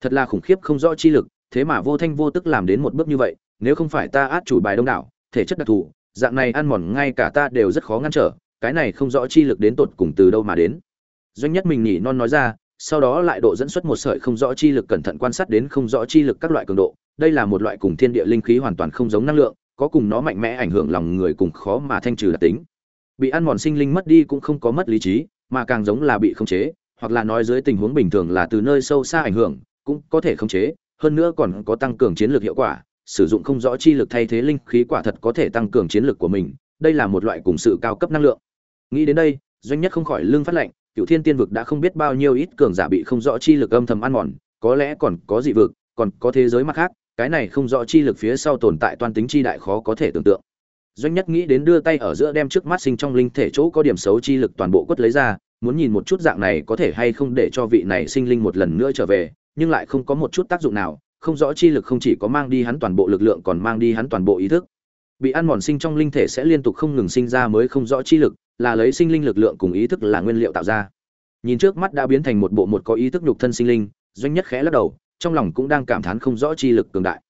Thật là khủng khiếp không rõ chi lực, thế mà vô thanh vô tức làm đến một bước như vậy, nếu không phải ta át chủ bài đông đảo, thể chất đặc thù, dạng này ăn mòn ngay cả ta đều rất khó ngăn trở, cái này không rõ chi lực đến tột cùng từ đâu mà đến. Doanh nhất mình nhỉ non nói ra sau đó lại độ dẫn xuất một sợi không rõ chi lực cẩn thận quan sát đến không rõ chi lực các loại cường độ. Đây là một loại cùng thiên địa linh khí hoàn toàn không giống năng lượng, có cùng nó mạnh mẽ ảnh hưởng lòng người cùng khó mà thanh trừ đặc tính. Bị ăn mòn sinh linh mất đi cũng không có mất lý trí, mà càng giống là bị khống chế, hoặc là nói dưới tình huống bình thường là từ nơi sâu xa ảnh hưởng, cũng có thể khống chế, hơn nữa còn có tăng cường chiến lược hiệu quả, sử dụng không rõ chi lực thay thế linh khí quả thật có thể tăng cường chiến lược của mình, đây là một loại cùng sự cao cấp năng lượng. Nghĩ đến đây, doanh nhất không khỏi lương phát lệnh cựu thiên tiên vực đã không biết bao nhiêu ít cường giả bị không rõ chi lực âm thầm ăn mòn, có lẽ còn có dị vực, còn có thế giới mặt khác, cái này không rõ chi lực phía sau tồn tại toan tính chi đại khó có thể tưởng tượng. Doanh nhất nghĩ đến đưa tay ở giữa đem trước mắt sinh trong linh thể chỗ có điểm xấu chi lực toàn bộ quất lấy ra, muốn nhìn một chút dạng này có thể hay không để cho vị này sinh linh một lần nữa trở về, nhưng lại không có một chút tác dụng nào, không rõ chi lực không chỉ có mang đi hắn toàn bộ lực lượng còn mang đi hắn toàn bộ ý thức. Bị ăn mòn sinh trong linh thể sẽ liên tục không ngừng sinh ra mới không rõ chi lực là lấy sinh linh lực lượng cùng ý thức là nguyên liệu tạo ra. Nhìn trước mắt đã biến thành một bộ một có ý thức nhục thân sinh linh, doanh nhất khẽ lắc đầu, trong lòng cũng đang cảm thán không rõ chi lực cường đại.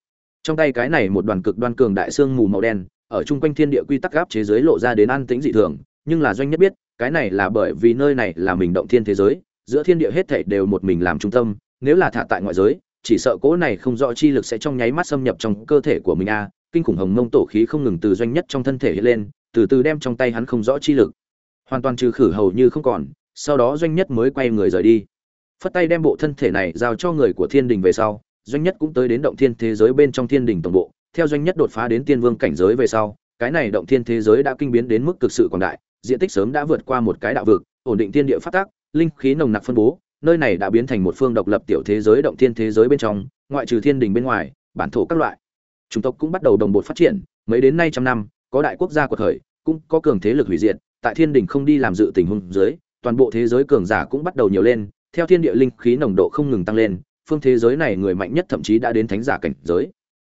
Trong tay cái này một đoàn cực đoan cường đại xương mù màu đen, ở chung quanh thiên địa quy tắc gáp chế giới lộ ra đến an tĩnh dị thường, nhưng là doanh nhất biết, cái này là bởi vì nơi này là mình động thiên thế giới, giữa thiên địa hết thảy đều một mình làm trung tâm, nếu là thả tại ngoại giới, chỉ sợ cỗ này không rõ chi lực sẽ trong nháy mắt xâm nhập trong cơ thể của mình a, kinh khủng hồng mông tổ khí không ngừng từ doanh nhất trong thân thể hiện lên, từ từ đem trong tay hắn không rõ chi lực hoàn toàn trừ khử hầu như không còn, sau đó doanh nhất mới quay người rời đi. Phất tay đem bộ thân thể này giao cho người của thiên đình về sau, doanh nhất cũng tới đến động thiên thế giới bên trong thiên đình tổng bộ. Theo doanh nhất đột phá đến tiên vương cảnh giới về sau, cái này động thiên thế giới đã kinh biến đến mức cực sự quảng đại, diện tích sớm đã vượt qua một cái đạo vực, ổn định thiên địa phát tác, linh khí nồng nặc phân bố, nơi này đã biến thành một phương độc lập tiểu thế giới động thiên thế giới bên trong, ngoại trừ thiên đình bên ngoài, bản thổ các loại. Chủng tộc cũng bắt đầu đồng bộ phát triển, mấy đến nay trăm năm, có đại quốc gia của thời, cũng có cường thế lực hủy diệt tại thiên đình không đi làm dự tình huống dưới, toàn bộ thế giới cường giả cũng bắt đầu nhiều lên, theo thiên địa linh khí nồng độ không ngừng tăng lên, phương thế giới này người mạnh nhất thậm chí đã đến thánh giả cảnh giới.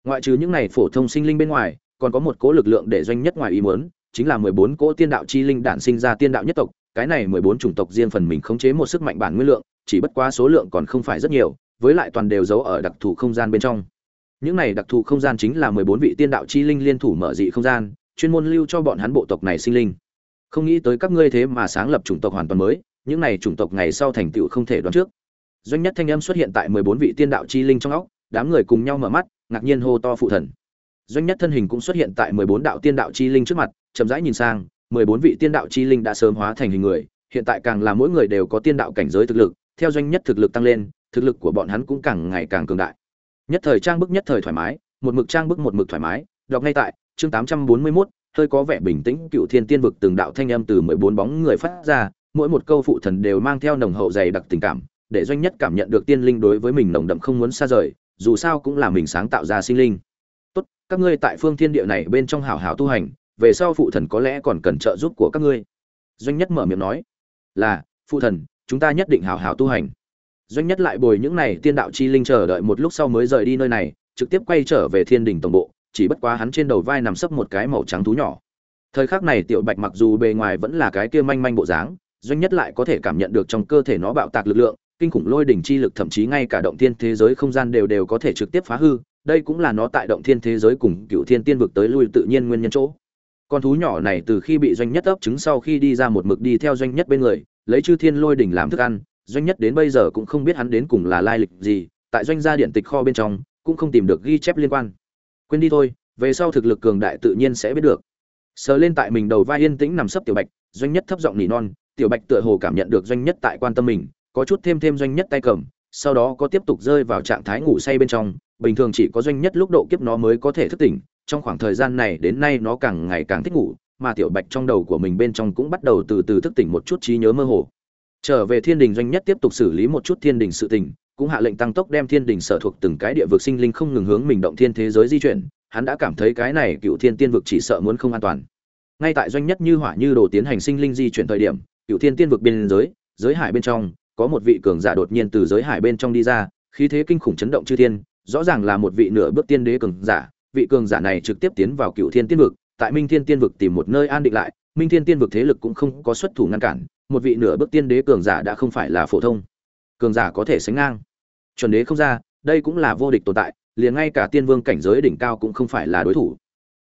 Ngoại trừ những này phổ thông sinh linh bên ngoài, còn có một cố lực lượng để doanh nhất ngoài ý muốn, chính là mười bốn cỗ tiên đạo chi linh đản sinh ra tiên đạo nhất tộc, cái này mười bốn chủng tộc riêng phần mình khống chế một sức mạnh bản nguyên lượng, chỉ bất quá số lượng còn không phải rất nhiều, với lại toàn đều giấu ở đặc thù không gian bên trong. Những này đặc thù không gian chính là mười bốn vị tiên đạo chi linh liên thủ mở dị không gian, chuyên môn lưu cho bọn hắn bộ tộc này sinh linh không nghĩ tới các ngươi thế mà sáng lập chủng tộc hoàn toàn mới, những này chủng tộc ngày sau thành tựu không thể đoán trước. Doanh nhất thanh âm xuất hiện tại mười bốn vị tiên đạo chi linh trong óc, đám người cùng nhau mở mắt, ngạc nhiên hô to phụ thần. Doanh nhất thân hình cũng xuất hiện tại mười bốn đạo tiên đạo chi linh trước mặt, chậm rãi nhìn sang, mười bốn vị tiên đạo chi linh đã sớm hóa thành hình người, hiện tại càng là mỗi người đều có tiên đạo cảnh giới thực lực, theo doanh nhất thực lực tăng lên, thực lực của bọn hắn cũng càng ngày càng cường đại. Nhất thời trang bức nhất thời thoải mái, một mực trang bức một mực thoải mái, đọc ngay tại chương tám trăm bốn mươi mốt hơi có vẻ bình tĩnh, cựu thiên tiên vực từng đạo thanh âm từ mười bốn bóng người phát ra, mỗi một câu phụ thần đều mang theo nồng hậu dày đặc tình cảm, để doanh nhất cảm nhận được tiên linh đối với mình nồng đậm không muốn xa rời, dù sao cũng là mình sáng tạo ra sinh linh. Tốt, các ngươi tại phương thiên địa này bên trong hảo hảo tu hành, về sau phụ thần có lẽ còn cần trợ giúp của các ngươi. Doanh nhất mở miệng nói, là, phụ thần, chúng ta nhất định hảo hảo tu hành. Doanh nhất lại bồi những này tiên đạo chi linh chờ đợi một lúc sau mới rời đi nơi này, trực tiếp quay trở về thiên đình tổng bộ chỉ bất quá hắn trên đầu vai nằm sấp một cái màu trắng thú nhỏ. Thời khắc này tiểu bạch mặc dù bề ngoài vẫn là cái kia manh manh bộ dáng, doanh nhất lại có thể cảm nhận được trong cơ thể nó bạo tạc lực lượng, kinh khủng lôi đỉnh chi lực thậm chí ngay cả động thiên thế giới không gian đều đều có thể trực tiếp phá hư, đây cũng là nó tại động thiên thế giới cùng cựu thiên tiên vực tới lui tự nhiên nguyên nhân chỗ. Con thú nhỏ này từ khi bị doanh nhất ấp trứng sau khi đi ra một mực đi theo doanh nhất bên người, lấy chư thiên lôi đỉnh làm thức ăn, doanh nhất đến bây giờ cũng không biết hắn đến cùng là lai lịch gì, tại doanh gia điện tịch kho bên trong, cũng không tìm được ghi chép liên quan quên đi thôi, về sau thực lực cường đại tự nhiên sẽ biết được. Sờ lên tại mình đầu vai yên tĩnh nằm sấp tiểu bạch, doanh nhất thấp giọng nỉ non, tiểu bạch tựa hồ cảm nhận được doanh nhất tại quan tâm mình, có chút thêm thêm doanh nhất tay cầm, sau đó có tiếp tục rơi vào trạng thái ngủ say bên trong, bình thường chỉ có doanh nhất lúc độ kiếp nó mới có thể thức tỉnh, trong khoảng thời gian này đến nay nó càng ngày càng thích ngủ, mà tiểu bạch trong đầu của mình bên trong cũng bắt đầu từ từ thức tỉnh một chút trí nhớ mơ hồ. Trở về thiên đình doanh nhất tiếp tục xử lý một chút thiên đình sự tình cũng hạ lệnh tăng tốc đem thiên đình sở thuộc từng cái địa vực sinh linh không ngừng hướng mình động thiên thế giới di chuyển, hắn đã cảm thấy cái này cựu thiên tiên vực chỉ sợ muốn không an toàn. Ngay tại doanh nhất như hỏa như đồ tiến hành sinh linh di chuyển thời điểm, cựu thiên tiên vực biên giới giới hải bên trong, có một vị cường giả đột nhiên từ giới hải bên trong đi ra, khí thế kinh khủng chấn động chư thiên, rõ ràng là một vị nửa bước tiên đế cường giả, vị cường giả này trực tiếp tiến vào cựu thiên tiên vực, tại minh thiên tiên vực tìm một nơi an định lại, minh thiên tiên vực thế lực cũng không có xuất thủ ngăn cản, một vị nửa bước tiên đế cường giả đã không phải là phổ thông. Cường giả có thể sánh ngang chuẩn đế không ra, đây cũng là vô địch tồn tại, liền ngay cả tiên vương cảnh giới đỉnh cao cũng không phải là đối thủ.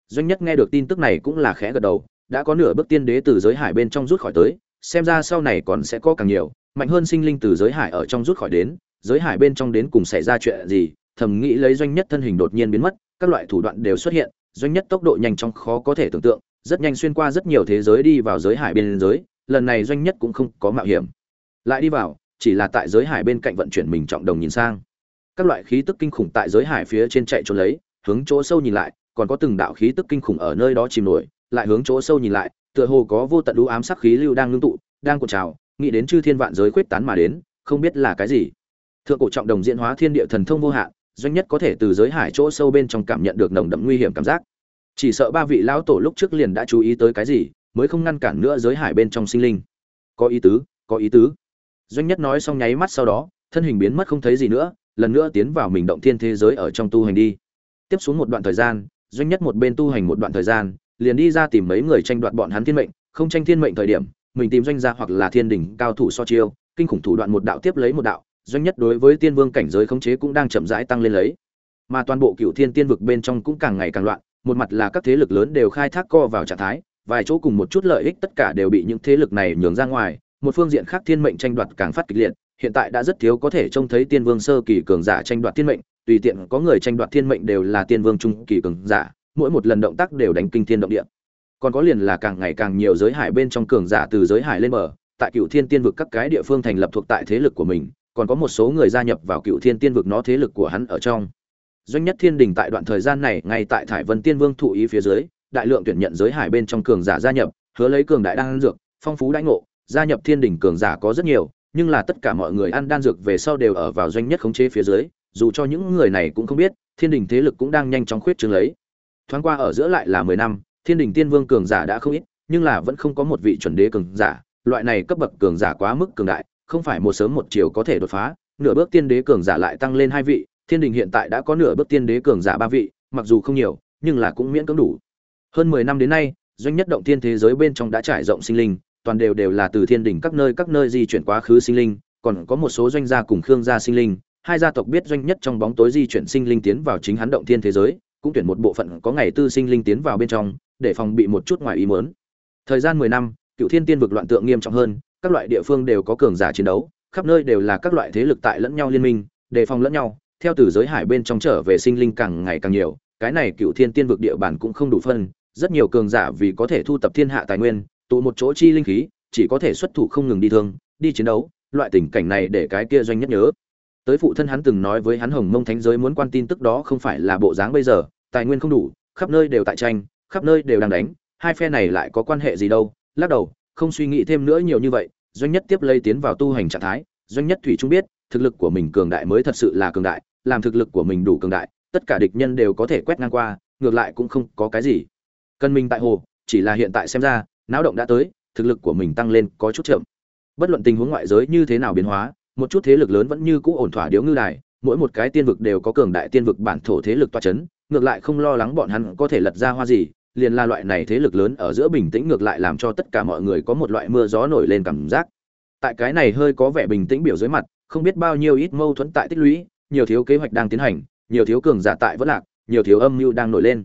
Doanh nhất nghe được tin tức này cũng là khẽ gật đầu, đã có nửa bước tiên đế từ giới hải bên trong rút khỏi tới, xem ra sau này còn sẽ có càng nhiều, mạnh hơn sinh linh từ giới hải ở trong rút khỏi đến, giới hải bên trong đến cùng xảy ra chuyện gì, thầm nghĩ lấy doanh nhất thân hình đột nhiên biến mất, các loại thủ đoạn đều xuất hiện, doanh nhất tốc độ nhanh chóng khó có thể tưởng tượng, rất nhanh xuyên qua rất nhiều thế giới đi vào giới hải biên giới, lần này doanh nhất cũng không có mạo hiểm. Lại đi vào chỉ là tại giới hải bên cạnh vận chuyển mình trọng đồng nhìn sang. Các loại khí tức kinh khủng tại giới hải phía trên chạy trốn lấy, hướng chỗ sâu nhìn lại, còn có từng đạo khí tức kinh khủng ở nơi đó chìm nổi, lại hướng chỗ sâu nhìn lại, tựa hồ có vô tận đũ ám sắc khí lưu đang ngưng tụ, đang cột trào, nghĩ đến chư thiên vạn giới khuyết tán mà đến, không biết là cái gì. Thượng cổ trọng đồng diễn hóa thiên địa thần thông vô hạn, doanh nhất có thể từ giới hải chỗ sâu bên trong cảm nhận được nồng đậm nguy hiểm cảm giác. Chỉ sợ ba vị lão tổ lúc trước liền đã chú ý tới cái gì, mới không ngăn cản nữa giới hải bên trong sinh linh. Có ý tứ, có ý tứ doanh nhất nói xong nháy mắt sau đó, thân hình biến mất không thấy gì nữa, lần nữa tiến vào mình động thiên thế giới ở trong tu hành đi. Tiếp xuống một đoạn thời gian, doanh nhất một bên tu hành một đoạn thời gian, liền đi ra tìm mấy người tranh đoạt bọn hắn thiên mệnh, không tranh thiên mệnh thời điểm, mình tìm doanh gia hoặc là thiên đỉnh cao thủ so chiêu, kinh khủng thủ đoạn một đạo tiếp lấy một đạo, doanh nhất đối với tiên vương cảnh giới khống chế cũng đang chậm rãi tăng lên lấy. Mà toàn bộ cựu thiên tiên vực bên trong cũng càng ngày càng loạn, một mặt là các thế lực lớn đều khai thác co vào trạng thái, vài chỗ cùng một chút lợi ích tất cả đều bị những thế lực này nhường ra ngoài một phương diện khác thiên mệnh tranh đoạt càng phát kịch liệt, hiện tại đã rất thiếu có thể trông thấy tiên vương sơ kỳ cường giả tranh đoạt thiên mệnh, tùy tiện có người tranh đoạt thiên mệnh đều là tiên vương trung kỳ cường giả, mỗi một lần động tác đều đánh kinh thiên động địa. Còn có liền là càng ngày càng nhiều giới hải bên trong cường giả từ giới hải lên mở tại cựu thiên tiên vực các cái địa phương thành lập thuộc tại thế lực của mình, còn có một số người gia nhập vào cựu thiên tiên vực nó thế lực của hắn ở trong. Doanh nhất thiên đình tại đoạn thời gian này ngay tại thải vân tiên vương thụ ý phía dưới, đại lượng tuyển nhận giới hải bên trong cường giả gia nhập, hứa lấy cường đại đang dược, phong phú đãi ngộ gia nhập thiên đỉnh cường giả có rất nhiều, nhưng là tất cả mọi người ăn đan dược về sau đều ở vào doanh nhất khống chế phía dưới, dù cho những người này cũng không biết, thiên đình thế lực cũng đang nhanh chóng khuyết trương lấy. Thoáng qua ở giữa lại là mười năm, thiên đình tiên vương cường giả đã không ít, nhưng là vẫn không có một vị chuẩn đế cường giả, loại này cấp bậc cường giả quá mức cường đại, không phải một sớm một chiều có thể đột phá, nửa bước tiên đế cường giả lại tăng lên hai vị, thiên đình hiện tại đã có nửa bước tiên đế cường giả ba vị, mặc dù không nhiều, nhưng là cũng miễn cưỡng đủ. Hơn mười năm đến nay, doanh nhất động thiên thế giới bên trong đã trải rộng sinh linh toàn đều đều là từ thiên đỉnh các nơi các nơi di chuyển quá khứ sinh linh, còn có một số doanh gia cùng khương gia sinh linh. Hai gia tộc biết doanh nhất trong bóng tối di chuyển sinh linh tiến vào chính hắn động thiên thế giới, cũng tuyển một bộ phận có ngày tư sinh linh tiến vào bên trong, để phòng bị một chút ngoài ý muốn. Thời gian mười năm, cựu thiên tiên vực loạn tượng nghiêm trọng hơn, các loại địa phương đều có cường giả chiến đấu, khắp nơi đều là các loại thế lực tại lẫn nhau liên minh, đề phòng lẫn nhau. Theo từ giới hải bên trong trở về sinh linh càng ngày càng nhiều, cái này cựu thiên tiên vực địa bàn cũng không đủ phân, rất nhiều cường giả vì có thể thu tập thiên hạ tài nguyên tụ một chỗ chi linh khí, chỉ có thể xuất thủ không ngừng đi thương, đi chiến đấu, loại tình cảnh này để cái kia doanh nhất nhớ. Tới phụ thân hắn từng nói với hắn hồng mông thánh giới muốn quan tin tức đó không phải là bộ dáng bây giờ, tài nguyên không đủ, khắp nơi đều tại tranh, khắp nơi đều đang đánh, hai phe này lại có quan hệ gì đâu? Lắc đầu, không suy nghĩ thêm nữa nhiều như vậy, doanh nhất tiếp lây tiến vào tu hành trạng thái, doanh nhất thủy trung biết, thực lực của mình cường đại mới thật sự là cường đại, làm thực lực của mình đủ cường đại, tất cả địch nhân đều có thể quét ngang qua, ngược lại cũng không có cái gì. Cần mình tại hồ, chỉ là hiện tại xem ra náo động đã tới, thực lực của mình tăng lên có chút chậm. Bất luận tình huống ngoại giới như thế nào biến hóa, một chút thế lực lớn vẫn như cũ ổn thỏa điếu ngư đài, mỗi một cái tiên vực đều có cường đại tiên vực bản thổ thế lực toa chấn, ngược lại không lo lắng bọn hắn có thể lật ra hoa gì, liền là loại này thế lực lớn ở giữa bình tĩnh ngược lại làm cho tất cả mọi người có một loại mưa gió nổi lên cảm giác. Tại cái này hơi có vẻ bình tĩnh biểu dưới mặt, không biết bao nhiêu ít mâu thuẫn tại tích lũy, nhiều thiếu kế hoạch đang tiến hành, nhiều thiếu cường giả tại vất lạc, nhiều thiếu âm mưu đang nổi lên.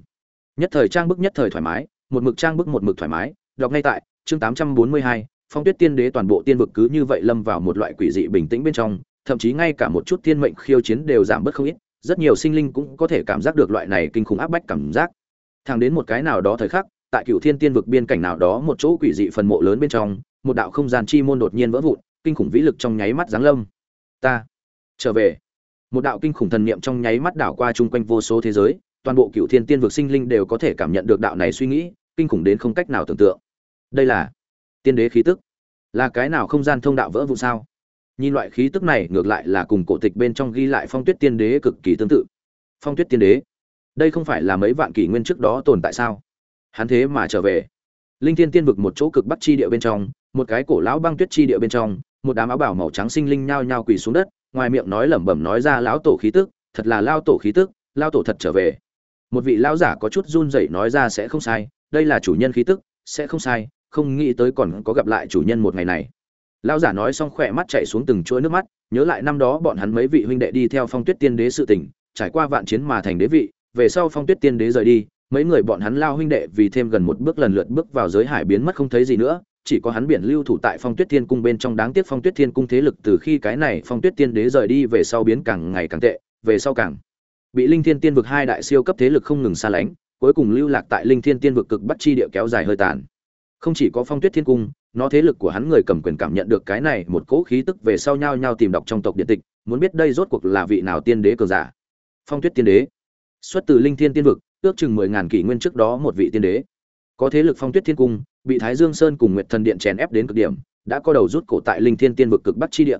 Nhất thời trang bức nhất thời thoải mái, một mực trang bức một mực thoải mái đọc ngay tại chương 842, phong tuyết tiên đế toàn bộ tiên vực cứ như vậy lâm vào một loại quỷ dị bình tĩnh bên trong thậm chí ngay cả một chút thiên mệnh khiêu chiến đều giảm bớt không ít rất nhiều sinh linh cũng có thể cảm giác được loại này kinh khủng áp bách cảm giác. Thẳng đến một cái nào đó thời khắc tại cựu thiên tiên vực biên cảnh nào đó một chỗ quỷ dị phần mộ lớn bên trong một đạo không gian chi môn đột nhiên vỡ vụn kinh khủng vĩ lực trong nháy mắt giáng lâm. Ta trở về. Một đạo kinh khủng thần niệm trong nháy mắt đảo qua chung quanh vô số thế giới toàn bộ cựu thiên tiên vực sinh linh đều có thể cảm nhận được đạo này suy nghĩ kinh khủng đến không cách nào tưởng tượng đây là tiên đế khí tức. Là cái nào không gian thông đạo vỡ vụ sao? Nhìn loại khí tức này, ngược lại là cùng cổ tịch bên trong ghi lại phong tuyết tiên đế cực kỳ tương tự. Phong tuyết tiên đế, đây không phải là mấy vạn kỷ nguyên trước đó tồn tại sao? Hắn thế mà trở về. Linh thiên tiên vực một chỗ cực bắc chi địa bên trong, một cái cổ lão băng tuyết chi địa bên trong, một đám áo bảo màu trắng sinh linh nhao nhao quỳ xuống đất, ngoài miệng nói lẩm bẩm nói ra lão tổ khí tức, thật là lao tổ khí tức lao tổ thật trở về. Một vị lão giả có chút run rẩy nói ra sẽ không sai, đây là chủ nhân khí tức, sẽ không sai không nghĩ tới còn có gặp lại chủ nhân một ngày này. Lão giả nói xong khỏe mắt chạy xuống từng chuỗi nước mắt, nhớ lại năm đó bọn hắn mấy vị huynh đệ đi theo phong tuyết tiên đế sự tình, trải qua vạn chiến mà thành đế vị, về sau phong tuyết tiên đế rời đi, mấy người bọn hắn lao huynh đệ vì thêm gần một bước lần lượt bước vào giới hải biến mất không thấy gì nữa, chỉ có hắn biển lưu thủ tại phong tuyết thiên cung bên trong đáng tiếc phong tuyết thiên cung thế lực từ khi cái này phong tuyết tiên đế rời đi về sau biến càng ngày càng tệ, về sau càng bị linh thiên tiên vực hai đại siêu cấp thế lực không ngừng xa lánh, cuối cùng lưu lạc tại linh thiên tiên vực cực bắt chi địa kéo dài hơi tàn không chỉ có phong tuyết thiên cung, nó thế lực của hắn người cầm quyền cảm nhận được cái này một cỗ khí tức về sau nhau nhau tìm đọc trong tộc điện tịch, muốn biết đây rốt cuộc là vị nào tiên đế cờ giả. Phong tuyết tiên đế. Xuất từ linh thiên tiên vực, ước chừng mười ngàn kỷ nguyên trước đó một vị tiên đế. Có thế lực phong tuyết thiên cung, bị thái dương sơn cùng nguyệt thần điện chèn ép đến cực điểm, đã có đầu rút cổ tại linh thiên tiên vực cực bắc chi địa.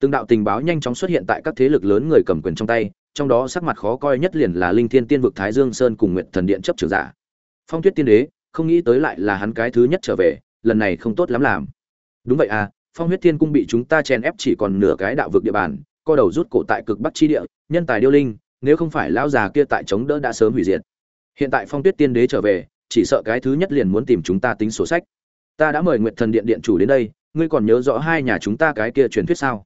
Từng đạo tình báo nhanh chóng xuất hiện tại các thế lực lớn người cầm quyền trong tay, trong đó sắc mặt khó coi nhất liền là linh thiên tiên vực thái dương sơn cùng nguyệt thần điện chấp trưởng giả. Phong tuyết tiên đế không nghĩ tới lại là hắn cái thứ nhất trở về, lần này không tốt lắm làm. Đúng vậy à phong huyết thiên cung bị chúng ta chèn ép chỉ còn nửa cái đạo vực địa bàn, co đầu rút cổ tại cực bắc chi địa, nhân tài điêu linh, nếu không phải lão già kia tại chống đỡ đã sớm hủy diệt. Hiện tại phong tuyết tiên đế trở về, chỉ sợ cái thứ nhất liền muốn tìm chúng ta tính sổ sách. Ta đã mời nguyệt thần điện điện chủ đến đây, ngươi còn nhớ rõ hai nhà chúng ta cái kia truyền thuyết sao?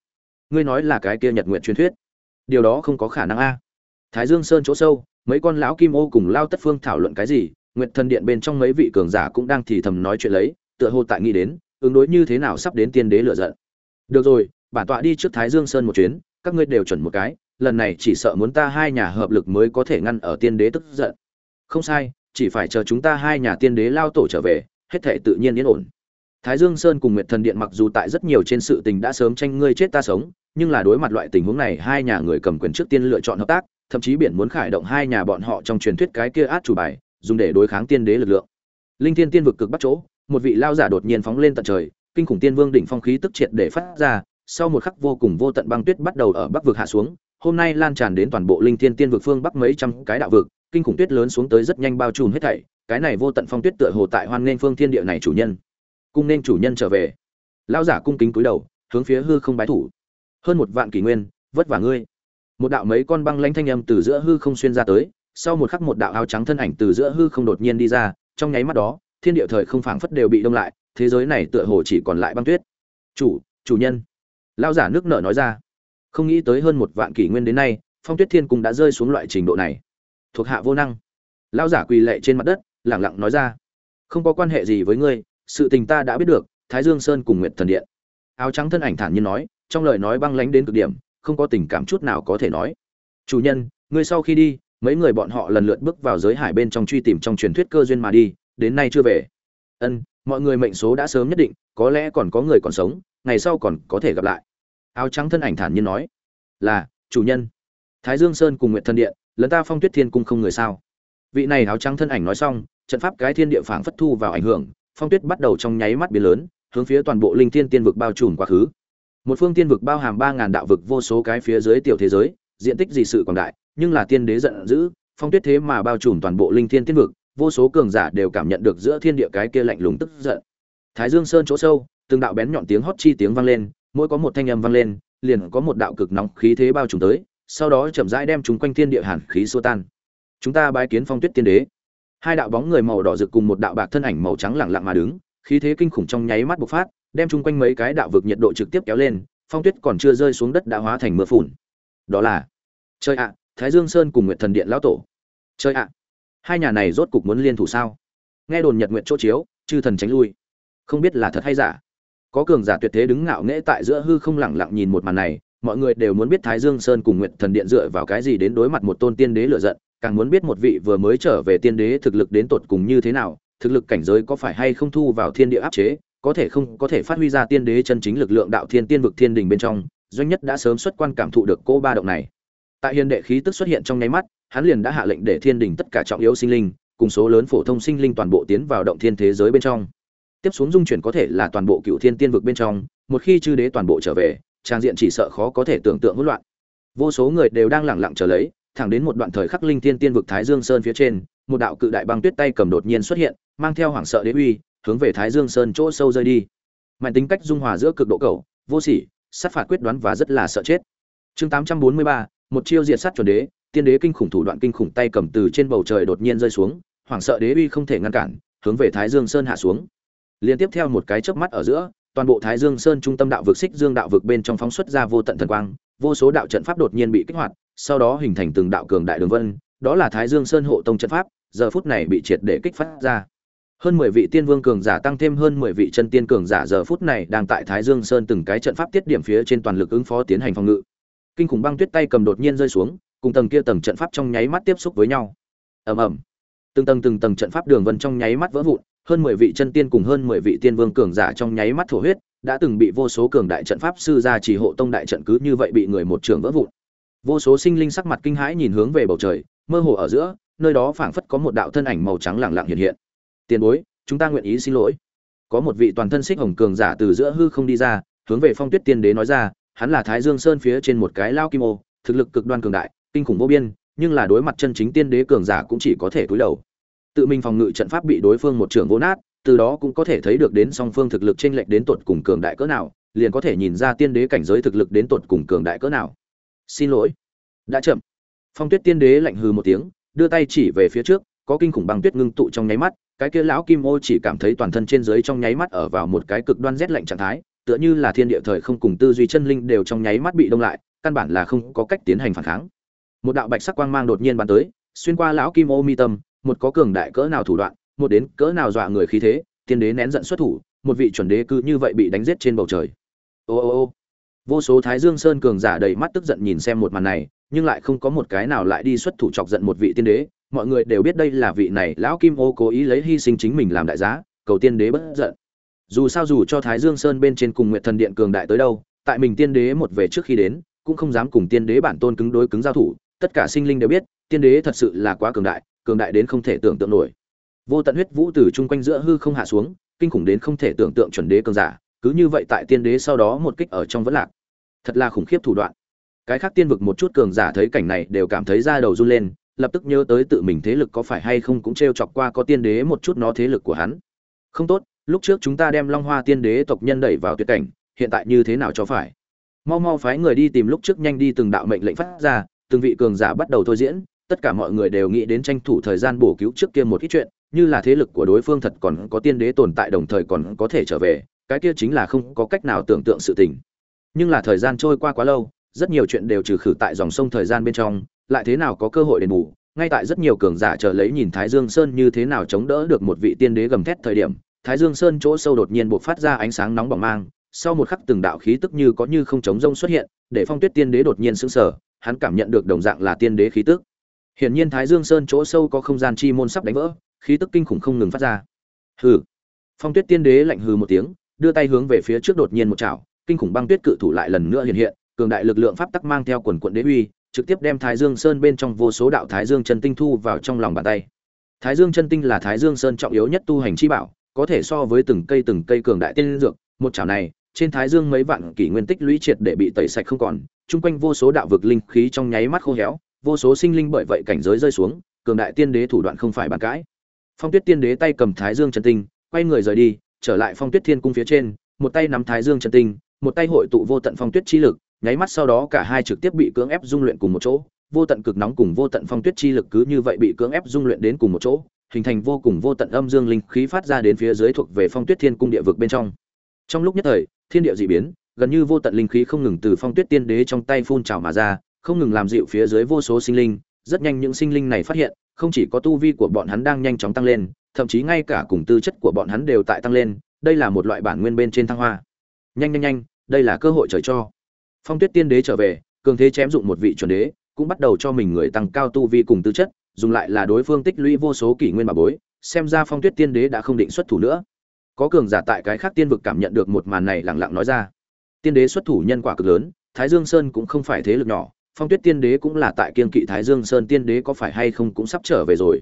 Ngươi nói là cái kia nhật nguyện truyền thuyết. Điều đó không có khả năng a. Thái dương sơn chỗ sâu, mấy con lão kim ô cùng lao tất phương thảo luận cái gì nguyệt thần điện bên trong mấy vị cường giả cũng đang thì thầm nói chuyện lấy, tựa hồ tại nghĩ đến, ứng đối như thế nào sắp đến tiên đế lựa giận. Được rồi, bản tọa đi trước thái dương sơn một chuyến, các ngươi đều chuẩn một cái, lần này chỉ sợ muốn ta hai nhà hợp lực mới có thể ngăn ở tiên đế tức giận. Không sai, chỉ phải chờ chúng ta hai nhà tiên đế lao tổ trở về, hết thể tự nhiên yên ổn. Thái dương sơn cùng nguyệt thần điện mặc dù tại rất nhiều trên sự tình đã sớm tranh ngươi chết ta sống, nhưng là đối mặt loại tình huống này, hai nhà người cầm quyền trước tiên lựa chọn hợp tác, thậm chí biển muốn khởi động hai nhà bọn họ trong truyền thuyết cái kia át chủ bài dùng để đối kháng tiên đế lực lượng. Linh thiên tiên vực cực bắt chỗ, một vị lao giả đột nhiên phóng lên tận trời, kinh khủng tiên vương đỉnh phong khí tức triệt để phát ra, sau một khắc vô cùng vô tận băng tuyết bắt đầu ở bắc vực hạ xuống, hôm nay lan tràn đến toàn bộ linh thiên tiên vực phương bắc mấy trăm cái đạo vực, kinh khủng tuyết lớn xuống tới rất nhanh bao trùm hết thảy, cái này vô tận phong tuyết tựa hồ tại hoan nên phương thiên địa này chủ nhân. Cung nên chủ nhân trở về. Lão giả cung kính cúi đầu, hướng phía hư không bái thủ. Hơn một vạn kỷ nguyên, vất vả ngươi. Một đạo mấy con băng lãnh thanh âm từ giữa hư không xuyên ra tới sau một khắc một đạo áo trắng thân ảnh từ giữa hư không đột nhiên đi ra, trong nháy mắt đó, thiên địa thời không phảng phất đều bị đông lại, thế giới này tựa hồ chỉ còn lại băng tuyết. Chủ chủ nhân. Lao giả nước nợ nói ra. Không nghĩ tới hơn một vạn kỷ nguyên đến nay, phong tuyết thiên cung đã rơi xuống loại trình độ này. Thuộc hạ vô năng. Lao giả quỳ lệ trên mặt đất, lẳng lặng nói ra. Không có quan hệ gì với ngươi, sự tình ta đã biết được, thái dương sơn cùng nguyệt thần điện. Áo trắng thân ảnh thản nhiên nói, trong lời nói băng lánh đến cực điểm, không có tình cảm chút nào có thể nói. Chủ nhân, ngươi sau khi đi mấy người bọn họ lần lượt bước vào giới hải bên trong truy tìm trong truyền thuyết cơ duyên mà đi, đến nay chưa về. Ân, mọi người mệnh số đã sớm nhất định, có lẽ còn có người còn sống, ngày sau còn có thể gặp lại. Áo trắng thân ảnh thản nhiên nói, là, chủ nhân. Thái dương sơn cùng nguyện thân điện, lần ta phong tuyết thiên cung không người sao? Vị này áo trắng thân ảnh nói xong, trận pháp cái thiên địa phảng phất thu vào ảnh hưởng, phong tuyết bắt đầu trong nháy mắt biến lớn, hướng phía toàn bộ linh thiên tiên vực bao trùm quá khứ. Một phương tiên vực bao hàm ba ngàn đạo vực vô số cái phía dưới tiểu thế giới, diện tích dị sự quảng đại nhưng là tiên đế giận dữ, phong tuyết thế mà bao trùm toàn bộ linh thiên tiên vực, vô số cường giả đều cảm nhận được giữa thiên địa cái kia lạnh lùng tức giận. Thái dương sơn chỗ sâu, từng đạo bén nhọn tiếng hót chi tiếng vang lên, mỗi có một thanh âm vang lên, liền có một đạo cực nóng khí thế bao trùm tới, sau đó chậm rãi đem chúng quanh thiên địa hàn khí xua tan. Chúng ta bái kiến phong tuyết tiên đế. Hai đạo bóng người màu đỏ rực cùng một đạo bạc thân ảnh màu trắng lặng lặng mà đứng, khí thế kinh khủng trong nháy mắt bộc phát, đem chung quanh mấy cái đạo vực nhiệt độ trực tiếp kéo lên, phong tuyết còn chưa rơi xuống đất đã hóa thành mưa phùn. Đó là, trời ạ thái dương sơn cùng nguyệt thần điện lão tổ. Chơi ạ, hai nhà này rốt cục muốn liên thủ sao? Nghe đồn nhật nguyện chỗ chiếu, chư thần tránh lui. Không biết là thật hay giả. Có cường giả tuyệt thế đứng ngạo nghễ tại giữa hư không lẳng lặng nhìn một màn này, mọi người đều muốn biết thái dương sơn cùng nguyện thần điện dựa vào cái gì đến đối mặt một tôn tiên đế lựa giận, càng muốn biết một vị vừa mới trở về tiên đế thực lực đến tột cùng như thế nào, thực lực cảnh giới có phải hay không thu vào thiên địa áp chế, có thể không, có thể phát huy ra tiên đế chân chính lực lượng đạo thiên tiên vực thiên đình bên trong, doanh nhất đã sớm xuất quan cảm thụ được cô ba động này tại hiền đệ khí tức xuất hiện trong nháy mắt hắn liền đã hạ lệnh để thiên đình tất cả trọng yếu sinh linh cùng số lớn phổ thông sinh linh toàn bộ tiến vào động thiên thế giới bên trong. Tiếp xuống dung chuyển có thể là toàn bộ cựu thiên tiên vực bên trong một khi chư đế toàn bộ trở về trang diện chỉ sợ khó có thể tưởng tượng hỗn loạn. Vô số người đều đang lẳng lặng chờ lấy thẳng đến một đoạn thời khắc linh thiên tiên vực thái dương sơn phía trên một đạo cự đại băng tuyết tay cầm đột nhiên xuất hiện mang theo hoảng sợ đế uy hướng về thái dương sơn chỗ sâu rơi đi. Mạnh tính cách dung hòa giữa cực độ cầu vô sỉ sát phạt quyết đoán và rất là sợ chết. Chương 843, một chiêu diệt sát chuẩn đế, tiên đế kinh khủng thủ đoạn kinh khủng tay cầm từ trên bầu trời đột nhiên rơi xuống, hoảng sợ đế uy không thể ngăn cản, hướng về thái dương sơn hạ xuống. Liên tiếp theo một cái chớp mắt ở giữa, toàn bộ thái dương sơn trung tâm đạo vực xích dương đạo vực bên trong phóng xuất ra vô tận thần quang, vô số đạo trận pháp đột nhiên bị kích hoạt, sau đó hình thành từng đạo cường đại đường vân, đó là thái dương sơn hộ tông trận pháp, giờ phút này bị triệt để kích phát ra. Hơn mười vị tiên vương cường giả tăng thêm hơn mười vị chân tiên cường giả giờ phút này đang tại thái dương sơn từng cái trận pháp tiết điểm phía trên toàn lực ứng phó tiến hành phòng ngự kinh khủng băng tuyết tay cầm đột nhiên rơi xuống, cùng tầng kia tầng trận pháp trong nháy mắt tiếp xúc với nhau. Ầm ầm. Từng tầng từng tầng trận pháp đường vân trong nháy mắt vỡ vụn, hơn mười vị chân tiên cùng hơn mười vị tiên vương cường giả trong nháy mắt thổ huyết, đã từng bị vô số cường đại trận pháp sư ra chỉ hộ tông đại trận cứ như vậy bị người một trường vỡ vụn. Vô số sinh linh sắc mặt kinh hãi nhìn hướng về bầu trời, mơ hồ ở giữa, nơi đó phảng phất có một đạo thân ảnh màu trắng lẳng lặng hiện hiện. Tiền bối, chúng ta nguyện ý xin lỗi. Có một vị toàn thân xích hồng cường giả từ giữa hư không đi ra, hướng về phong tuyết tiên đế nói ra hắn là thái dương sơn phía trên một cái lao kim ô, thực lực cực đoan cường đại, kinh khủng vô biên, nhưng là đối mặt chân chính tiên đế cường giả cũng chỉ có thể túi đầu. Tự mình phòng ngự trận pháp bị đối phương một trường vô nát, từ đó cũng có thể thấy được đến song phương thực lực chênh lệch đến tột cùng cường đại cỡ nào, liền có thể nhìn ra tiên đế cảnh giới thực lực đến tột cùng cường đại cỡ nào. Xin lỗi. Đã chậm. Phong tuyết tiên đế lạnh hừ một tiếng, đưa tay chỉ về phía trước, có kinh khủng băng tuyết ngưng tụ trong nháy mắt, cái kia lão kim ô chỉ cảm thấy toàn thân trên dưới trong nháy mắt ở vào một cái cực đoan rét lạnh trạng thái tựa như là thiên địa thời không cùng tư duy chân linh đều trong nháy mắt bị đông lại, căn bản là không có cách tiến hành phản kháng. Một đạo bạch sắc quang mang đột nhiên bắn tới, xuyên qua lão kim ô mi tâm, một có cường đại cỡ nào thủ đoạn, một đến cỡ nào dọa người khí thế, tiên đế nén giận xuất thủ, một vị chuẩn đế cứ như vậy bị đánh giết trên bầu trời. Ô ô ô. Vô số thái dương sơn cường giả đầy mắt tức giận nhìn xem một màn này, nhưng lại không có một cái nào lại đi xuất thủ chọc giận một vị tiên đế. Mọi người đều biết đây là vị này lão kim ô cố ý lấy hy sinh chính mình làm đại giá, cầu tiên đế bất giận dù sao dù cho thái dương sơn bên trên cùng nguyệt thần điện cường đại tới đâu, tại mình tiên đế một về trước khi đến, cũng không dám cùng tiên đế bản tôn cứng đối cứng giao thủ, tất cả sinh linh đều biết, tiên đế thật sự là quá cường đại cường đại đến không thể tưởng tượng nổi. Vô tận huyết vũ từ chung quanh giữa hư không hạ xuống, kinh khủng đến không thể tưởng tượng chuẩn đế cường giả, cứ như vậy tại tiên đế sau đó một kích ở trong vẫn lạc. Thật là khủng khiếp thủ đoạn. Cái khác tiên vực một chút cường giả thấy cảnh này đều cảm thấy da đầu run lên, lập tức nhớ tới tự mình thế lực có phải hay không cũng t r e o chọc qua có tiên đế một chút nó thế lực của hắn. Không tốt lúc trước chúng ta đem long hoa tiên đế tộc nhân đẩy vào tuyệt cảnh, hiện tại như thế nào cho phải? Mau mau phái người đi tìm lúc trước nhanh đi từng đạo mệnh lệnh phát ra, từng vị cường giả bắt đầu thôi diễn, tất cả mọi người đều nghĩ đến tranh thủ thời gian bổ cứu trước kia một ít chuyện, như là thế lực của đối phương thật còn có tiên đế tồn tại đồng thời còn có thể trở về, cái kia chính là không có cách nào tưởng tượng sự tình. Nhưng là thời gian trôi qua quá lâu, rất nhiều chuyện đều trừ khử tại dòng sông thời gian bên trong, lại thế nào có cơ hội đền bù? Ngay tại rất nhiều cường giả chờ lấy nhìn thái dương sơn như thế nào chống đỡ được một vị tiên đế gầm thét thời điểm thái dương sơn chỗ sâu đột nhiên bộc phát ra ánh sáng nóng bỏng mang, sau một khắc từng đạo khí tức như có như không chống rông xuất hiện, để phong tuyết tiên đế đột nhiên sững sờ, hắn cảm nhận được đồng dạng là tiên đế khí tức. Hiển nhiên thái dương sơn chỗ sâu có không gian chi môn sắp đánh vỡ, khí tức kinh khủng không ngừng phát ra. Hừ. Phong tuyết tiên đế lạnh hừ một tiếng, đưa tay hướng về phía trước đột nhiên một chảo, kinh khủng băng tuyết cự thủ lại lần nữa hiện hiện, cường đại lực lượng pháp tắc mang theo quần quần đế uy, trực tiếp đem thái dương sơn bên trong vô số đạo thái dương chân tinh thu vào trong lòng bàn tay. Thái dương chân tinh là thái dương sơn trọng yếu nhất tu hành chi bảo có thể so với từng cây từng cây cường đại tiên dược, một chảo này, trên thái dương mấy vạn kỷ nguyên tích lũy triệt để bị tẩy sạch không còn, chung quanh vô số đạo vực linh khí trong nháy mắt khô héo, vô số sinh linh bởi vậy cảnh giới rơi xuống, cường đại tiên đế thủ đoạn không phải bàn cãi. Phong tuyết tiên đế tay cầm thái dương chân tinh, quay người rời đi, trở lại phong tuyết thiên cung phía trên, một tay nắm thái dương chân tinh, một tay hội tụ vô tận phong tuyết chi lực, nháy mắt sau đó cả hai trực tiếp bị cưỡng ép dung luyện cùng một chỗ, vô tận cực nóng cùng vô tận phong tuyết chi lực cứ như vậy bị cưỡng ép dung luyện đến cùng một chỗ hình thành vô cùng vô tận âm dương linh khí phát ra đến phía dưới thuộc về phong tuyết thiên cung địa vực bên trong. Trong lúc nhất thời, thiên địa dị biến, gần như vô tận linh khí không ngừng từ phong tuyết tiên đế trong tay phun trào mà ra, không ngừng làm dịu phía dưới vô số sinh linh. Rất nhanh những sinh linh này phát hiện, không chỉ có tu vi của bọn hắn đang nhanh chóng tăng lên, thậm chí ngay cả cùng tư chất của bọn hắn đều tại tăng lên, đây là một loại bản nguyên bên trên thăng hoa. Nhanh nhanh nhanh, đây là cơ hội trời cho. Phong tuyết tiên đế trở về, cường thế chém dụng một vị chuẩn đế, cũng bắt đầu cho mình người tăng cao tu vi cùng tư chất dùng lại là đối phương tích lũy vô số kỷ nguyên bà bối, xem ra phong tuyết tiên đế đã không định xuất thủ nữa. Có cường giả tại cái khác tiên vực cảm nhận được một màn này lẳng lặng nói ra. Tiên đế xuất thủ nhân quả cực lớn, thái dương sơn cũng không phải thế lực nhỏ, phong tuyết tiên đế cũng là tại kiên kỵ thái dương sơn tiên đế có phải hay không cũng sắp trở về rồi.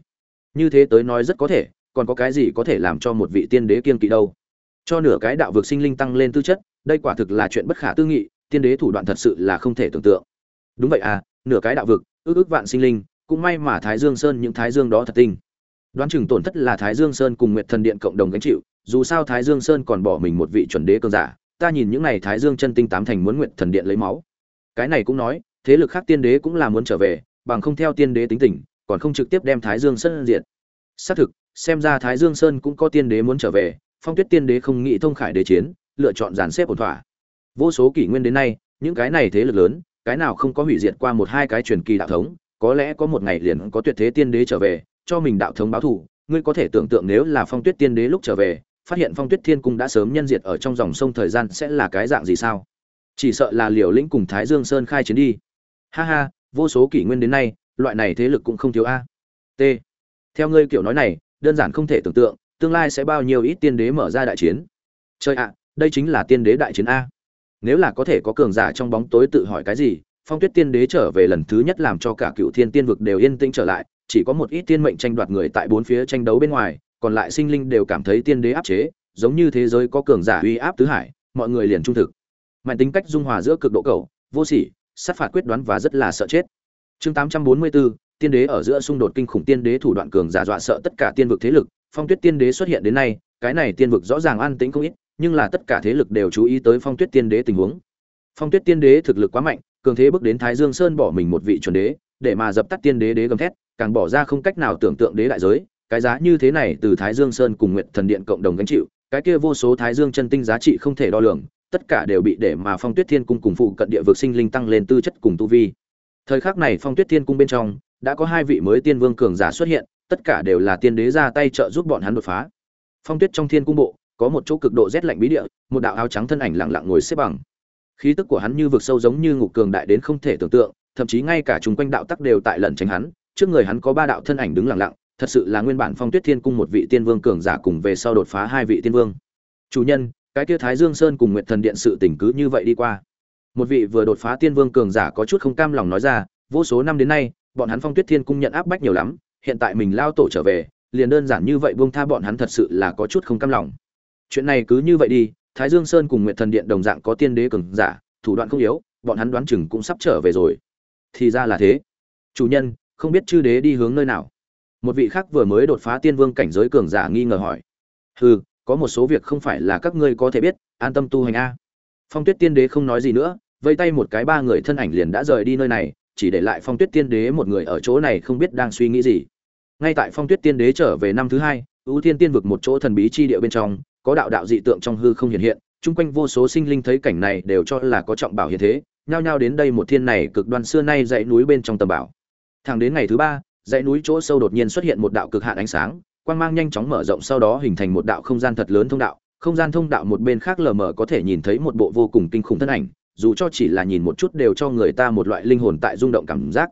Như thế tới nói rất có thể, còn có cái gì có thể làm cho một vị tiên đế kiên kỵ đâu? Cho nửa cái đạo vực sinh linh tăng lên tư chất, đây quả thực là chuyện bất khả tư nghị, tiên đế thủ đoạn thật sự là không thể tưởng tượng. Đúng vậy à nửa cái đạo vực, ước ước vạn sinh linh cũng may mà thái dương sơn những thái dương đó thật tinh. Đoán chừng tổn thất là thái dương sơn cùng nguyệt thần điện cộng đồng gánh chịu, dù sao thái dương sơn còn bỏ mình một vị chuẩn đế cường giả, ta nhìn những này thái dương chân tinh tám thành muốn nguyệt thần điện lấy máu. Cái này cũng nói, thế lực khác tiên đế cũng là muốn trở về, bằng không theo tiên đế tính tình, còn không trực tiếp đem thái dương sơn diệt. Xác thực, xem ra thái dương sơn cũng có tiên đế muốn trở về, phong tuyết tiên đế không nghĩ thông khải đế chiến, lựa chọn dàn xếp ổn thỏa. Vô số kỷ nguyên đến nay, những cái này thế lực lớn, cái nào không có hủy diệt qua một hai cái truyền kỳ đạo thống có lẽ có một ngày liền có tuyệt thế tiên đế trở về, cho mình đạo thống báo thù. Ngươi có thể tưởng tượng nếu là phong tuyết tiên đế lúc trở về, phát hiện phong tuyết thiên cung đã sớm nhân diệt ở trong dòng sông thời gian sẽ là cái dạng gì sao? Chỉ sợ là liều lĩnh cùng thái dương sơn khai chiến đi. Ha ha, vô số kỷ nguyên đến nay, loại này thế lực cũng không thiếu a. T. Theo ngươi kiểu nói này, đơn giản không thể tưởng tượng, tương lai sẽ bao nhiêu ít tiên đế mở ra đại chiến. Chơi ạ, đây chính là tiên đế đại chiến a. Nếu là có thể có cường giả trong bóng tối tự hỏi cái gì phong tuyết tiên đế trở về lần thứ nhất làm cho cả cựu thiên tiên vực đều yên tĩnh trở lại, chỉ có một ít tiên mệnh tranh đoạt người tại bốn phía tranh đấu bên ngoài, còn lại sinh linh đều cảm thấy tiên đế áp chế, giống như thế giới có cường giả uy áp tứ hải, mọi người liền trung thực. Mạnh tính cách dung hòa giữa cực độ cầu, vô sỉ, sát phạt quyết đoán và rất là sợ chết. Chương tám trăm bốn mươi bốn tiên đế ở giữa xung đột kinh khủng tiên đế thủ đoạn cường giả dọa sợ tất cả tiên vực thế lực. Phong tuyết tiên đế xuất hiện đến nay, cái này tiên vực rõ ràng an tĩnh không ít, nhưng là tất cả thế lực đều chú ý tới phong tuyết tiên đế tình huống. Phong tuyết tiên đế thực lực quá mạnh cường thế bước đến thái dương sơn bỏ mình một vị chuẩn đế, để mà dập tắt tiên đế đế gầm thét, càng bỏ ra không cách nào tưởng tượng đế đại giới. Cái giá như thế này từ thái dương sơn cùng nguyệt thần điện cộng đồng gánh chịu, cái kia vô số thái dương chân tinh giá trị không thể đo lường, tất cả đều bị để mà phong tuyết thiên cung cùng phụ cận địa vực sinh linh tăng lên tư chất cùng tu vi. Thời khắc này phong tuyết thiên cung bên trong, đã có hai vị mới tiên vương cường giả xuất hiện, tất cả đều là tiên đế ra tay trợ giúp bọn hắn đột phá. Phong tuyết trong thiên cung bộ, có một chỗ cực độ rét lạnh bí địa, một đạo áo trắng thân ảnh lặng lặng ngồi xếp bằng khí tức của hắn như vực sâu giống như ngục cường đại đến không thể tưởng tượng, thậm chí ngay cả chung quanh đạo tắc đều tại lẩn tránh hắn. Trước người hắn có ba đạo thân ảnh đứng lặng lặng, thật sự là nguyên bản phong tuyết thiên cung một vị tiên vương cường giả cùng về sau đột phá hai vị tiên vương. Chủ nhân, cái kia thái dương sơn cùng nguyệt thần điện sự tình cứ như vậy đi qua. Một vị vừa đột phá tiên vương cường giả có chút không cam lòng nói ra, vô số năm đến nay, bọn hắn phong tuyết thiên cung nhận áp bách nhiều lắm, hiện tại mình lao tổ trở về, liền đơn giản như vậy buông tha bọn hắn thật sự là có chút không cam lòng. Chuyện này cứ như vậy đi thái dương sơn cùng nguyệt thần điện đồng dạng có tiên đế cường giả, thủ đoạn không yếu, bọn hắn đoán chừng cũng sắp trở về rồi. Thì ra là thế. Chủ nhân, không biết chư đế đi hướng nơi nào? Một vị khác vừa mới đột phá tiên vương cảnh giới cường giả nghi ngờ hỏi. Hừ, có một số việc không phải là các ngươi có thể biết, an tâm tu hành a. Phong tuyết tiên đế không nói gì nữa, vây tay một cái ba người thân ảnh liền đã rời đi nơi này, chỉ để lại phong tuyết tiên đế một người ở chỗ này không biết đang suy nghĩ gì. Ngay tại phong tuyết tiên đế trở về năm thứ hai ưu tiên tiên vực một chỗ thần bí chi địa bên trong có đạo đạo dị tượng trong hư không hiện hiện, chung quanh vô số sinh linh thấy cảnh này đều cho là có trọng bảo hiện thế, nhao nhao đến đây một thiên này cực đoan xưa nay dãy núi bên trong tầm bảo. Thẳng đến ngày thứ ba, dãy núi chỗ sâu đột nhiên xuất hiện một đạo cực hạn ánh sáng, quang mang nhanh chóng mở rộng sau đó hình thành một đạo không gian thật lớn thông đạo, không gian thông đạo một bên khác lờ mờ có thể nhìn thấy một bộ vô cùng kinh khủng thân ảnh, dù cho chỉ là nhìn một chút đều cho người ta một loại linh hồn tại rung động cảm giác.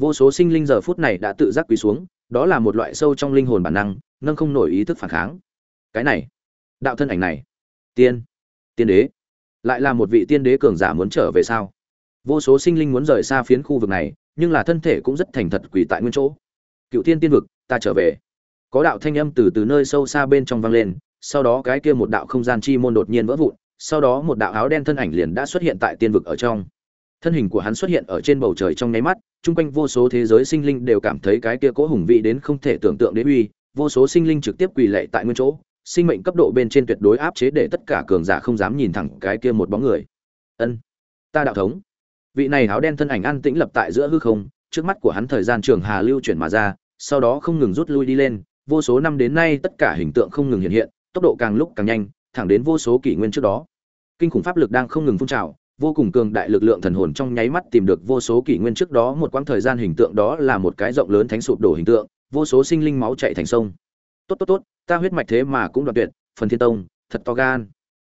Vô số sinh linh giờ phút này đã tự giác quỳ xuống, đó là một loại sâu trong linh hồn bản năng, nâng không nổi ý thức phản kháng. Cái này đạo thân ảnh này. Tiên. Tiên đế. Lại là một vị tiên đế cường giả muốn trở về sao? Vô số sinh linh muốn rời xa phiến khu vực này, nhưng là thân thể cũng rất thành thật quỳ tại nguyên chỗ. Cựu tiên tiên vực, ta trở về. Có đạo thanh âm từ từ nơi sâu xa bên trong vang lên, sau đó cái kia một đạo không gian chi môn đột nhiên vỡ vụn, sau đó một đạo áo đen thân ảnh liền đã xuất hiện tại tiên vực ở trong. Thân hình của hắn xuất hiện ở trên bầu trời trong nháy mắt, chung quanh vô số thế giới sinh linh đều cảm thấy cái kia cố hùng vị đến không thể tưởng tượng đến uy, vô số sinh linh trực tiếp quỳ lệ tại nguyên chỗ sinh mệnh cấp độ bên trên tuyệt đối áp chế để tất cả cường giả không dám nhìn thẳng cái kia một bóng người. Ân, ta đạo thống. Vị này áo đen thân ảnh an tĩnh lập tại giữa hư không, trước mắt của hắn thời gian trường hà lưu chuyển mà ra, sau đó không ngừng rút lui đi lên, vô số năm đến nay tất cả hình tượng không ngừng hiện hiện, tốc độ càng lúc càng nhanh, thẳng đến vô số kỷ nguyên trước đó. Kinh khủng pháp lực đang không ngừng phun trào, vô cùng cường đại lực lượng thần hồn trong nháy mắt tìm được vô số kỷ nguyên trước đó, một quãng thời gian hình tượng đó là một cái rộng lớn thánh sụp đổ hình tượng, vô số sinh linh máu chạy thành sông. Tốt tốt tốt ta huyết mạch thế mà cũng đoạn tuyệt, phần thiên tông, thật to gan.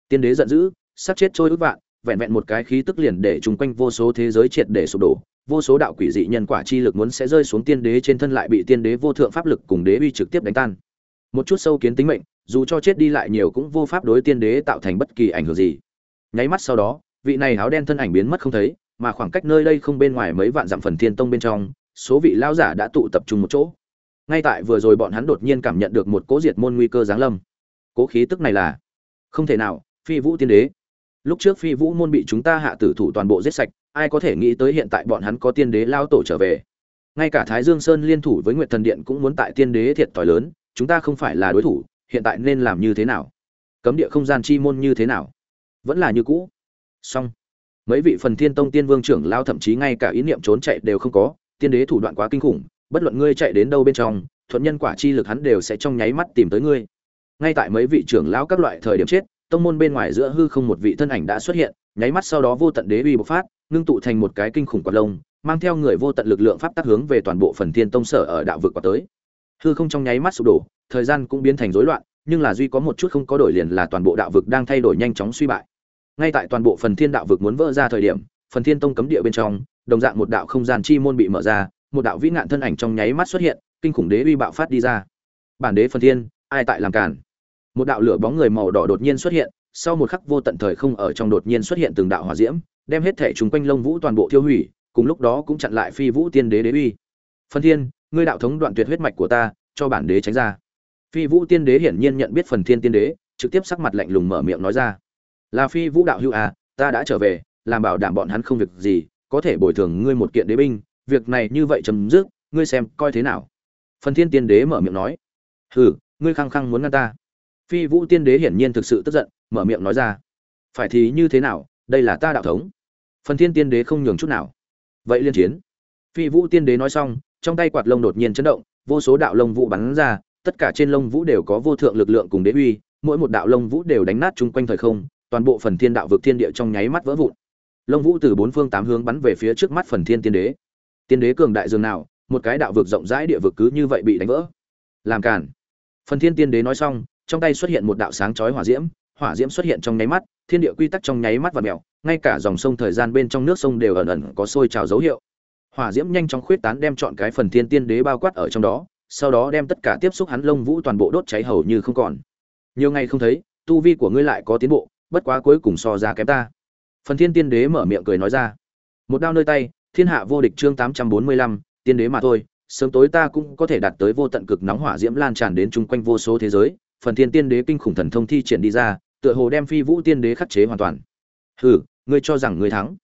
Tiên đế giận dữ sát chết trôi ước vạn, vẹn vẹn một cái khí tức liền để chung quanh vô số thế giới triệt để sụp đổ, vô số đạo quỷ dị nhân quả chi lực muốn sẽ rơi xuống tiên đế trên thân lại bị tiên đế vô thượng pháp lực cùng đế uy trực tiếp đánh tan. Một chút sâu kiến tính mệnh, dù cho chết đi lại nhiều cũng vô pháp đối tiên đế tạo thành bất kỳ ảnh hưởng gì. Nháy mắt sau đó, vị này áo đen thân ảnh biến mất không thấy, mà khoảng cách nơi đây không bên ngoài mấy vạn dặm phần thiên tông bên trong, số vị lao giả đã tụ tập trung một chỗ ngay tại vừa rồi bọn hắn đột nhiên cảm nhận được một cố diệt môn nguy cơ giáng lâm. Cố khí tức này là, không thể nào, phi vũ tiên đế. Lúc trước phi vũ môn bị chúng ta hạ tử thủ toàn bộ giết sạch, ai có thể nghĩ tới hiện tại bọn hắn có tiên đế lao tổ trở về. Ngay cả thái dương sơn liên thủ với nguyệt thần điện cũng muốn tại tiên đế thiệt thòi lớn, chúng ta không phải là đối thủ, hiện tại nên làm như thế nào? Cấm địa không gian chi môn như thế nào? Vẫn là như cũ. Song mấy vị phần thiên tông tiên vương trưởng lao thậm chí ngay cả ý niệm trốn chạy đều không có, tiên đế thủ đoạn quá kinh khủng bất luận ngươi chạy đến đâu bên trong, thuận nhân quả chi lực hắn đều sẽ trong nháy mắt tìm tới ngươi. Ngay tại mấy vị trưởng lão các loại thời điểm chết, tông môn bên ngoài giữa hư không một vị thân ảnh đã xuất hiện, nháy mắt sau đó vô tận đế uy bộc phát, ngưng tụ thành một cái kinh khủng quạt lông, mang theo người vô tận lực lượng pháp tác hướng về toàn bộ phần thiên tông sở ở đạo vực quả tới. Hư không trong nháy mắt sụp đổ, thời gian cũng biến thành rối loạn, nhưng là duy có một chút không có đổi liền là toàn bộ đạo vực đang thay đổi nhanh chóng suy bại. Ngay tại toàn bộ phần thiên đạo vực muốn vỡ ra thời điểm, phần thiên tông cấm địa bên trong, đồng dạng một đạo không gian chi môn bị mở ra một đạo vĩ ngạn thân ảnh trong nháy mắt xuất hiện, kinh khủng đế uy bạo phát đi ra. Bản đế phần thiên, ai tại làm cản một đạo lửa bóng người màu đỏ đột nhiên xuất hiện, sau một khắc vô tận thời không ở trong đột nhiên xuất hiện từng đạo hỏa diễm, đem hết thể chúng quanh lông vũ toàn bộ tiêu hủy, cùng lúc đó cũng chặn lại phi vũ tiên đế đế uy. Phần thiên, ngươi đạo thống đoạn tuyệt huyết mạch của ta, cho bản đế tránh ra. Phi vũ tiên đế hiển nhiên nhận biết phần thiên tiên đế, trực tiếp sắc mặt lạnh lùng mở miệng nói ra. Là phi vũ đạo hữu à ta đã trở về, làm bảo đảm bọn hắn không việc gì, có thể bồi thường ngươi một kiện đế binh việc này như vậy chấm dứt, ngươi xem coi thế nào. Phần thiên tiên đế mở miệng nói. Hừ, ngươi khăng khăng muốn ngăn ta. Phi vũ tiên đế hiển nhiên thực sự tức giận, mở miệng nói ra. Phải thì như thế nào, đây là ta đạo thống. Phần thiên tiên đế không nhường chút nào. Vậy liên chiến. Phi vũ tiên đế nói xong, trong tay quạt lông đột nhiên chấn động, vô số đạo lông vũ bắn ra, tất cả trên lông vũ đều có vô thượng lực lượng cùng đế uy, mỗi một đạo lông vũ đều đánh nát chung quanh thời không, toàn bộ phần thiên đạo vực thiên địa trong nháy mắt vỡ vụn. Lông vũ từ bốn phương tám hướng bắn về phía trước mắt phần thiên tiên đế tiên đế cường đại dường nào, một cái đạo vực rộng rãi địa vực cứ như vậy bị đánh vỡ. Làm cản phần thiên tiên đế nói xong, trong tay xuất hiện một đạo sáng chói hỏa diễm hỏa diễm xuất hiện trong nháy mắt, thiên địa quy tắc trong nháy mắt và mèo, ngay cả dòng sông thời gian bên trong nước sông đều ẩn ẩn có sôi trào dấu hiệu. Hỏa diễm nhanh chóng khuyết tán đem chọn cái phần thiên tiên đế bao quát ở trong đó, sau đó đem tất cả tiếp xúc hắn lông vũ toàn bộ đốt cháy hầu như không còn. Nhiều ngày không thấy, tu vi của ngươi lại có tiến bộ, bất quá cuối cùng so ra kém ta. Phần thiên tiên đế mở miệng cười nói ra. Một đao nơi tay thiên hạ vô địch chương tám trăm bốn mươi lăm, tiên đế mà thôi, sớm tối ta cũng có thể đạt tới vô tận cực nóng hỏa diễm lan tràn đến chung quanh vô số thế giới, phần thiên tiên đế kinh khủng thần thông thi triển đi ra, tựa hồ đem phi vũ tiên đế khắc chế hoàn toàn. Hừ, ngươi cho rằng ngươi thắng.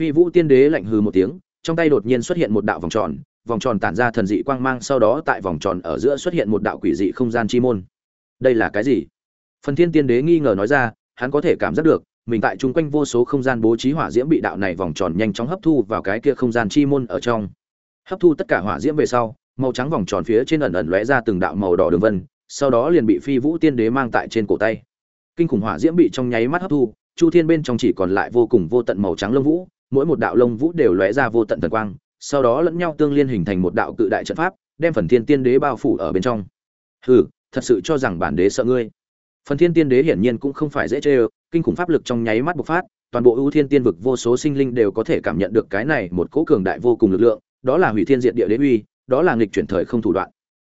Phi vũ tiên đế lạnh hừ một tiếng, trong tay đột nhiên xuất hiện một đạo vòng tròn vòng tròn tản ra thần dị quang mang sau đó tại vòng tròn ở giữa xuất hiện một đạo quỷ dị không gian chi môn. Đây là cái gì? Phần thiên tiên đế nghi ngờ nói ra, hắn có thể cảm giác được mình tại chung quanh vô số không gian bố trí hỏa diễm bị đạo này vòng tròn nhanh chóng hấp thu vào cái kia không gian chi môn ở trong. Hấp thu tất cả hỏa diễm về sau, màu trắng vòng tròn phía trên ẩn ẩn lóe ra từng đạo màu đỏ đường vân, sau đó liền bị phi vũ tiên đế mang tại trên cổ tay. Kinh khủng hỏa diễm bị trong nháy mắt hấp thu, chu thiên bên trong chỉ còn lại vô cùng vô tận màu trắng lông vũ, mỗi một đạo lông vũ đều lóe ra vô tận thần quang, sau đó lẫn nhau tương liên hình thành một đạo cự đại trận pháp, đem phần thiên tiên đế bao phủ ở bên trong. Hừ, thật sự cho rằng bản đế sợ ngươi phần thiên tiên đế hiển nhiên cũng không phải dễ chơi kinh khủng pháp lực trong nháy mắt bộc phát, toàn bộ ưu thiên tiên vực vô số sinh linh đều có thể cảm nhận được cái này một cỗ cường đại vô cùng lực lượng, đó là hủy thiên diệt địa đế uy, đó là nghịch chuyển thời không thủ đoạn.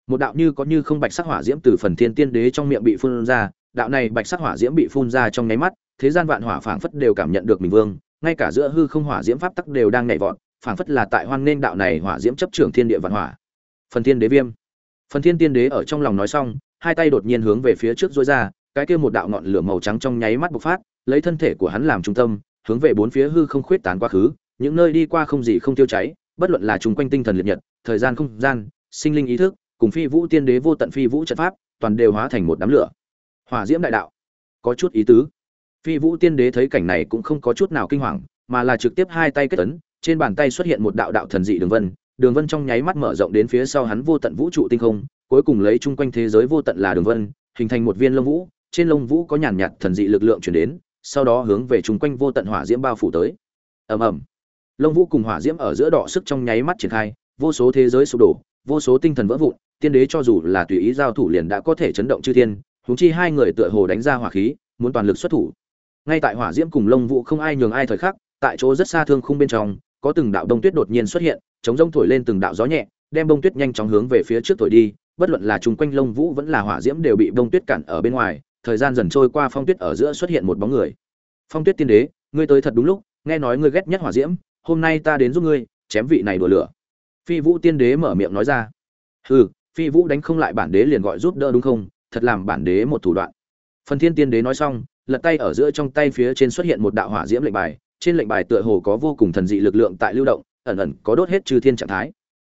Một đạo như có như không bạch sắc hỏa diễm từ phần thiên tiên đế trong miệng bị phun ra, đạo này bạch sắc hỏa diễm bị phun ra trong nháy mắt, thế gian vạn hỏa phảng phất đều cảm nhận được mình vương, ngay cả giữa hư không hỏa diễm pháp tắc đều đang nhảy vọt, phảng phất là tại hoang nên đạo này hỏa diễm chấp trưởng thiên địa vạn hỏa. Phần thiên đế viêm. Phần thiên tiên đế ở trong lòng nói xong, hai tay đột nhiên hướng về phía trước dối ra cái kia một đạo ngọn lửa màu trắng trong nháy mắt bộc phát, lấy thân thể của hắn làm trung tâm, hướng về bốn phía hư không khuyết tán quá khứ, những nơi đi qua không gì không tiêu cháy, bất luận là chúng quanh tinh thần liệt nhật, thời gian không gian, sinh linh ý thức, cùng phi vũ tiên đế vô tận phi vũ trận pháp, toàn đều hóa thành một đám lửa. Hỏa diễm đại đạo. Có chút ý tứ. Phi vũ tiên đế thấy cảnh này cũng không có chút nào kinh hoàng, mà là trực tiếp hai tay kết ấn, trên bàn tay xuất hiện một đạo đạo thần dị đường vân đường vân trong nháy mắt mở rộng đến phía sau hắn vô tận vũ trụ tinh không, cuối cùng lấy chung quanh thế giới vô tận là đường vân, hình thành một viên lông vũ trên lông vũ có nhàn nhạt thần dị lực lượng chuyển đến, sau đó hướng về chung quanh vô tận hỏa diễm bao phủ tới. Ầm ầm. Lông vũ cùng hỏa diễm ở giữa đỏ sức trong nháy mắt triển khai, vô số thế giới sụp đổ, vô số tinh thần vỡ vụn, tiên đế cho dù là tùy ý giao thủ liền đã có thể chấn động chư thiên húng chi hai người tựa hồ đánh ra hỏa khí, muốn toàn lực xuất thủ. Ngay tại hỏa diễm cùng lông vũ không ai nhường ai thời khắc, tại chỗ rất xa thương khung bên trong, có từng đạo đông tuyết đột nhiên xuất hiện, chống rông thổi lên từng đạo gió nhẹ, đem bông tuyết nhanh chóng hướng về phía trước thổi đi, bất luận là chung quanh lông vũ vẫn là hỏa diễm đều bị bông tuyết cản ở bên ngoài thời gian dần trôi qua phong tuyết ở giữa xuất hiện một bóng người. Phong tuyết tiên đế, ngươi tới thật đúng lúc, nghe nói ngươi ghét nhất hỏa diễm, hôm nay ta đến giúp ngươi, chém vị này đùa lửa. Phi vũ tiên đế mở miệng nói ra. Hừ, phi vũ đánh không lại bản đế liền gọi giúp đỡ đúng không? Thật làm bản đế một thủ đoạn. Phần thiên tiên đế nói xong, lật tay ở giữa trong tay phía trên xuất hiện một đạo hỏa diễm lệnh bài, trên lệnh bài tựa hồ có vô cùng thần dị lực lượng tại lưu động, ẩn ẩn có đốt hết trừ thiên trạng thái.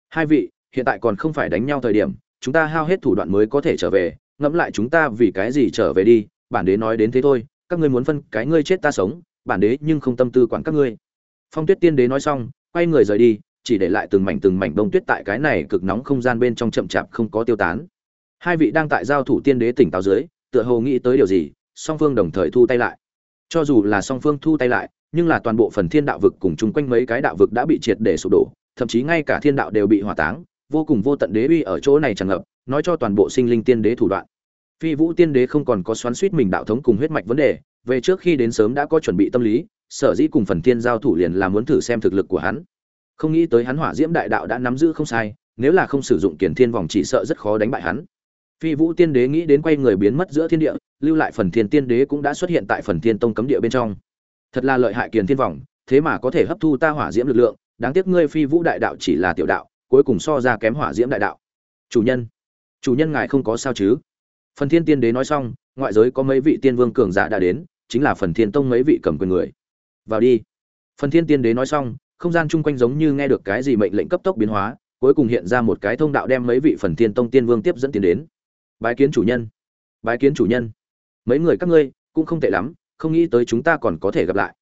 Hai vị, hiện tại còn không phải đánh nhau thời điểm, chúng ta hao hết thủ đoạn mới có thể trở về ngẫm lại chúng ta vì cái gì trở về đi, bản đế nói đến thế thôi, các ngươi muốn phân cái ngươi chết ta sống, bản đế nhưng không tâm tư quản các ngươi. Phong tuyết tiên đế nói xong, quay người rời đi, chỉ để lại từng mảnh từng mảnh đông tuyết tại cái này cực nóng không gian bên trong chậm chạp không có tiêu tán. Hai vị đang tại giao thủ tiên đế tỉnh táo dưới, tựa hồ nghĩ tới điều gì, song phương đồng thời thu tay lại. Cho dù là song phương thu tay lại, nhưng là toàn bộ phần thiên đạo vực cùng chung quanh mấy cái đạo vực đã bị triệt để sụp đổ, thậm chí ngay cả thiên đạo đều bị hỏa táng, vô cùng vô tận đế uy ở chỗ này tràn ngập nói cho toàn bộ sinh linh tiên đế thủ đoạn. Phi vũ tiên đế không còn có xoắn suýt mình đạo thống cùng huyết mạch vấn đề, về trước khi đến sớm đã có chuẩn bị tâm lý, sở dĩ cùng phần thiên giao thủ liền là muốn thử xem thực lực của hắn. Không nghĩ tới hắn hỏa diễm đại đạo đã nắm giữ không sai, nếu là không sử dụng kiển thiên vòng chỉ sợ rất khó đánh bại hắn. Phi vũ tiên đế nghĩ đến quay người biến mất giữa thiên địa, lưu lại phần thiên tiên đế cũng đã xuất hiện tại phần thiên tông cấm địa bên trong. Thật là lợi hại tiền thiên vòng, thế mà có thể hấp thu ta hỏa diễm lực lượng, đáng tiếc ngươi phi vũ đại đạo chỉ là tiểu đạo, cuối cùng so ra kém hỏa diễm đại đạo. Chủ nhân chủ nhân ngài không có sao chứ? Phần thiên tiên đế nói xong, ngoại giới có mấy vị tiên vương cường giả đã đến, chính là phần thiên tông mấy vị cầm quyền người. Vào đi. Phần thiên tiên đế nói xong, không gian chung quanh giống như nghe được cái gì mệnh lệnh cấp tốc biến hóa, cuối cùng hiện ra một cái thông đạo đem mấy vị phần thiên tông tiên vương tiếp dẫn tiến đến. Bái kiến chủ nhân. Bái kiến chủ nhân. Mấy người các ngươi, cũng không tệ lắm, không nghĩ tới chúng ta còn có thể gặp lại.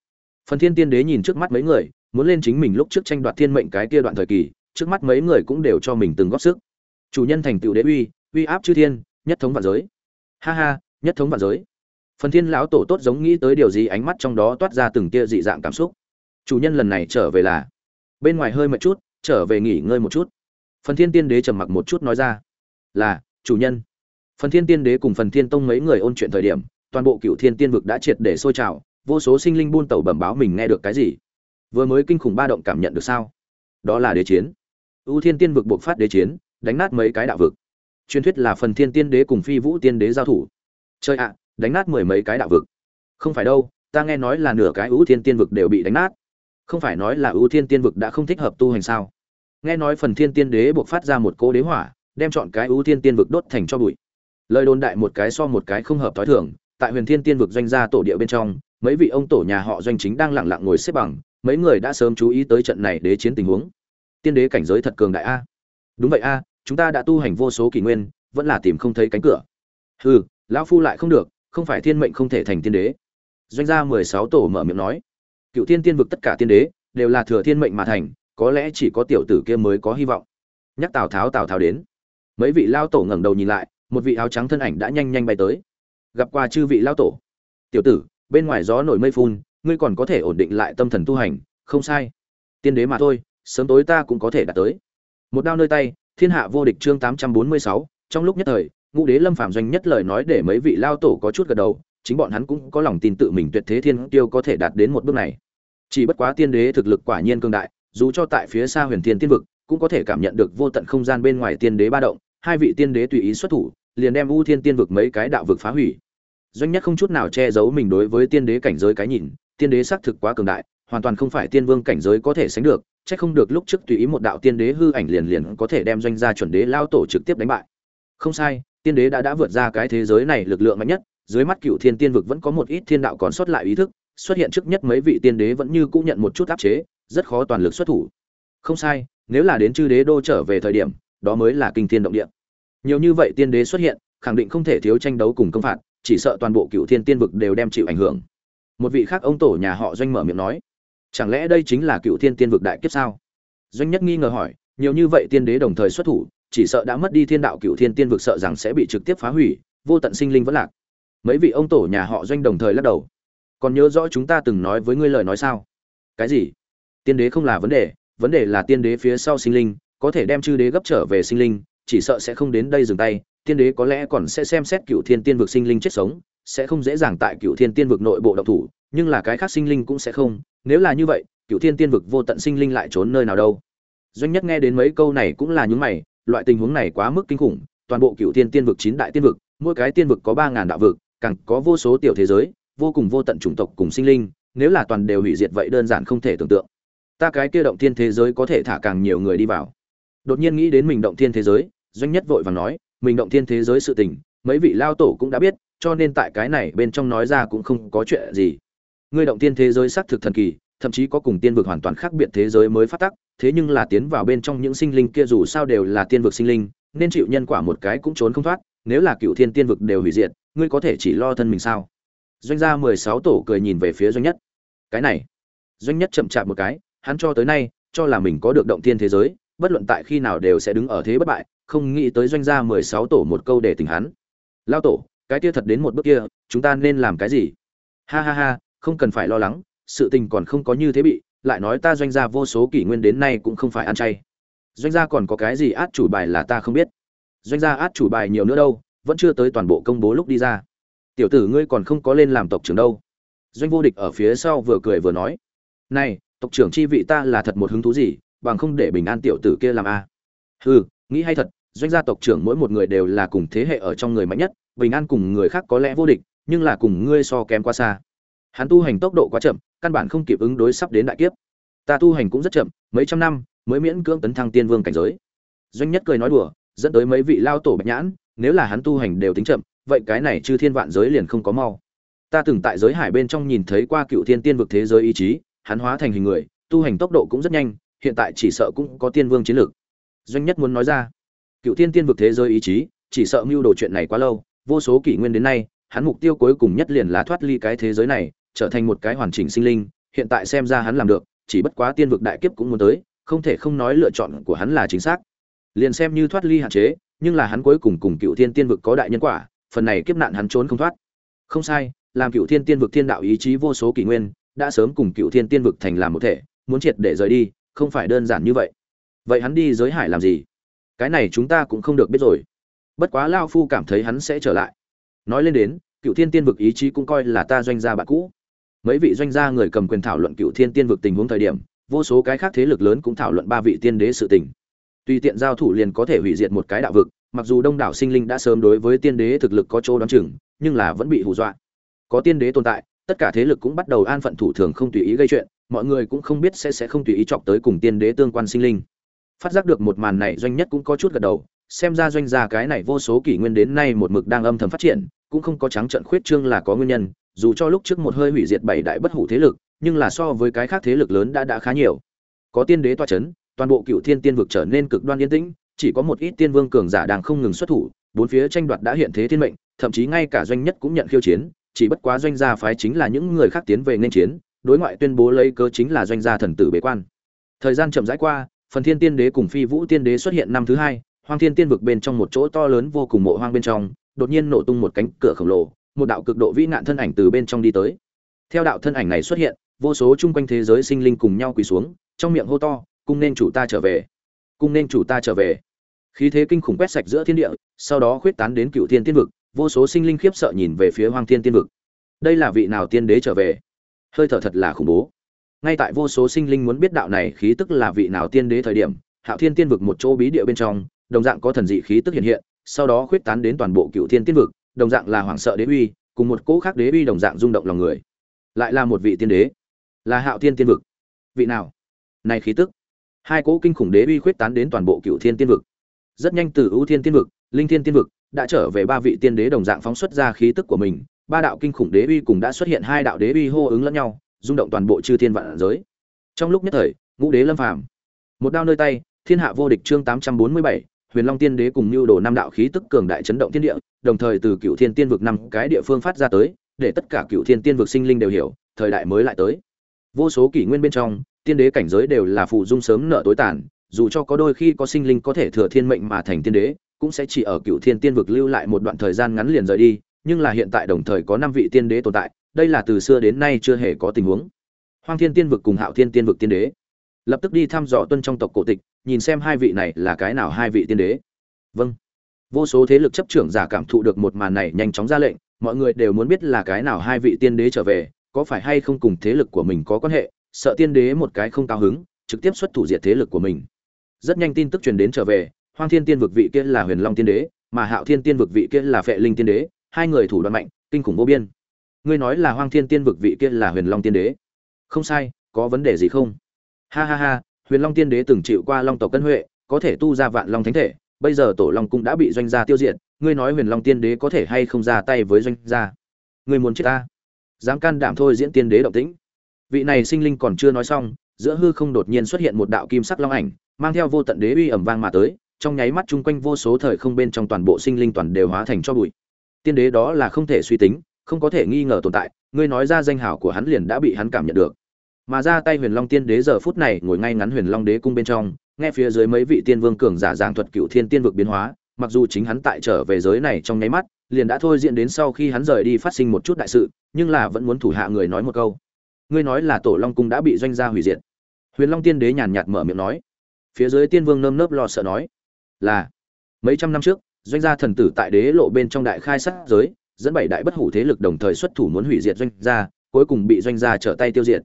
Phần thiên tiên đế nhìn trước mắt mấy người, muốn lên chính mình lúc trước tranh đoạt thiên mệnh cái kia đoạn thời kỳ, trước mắt mấy người cũng đều cho mình từng góp sức chủ nhân thành tựu đế uy uy áp chư thiên, nhất thống vạn giới. Ha ha, nhất thống vạn giới. Phần thiên lão tổ tốt giống nghĩ tới điều gì ánh mắt trong đó toát ra từng tia dị dạng cảm xúc. Chủ nhân lần này trở về là, bên ngoài hơi mệt chút, trở về nghỉ ngơi một chút. Phần thiên tiên đế trầm mặc một chút nói ra, là, chủ nhân. Phần thiên tiên đế cùng phần thiên tông mấy người ôn chuyện thời điểm, toàn bộ cựu thiên tiên vực đã triệt để sôi trào, vô số sinh linh buôn tàu bẩm báo mình nghe được cái gì. Vừa mới kinh khủng ba động cảm nhận được sao? Đó là đế chiến. Ưu thiên tiên vực buộc phát đế chiến đánh nát mấy cái đạo vực. Truyền thuyết là phần thiên tiên đế cùng phi vũ tiên đế giao thủ. Chơi ạ, đánh nát mười mấy cái đạo vực. Không phải đâu, ta nghe nói là nửa cái ưu thiên tiên vực đều bị đánh nát. Không phải nói là ưu thiên tiên vực đã không thích hợp tu hành sao? Nghe nói phần thiên tiên đế buộc phát ra một cỗ đế hỏa, đem chọn cái ưu thiên tiên vực đốt thành cho bụi. Lời đồn đại một cái so một cái không hợp thói thường, tại huyền thiên tiên vực doanh gia tổ địa bên trong, mấy vị ông tổ nhà họ doanh chính đang lặng lặng ngồi xếp bằng, mấy người đã sớm chú ý tới trận này đế chiến tình huống. Tiên đế cảnh giới thật cường đại a. Đúng vậy a chúng ta đã tu hành vô số kỷ nguyên, vẫn là tìm không thấy cánh cửa. Hừ, lão phu lại không được, không phải thiên mệnh không thể thành tiên đế. Doanh gia mười sáu tổ mở miệng nói, cựu tiên tiên vực tất cả tiên đế đều là thừa thiên mệnh mà thành, có lẽ chỉ có tiểu tử kia mới có hy vọng. Nhắc tào tháo tào tháo đến. Mấy vị lao tổ ngẩng đầu nhìn lại, một vị áo trắng thân ảnh đã nhanh nhanh bay tới. Gặp qua chư vị lao tổ. Tiểu tử, bên ngoài gió nổi mây phun, ngươi còn có thể ổn định lại tâm thần tu hành, không sai. Tiên đế mà thôi, sớm tối ta cũng có thể đạt tới. Một đao nơi tay thiên hạ vô địch chương tám trăm bốn mươi sáu, trong lúc nhất thời, ngũ đế lâm phạm doanh nhất lời nói để mấy vị lao tổ có chút gật đầu, chính bọn hắn cũng có lòng tin tự mình tuyệt thế thiên tiêu có thể đạt đến một bước này. Chỉ bất quá tiên đế thực lực quả nhiên cương đại, dù cho tại phía xa huyền thiên tiên vực, cũng có thể cảm nhận được vô tận không gian bên ngoài tiên đế ba động, hai vị tiên đế tùy ý xuất thủ, liền đem u thiên tiên vực mấy cái đạo vực phá hủy. Doanh nhất không chút nào che giấu mình đối với tiên đế cảnh giới cái nhìn, tiên đế xác thực quá cường đại, hoàn toàn không phải tiên vương cảnh giới có thể sánh được chắc không được lúc trước tùy ý một đạo tiên đế hư ảnh liền liền có thể đem doanh gia chuẩn đế lao tổ trực tiếp đánh bại. Không sai, tiên đế đã đã vượt ra cái thế giới này lực lượng mạnh nhất, dưới mắt cựu thiên tiên vực vẫn có một ít thiên đạo còn sót lại ý thức, xuất hiện trước nhất mấy vị tiên đế vẫn như cũng nhận một chút áp chế, rất khó toàn lực xuất thủ. Không sai, nếu là đến chư đế đô trở về thời điểm, đó mới là kinh thiên động địa. Nhiều như vậy tiên đế xuất hiện, khẳng định không thể thiếu tranh đấu cùng công phạt, chỉ sợ toàn bộ cựu thiên tiên vực đều đem chịu ảnh hưởng. Một vị khác ông tổ nhà họ doanh mở miệng nói chẳng lẽ đây chính là cựu thiên tiên vực đại kiếp sao? Doanh nhất nghi ngờ hỏi, nhiều như vậy tiên đế đồng thời xuất thủ, chỉ sợ đã mất đi thiên đạo cựu thiên tiên vực sợ rằng sẽ bị trực tiếp phá hủy, vô tận sinh linh vẫn lạc. Mấy vị ông tổ nhà họ doanh đồng thời lắc đầu. Còn nhớ rõ chúng ta từng nói với ngươi lời nói sao? Cái gì? Tiên đế không là vấn đề vấn đề là tiên đế phía sau sinh linh, có thể đem chư đế gấp trở về sinh linh, chỉ sợ sẽ không đến đây dừng tay, tiên đế có lẽ còn sẽ xem xét cựu thiên tiên vực sinh linh chết sống sẽ không dễ dàng tại cựu thiên tiên vực nội bộ độc thủ, nhưng là cái khác sinh linh cũng sẽ không. Nếu là như vậy cựu thiên tiên vực vô tận sinh linh lại trốn nơi nào đâu? Doanh nhất nghe đến mấy câu này cũng là những mày, loại tình huống này quá mức kinh khủng. Toàn bộ cựu thiên tiên vực chín đại tiên vực, mỗi cái tiên vực có ba ngàn đạo vực, càng có vô số tiểu thế giới, vô cùng vô tận chủng tộc cùng sinh linh, nếu là toàn đều hủy diệt vậy đơn giản không thể tưởng tượng. Ta cái kia động thiên thế giới có thể thả càng nhiều người đi vào. Đột nhiên nghĩ đến mình động thiên thế giới, doanh nhất vội vàng nói, mình động thiên thế giới sự tình, mấy vị lao tổ cũng đã biết cho nên tại cái này bên trong nói ra cũng không có chuyện gì. Ngươi động tiên thế giới xác thực thần kỳ, thậm chí có cùng tiên vực hoàn toàn khác biệt thế giới mới phát tắc, thế nhưng là tiến vào bên trong những sinh linh kia dù sao đều là tiên vực sinh linh, nên chịu nhân quả một cái cũng trốn không thoát, nếu là cựu thiên tiên vực đều hủy diệt, ngươi có thể chỉ lo thân mình sao? Doanh gia mười sáu tổ cười nhìn về phía doanh nhất. Cái này, doanh nhất chậm chạp một cái, hắn cho tới nay, cho là mình có được động tiên thế giới, bất luận tại khi nào đều sẽ đứng ở thế bất bại, không nghĩ tới doanh gia mười sáu tổ một câu để tỉnh hắn. Lao tổ cái kia thật đến một bước kia, chúng ta nên làm cái gì? Ha ha ha, không cần phải lo lắng, sự tình còn không có như thế bị, lại nói ta doanh gia vô số kỷ nguyên đến nay cũng không phải ăn chay. Doanh gia còn có cái gì át chủ bài là ta không biết. Doanh gia át chủ bài nhiều nữa đâu, vẫn chưa tới toàn bộ công bố lúc đi ra. Tiểu tử ngươi còn không có lên làm tộc trưởng đâu. Doanh vô địch ở phía sau vừa cười vừa nói. Này, tộc trưởng chi vị ta là thật một hứng thú gì, bằng không để bình an tiểu tử kia làm a. À. hừ, nghĩ hay thật doanh gia tộc trưởng mỗi một người đều là cùng thế hệ ở trong người mạnh nhất, bình an cùng người khác có lẽ vô địch, nhưng là cùng ngươi so kém quá xa. Hắn tu hành tốc độ quá chậm, căn bản không kịp ứng đối sắp đến đại kiếp. Ta tu hành cũng rất chậm, mấy trăm năm mới miễn cưỡng tấn thăng tiên vương cảnh giới. Doanh nhất cười nói đùa, dẫn tới mấy vị lao tổ bạch nhãn, nếu là hắn tu hành đều tính chậm, vậy cái này chư thiên vạn giới liền không có mau. Ta từng tại giới hải bên trong nhìn thấy qua cựu thiên tiên vực thế giới ý chí, hắn hóa thành hình người, tu hành tốc độ cũng rất nhanh, hiện tại chỉ sợ cũng có tiên vương chiến lược. Doanh nhất muốn nói ra cựu thiên tiên vực thế giới ý chí, chỉ sợ mưu đồ chuyện này quá lâu, vô số kỷ nguyên đến nay, hắn mục tiêu cuối cùng nhất liền là thoát ly cái thế giới này, trở thành một cái hoàn chỉnh sinh linh, hiện tại xem ra hắn làm được, chỉ bất quá tiên vực đại kiếp cũng muốn tới, không thể không nói lựa chọn của hắn là chính xác. Liền xem như thoát ly hạn chế, nhưng là hắn cuối cùng cùng cựu thiên tiên vực có đại nhân quả, phần này kiếp nạn hắn trốn không thoát. Không sai, làm cựu thiên tiên vực thiên đạo ý chí vô số kỷ nguyên, đã sớm cùng cựu thiên tiên vực thành làm một thể, muốn triệt để rời đi, không phải đơn giản như vậy. Vậy hắn đi giới hải làm gì? Cái này chúng ta cũng không được biết rồi. Bất quá lao phu cảm thấy hắn sẽ trở lại. Nói lên đến, cựu thiên tiên vực ý chí cũng coi là ta doanh gia bạn cũ. Mấy vị doanh gia người cầm quyền thảo luận cựu thiên tiên vực tình huống thời điểm, vô số cái khác thế lực lớn cũng thảo luận ba vị tiên đế sự tình. Tùy tiện giao thủ liền có thể hủy diệt một cái đạo vực, mặc dù đông đảo sinh linh đã sớm đối với tiên đế thực lực có chỗ đoán chừng, nhưng là vẫn bị hù dọa. Có tiên đế tồn tại, tất cả thế lực cũng bắt đầu an phận thủ thường không tùy ý gây chuyện, mọi người cũng không biết sẽ sẽ không tùy ý chọc tới cùng tiên đế tương quan sinh linh phát giác được một màn này doanh nhất cũng có chút gật đầu, xem ra doanh gia cái này vô số kỷ nguyên đến nay một mực đang âm thầm phát triển, cũng không có trắng trận khuyết trương là có nguyên nhân, dù cho lúc trước một hơi hủy diệt bảy đại bất hủ thế lực, nhưng là so với cái khác thế lực lớn đã đã khá nhiều. Có tiên đế toa chấn, toàn bộ cựu thiên tiên vực trở nên cực đoan yên tĩnh, chỉ có một ít tiên vương cường giả đang không ngừng xuất thủ, bốn phía tranh đoạt đã hiện thế thiên mệnh, thậm chí ngay cả doanh nhất cũng nhận khiêu chiến, chỉ bất quá doanh gia phái chính là những người khác tiến về nên chiến, đối ngoại tuyên bố lấy cớ chính là doanh gia thần tử bế quan. Thời gian chậm rãi qua phần thiên tiên đế cùng phi vũ tiên đế xuất hiện năm thứ hai, hoang thiên tiên vực bên trong một chỗ to lớn vô cùng mộ hoang bên trong, đột nhiên nổ tung một cánh cửa khổng lồ, một đạo cực độ vĩ nạn thân ảnh từ bên trong đi tới. Theo đạo thân ảnh này xuất hiện, vô số chung quanh thế giới sinh linh cùng nhau quỳ xuống, trong miệng hô to, cung nên chủ ta trở về! Cung nên chủ ta trở về! Khí thế kinh khủng quét sạch giữa thiên địa, sau đó khuyết tán đến cựu thiên tiên vực, vô số sinh linh khiếp sợ nhìn về phía hoang thiên tiên vực. Đây là vị nào tiên đế trở về? Hơi thở thật là khủng bố ngay tại vô số sinh linh muốn biết đạo này khí tức là vị nào tiên đế thời điểm, hạo thiên tiên vực một chỗ bí địa bên trong, đồng dạng có thần dị khí tức hiện hiện, sau đó khuyết tán đến toàn bộ cựu thiên tiên vực, đồng dạng là hoàng sợ đế uy, cùng một cỗ khác đế uy đồng dạng rung động lòng người. Lại là một vị tiên đế. Là hạo thiên tiên vực. Vị nào? Này khí tức. Hai cỗ kinh khủng đế uy khuyết tán đến toàn bộ cựu thiên tiên vực. Rất nhanh từ ưu thiên tiên vực, linh thiên tiên vực, đã trở về ba vị tiên đế đồng dạng phóng xuất ra khí tức của mình. Ba đạo kinh khủng đế uy cùng đã xuất hiện hai đạo đế uy hô ứng lẫn nhau rung động toàn bộ chư thiên vạn giới. Trong lúc nhất thời, ngũ đế lâm phàm. Một đao nơi tay, thiên hạ vô địch chương tám trăm bốn mươi bảy, huyền long tiên đế cùng lưu đồ năm đạo khí tức cường đại chấn động thiên địa, đồng thời từ cựu thiên tiên vực năm cái địa phương phát ra tới, để tất cả cựu thiên tiên vực sinh linh đều hiểu, thời đại mới lại tới. Vô số kỷ nguyên bên trong, tiên đế cảnh giới đều là phụ dung sớm nợ tối tàn, dù cho có đôi khi có sinh linh có thể thừa thiên mệnh mà thành tiên đế, cũng sẽ chỉ ở cựu thiên tiên vực lưu lại một đoạn thời gian ngắn liền rời đi, nhưng là hiện tại đồng thời có năm vị tiên đế tồn tại đây là từ xưa đến nay chưa hề có tình huống. Hoang thiên tiên vực cùng hạo thiên tiên vực tiên đế. Lập tức đi thăm dò tuân trong tộc cổ tịch, nhìn xem hai vị này là cái nào hai vị tiên đế. Vâng. Vô số thế lực chấp trưởng giả cảm thụ được một màn này nhanh chóng ra lệnh, mọi người đều muốn biết là cái nào hai vị tiên đế trở về, có phải hay không cùng thế lực của mình có quan hệ, sợ tiên đế một cái không cao hứng, trực tiếp xuất thủ diệt thế lực của mình. Rất nhanh tin tức truyền đến trở về, hoang thiên tiên vực vị kia là huyền long tiên đế, mà hạo thiên tiên vực vị kia là phệ linh tiên đế, hai người thủ đoạn mạnh, kinh khủng vô biên ngươi nói là hoang thiên tiên vực vị kia là huyền long tiên đế. Không sai, có vấn đề gì không? Ha ha ha, huyền long tiên đế từng chịu qua long tộc cân huệ, có thể tu ra vạn long thánh thể, bây giờ tổ long cũng đã bị doanh gia tiêu diệt, ngươi nói huyền long tiên đế có thể hay không ra tay với doanh gia? Ngươi muốn chết ta? Dám can đảm thôi diễn tiên đế động tĩnh. Vị này sinh linh còn chưa nói xong, giữa hư không đột nhiên xuất hiện một đạo kim sắc long ảnh, mang theo vô tận đế uy ẩm vang mà tới, trong nháy mắt chung quanh vô số thời không bên trong toàn bộ sinh linh toàn đều hóa thành cho bụi. Tiên đế đó là không thể suy tính không có thể nghi ngờ tồn tại, ngươi nói ra danh hào của hắn liền đã bị hắn cảm nhận được. Mà ra tay huyền long tiên đế giờ phút này ngồi ngay ngắn huyền long đế cung bên trong, nghe phía dưới mấy vị tiên vương cường giả giảng thuật cựu thiên tiên vực biến hóa, mặc dù chính hắn tại trở về giới này trong nháy mắt, liền đã thôi diễn đến sau khi hắn rời đi phát sinh một chút đại sự, nhưng là vẫn muốn thủ hạ người nói một câu. Ngươi nói là tổ long cung đã bị doanh gia hủy diệt. Huyền long tiên đế nhàn nhạt mở miệng nói. Phía dưới tiên vương nơm nớp lo sợ nói. Là, mấy trăm năm trước, doanh gia thần tử tại đế lộ bên trong đại khai sát giới dẫn bảy đại bất hủ thế lực đồng thời xuất thủ muốn hủy diệt doanh gia, cuối cùng bị doanh gia trở tay tiêu diệt.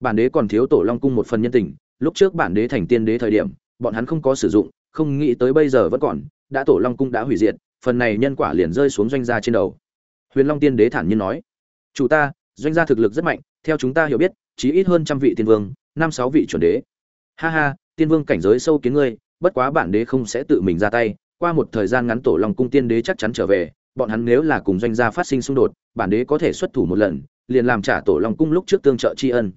Bản đế còn thiếu tổ long cung một phần nhân tình, lúc trước bản đế thành tiên đế thời điểm, bọn hắn không có sử dụng, không nghĩ tới bây giờ vẫn còn, đã tổ long cung đã hủy diệt, phần này nhân quả liền rơi xuống doanh gia trên đầu. Huyền long tiên đế thản nhiên nói, chủ ta, doanh gia thực lực rất mạnh, theo chúng ta hiểu biết, chí ít hơn trăm vị tiên vương, năm sáu vị chuẩn đế. Ha ha, tiên vương cảnh giới sâu kiến ngươi, bất quá bản đế không sẽ tự mình ra tay, qua một thời gian ngắn tổ long cung tiên đế chắc chắn trở về bọn hắn nếu là cùng doanh gia phát sinh xung đột, bản đế có thể xuất thủ một lần, liền làm trả tổ long cung lúc trước tương trợ tri ân.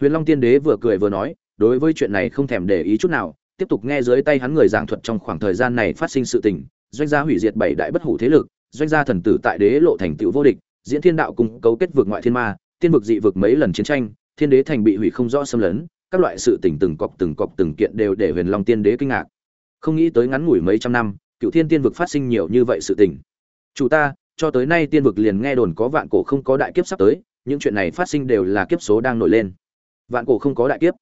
Huyền long tiên đế vừa cười vừa nói, đối với chuyện này không thèm để ý chút nào, tiếp tục nghe dưới tay hắn người giảng thuật trong khoảng thời gian này phát sinh sự tình, doanh gia hủy diệt bảy đại bất hủ thế lực, doanh gia thần tử tại đế lộ thành tựu vô địch, diễn thiên đạo cùng cấu kết vượt ngoại thiên ma, tiên vực dị vực mấy lần chiến tranh, thiên đế thành bị hủy không rõ xâm lấn, các loại sự tình từng cọc từng cọc từng kiện đều để huyền long tiên đế kinh ngạc. Không nghĩ tới ngắn ngủi mấy trăm năm, cựu thiên tiên vực phát sinh nhiều như vậy sự tình chủ ta, cho tới nay tiên vực liền nghe đồn có vạn cổ không có đại kiếp sắp tới, những chuyện này phát sinh đều là kiếp số đang nổi lên. Vạn cổ không có đại kiếp.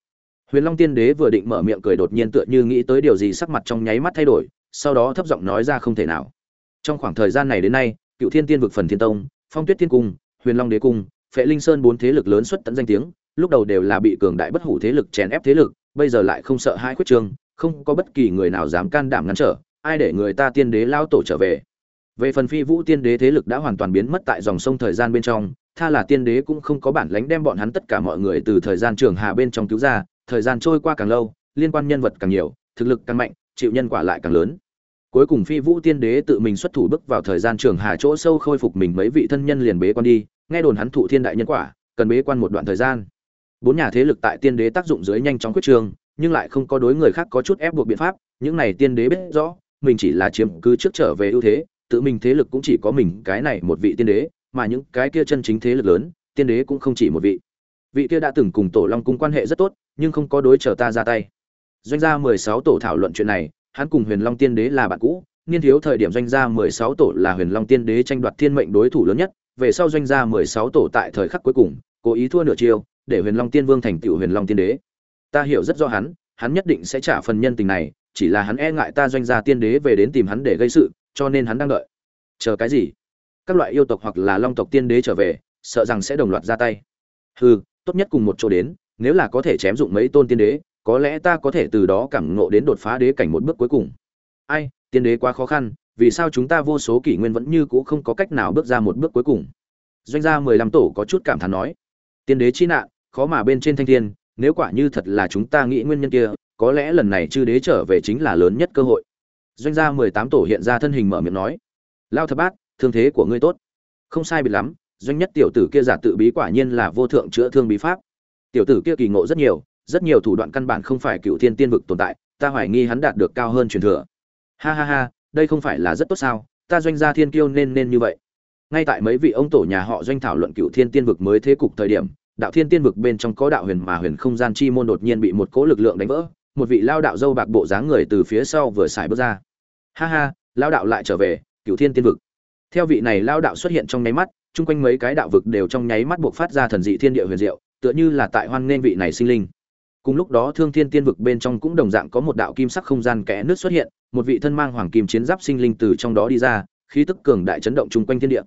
Huyền long tiên đế vừa định mở miệng cười đột nhiên tựa như nghĩ tới điều gì sắc mặt trong nháy mắt thay đổi, sau đó thấp giọng nói ra không thể nào. Trong khoảng thời gian này đến nay, cựu thiên tiên vực phần thiên tông, phong tuyết thiên cung, huyền long đế cung, phệ linh sơn bốn thế lực lớn xuất tận danh tiếng, lúc đầu đều là bị cường đại bất hủ thế lực chèn ép thế lực, bây giờ lại không sợ hai khuyết trương, không có bất kỳ người nào dám can đảm ngăn trở, ai để người ta tiên đế lao tổ trở về? Về phần phi vũ tiên đế thế lực đã hoàn toàn biến mất tại dòng sông thời gian bên trong, tha là tiên đế cũng không có bản lánh đem bọn hắn tất cả mọi người từ thời gian trường hà bên trong cứu ra, thời gian trôi qua càng lâu, liên quan nhân vật càng nhiều, thực lực càng mạnh, chịu nhân quả lại càng lớn. Cuối cùng phi vũ tiên đế tự mình xuất thủ bước vào thời gian trường hà chỗ sâu khôi phục mình mấy vị thân nhân liền bế quan đi, nghe đồn hắn thụ thiên đại nhân quả, cần bế quan một đoạn thời gian. Bốn nhà thế lực tại tiên đế tác dụng dưới nhanh chóng quyết trường, nhưng lại không có đối người khác có chút ép buộc biện pháp, những này tiên đế biết rõ, mình chỉ là chiếm cứ trước trở về ưu thế tự mình thế lực cũng chỉ có mình, cái này một vị tiên đế, mà những cái kia chân chính thế lực lớn, tiên đế cũng không chỉ một vị. Vị kia đã từng cùng tổ long cung quan hệ rất tốt, nhưng không có đối chờ ta ra tay. Doanh gia mười sáu tổ thảo luận chuyện này, hắn cùng huyền long tiên đế là bạn cũ, niên thiếu thời điểm doanh gia mười sáu tổ là huyền long tiên đế tranh đoạt thiên mệnh đối thủ lớn nhất, về sau doanh gia mười sáu tổ tại thời khắc cuối cùng, cố ý thua nửa chiêu, để huyền long tiên vương thành tựu huyền long tiên đế. Ta hiểu rất rõ hắn hắn nhất định sẽ trả phần nhân tình này, chỉ là hắn e ngại ta doanh gia tiên đế về đến tìm hắn để gây sự cho nên hắn đang đợi. Chờ cái gì? Các loại yêu tộc hoặc là long tộc tiên đế trở về, sợ rằng sẽ đồng loạt ra tay. Hừ, tốt nhất cùng một chỗ đến, nếu là có thể chém dụng mấy tôn tiên đế, có lẽ ta có thể từ đó cảm ngộ đến đột phá đế cảnh một bước cuối cùng. Ai, tiên đế quá khó khăn, vì sao chúng ta vô số kỷ nguyên vẫn như cũ không có cách nào bước ra một bước cuối cùng? Doanh gia mười lăm tổ có chút cảm thán nói. Tiên đế chi nạn, khó mà bên trên thanh thiên, nếu quả như thật là chúng ta nghĩ nguyên nhân kia, có lẽ lần này chư đế trở về chính là lớn nhất cơ hội doanh gia mười tám tổ hiện ra thân hình mở miệng nói, lao thập bát, thương thế của ngươi tốt. Không sai biệt lắm, doanh nhất tiểu tử kia giả tự bí quả nhiên là vô thượng chữa thương bí pháp. Tiểu tử kia kỳ ngộ rất nhiều rất nhiều thủ đoạn căn bản không phải cựu thiên tiên vực tồn tại, ta hoài nghi hắn đạt được cao hơn truyền thừa. Ha ha ha, đây không phải là rất tốt sao? Ta doanh gia thiên kiêu nên nên như vậy. Ngay tại mấy vị ông tổ nhà họ doanh thảo luận cựu thiên tiên vực mới thế cục thời điểm, đạo thiên tiên vực bên trong có đạo huyền mà huyền không gian chi môn đột nhiên bị một cỗ lực lượng đánh vỡ, một vị lao đạo dâu bạc bộ dáng người từ phía sau vừa xài bước ra ha ha lao đạo lại trở về cựu thiên tiên vực. Theo vị này lao đạo xuất hiện trong nháy mắt, chung quanh mấy cái đạo vực đều trong nháy mắt buộc phát ra thần dị thiên địa huyền diệu, tựa như là tại hoan nên vị này sinh linh. Cùng lúc đó thương thiên tiên vực bên trong cũng đồng dạng có một đạo kim sắc không gian kẽ nước xuất hiện, một vị thân mang hoàng kim chiến giáp sinh linh từ trong đó đi ra, khí tức cường đại chấn động chung quanh thiên địa.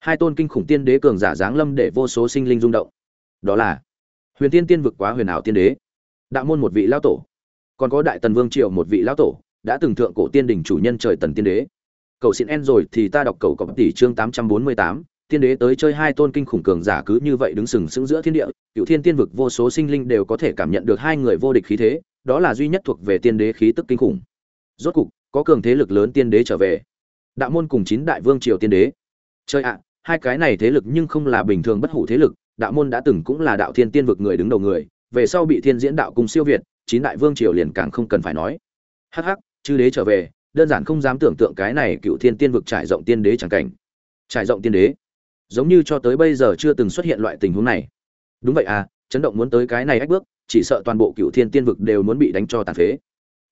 Hai tôn kinh khủng tiên đế cường giả giáng lâm để vô số sinh linh rung động. Đó là huyền tiên tiên vực quá huyền ảo tiên đế. Đạo môn một vị lao tổ. Còn có đại tần vương triều một vị lão tổ đã từng thượng cổ tiên đình chủ nhân trời tần tiên đế. Cầu xin en rồi thì ta đọc cầu có tỷ chương tám trăm bốn mươi tám, tiên đế tới chơi hai tôn kinh khủng cường giả cứ như vậy đứng sừng sững giữa thiên địa cựu thiên tiên vực vô số sinh linh đều có thể cảm nhận được hai người vô địch khí thế, đó là duy nhất thuộc về tiên đế khí tức kinh khủng. Rốt cục, có cường thế lực lớn tiên đế trở về. Đạo môn cùng chín đại vương triều tiên đế. Chơi ạ, hai cái này thế lực nhưng không là bình thường bất hủ thế lực, đạo môn đã từng cũng là đạo thiên tiên vực người đứng đầu người, về sau bị thiên diễn đạo cùng siêu việt, chín đại vương triều liền càng không cần phải nói. Hắc hắc chư đế trở về, đơn giản không dám tưởng tượng cái này cựu thiên tiên vực trải rộng tiên đế chẳng cảnh. Trải rộng tiên đế. Giống như cho tới bây giờ chưa từng xuất hiện loại tình huống này. Đúng vậy à chấn động muốn tới cái này ách bước, chỉ sợ toàn bộ cựu thiên tiên vực đều muốn bị đánh cho tàn phế.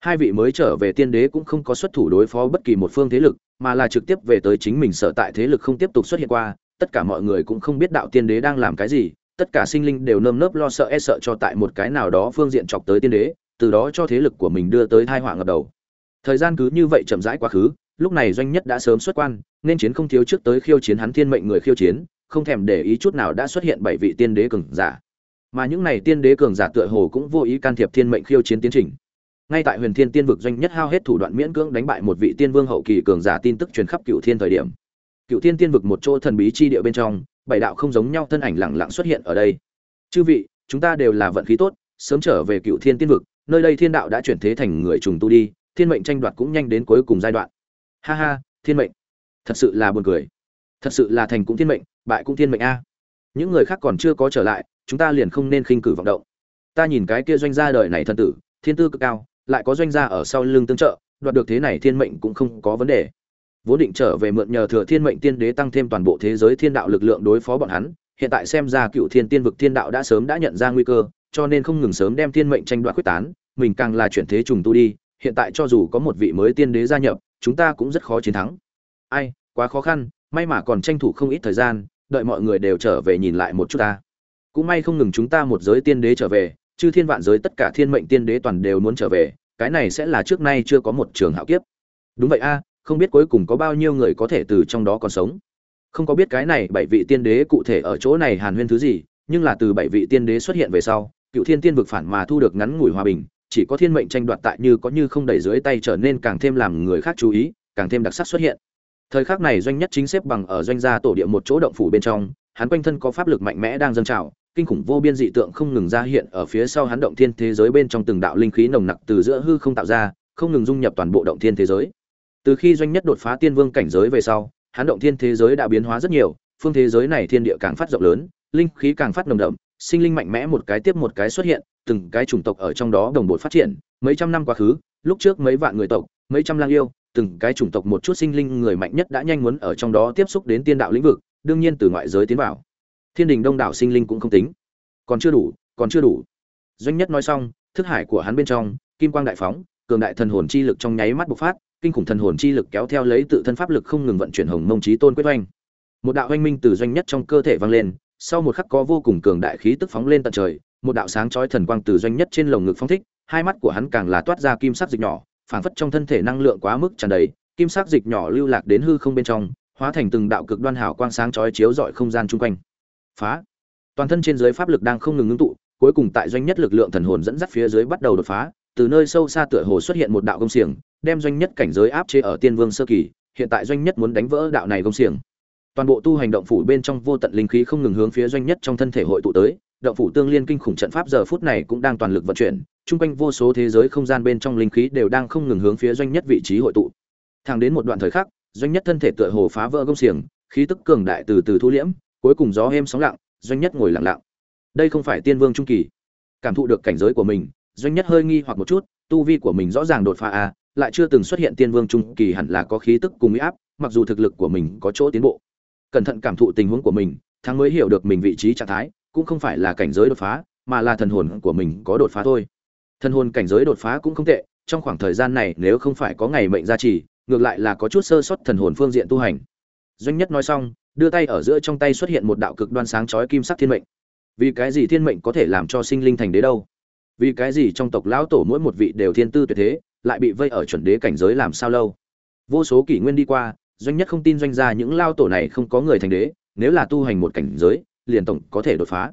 Hai vị mới trở về tiên đế cũng không có xuất thủ đối phó bất kỳ một phương thế lực, mà là trực tiếp về tới chính mình sở tại thế lực không tiếp tục xuất hiện qua, tất cả mọi người cũng không biết đạo tiên đế đang làm cái gì, tất cả sinh linh đều nơm nớp lo sợ e sợ cho tại một cái nào đó phương diện chọc tới tiên đế, từ đó cho thế lực của mình đưa tới thai họa ngập đầu thời gian cứ như vậy chậm rãi quá khứ, lúc này doanh nhất đã sớm xuất quan, nên chiến không thiếu trước tới khiêu chiến hắn thiên mệnh người khiêu chiến, không thèm để ý chút nào đã xuất hiện bảy vị tiên đế cường giả. Mà những này tiên đế cường giả tựa hồ cũng vô ý can thiệp thiên mệnh khiêu chiến tiến trình. Ngay tại huyền thiên tiên vực doanh nhất hao hết thủ đoạn miễn cưỡng đánh bại một vị tiên vương hậu kỳ cường giả tin tức truyền khắp cựu thiên thời điểm. Cựu thiên tiên vực một chỗ thần bí chi địa bên trong, bảy đạo không giống nhau thân ảnh lẳng lặng xuất hiện ở đây. Chư vị, chúng ta đều là vận khí tốt, sớm trở về cựu thiên tiên vực, nơi đây thiên đạo đã chuyển thế thành người trùng tu đi thiên mệnh tranh đoạt cũng nhanh đến cuối cùng giai đoạn. Ha ha, thiên mệnh. Thật sự là buồn cười. Thật sự là thành cũng thiên mệnh, bại cũng thiên mệnh a. Những người khác còn chưa có trở lại, chúng ta liền không nên khinh cử vọng động. Ta nhìn cái kia doanh gia đời này thân tử, thiên tư cực cao, lại có doanh gia ở sau lưng tương trợ, đoạt được thế này thiên mệnh cũng không có vấn đề. Vốn định trở về mượn nhờ thừa thiên mệnh tiên đế tăng thêm toàn bộ thế giới thiên đạo lực lượng đối phó bọn hắn, hiện tại xem ra cựu thiên tiên vực thiên đạo đã sớm đã nhận ra nguy cơ, cho nên không ngừng sớm đem thiên mệnh tranh đoạt quyết tán, mình càng là chuyển thế trùng tu đi hiện tại cho dù có một vị mới tiên đế gia nhập, chúng ta cũng rất khó chiến thắng. Ai, quá khó khăn, may mà còn tranh thủ không ít thời gian, đợi mọi người đều trở về nhìn lại một chút ta. Cũng may không ngừng chúng ta một giới tiên đế trở về, chư thiên vạn giới tất cả thiên mệnh tiên đế toàn đều muốn trở về, cái này sẽ là trước nay chưa có một trường hạo kiếp. Đúng vậy a, không biết cuối cùng có bao nhiêu người có thể từ trong đó còn sống. Không có biết cái này bảy vị tiên đế cụ thể ở chỗ này hàn huyên thứ gì, nhưng là từ bảy vị tiên đế xuất hiện về sau, cựu thiên tiên vực phản mà thu được ngắn ngủi hòa bình chỉ có thiên mệnh tranh đoạt tại như có như không đẩy dưới tay trở nên càng thêm làm người khác chú ý, càng thêm đặc sắc xuất hiện. Thời khắc này doanh nhất chính xếp bằng ở doanh gia tổ địa một chỗ động phủ bên trong, hắn quanh thân có pháp lực mạnh mẽ đang dâng trào, kinh khủng vô biên dị tượng không ngừng ra hiện ở phía sau hắn động thiên thế giới bên trong từng đạo linh khí nồng nặc từ giữa hư không tạo ra, không ngừng dung nhập toàn bộ động thiên thế giới. Từ khi doanh nhất đột phá tiên vương cảnh giới về sau, hắn động thiên thế giới đã biến hóa rất nhiều, phương thế giới này thiên địa càng phát rộng lớn, linh khí càng phát nồng đậm sinh linh mạnh mẽ một cái tiếp một cái xuất hiện, từng cái chủng tộc ở trong đó đồng bộ phát triển, mấy trăm năm quá khứ, lúc trước mấy vạn người tộc, mấy trăm lang yêu, từng cái chủng tộc một chút sinh linh người mạnh nhất đã nhanh muốn ở trong đó tiếp xúc đến tiên đạo lĩnh vực, đương nhiên từ ngoại giới tiến vào. Thiên đình đông đảo sinh linh cũng không tính. Còn chưa đủ, còn chưa đủ. Doanh nhất nói xong, thức hải của hắn bên trong, kim quang đại phóng, cường đại thần hồn chi lực trong nháy mắt bộc phát, kinh khủng thần hồn chi lực kéo theo lấy tự thân pháp lực không ngừng vận chuyển hồng mông chí tôn quyết oanh. Một đạo oanh minh từ doanh nhất trong cơ thể vang lên sau một khắc có vô cùng cường đại khí tức phóng lên tận trời, một đạo sáng chói thần quang từ doanh nhất trên lồng ngực phóng thích, hai mắt của hắn càng là toát ra kim sắc dịch nhỏ, phảng phất trong thân thể năng lượng quá mức tràn đầy, kim sắc dịch nhỏ lưu lạc đến hư không bên trong, hóa thành từng đạo cực đoan hào quang sáng chói chiếu rọi không gian chung quanh. Phá! Toàn thân trên dưới pháp lực đang không ngừng ngưng tụ, cuối cùng tại doanh nhất lực lượng thần hồn dẫn dắt phía dưới bắt đầu đột phá, từ nơi sâu xa tựa hồ xuất hiện một đạo công xiềng, đem doanh nhất cảnh giới áp chế ở tiên vương sơ kỳ, hiện tại doanh nhất muốn đánh vỡ đạo này công xiềng toàn bộ tu hành động phủ bên trong vô tận linh khí không ngừng hướng phía doanh nhất trong thân thể hội tụ tới, động phủ tương liên kinh khủng trận pháp giờ phút này cũng đang toàn lực vận chuyển, chung quanh vô số thế giới không gian bên trong linh khí đều đang không ngừng hướng phía doanh nhất vị trí hội tụ. Thẳng đến một đoạn thời khắc, doanh nhất thân thể tựa hồ phá vỡ công xiềng, khí tức cường đại từ từ thu liễm, cuối cùng gió êm sóng lặng, doanh nhất ngồi lặng lặng. Đây không phải tiên vương trung kỳ. Cảm thụ được cảnh giới của mình, doanh nhất hơi nghi hoặc một chút, tu vi của mình rõ ràng đột phá a lại chưa từng xuất hiện tiên vương trung kỳ hẳn là có khí tức cùng mỹ áp, mặc dù thực lực của mình có chỗ tiến bộ cẩn thận cảm thụ tình huống của mình, thắng mới hiểu được mình vị trí trạng thái, cũng không phải là cảnh giới đột phá, mà là thần hồn của mình có đột phá thôi. Thần hồn cảnh giới đột phá cũng không tệ, trong khoảng thời gian này nếu không phải có ngày mệnh gia trì, ngược lại là có chút sơ sót thần hồn phương diện tu hành. Doanh nhất nói xong, đưa tay ở giữa trong tay xuất hiện một đạo cực đoan sáng chói kim sắc thiên mệnh. Vì cái gì thiên mệnh có thể làm cho sinh linh thành đế đâu? Vì cái gì trong tộc lão tổ mỗi một vị đều thiên tư tuyệt thế, lại bị vây ở chuẩn đế cảnh giới làm sao lâu? Vô số kỷ nguyên đi qua doanh nhất không tin doanh gia những lao tổ này không có người thành đế, nếu là tu hành một cảnh giới, liền tổng có thể đột phá.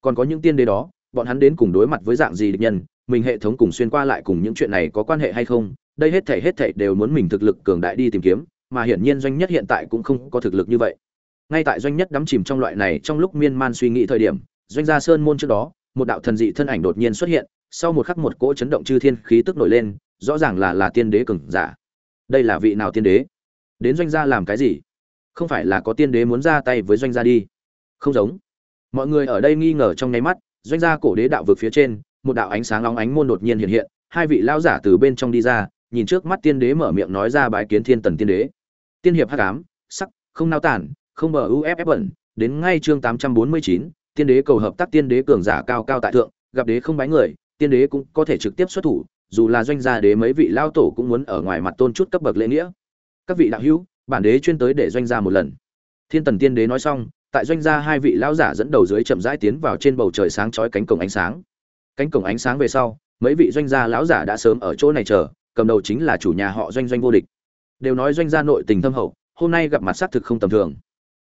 Còn có những tiên đế đó, bọn hắn đến cùng đối mặt với dạng gì địch nhân, mình hệ thống cùng xuyên qua lại cùng những chuyện này có quan hệ hay không, đây hết thảy hết thảy đều muốn mình thực lực cường đại đi tìm kiếm, mà hiển nhiên doanh nhất hiện tại cũng không có thực lực như vậy. Ngay tại doanh nhất đắm chìm trong loại này, trong lúc miên man suy nghĩ thời điểm, doanh gia sơn môn trước đó, một đạo thần dị thân ảnh đột nhiên xuất hiện, sau một khắc một cỗ chấn động chư thiên khí tức nổi lên, rõ ràng là là tiên đế cường giả. Đây là vị nào tiên đế? Đến doanh gia làm cái gì? Không phải là có tiên đế muốn ra tay với doanh gia đi. Không giống. Mọi người ở đây nghi ngờ trong nháy mắt, doanh gia cổ đế đạo vực phía trên, một đạo ánh sáng long ánh môn đột nhiên hiện hiện, hai vị lao giả từ bên trong đi ra, nhìn trước mắt tiên đế mở miệng nói ra bái kiến thiên tần tiên đế. Tiên hiệp hắc ám, sắc, không nao tản, không bờ uff bẩn, đến ngay chương tám trăm bốn mươi chín, tiên đế cầu hợp tác tiên đế cường giả cao cao tại thượng, gặp đế không bái người, tiên đế cũng có thể trực tiếp xuất thủ, dù là doanh gia đế mấy vị lao tổ cũng muốn ở ngoài mặt tôn chút cấp bậc lễ nghĩa các vị đạo hữu, bản đế chuyên tới để doanh gia một lần. Thiên tần tiên đế nói xong, tại doanh gia hai vị lão giả dẫn đầu dưới chậm rãi tiến vào trên bầu trời sáng chói cánh cổng ánh sáng. Cánh cổng ánh sáng về sau, mấy vị doanh gia lão giả đã sớm ở chỗ này chờ, cầm đầu chính là chủ nhà họ doanh doanh vô địch. Đều nói doanh gia nội tình thâm hậu, hôm nay gặp mặt xác thực không tầm thường.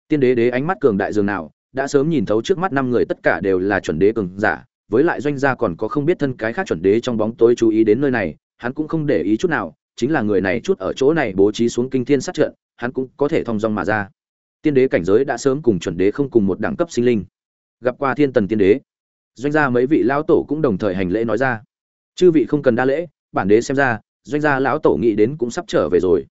Tiên đế đế ánh mắt cường đại dường nào, đã sớm nhìn thấu trước mắt năm người tất cả đều là chuẩn đế cường giả, với lại doanh gia còn có không biết thân cái khác chuẩn đế trong bóng tối chú ý đến nơi này, hắn cũng không để ý chút nào chính là người này chút ở chỗ này bố trí xuống kinh thiên sát trận, hắn cũng có thể thông dong mà ra. Tiên đế cảnh giới đã sớm cùng chuẩn đế không cùng một đẳng cấp sinh linh. Gặp qua thiên tần tiên đế. Doanh gia mấy vị lão tổ cũng đồng thời hành lễ nói ra. Chư vị không cần đa lễ, bản đế xem ra, doanh gia lão tổ nghĩ đến cũng sắp trở về rồi.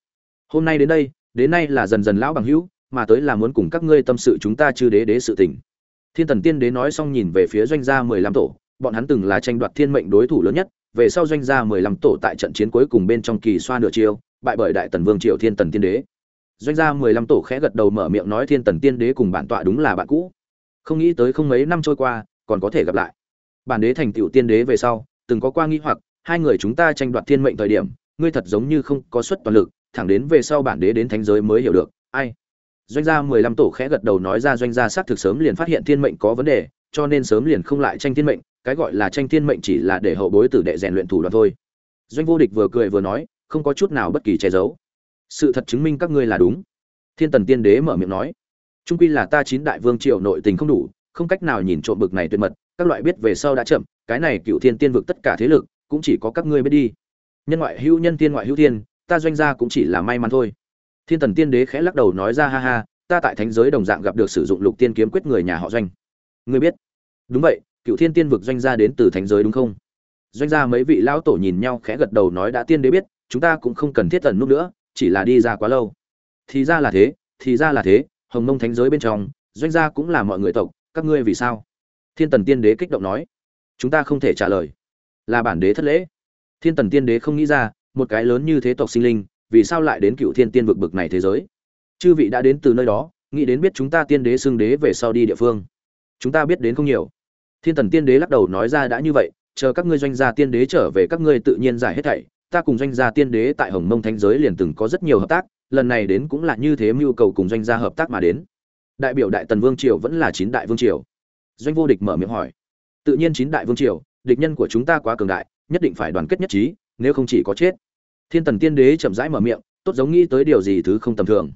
Hôm nay đến đây, đến nay là dần dần lão bằng hữu, mà tới là muốn cùng các ngươi tâm sự chúng ta chư đế đế sự tình. Thiên tần tiên đế nói xong nhìn về phía doanh gia mười lăm tổ, bọn hắn từng là tranh đoạt thiên mệnh đối thủ lớn nhất về sau doanh gia mười lăm tổ tại trận chiến cuối cùng bên trong kỳ xoa nửa chiêu, bại bởi đại tần vương triều thiên tần tiên đế. Doanh gia mười lăm tổ khẽ gật đầu mở miệng nói thiên tần tiên đế cùng bản tọa đúng là bạn cũ. Không nghĩ tới không mấy năm trôi qua, còn có thể gặp lại. Bản đế thành tiểu tiên đế về sau, từng có qua nghi hoặc, hai người chúng ta tranh đoạt thiên mệnh thời điểm, ngươi thật giống như không có suất toàn lực, thẳng đến về sau bản đế đến thánh giới mới hiểu được. Ai? Doanh gia mười lăm tổ khẽ gật đầu nói ra doanh gia xác thực sớm liền phát hiện thiên mệnh có vấn đề, cho nên sớm liền không lại tranh thiên mệnh cái gọi là tranh thiên mệnh chỉ là để hậu bối tử đệ rèn luyện thủ đoạn thôi. Doanh vô địch vừa cười vừa nói, không có chút nào bất kỳ che giấu. Sự thật chứng minh các ngươi là đúng. Thiên tần tiên đế mở miệng nói, trung quy là ta chín đại vương triều nội tình không đủ, không cách nào nhìn trộm bực này tuyệt mật, các loại biết về sau đã chậm, cái này cựu thiên tiên vực tất cả thế lực, cũng chỉ có các ngươi biết đi. Nhân ngoại hữu nhân, tiên ngoại hữu thiên, ta doanh gia cũng chỉ là may mắn thôi. Thiên tần tiên đế khẽ lắc đầu nói ra, ha ha, ta tại thánh giới đồng dạng gặp được sử dụng lục tiên kiếm quyết người nhà họ doanh. Ngươi biết? Đúng vậy cựu thiên tiên vực doanh gia đến từ thánh giới đúng không? Doanh gia mấy vị lão tổ nhìn nhau khẽ gật đầu nói đã tiên đế biết, chúng ta cũng không cần thiết tần nút nữa, chỉ là đi ra quá lâu. Thì ra là thế, thì ra là thế, hồng mông thánh giới bên trong, doanh gia cũng là mọi người tộc, các ngươi vì sao? Thiên tần tiên đế kích động nói. Chúng ta không thể trả lời. Là bản đế thất lễ. Thiên tần tiên đế không nghĩ ra, một cái lớn như thế tộc sinh linh, vì sao lại đến cựu thiên tiên vực bực này thế giới? Chư vị đã đến từ nơi đó, nghĩ đến biết chúng ta tiên đế xưng đế về sau đi địa phương. Chúng ta biết đến không nhiều thiên tần tiên đế lắc đầu nói ra đã như vậy, chờ các ngươi doanh gia tiên đế trở về các ngươi tự nhiên giải hết thảy, ta cùng doanh gia tiên đế tại hồng mông thánh giới liền từng có rất nhiều hợp tác, lần này đến cũng là như thế mưu cầu cùng doanh gia hợp tác mà đến. Đại biểu đại tần vương triều vẫn là chín đại vương triều. Doanh vô địch mở miệng hỏi. Tự nhiên chín đại vương triều, địch nhân của chúng ta quá cường đại, nhất định phải đoàn kết nhất trí, nếu không chỉ có chết. Thiên tần tiên đế chậm rãi mở miệng, tốt giống nghĩ tới điều gì thứ không tầm thường.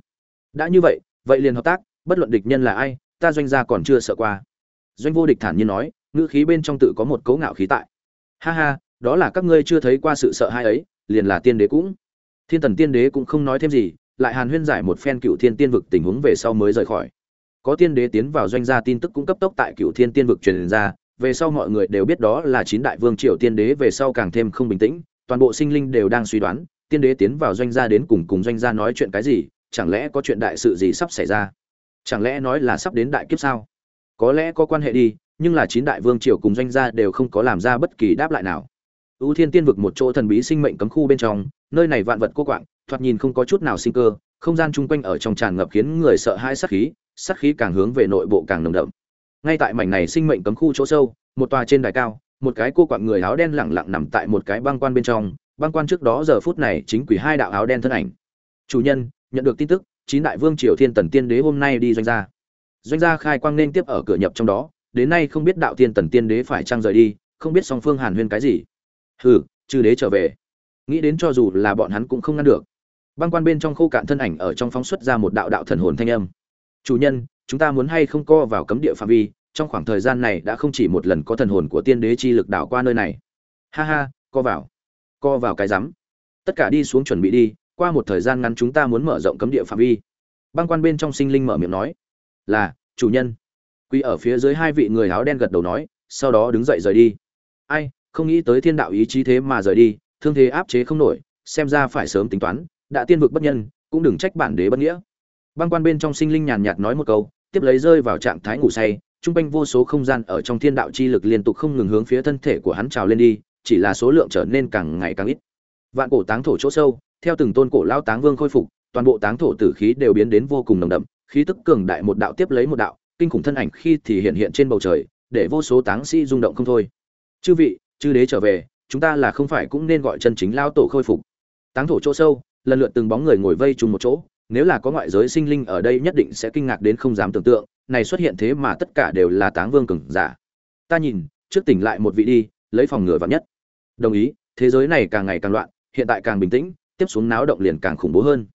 Đã như vậy vậy liền hợp tác, bất luận địch nhân là ai, ta doanh gia còn chưa sợ qua. Doanh vô địch thản nhiên nói ngữ khí bên trong tự có một cấu ngạo khí tại. Ha ha, đó là các ngươi chưa thấy qua sự sợ hãi ấy, liền là tiên đế cũng. Thiên tần tiên đế cũng không nói thêm gì, lại hàn huyên giải một phen cựu thiên tiên vực tình huống về sau mới rời khỏi. Có tiên đế tiến vào doanh gia tin tức cũng cấp tốc tại cựu thiên tiên vực truyền ra, về sau mọi người đều biết đó là chín đại vương triều tiên đế về sau càng thêm không bình tĩnh, toàn bộ sinh linh đều đang suy đoán, tiên đế tiến vào doanh gia đến cùng cùng doanh gia nói chuyện cái gì, chẳng lẽ có chuyện đại sự gì sắp xảy ra? Chẳng lẽ nói là sắp đến đại kiếp sao? Có lẽ có quan hệ đi nhưng là chín đại vương triều cùng doanh gia đều không có làm ra bất kỳ đáp lại nào. Ưu thiên tiên vực một chỗ thần bí sinh mệnh cấm khu bên trong, nơi này vạn vật cô quạng, thoạt nhìn không có chút nào sinh cơ, không gian chung quanh ở trong tràn ngập khiến người sợ hãi sát khí sát khí càng hướng về nội bộ càng nồng đậm. Ngay tại mảnh này sinh mệnh cấm khu chỗ sâu, một tòa trên đài cao, một cái cô quạng người áo đen lẳng lặng nằm tại một cái băng quan bên trong, băng quan trước đó giờ phút này chính quỷ hai đạo áo đen thân ảnh. Chủ nhân, nhận được tin tức, chín đại vương triều thiên tần tiên đế hôm nay đi doanh gia. Doanh gia khai quang nên tiếp ở cửa nhập trong đó đến nay không biết đạo tiên tần tiên đế phải trang rời đi, không biết song phương hàn huyên cái gì. Hừ, chư đế trở về. Nghĩ đến cho dù là bọn hắn cũng không ngăn được. Băng quan bên trong khô cạn thân ảnh ở trong phóng xuất ra một đạo đạo thần hồn thanh âm. Chủ nhân, chúng ta muốn hay không co vào cấm địa phạm vi, trong khoảng thời gian này đã không chỉ một lần có thần hồn của tiên đế chi lực đảo qua nơi này. Ha ha, co vào. Co vào cái rắm. Tất cả đi xuống chuẩn bị đi, qua một thời gian ngắn chúng ta muốn mở rộng cấm địa phạm vi. Băng quan bên trong sinh linh mở miệng nói, là, chủ nhân quy ở phía dưới hai vị người áo đen gật đầu nói, sau đó đứng dậy rời đi. Ai, không nghĩ tới thiên đạo ý chí thế mà rời đi, thương thế áp chế không nổi, xem ra phải sớm tính toán, đã tiên vực bất nhân, cũng đừng trách bản đế bất nghĩa. Băng quan bên trong sinh linh nhàn nhạt nói một câu, tiếp lấy rơi vào trạng thái ngủ say trung quanh vô số không gian ở trong thiên đạo chi lực liên tục không ngừng hướng phía thân thể của hắn trào lên đi, chỉ là số lượng trở nên càng ngày càng ít. Vạn cổ táng thổ chỗ sâu, theo từng tôn cổ lao táng vương khôi phục, toàn bộ táng thổ tử khí đều biến đến vô cùng nồng đậm, khí tức cường đại một đạo tiếp lấy một đạo kinh khủng thân ảnh khi thì hiện hiện trên bầu trời, để vô số táng sĩ rung động không thôi. Chư vị, chư đế trở về, chúng ta là không phải cũng nên gọi chân chính lao tổ khôi phục. Táng thổ chỗ sâu, lần lượt từng bóng người ngồi vây chung một chỗ, nếu là có ngoại giới sinh linh ở đây nhất định sẽ kinh ngạc đến không dám tưởng tượng, này xuất hiện thế mà tất cả đều là táng vương cường giả. Ta nhìn, trước tỉnh lại một vị đi, lấy phòng ngừa vạn nhất. Đồng ý, thế giới này càng ngày càng loạn, hiện tại càng bình tĩnh, tiếp xuống náo động liền càng khủng bố hơn.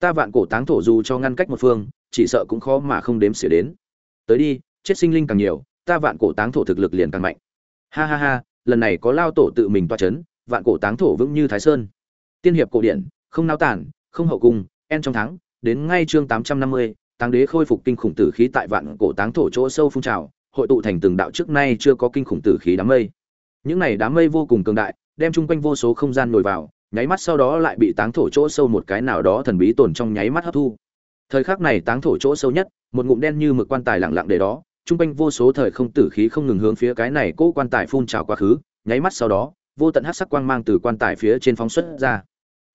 Ta vạn cổ táng thổ dù cho ngăn cách một phương, chỉ sợ cũng khó mà không đếm xỉa đến tới đi, chết sinh linh càng nhiều, ta vạn cổ táng thổ thực lực liền càng mạnh. Ha ha ha, lần này có lao tổ tự mình toa chấn, vạn cổ táng thổ vững như thái sơn. Tiên hiệp cổ điển, không nao tản, không hậu cung, en trong tháng, đến ngay chương tám trăm năm mươi, táng đế khôi phục kinh khủng tử khí tại vạn cổ táng thổ chỗ sâu phun trào, hội tụ thành từng đạo trước nay chưa có kinh khủng tử khí đám mây. Những này đám mây vô cùng cường đại, đem chung quanh vô số không gian nổi vào, nháy mắt sau đó lại bị táng thổ chỗ sâu một cái nào đó thần bí tồn trong nháy mắt hấp thu thời khắc này táng thổ chỗ sâu nhất, một ngụm đen như mực quan tài lặng lặng để đó, trung quanh vô số thời không tử khí không ngừng hướng phía cái này cố quan tài phun trào quá khứ, nháy mắt sau đó, vô tận hắc sắc quang mang từ quan tài phía trên phóng xuất ra.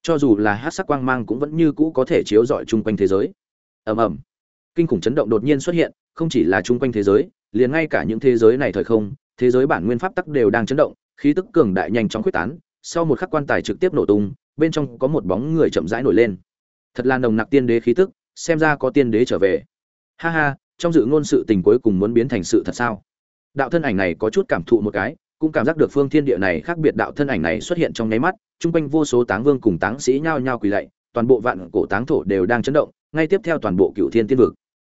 Cho dù là hắc sắc quang mang cũng vẫn như cũ có thể chiếu rọi chung quanh thế giới. Ầm ầm. Kinh khủng chấn động đột nhiên xuất hiện, không chỉ là chung quanh thế giới, liền ngay cả những thế giới này thời không, thế giới bản nguyên pháp tắc đều đang chấn động, khí tức cường đại nhanh chóng quyết tán, sau một khắc quan tài trực tiếp nổ tung, bên trong có một bóng người chậm rãi nổi lên. Thật là nồng nặc tiên đế khí tức xem ra có tiên đế trở về. Ha ha, trong dự ngôn sự tình cuối cùng muốn biến thành sự thật sao? Đạo thân ảnh này có chút cảm thụ một cái, cũng cảm giác được phương thiên địa này khác biệt đạo thân ảnh này xuất hiện trong nháy mắt, chung quanh vô số táng vương cùng táng sĩ nhao nhao quỳ lạy, toàn bộ vạn cổ táng thổ đều đang chấn động, ngay tiếp theo toàn bộ cựu thiên tiên vực.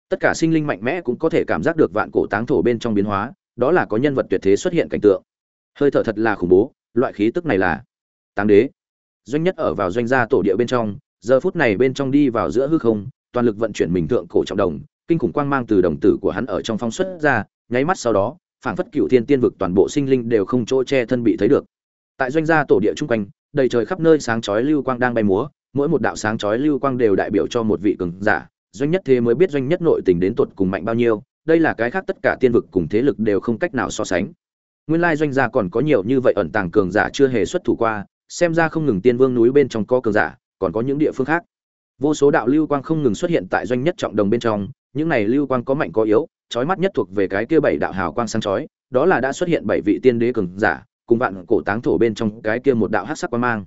Tất cả sinh linh mạnh mẽ cũng có thể cảm giác được vạn cổ táng thổ bên trong biến hóa, đó là có nhân vật tuyệt thế xuất hiện cảnh tượng. Hơi thở thật là khủng bố, loại khí tức này là táng đế. Doanh nhất ở vào doanh gia tổ địa bên trong, giờ phút này bên trong đi vào giữa hư không toàn lực vận chuyển mình thượng cổ trọng đồng, kinh khủng quang mang từ đồng tử của hắn ở trong phong xuất ra, nháy mắt sau đó, phảng phất cựu thiên tiên vực toàn bộ sinh linh đều không chỗ che thân bị thấy được. Tại doanh gia tổ địa trung quanh, đầy trời khắp nơi sáng chói lưu quang đang bay múa, mỗi một đạo sáng chói lưu quang đều đại biểu cho một vị cường giả, doanh nhất thế mới biết doanh nhất nội tình đến tuột cùng mạnh bao nhiêu, đây là cái khác tất cả tiên vực cùng thế lực đều không cách nào so sánh. Nguyên lai doanh gia còn có nhiều như vậy ẩn tàng cường giả chưa hề xuất thủ qua, xem ra không ngừng tiên vương núi bên trong có cường giả, còn có những địa phương khác vô số đạo lưu quang không ngừng xuất hiện tại doanh nhất trọng đồng bên trong, những này lưu quang có mạnh có yếu, chói mắt nhất thuộc về cái kia bảy đạo hào quang sáng chói, đó là đã xuất hiện bảy vị tiên đế cường giả, cùng vạn cổ táng thổ bên trong cái kia một đạo hắc sắc quang mang.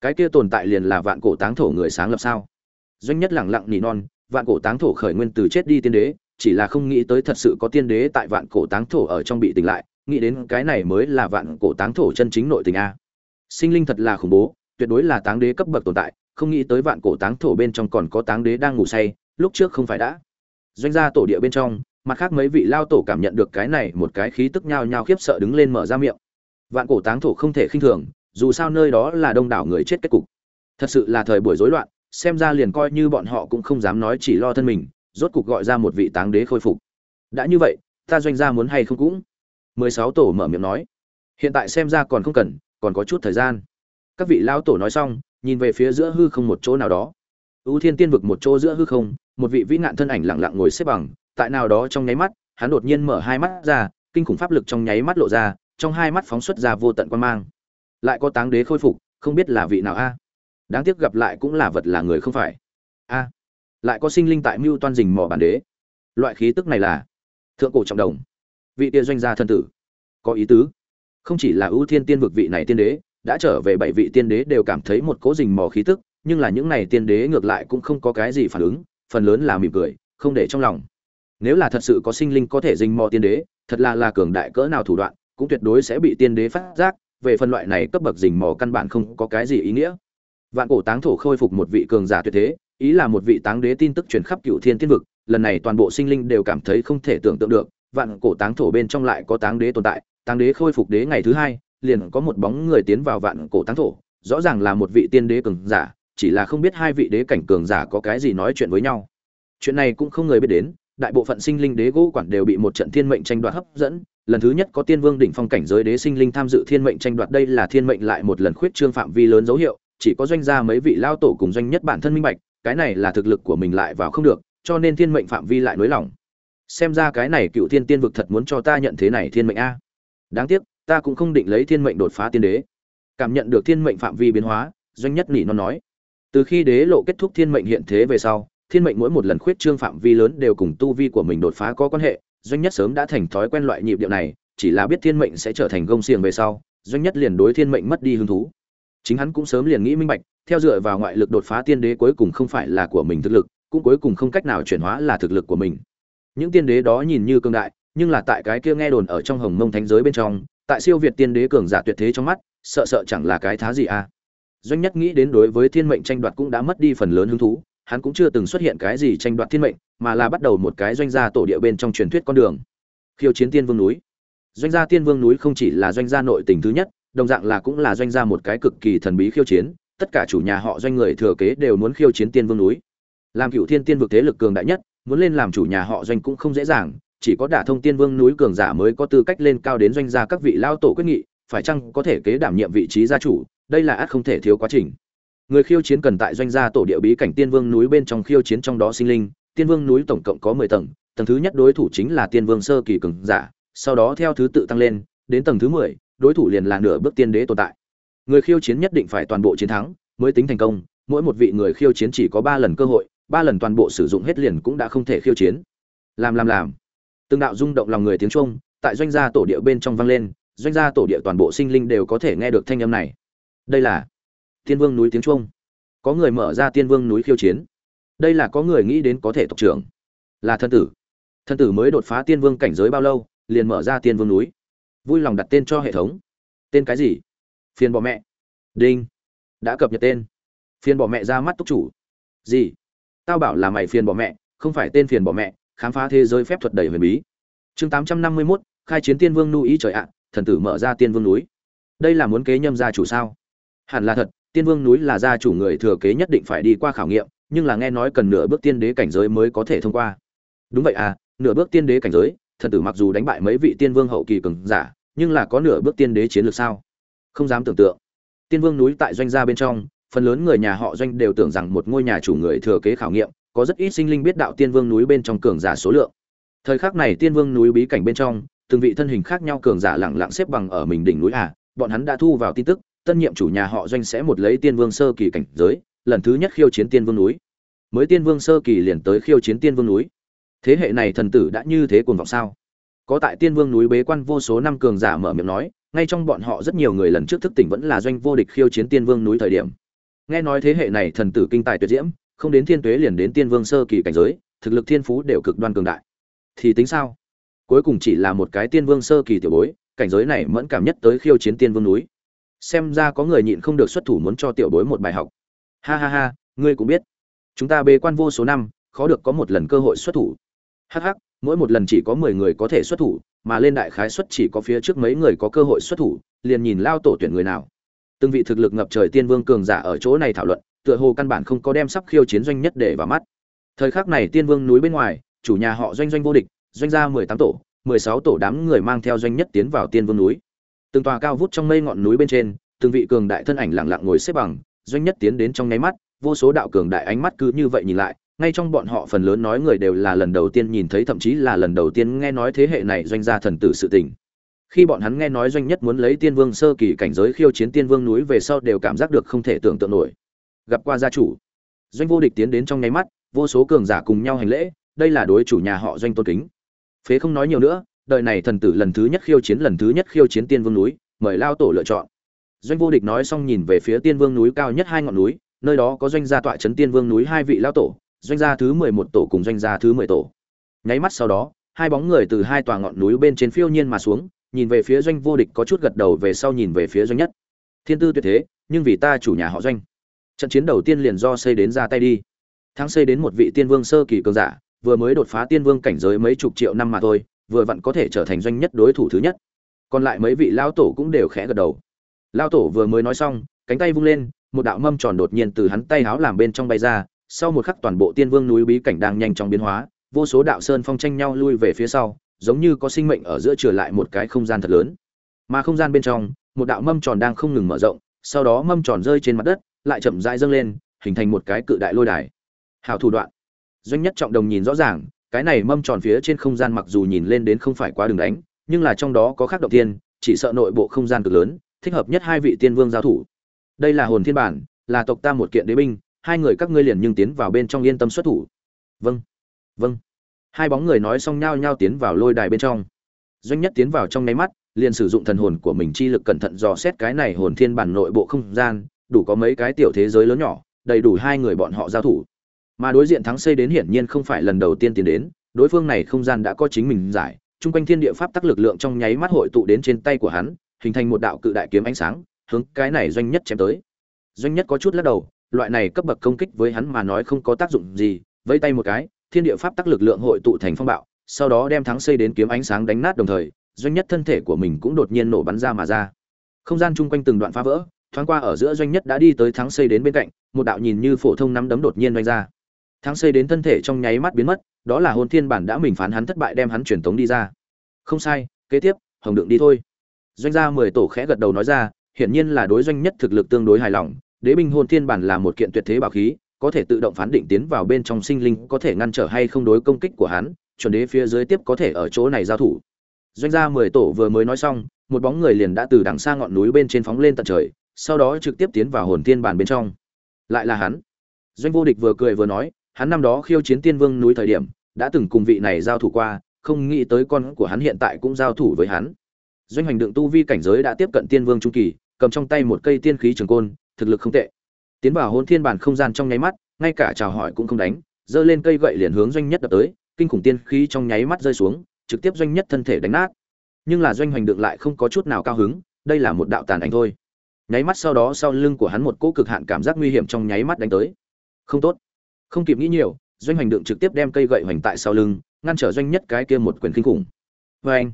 Cái kia tồn tại liền là vạn cổ táng thổ người sáng lập sao? Doanh nhất lẳng lặng nỉ non, vạn cổ táng thổ khởi nguyên từ chết đi tiên đế, chỉ là không nghĩ tới thật sự có tiên đế tại vạn cổ táng thổ ở trong bị tỉnh lại, nghĩ đến cái này mới là vạn cổ táng thổ chân chính nội tình a. Sinh linh thật là khủng bố, tuyệt đối là táng đế cấp bậc tồn tại không nghĩ tới vạn cổ táng thổ bên trong còn có táng đế đang ngủ say, lúc trước không phải đã. Doanh gia tổ địa bên trong, mặt khác mấy vị lao tổ cảm nhận được cái này một cái khí tức nhao nhao khiếp sợ đứng lên mở ra miệng. Vạn cổ táng thổ không thể khinh thường, dù sao nơi đó là đông đảo người chết kết cục. Thật sự là thời buổi rối loạn, xem ra liền coi như bọn họ cũng không dám nói chỉ lo thân mình, rốt cục gọi ra một vị táng đế khôi phục. Đã như vậy, ta doanh gia muốn hay không cũng? Mười sáu tổ mở miệng nói. Hiện tại xem ra còn không cần, còn có chút thời gian. Các vị lao tổ nói xong nhìn về phía giữa hư không một chỗ nào đó. Ưu thiên tiên vực một chỗ giữa hư không, một vị vĩ nạn thân ảnh lặng lặng ngồi xếp bằng, tại nào đó trong nháy mắt, hắn đột nhiên mở hai mắt ra, kinh khủng pháp lực trong nháy mắt lộ ra, trong hai mắt phóng xuất ra vô tận quan mang. Lại có táng đế khôi phục, không biết là vị nào a. Đáng tiếc gặp lại cũng là vật là người không phải. A. Lại có sinh linh tại mưu toan dình mỏ bản đế. Loại khí tức này là thượng cổ trọng đồng. Vị địa doanh gia thân tử. Có ý tứ. Không chỉ là ưu thiên tiên vực vị này tiên đế đã trở về bảy vị tiên đế đều cảm thấy một cố rình mò khí tức, nhưng là những này tiên đế ngược lại cũng không có cái gì phản ứng, phần lớn là mỉm cười, không để trong lòng. Nếu là thật sự có sinh linh có thể rình mò tiên đế, thật là là cường đại cỡ nào thủ đoạn, cũng tuyệt đối sẽ bị tiên đế phát giác, về phân loại này cấp bậc rình mò căn bản không có cái gì ý nghĩa. Vạn cổ táng thổ khôi phục một vị cường giả tuyệt thế, ý là một vị táng đế tin tức truyền khắp cựu thiên tiên vực, lần này toàn bộ sinh linh đều cảm thấy không thể tưởng tượng được, vạn cổ táng thổ bên trong lại có táng đế tồn tại, táng đế khôi phục đế ngày thứ hai liền có một bóng người tiến vào vạn cổ táng thổ, rõ ràng là một vị tiên đế cường giả, chỉ là không biết hai vị đế cảnh cường giả có cái gì nói chuyện với nhau. Chuyện này cũng không người biết đến, đại bộ phận sinh linh đế gỗ quản đều bị một trận thiên mệnh tranh đoạt hấp dẫn. Lần thứ nhất có tiên vương đỉnh phong cảnh giới đế sinh linh tham dự thiên mệnh tranh đoạt, đây là thiên mệnh lại một lần khuyết trương phạm vi lớn dấu hiệu, chỉ có doanh gia mấy vị lao tổ cùng doanh nhất bản thân minh bạch, cái này là thực lực của mình lại vào không được, cho nên thiên mệnh phạm vi lại nới lỏng. Xem ra cái này cựu thiên tiên vực thật muốn cho ta nhận thế này thiên mệnh a. Đáng tiếc ta cũng không định lấy thiên mệnh đột phá tiên đế. Cảm nhận được thiên mệnh phạm vi biến hóa, doanh nhất nỉ non nói. Từ khi đế lộ kết thúc thiên mệnh hiện thế về sau, thiên mệnh mỗi một lần khuyết trương phạm vi lớn đều cùng tu vi của mình đột phá có quan hệ. Doanh nhất sớm đã thành thói quen loại nhịp điệu này, chỉ là biết thiên mệnh sẽ trở thành gông xiềng về sau, doanh nhất liền đối thiên mệnh mất đi hứng thú. Chính hắn cũng sớm liền nghĩ minh bạch, theo dựa vào ngoại lực đột phá tiên đế cuối cùng không phải là của mình thực lực, cũng cuối cùng không cách nào chuyển hóa là thực lực của mình. Những tiên đế đó nhìn như cương đại, nhưng là tại cái kia nghe đồn ở trong hồng mông thánh giới bên trong tại siêu việt tiên đế cường giả tuyệt thế trong mắt, sợ sợ chẳng là cái thá gì à. Doanh nhất nghĩ đến đối với thiên mệnh tranh đoạt cũng đã mất đi phần lớn hứng thú, hắn cũng chưa từng xuất hiện cái gì tranh đoạt thiên mệnh, mà là bắt đầu một cái doanh gia tổ địa bên trong truyền thuyết con đường. Khiêu chiến tiên vương núi. Doanh gia tiên vương núi không chỉ là doanh gia nội tình thứ nhất, đồng dạng là cũng là doanh gia một cái cực kỳ thần bí khiêu chiến, tất cả chủ nhà họ doanh người thừa kế đều muốn khiêu chiến tiên vương núi. Làm cựu thiên tiên vực thế lực cường đại nhất, muốn lên làm chủ nhà họ doanh cũng không dễ dàng chỉ có đả thông tiên vương núi cường giả mới có tư cách lên cao đến doanh gia các vị lao tổ quyết nghị, phải chăng có thể kế đảm nhiệm vị trí gia chủ, đây là ắt không thể thiếu quá trình. Người khiêu chiến cần tại doanh gia tổ địa bí cảnh tiên vương núi bên trong khiêu chiến trong đó sinh linh, tiên vương núi tổng cộng có mười tầng tầng thứ nhất đối thủ chính là tiên vương sơ kỳ cường giả, sau đó theo thứ tự tăng lên, đến tầng thứ mười, đối thủ liền là nửa bước tiên đế tồn tại. Người khiêu chiến nhất định phải toàn bộ chiến thắng, mới tính thành công, mỗi một vị người khiêu chiến chỉ có ba lần cơ hội, ba lần toàn bộ sử dụng hết liền cũng đã không thể khiêu chiến. Làm làm làm từng đạo rung động lòng người tiếng trung tại doanh gia tổ địa bên trong vang lên, doanh gia tổ địa toàn bộ sinh linh đều có thể nghe được thanh âm này. Đây là tiên vương núi tiếng trung có người mở ra tiên vương núi khiêu chiến. Đây là có người nghĩ đến có thể tộc trưởng. Là thân tử. Thân tử mới đột phá tiên vương cảnh giới bao lâu, liền mở ra tiên vương núi. Vui lòng đặt tên cho hệ thống. Tên cái gì? Phiền bỏ mẹ. Đinh. Đã cập nhật tên. Phiền bỏ mẹ ra mắt túc chủ. Gì? Tao bảo là mày phiền bỏ mẹ, không phải tên phiền bỏ mẹ khám phá thế giới phép thuật đầy huyền bí. Chương tám trăm năm mươi mốt, khai chiến tiên vương nu ý trời ạ, thần tử mở ra tiên vương núi. Đây là muốn kế nhâm gia chủ sao? Hẳn là thật, tiên vương núi là gia chủ người thừa kế nhất định phải đi qua khảo nghiệm, nhưng là nghe nói cần nửa bước tiên đế cảnh giới mới có thể thông qua. Đúng vậy à nửa bước tiên đế cảnh giới, thần tử mặc dù đánh bại mấy vị tiên vương hậu kỳ cường giả, nhưng là có nửa bước tiên đế chiến lược sao? Không dám tưởng tượng. Tiên vương núi tại doanh gia bên trong, phần lớn người nhà họ doanh đều tưởng rằng một ngôi nhà chủ người thừa kế khảo nghiệm có rất ít sinh linh biết đạo tiên vương núi bên trong cường giả số lượng. Thời khắc này tiên vương núi bí cảnh bên trong, từng vị thân hình khác nhau cường giả lẳng lặng xếp bằng ở mình đỉnh núi à bọn hắn đã thu vào tin tức, tân nhiệm chủ nhà họ doanh sẽ một lấy tiên vương sơ kỳ cảnh giới, lần thứ nhất khiêu chiến tiên vương núi. Mới tiên vương sơ kỳ liền tới khiêu chiến tiên vương núi. Thế hệ này thần tử đã như thế cuồng vọng sao? Có tại tiên vương núi bế quan vô số năm cường giả mở miệng nói, ngay trong bọn họ rất nhiều người lần trước thức tỉnh vẫn là doanh vô địch khiêu chiến tiên vương núi thời điểm. Nghe nói thế hệ này thần tử kinh tài tuyệt diễm không đến thiên tuế liền đến tiên vương sơ kỳ cảnh giới, thực lực thiên phú đều cực đoan cường đại. Thì tính sao? Cuối cùng chỉ là một cái tiên vương sơ kỳ tiểu bối, cảnh giới này mẫn cảm nhất tới khiêu chiến tiên vương núi. Xem ra có người nhịn không được xuất thủ muốn cho tiểu bối một bài học. Ha ha ha, ngươi cũng biết. Chúng ta bê quan vô số năm, khó được có một lần cơ hội xuất thủ. Hh mỗi một lần chỉ có mười người có thể xuất thủ, mà lên đại khái xuất chỉ có phía trước mấy người có cơ hội xuất thủ, liền nhìn lao tổ tuyển người nào. Từng vị thực lực ngập trời tiên vương cường giả ở chỗ này thảo luận tựa hồ căn bản không có đem sắp khiêu chiến doanh nhất để vào mắt. Thời khắc này tiên vương núi bên ngoài, chủ nhà họ doanh doanh vô địch, doanh gia mười tám tổ, mười sáu tổ đám người mang theo doanh nhất tiến vào tiên vương núi. Từng tòa cao vút trong mây ngọn núi bên trên, từng vị cường đại thân ảnh lặng lặng ngồi xếp bằng, doanh nhất tiến đến trong nháy mắt, vô số đạo cường đại ánh mắt cứ như vậy nhìn lại, ngay trong bọn họ phần lớn nói người đều là lần đầu tiên nhìn thấy, thậm chí là lần đầu tiên nghe nói thế hệ này doanh gia thần tử sự tình. Khi bọn hắn nghe nói doanh nhất muốn lấy tiên vương sơ kỳ cảnh giới khiêu chiến tiên vương núi về sau đều cảm giác được không thể tưởng tượng nổi gặp qua gia chủ. Doanh vô địch tiến đến trong nháy mắt, vô số cường giả cùng nhau hành lễ, đây là đối chủ nhà họ doanh tôn kính. Phế không nói nhiều nữa, đời này thần tử lần thứ nhất khiêu chiến lần thứ nhất khiêu chiến tiên vương núi, mời lao tổ lựa chọn. Doanh vô địch nói xong nhìn về phía tiên vương núi cao nhất hai ngọn núi, nơi đó có doanh gia tọa trấn tiên vương núi hai vị lao tổ, doanh gia thứ mười một tổ cùng doanh gia thứ mười tổ. Nháy mắt sau đó, hai bóng người từ hai tòa ngọn núi bên trên phiêu nhiên mà xuống, nhìn về phía doanh vô địch có chút gật đầu về sau nhìn về phía doanh nhất. Thiên tư tuyệt thế, nhưng vì ta chủ nhà họ doanh trận chiến đầu tiên liền do xây đến ra tay đi. Thắng xây đến một vị tiên vương sơ kỳ cường giả, vừa mới đột phá tiên vương cảnh giới mấy chục triệu năm mà thôi, vừa vặn có thể trở thành doanh nhất đối thủ thứ nhất. Còn lại mấy vị lao tổ cũng đều khẽ gật đầu. Lao tổ vừa mới nói xong, cánh tay vung lên, một đạo mâm tròn đột nhiên từ hắn tay háo làm bên trong bay ra, sau một khắc toàn bộ tiên vương núi bí cảnh đang nhanh chóng biến hóa, vô số đạo sơn phong tranh nhau lui về phía sau, giống như có sinh mệnh ở giữa trở lại một cái không gian thật lớn. Mà không gian bên trong, một đạo mâm tròn đang không ngừng mở rộng, sau đó mâm tròn rơi trên mặt đất lại chậm rãi dâng lên, hình thành một cái cự đại lôi đài. Hào thủ đoạn. Doanh nhất trọng đồng nhìn rõ ràng, cái này mâm tròn phía trên không gian mặc dù nhìn lên đến không phải quá đường đánh, nhưng là trong đó có khác động tiên, chỉ sợ nội bộ không gian cực lớn, thích hợp nhất hai vị tiên vương giao thủ. Đây là hồn thiên bản, là tộc ta một kiện đế binh, hai người các ngươi liền nhưng tiến vào bên trong yên tâm xuất thủ. Vâng vâng. Hai bóng người nói xong nhao nhao tiến vào lôi đài bên trong. Doanh nhất tiến vào trong nháy mắt, liền sử dụng thần hồn của mình chi lực cẩn thận dò xét cái này hồn thiên bản nội bộ không gian đủ có mấy cái tiểu thế giới lớn nhỏ, đầy đủ hai người bọn họ giao thủ. Mà đối diện thắng xây đến hiển nhiên không phải lần đầu tiên tiến đến, đối phương này không gian đã có chính mình giải, chung quanh thiên địa pháp tắc lực lượng trong nháy mắt hội tụ đến trên tay của hắn, hình thành một đạo cự đại kiếm ánh sáng, hướng cái này doanh nhất chém tới. Doanh nhất có chút lắc đầu, loại này cấp bậc công kích với hắn mà nói không có tác dụng gì, vẫy tay một cái, thiên địa pháp tắc lực lượng hội tụ thành phong bạo, sau đó đem thắng xây đến kiếm ánh sáng đánh nát đồng thời, doanh nhất thân thể của mình cũng đột nhiên nổ bắn ra mà ra. Không gian chung quanh từng đoạn phá vỡ thoáng qua ở giữa doanh nhất đã đi tới thắng xây đến bên cạnh, một đạo nhìn như phổ thông nắm đấm đột nhiên doanh ra. Thắng xây đến thân thể trong nháy mắt biến mất, đó là hồn thiên bản đã mình phán hắn thất bại đem hắn truyền tống đi ra. Không sai, kế tiếp, hồng đựng đi thôi. Doanh gia mười tổ khẽ gật đầu nói ra, hiển nhiên là đối doanh nhất thực lực tương đối hài lòng, đế binh hồn thiên bản là một kiện tuyệt thế bảo khí, có thể tự động phán định tiến vào bên trong sinh linh có thể ngăn trở hay không đối công kích của hắn, chuẩn đế phía dưới tiếp có thể ở chỗ này giao thủ. Doanh gia mười tổ vừa mới nói xong, một bóng người liền đã từ đằng xa ngọn núi bên trên phóng lên tận trời sau đó trực tiếp tiến vào hồn thiên bản bên trong. Lại là hắn. Doanh vô địch vừa cười vừa nói, hắn năm đó khiêu chiến tiên vương núi thời điểm, đã từng cùng vị này giao thủ qua, không nghĩ tới con của hắn hiện tại cũng giao thủ với hắn. Doanh hành đượng tu vi cảnh giới đã tiếp cận tiên vương trung kỳ, cầm trong tay một cây tiên khí trường côn, thực lực không tệ. Tiến vào hồn thiên bản không gian trong nháy mắt, ngay cả chào hỏi cũng không đánh, giơ lên cây gậy liền hướng doanh nhất đập tới, kinh khủng tiên khí trong nháy mắt rơi xuống, trực tiếp doanh nhất thân thể đánh nát. Nhưng là doanh hành đượng lại không có chút nào cao hứng, đây là một đạo tàn ảnh thôi nháy mắt sau đó sau lưng của hắn một cỗ cực hạn cảm giác nguy hiểm trong nháy mắt đánh tới. Không tốt. Không kịp nghĩ nhiều, doanh hành đựng trực tiếp đem cây gậy hoành tại sau lưng, ngăn trở doanh nhất cái kia một quyền kinh khủng. Vê anh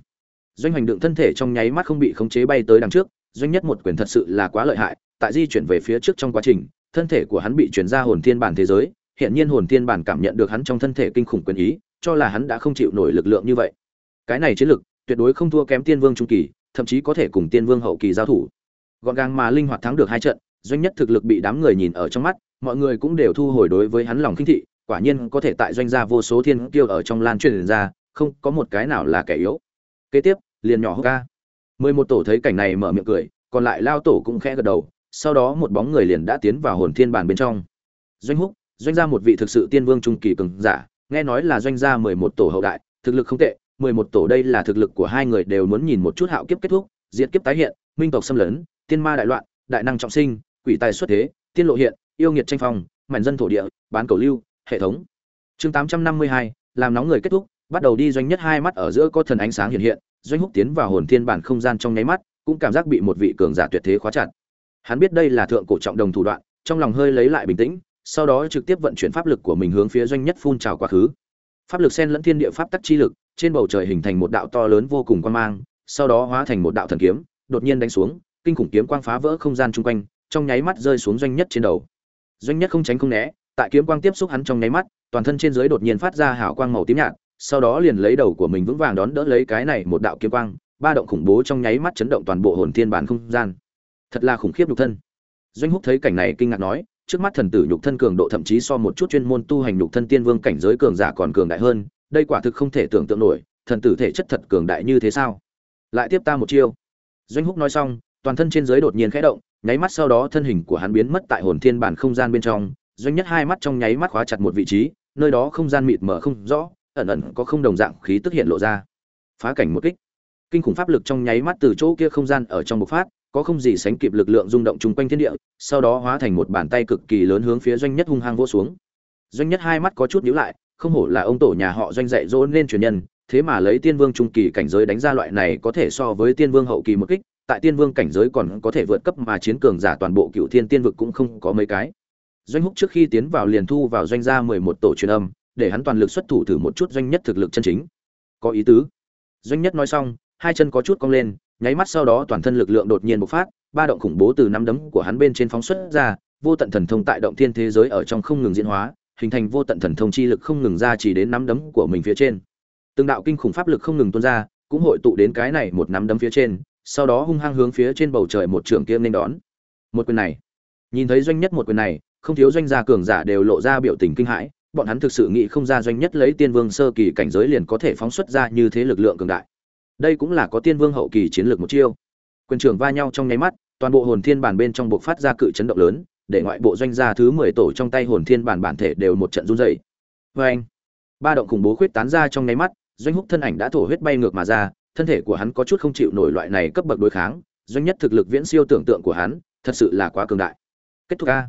doanh hành đựng thân thể trong nháy mắt không bị khống chế bay tới đằng trước, doanh nhất một quyền thật sự là quá lợi hại, tại di chuyển về phía trước trong quá trình, thân thể của hắn bị chuyển ra hồn thiên bản thế giới hiện nhiên hồn thiên bản cảm nhận được hắn trong thân thể kinh khủng quyền ý, cho là hắn đã không chịu nổi lực lượng như vậy. Cái này chiến lực, tuyệt đối không thua kém tiên vương trung kỳ, thậm chí có thể cùng tiên vương hậu kỳ giao thủ gọn gàng mà linh hoạt thắng được hai trận, doanh nhất thực lực bị đám người nhìn ở trong mắt, mọi người cũng đều thu hồi đối với hắn lòng khinh thị, quả nhiên có thể tại doanh gia vô số thiên kiêu ở trong lan truyền ra, không có một cái nào là kẻ yếu. Kế tiếp, liền nhỏ hốc ca. Mười một tổ thấy cảnh này mở miệng cười, còn lại lao tổ cũng khẽ gật đầu, sau đó một bóng người liền đã tiến vào hồn thiên bản bên trong. Doanh húc, doanh gia một vị thực sự tiên vương trung kỳ cường giả, nghe nói là doanh gia mười một tổ hậu đại, thực lực không tệ, mười một tổ đây là thực lực của hai người đều muốn nhìn một chút hạo kiếp kết thúc, diệt kiếp tái hiện, minh tộc xâm lấn tiên ma đại loạn, đại năng trọng sinh, quỷ tài xuất thế, tiên lộ hiện, yêu nghiệt tranh phong, mảnh dân thổ địa, bán cầu lưu, hệ thống. Chương tám trăm năm mươi hai, làm nóng người kết thúc, bắt đầu đi doanh nhất hai mắt ở giữa có thần ánh sáng hiện hiện, doanh húc tiến vào hồn thiên bản không gian trong nháy mắt, cũng cảm giác bị một vị cường giả tuyệt thế khóa chặt. Hắn biết đây là thượng cổ trọng đồng thủ đoạn, trong lòng hơi lấy lại bình tĩnh, sau đó trực tiếp vận chuyển pháp lực của mình hướng phía doanh nhất phun trào quá khứ. Pháp lực xen lẫn thiên địa pháp tắc chi lực, trên bầu trời hình thành một đạo to lớn vô cùng quan mang, sau đó hóa thành một đạo thần kiếm, đột nhiên đánh xuống kinh khủng kiếm quang phá vỡ không gian chung quanh, trong nháy mắt rơi xuống doanh nhất trên đầu. Doanh nhất không tránh không né, tại kiếm quang tiếp xúc hắn trong nháy mắt, toàn thân trên dưới đột nhiên phát ra hào quang màu tím nhạt, sau đó liền lấy đầu của mình vững vàng đón đỡ lấy cái này một đạo kiếm quang, ba động khủng bố trong nháy mắt chấn động toàn bộ hồn thiên bản không gian. Thật là khủng khiếp nhục thân. Doanh húc thấy cảnh này kinh ngạc nói, trước mắt thần tử nhục thân cường độ thậm chí so một chút chuyên môn tu hành nhục thân tiên vương cảnh giới cường giả còn cường đại hơn, đây quả thực không thể tưởng tượng nổi, thần tử thể chất thật cường đại như thế sao? Lại tiếp ta một chiêu. Doanh húc nói xong toàn thân trên dưới đột nhiên khẽ động, nháy mắt sau đó thân hình của hắn biến mất tại hồn thiên bản không gian bên trong, doanh nhất hai mắt trong nháy mắt khóa chặt một vị trí, nơi đó không gian mịt mờ không rõ, ẩn ẩn có không đồng dạng khí tức hiện lộ ra. Phá cảnh một kích. Kinh khủng pháp lực trong nháy mắt từ chỗ kia không gian ở trong bộc phát, có không gì sánh kịp lực lượng rung động chung quanh thiên địa, sau đó hóa thành một bàn tay cực kỳ lớn hướng phía doanh nhất hung hăng vô xuống. Doanh nhất hai mắt có chút nhíu lại, không hổ là ông tổ nhà họ doanh dạy dỗ nên truyền nhân, thế mà lấy tiên vương trung kỳ cảnh giới đánh ra loại này có thể so với tiên vương hậu kỳ một kích tại tiên vương cảnh giới còn có thể vượt cấp mà chiến cường giả toàn bộ cựu thiên tiên vực cũng không có mấy cái. Doanh húc trước khi tiến vào liền thu vào doanh gia mười một tổ truyền âm, để hắn toàn lực xuất thủ thử một chút doanh nhất thực lực chân chính. Có ý tứ. Doanh nhất nói xong, hai chân có chút cong lên, nháy mắt sau đó toàn thân lực lượng đột nhiên bộc phát, ba động khủng bố từ năm đấm của hắn bên trên phóng xuất ra, vô tận thần thông tại động thiên thế giới ở trong không ngừng diễn hóa, hình thành vô tận thần thông chi lực không ngừng ra chỉ đến năm đấm của mình phía trên. Từng đạo kinh khủng pháp lực không ngừng tuôn ra, cũng hội tụ đến cái này một nắm đấm phía trên sau đó hung hăng hướng phía trên bầu trời một trường kia nên đón. Một quyền này, nhìn thấy doanh nhất một quyền này, không thiếu doanh gia cường giả đều lộ ra biểu tình kinh hãi, bọn hắn thực sự nghĩ không ra doanh nhất lấy tiên vương sơ kỳ cảnh giới liền có thể phóng xuất ra như thế lực lượng cường đại. Đây cũng là có tiên vương hậu kỳ chiến lược một chiêu. Quyền trưởng va nhau trong nháy mắt, toàn bộ hồn thiên bản bên trong buộc phát ra cự chấn động lớn, để ngoại bộ doanh gia thứ mười tổ trong tay hồn thiên bản bản thể đều một trận run dày vê anh ba động khủng bố khuyết tán ra trong nháy mắt, doanh húc thân ảnh đã thổ huyết bay ngược mà ra thân thể của hắn có chút không chịu nổi loại này cấp bậc đối kháng, doanh nhất thực lực viễn siêu tưởng tượng của hắn, thật sự là quá cường đại. Kết thúc a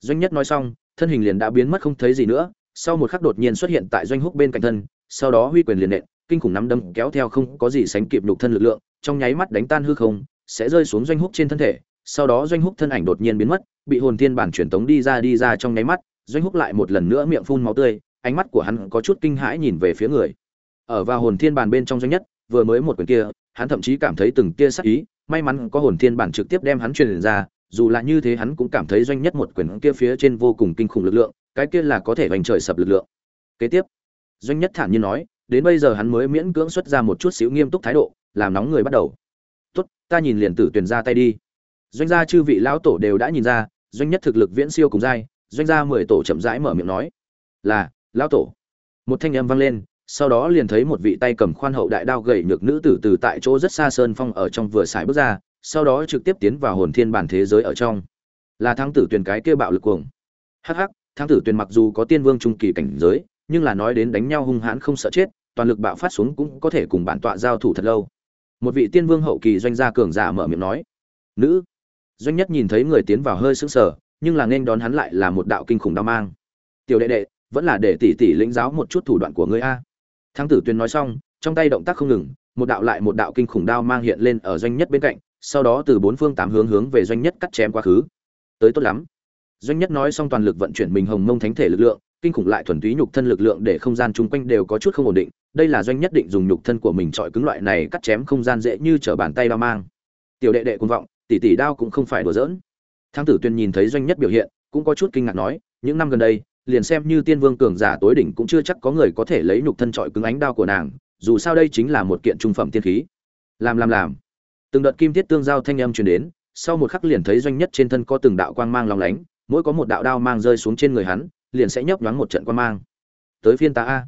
doanh nhất nói xong, thân hình liền đã biến mất không thấy gì nữa, sau một khắc đột nhiên xuất hiện tại doanh húc bên cạnh thân, sau đó huy quyền liền nện, kinh khủng nắm đấm kéo theo không có gì sánh kịp nhục thân lực lượng, trong nháy mắt đánh tan hư không, sẽ rơi xuống doanh húc trên thân thể, sau đó doanh húc thân ảnh đột nhiên biến mất, bị hồn thiên bản truyền tống đi ra đi ra trong nháy mắt, doanh húc lại một lần nữa miệng phun máu tươi, ánh mắt của hắn có chút kinh hãi nhìn về phía người. Ở vào hồn thiên bản bên trong doanh nhất vừa mới một quyền kia, hắn thậm chí cảm thấy từng tia sắc ý, may mắn có hồn thiên bản trực tiếp đem hắn truyền ra, dù là như thế hắn cũng cảm thấy doanh nhất một quyền kia phía trên vô cùng kinh khủng lực lượng, cái kia là có thể vành trời sập lực lượng. Kế tiếp, doanh nhất thản nhiên nói, đến bây giờ hắn mới miễn cưỡng xuất ra một chút xíu nghiêm túc thái độ, làm nóng người bắt đầu. Tốt, ta nhìn liền tử tuyển ra tay đi. Doanh gia chư vị lão tổ đều đã nhìn ra, doanh nhất thực lực viễn siêu cùng giai doanh gia mười tổ chậm rãi mở miệng nói, là, lão tổ. Một thanh âm vang lên sau đó liền thấy một vị tay cầm khoan hậu đại đao gậy nhược nữ tử từ tại chỗ rất xa sơn phong ở trong vừa xài bước ra, sau đó trực tiếp tiến vào hồn thiên bản thế giới ở trong. Là thắng tử tuyển cái kia bạo lực cuồng. Hắc hắc, thắng tử tuyển mặc dù có tiên vương trung kỳ cảnh giới, nhưng là nói đến đánh nhau hung hãn không sợ chết, toàn lực bạo phát xuống cũng có thể cùng bản tọa giao thủ thật lâu. Một vị tiên vương hậu kỳ doanh gia cường giả mở miệng nói, nữ. Doanh nhất nhìn thấy người tiến vào hơi sững sờ, nhưng là nên đón hắn lại là một đạo kinh khủng đao mang. Tiểu đệ đệ, vẫn là để tỷ tỷ lĩnh giáo một chút thủ đoạn của ngươi a thắng tử tuyên nói xong, trong tay động tác không ngừng, một đạo lại một đạo kinh khủng đao mang hiện lên ở doanh nhất bên cạnh, sau đó từ bốn phương tám hướng hướng về doanh nhất cắt chém quá khứ. Tới tốt lắm. Doanh nhất nói xong toàn lực vận chuyển mình hồng mông thánh thể lực lượng, kinh khủng lại thuần túy nhục thân lực lượng để không gian chung quanh đều có chút không ổn định, đây là doanh nhất định dùng nhục thân của mình chọi cứng loại này cắt chém không gian dễ như trở bàn tay đao mang. Tiểu đệ đệ cuồng vọng, tỷ tỷ đao cũng không phải đùa giỡn. Thắng tử tuyên nhìn thấy doanh nhất biểu hiện, cũng có chút kinh ngạc nói, những năm gần đây liền xem như tiên vương cường giả tối đỉnh cũng chưa chắc có người có thể lấy nhục thân trọi cứng ánh đao của nàng, dù sao đây chính là một kiện trung phẩm tiên khí. Làm làm làm. Từng đợt kim thiết tương giao thanh âm truyền đến, sau một khắc liền thấy doanh nhất trên thân có từng đạo quang mang long lánh, mỗi có một đạo đao mang rơi xuống trên người hắn, liền sẽ nhấp nhoáng một trận quang mang. Tới phiên ta a.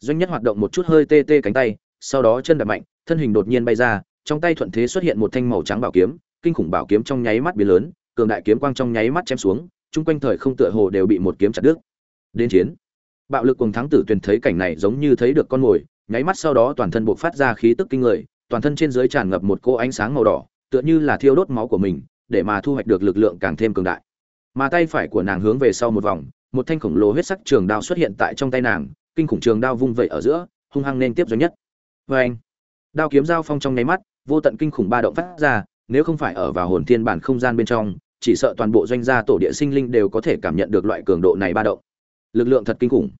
Doanh nhất hoạt động một chút hơi tê tê cánh tay, sau đó chân đạp mạnh, thân hình đột nhiên bay ra, trong tay thuận thế xuất hiện một thanh màu trắng bảo kiếm, kinh khủng bảo kiếm trong nháy mắt biến lớn, cường đại kiếm quang trong nháy mắt chém xuống, chung quanh thời không tựa hồ đều bị một kiếm chặt đứt đến chiến. Bạo lực cùng thắng tử tuyền thấy cảnh này giống như thấy được con mồi, nháy mắt sau đó toàn thân buộc phát ra khí tức kinh người, toàn thân trên dưới tràn ngập một cô ánh sáng màu đỏ, tựa như là thiêu đốt máu của mình, để mà thu hoạch được lực lượng càng thêm cường đại. Mà tay phải của nàng hướng về sau một vòng, một thanh khổng lồ huyết sắc trường đao xuất hiện tại trong tay nàng, kinh khủng trường đao vung vẩy ở giữa, hung hăng nên tiếp doanh nhất. Vê anh, đao kiếm giao phong trong nháy mắt, vô tận kinh khủng ba động phát ra, nếu không phải ở vào hồn thiên bản không gian bên trong, chỉ sợ toàn bộ doanh gia tổ địa sinh linh đều có thể cảm nhận được loại cường độ này ba động lực lượng thật kinh khủng.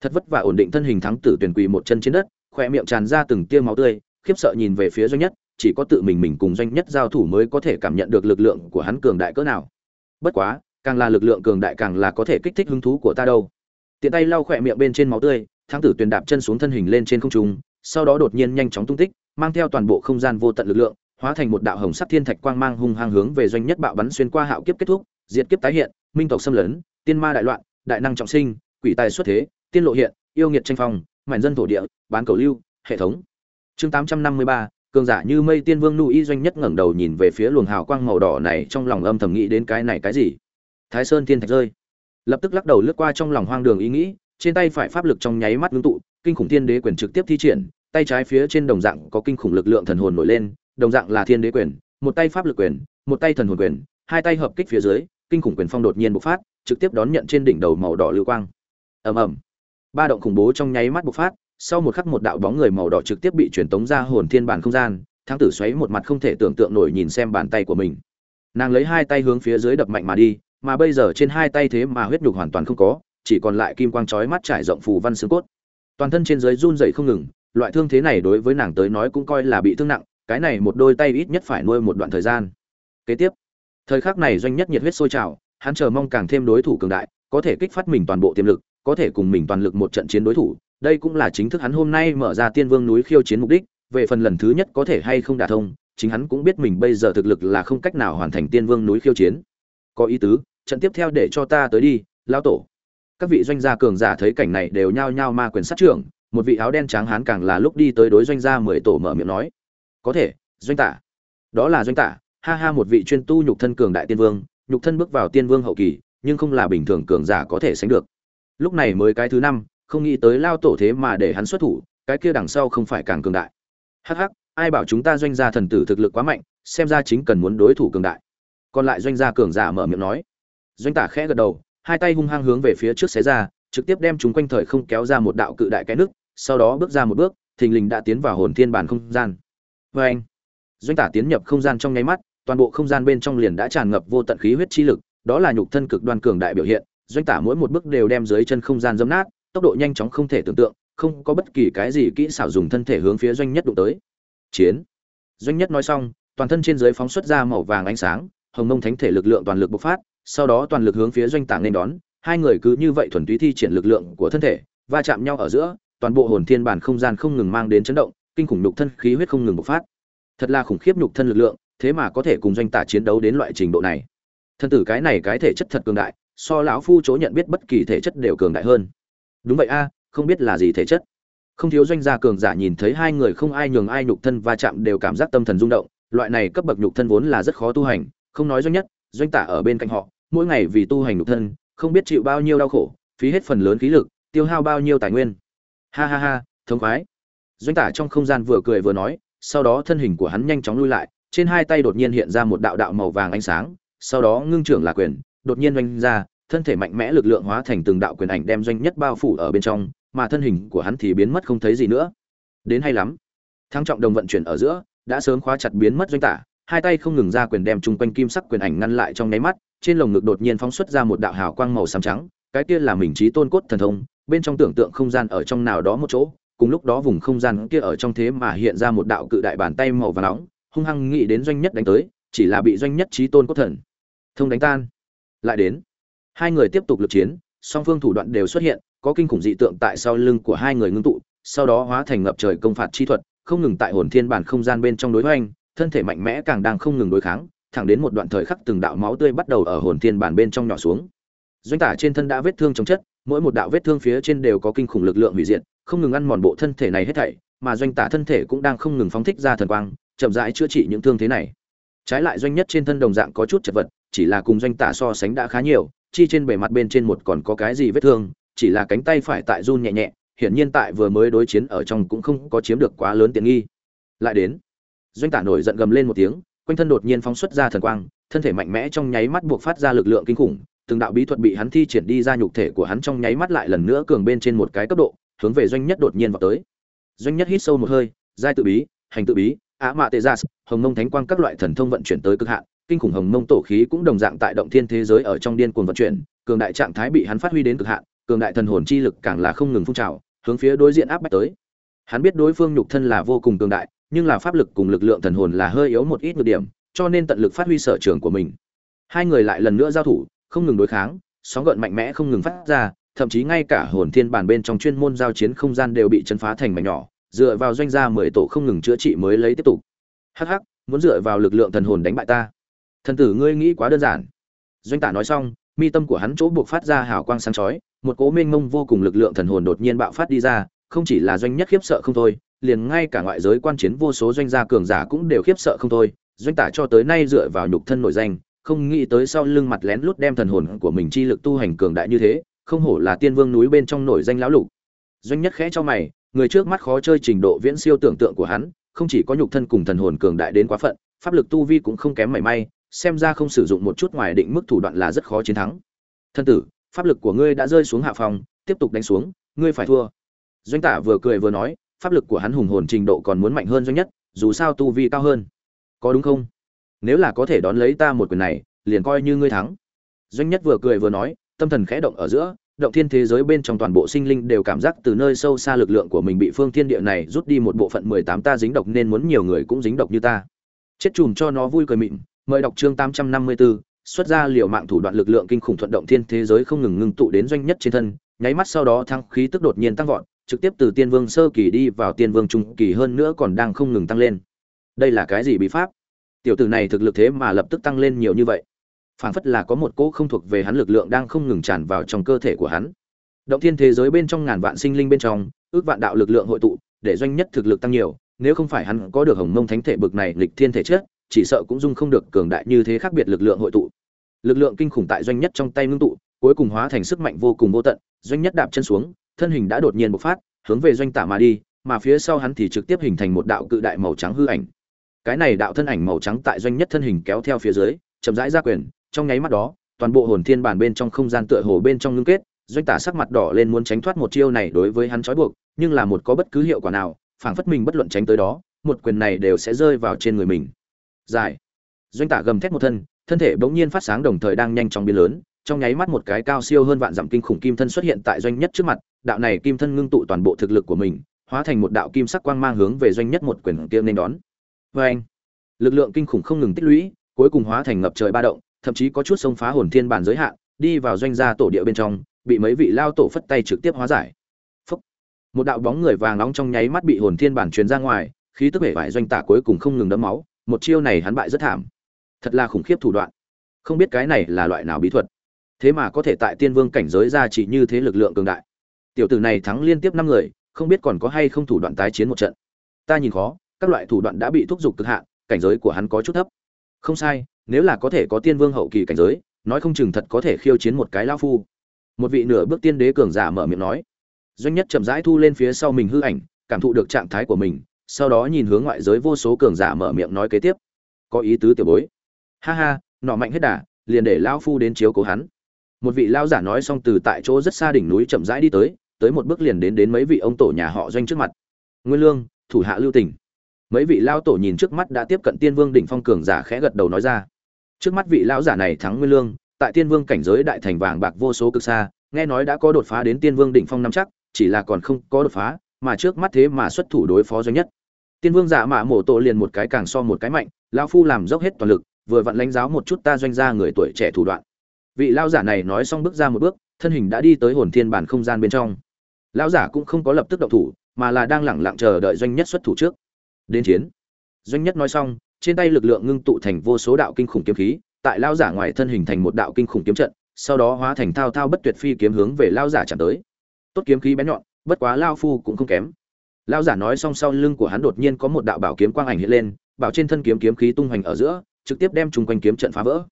Thật vất vả ổn định thân hình thắng tử tuyển quỳ một chân trên đất khoe miệng tràn ra từng tia máu tươi, khiếp sợ nhìn về phía doanh nhất, chỉ có tự mình mình cùng doanh nhất giao thủ mới có thể cảm nhận được lực lượng của hắn cường đại cỡ nào. Bất quá, càng là lực lượng cường đại càng là có thể kích thích hứng thú của ta đâu. Tiện tay lau khỏe miệng bên trên máu tươi, thắng tử tuyền đạp chân xuống thân hình lên trên không trung, sau đó đột nhiên nhanh chóng tung tích, mang theo toàn bộ không gian vô tận lực lượng, hóa thành một đạo hồng sắc thiên thạch quang mang hung hăng hướng về doanh nhất bạo bắn xuyên qua hạo kiếp kết thúc, diệt kiếp tái hiện, minh tộc xâm lấn, tiên ma đại loạn đại năng trọng sinh, quỷ tài xuất thế, tiên lộ hiện, yêu nghiệt tranh phong, mảnh dân thổ địa, bán cầu lưu, hệ thống. Chương tám trăm năm mươi ba, cường giả như mây tiên vương nu y doanh nhất ngẩng đầu nhìn về phía luồng hào quang màu đỏ này, trong lòng âm thầm nghĩ đến cái này cái gì? Thái sơn thiên thạch rơi. Lập tức lắc đầu lướt qua trong lòng hoang đường ý nghĩ, trên tay phải pháp lực trong nháy mắt ngưng tụ, kinh khủng thiên đế quyền trực tiếp thi triển, tay trái phía trên đồng dạng có kinh khủng lực lượng thần hồn nổi lên, đồng dạng là thiên đế quyền, một tay pháp lực quyền, một tay thần hồn quyền, hai tay hợp kích phía dưới, kinh khủng quyền phong đột nhiên bộc phát trực tiếp đón nhận trên đỉnh đầu màu đỏ lưu quang. Ầm ầm. Ba động khủng bố trong nháy mắt bộc phát, sau một khắc một đạo bóng người màu đỏ trực tiếp bị truyền tống ra hồn thiên bản không gian, thắng tử xoáy một mặt không thể tưởng tượng nổi nhìn xem bàn tay của mình. Nàng lấy hai tay hướng phía dưới đập mạnh mà đi, mà bây giờ trên hai tay thế mà huyết nhục hoàn toàn không có, chỉ còn lại kim quang chói mắt trải rộng phù văn xương cốt. Toàn thân trên dưới run rẩy không ngừng, loại thương thế này đối với nàng tới nói cũng coi là bị thương nặng, cái này một đôi tay ít nhất phải nuôi một đoạn thời gian. Kế tiếp, thời khắc này doanh nhất nhiệt huyết sôi trào hắn chờ mong càng thêm đối thủ cường đại, có thể kích phát mình toàn bộ tiềm lực, có thể cùng mình toàn lực một trận chiến đối thủ. Đây cũng là chính thức hắn hôm nay mở ra tiên vương núi khiêu chiến mục đích, về phần lần thứ nhất có thể hay không đả thông, chính hắn cũng biết mình bây giờ thực lực là không cách nào hoàn thành tiên vương núi khiêu chiến. Có ý tứ, trận tiếp theo để cho ta tới đi, lão tổ. Các vị doanh gia cường giả thấy cảnh này đều nhao nhao ma quyền sát trưởng, một vị áo đen trắng hán càng là lúc đi tới đối doanh gia mười tổ mở miệng nói. Có thể, doanh tả. Đó là doanh tả, ha ha một vị chuyên tu nhục thân cường đại tiên vương nhục thân bước vào tiên vương hậu kỳ, nhưng không là bình thường cường giả có thể sánh được. Lúc này mới cái thứ năm, không nghĩ tới lao tổ thế mà để hắn xuất thủ, cái kia đằng sau không phải càng cường đại. Hắc hắc, ai bảo chúng ta doanh gia thần tử thực lực quá mạnh, xem ra chính cần muốn đối thủ cường đại. Còn lại doanh gia cường giả mở miệng nói. Doanh tả khẽ gật đầu, hai tay hung hăng hướng về phía trước xé ra, trực tiếp đem chúng quanh thời không kéo ra một đạo cự đại cái nước, sau đó bước ra một bước, thình lình đã tiến vào hồn thiên bản không gian. Vê anh doanh tả tiến nhập không gian trong nháy mắt toàn bộ không gian bên trong liền đã tràn ngập vô tận khí huyết chi lực, đó là nhục thân cực đoan cường đại biểu hiện, doanh tả mỗi một bước đều đem dưới chân không gian dẫm nát, tốc độ nhanh chóng không thể tưởng tượng, không có bất kỳ cái gì kỹ xảo dùng thân thể hướng phía doanh nhất đụng tới. Chiến. Doanh nhất nói xong, toàn thân trên dưới phóng xuất ra màu vàng ánh sáng, hồng mông thánh thể lực lượng toàn lực bộc phát, sau đó toàn lực hướng phía doanh tả nên đón, hai người cứ như vậy thuần túy thi triển lực lượng của thân thể, va chạm nhau ở giữa, toàn bộ hồn thiên bản không gian không ngừng mang đến chấn động, kinh khủng nhục thân khí huyết không ngừng bộc phát. Thật là khủng khiếp nhục thân lực lượng thế mà có thể cùng doanh tả chiến đấu đến loại trình độ này. Thân tử cái này cái thể chất thật cường đại, so lão phu chỗ nhận biết bất kỳ thể chất đều cường đại hơn. Đúng vậy a, không biết là gì thể chất. Không thiếu doanh gia cường giả nhìn thấy hai người không ai nhường ai nhục thân va chạm đều cảm giác tâm thần rung động, loại này cấp bậc nhục thân vốn là rất khó tu hành, không nói doanh nhất, doanh tả ở bên cạnh họ, mỗi ngày vì tu hành nhục thân, không biết chịu bao nhiêu đau khổ, phí hết phần lớn khí lực, tiêu hao bao nhiêu tài nguyên. Ha ha ha thống khoái. Doanh tả trong không gian vừa cười vừa nói, sau đó thân hình của hắn nhanh chóng lui lại trên hai tay đột nhiên hiện ra một đạo đạo màu vàng ánh sáng, sau đó ngưng trưởng là quyền, đột nhiên oanh ra, thân thể mạnh mẽ lực lượng hóa thành từng đạo quyền ảnh đem doanh nhất bao phủ ở bên trong, mà thân hình của hắn thì biến mất không thấy gì nữa. Đến hay lắm. Thăng trọng đồng vận chuyển ở giữa, đã sớm khóa chặt biến mất doanh tả, hai tay không ngừng ra quyền đem chung quanh kim sắc quyền ảnh ngăn lại trong nháy mắt, trên lồng ngực đột nhiên phóng xuất ra một đạo hào quang màu xám trắng, cái kia là mình trí tôn cốt thần thông, bên trong tưởng tượng không gian ở trong nào đó một chỗ, cùng lúc đó vùng không gian kia ở trong thế mà hiện ra một đạo cự đại bàn tay màu vàng nóng hung hăng nghĩ đến doanh nhất đánh tới, chỉ là bị doanh nhất trí tôn cốt thần. Thông đánh tan. Lại đến. Hai người tiếp tục lực chiến, song phương thủ đoạn đều xuất hiện, có kinh khủng dị tượng tại sau lưng của hai người ngưng tụ, sau đó hóa thành ngập trời công phạt chi thuật, không ngừng tại hồn thiên bản không gian bên trong đối hoành, thân thể mạnh mẽ càng đang không ngừng đối kháng, thẳng đến một đoạn thời khắc từng đạo máu tươi bắt đầu ở hồn thiên bản bên trong nhỏ xuống. Doanh tả trên thân đã vết thương chống chất, mỗi một đạo vết thương phía trên đều có kinh khủng lực lượng hủy diệt, không ngừng ăn mòn bộ thân thể này hết thảy, mà doanh tả thân thể cũng đang không ngừng phóng thích ra thần quang chậm rãi chữa trị những thương thế này. Trái lại doanh nhất trên thân đồng dạng có chút chật vật, chỉ là cùng doanh tả so sánh đã khá nhiều, chi trên bề mặt bên trên một còn có cái gì vết thương, chỉ là cánh tay phải tại run nhẹ nhẹ, hiển nhiên tại vừa mới đối chiến ở trong cũng không có chiếm được quá lớn tiện nghi. Lại đến, doanh tả nổi giận gầm lên một tiếng, quanh thân đột nhiên phóng xuất ra thần quang, thân thể mạnh mẽ trong nháy mắt buộc phát ra lực lượng kinh khủng, từng đạo bí thuật bị hắn thi triển đi ra nhục thể của hắn trong nháy mắt lại lần nữa cường bên trên một cái cấp độ, hướng về doanh nhất đột nhiên vào tới. Doanh nhất hít sâu một hơi, giai tự bí, hành tự bí á mạ tê gia, hồng mông thánh quang các loại thần thông vận chuyển tới cực hạn, kinh khủng hồng mông tổ khí cũng đồng dạng tại động thiên thế giới ở trong điên cuồng vận chuyển, cường đại trạng thái bị hắn phát huy đến cực hạn, cường đại thần hồn chi lực càng là không ngừng phun trào, hướng phía đối diện áp bách tới. Hắn biết đối phương nhục thân là vô cùng cường đại, nhưng là pháp lực cùng lực lượng thần hồn là hơi yếu một ít nhược điểm, cho nên tận lực phát huy sở trường của mình. Hai người lại lần nữa giao thủ, không ngừng đối kháng, sóng gợn mạnh mẽ không ngừng phát ra, thậm chí ngay cả hồn thiên bản bên trong chuyên môn giao chiến không gian đều bị chấn phá thành mảnh nhỏ dựa vào doanh gia mười tổ không ngừng chữa trị mới lấy tiếp tục. Hh muốn dựa vào lực lượng thần hồn đánh bại ta. Thần tử ngươi nghĩ quá đơn giản. Doanh tả nói xong, mi tâm của hắn chỗ buộc phát ra hào quang sáng chói, một cố mênh mông vô cùng lực lượng thần hồn đột nhiên bạo phát đi ra, không chỉ là doanh nhất khiếp sợ không thôi, liền ngay cả ngoại giới quan chiến vô số doanh gia cường giả cũng đều khiếp sợ không thôi. Doanh tả cho tới nay dựa vào nhục thân nội danh, không nghĩ tới sau lưng mặt lén lút đem thần hồn của mình chi lực tu hành cường đại như thế, không hổ là tiên vương núi bên trong nổi danh lão lục. Doanh nhất khẽ cho mày người trước mắt khó chơi trình độ viễn siêu tưởng tượng của hắn, không chỉ có nhục thân cùng thần hồn cường đại đến quá phận, pháp lực tu vi cũng không kém mảy may, xem ra không sử dụng một chút ngoài định mức thủ đoạn là rất khó chiến thắng. Thân tử, pháp lực của ngươi đã rơi xuống hạ phòng, tiếp tục đánh xuống, ngươi phải thua. Doanh tả vừa cười vừa nói, pháp lực của hắn hùng hồn trình độ còn muốn mạnh hơn doanh nhất, dù sao tu vi cao hơn. Có đúng không? Nếu là có thể đón lấy ta một quyền này, liền coi như ngươi thắng. Doanh nhất vừa cười vừa nói, tâm thần khẽ động ở giữa động thiên thế giới bên trong toàn bộ sinh linh đều cảm giác từ nơi sâu xa lực lượng của mình bị phương thiên địa này rút đi một bộ phận mười tám ta dính độc nên muốn nhiều người cũng dính độc như ta. Chết chùm cho nó vui cười mịn mời đọc chương tám trăm năm mươi 854, xuất ra liều mạng thủ đoạn lực lượng kinh khủng thuận động thiên thế giới không ngừng ngưng tụ đến doanh nhất trên thân nháy mắt sau đó thăng khí tức đột nhiên tăng vọt trực tiếp từ tiên vương sơ kỳ đi vào tiên vương trung kỳ hơn nữa còn đang không ngừng tăng lên. Đây là cái gì bí pháp? Tiểu tử này thực lực thế mà lập tức tăng lên nhiều như vậy phảng phất là có một cỗ không thuộc về hắn lực lượng đang không ngừng tràn vào trong cơ thể của hắn. Động thiên thế giới bên trong ngàn vạn sinh linh bên trong, ước vạn đạo lực lượng hội tụ, để doanh nhất thực lực tăng nhiều, nếu không phải hắn có được hồng mông thánh thể bực này lịch thiên thể chất, chỉ sợ cũng dung không được cường đại như thế khác biệt lực lượng hội tụ. Lực lượng kinh khủng tại doanh nhất trong tay ngưng tụ, cuối cùng hóa thành sức mạnh vô cùng vô tận, doanh nhất đạp chân xuống, thân hình đã đột nhiên bộc phát, hướng về doanh tả mà đi, mà phía sau hắn thì trực tiếp hình thành một đạo cự đại màu trắng hư ảnh. Cái này đạo thân ảnh màu trắng tại doanh nhất thân hình kéo theo phía dưới, chậm rãi ra quyền trong nháy mắt đó, toàn bộ hồn thiên bản bên trong không gian tựa hồ bên trong ngưng kết, doanh tả sắc mặt đỏ lên muốn tránh thoát một chiêu này đối với hắn trói buộc, nhưng là một có bất cứ hiệu quả nào, phảng phất mình bất luận tránh tới đó, một quyền này đều sẽ rơi vào trên người mình. Dài doanh tả gầm thét một thân thân thể bỗng nhiên phát sáng đồng thời đang nhanh chóng biến lớn, trong nháy mắt một cái cao siêu hơn vạn dặm kinh khủng kim thân xuất hiện tại doanh nhất trước mặt, đạo này kim thân ngưng tụ toàn bộ thực lực của mình, hóa thành một đạo kim sắc quang mang hướng về doanh nhất một quyền kia nên đón. Vê anh lực lượng kinh khủng không ngừng tích lũy, cuối cùng hóa thành ngập trời ba động thậm chí có chút xông phá hồn thiên bản giới hạn, đi vào doanh gia tổ địa bên trong, bị mấy vị lao tổ phất tay trực tiếp hóa giải. Phúc. một đạo bóng người vàng nóng trong nháy mắt bị hồn thiên bản truyền ra ngoài, khí tức vẻ vải doanh tả cuối cùng không ngừng đấm máu, một chiêu này hắn bại rất thảm. Thật là khủng khiếp thủ đoạn. Không biết cái này là loại nào bí thuật. Thế mà có thể tại tiên vương cảnh giới ra chỉ như thế lực lượng cường đại. Tiểu tử này thắng liên tiếp năm người, không biết còn có hay không thủ đoạn tái chiến một trận. Ta nhìn khó, các loại thủ đoạn đã bị thúc giục cực hạn, cảnh giới của hắn có chút thấp. Không sai nếu là có thể có tiên vương hậu kỳ cảnh giới, nói không chừng thật có thể khiêu chiến một cái lao phu. Một vị nửa bước tiên đế cường giả mở miệng nói. Doanh nhất chậm rãi thu lên phía sau mình hư ảnh, cảm thụ được trạng thái của mình, sau đó nhìn hướng ngoại giới vô số cường giả mở miệng nói kế tiếp. Có ý tứ tiểu bối. Ha ha, nọ mạnh hết đà, liền để lao phu đến chiếu cố hắn. Một vị lao giả nói xong từ tại chỗ rất xa đỉnh núi chậm rãi đi tới tới một bước liền đến đến mấy vị ông tổ nhà họ doanh trước mặt. Nguyên lương, thủ hạ lưu tỉnh mấy vị lao tổ nhìn trước mắt đã tiếp cận tiên vương đỉnh phong cường giả khẽ gật đầu nói ra trước mắt vị lão giả này thắng nguyên lương, tại tiên vương cảnh giới đại thành vàng bạc vô số cực xa, nghe nói đã có đột phá đến tiên vương đỉnh phong năm chắc, chỉ là còn không có đột phá, mà trước mắt thế mà xuất thủ đối phó doanh nhất. Tiên vương giả mạ mổ tổ liền một cái càng so một cái mạnh lao phu làm dốc hết toàn lực, vừa vặn lãnh giáo một chút ta doanh gia người tuổi trẻ thủ đoạn. Vị lao giả này nói xong bước ra một bước, thân hình đã đi tới hồn thiên bản không gian bên trong. Lao giả cũng không có lập tức động thủ, mà là đang lẳng lặng chờ đợi doanh nhất xuất thủ trước. Đến chiến. Doanh nhất nói xong trên tay lực lượng ngưng tụ thành vô số đạo kinh khủng kiếm khí, tại lao giả ngoài thân hình thành một đạo kinh khủng kiếm trận, sau đó hóa thành thao thao bất tuyệt phi kiếm hướng về lao giả chạm tới. Tốt kiếm khí bén nhọn, bất quá lao phu cũng không kém. Lao giả nói xong sau lưng của hắn đột nhiên có một đạo bảo kiếm quang ảnh hiện lên, bảo trên thân kiếm kiếm khí tung hoành ở giữa, trực tiếp đem trùng quanh kiếm trận phá vỡ.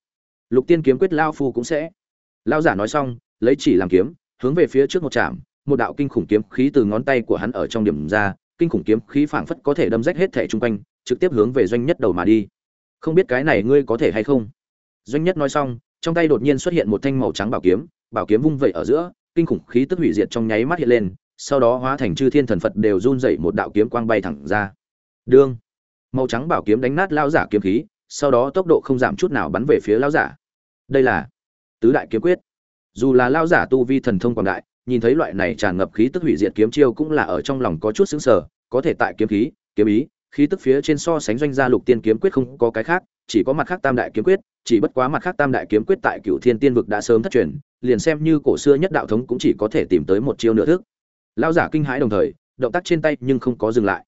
Lục tiên kiếm quyết lao phu cũng sẽ. Lao giả nói xong, lấy chỉ làm kiếm, hướng về phía trước một chạm, một đạo kinh khủng kiếm khí từ ngón tay của hắn ở trong điểm ra, kinh khủng kiếm khí phảng phất có thể đâm rách hết thể trung quanh trực tiếp hướng về doanh nhất đầu mà đi. Không biết cái này ngươi có thể hay không? Doanh nhất nói xong, trong tay đột nhiên xuất hiện một thanh màu trắng bảo kiếm bảo kiếm vung vẩy ở giữa, kinh khủng khí tức hủy diệt trong nháy mắt hiện lên, sau đó hóa thành chư thiên thần phật đều run dậy một đạo kiếm quang bay thẳng ra. Đương, màu trắng bảo kiếm đánh nát lao giả kiếm khí, sau đó tốc độ không giảm chút nào bắn về phía lao giả. Đây là tứ đại kiếm quyết. Dù là lao giả tu vi thần thông quảng đại, nhìn thấy loại này tràn ngập khí tức hủy diệt kiếm chiêu cũng là ở trong lòng có chút xứng sở có thể tại kiếm khí, kiếm ý khí tức phía trên so sánh doanh gia lục tiên kiếm quyết không có cái khác, chỉ có mặt khác tam đại kiếm quyết, chỉ bất quá mặt khác tam đại kiếm quyết tại cựu thiên tiên vực đã sớm thất truyền, liền xem như cổ xưa nhất đạo thống cũng chỉ có thể tìm tới một chiêu nửa thức. Lao giả kinh hãi đồng thời, động tác trên tay nhưng không có dừng lại.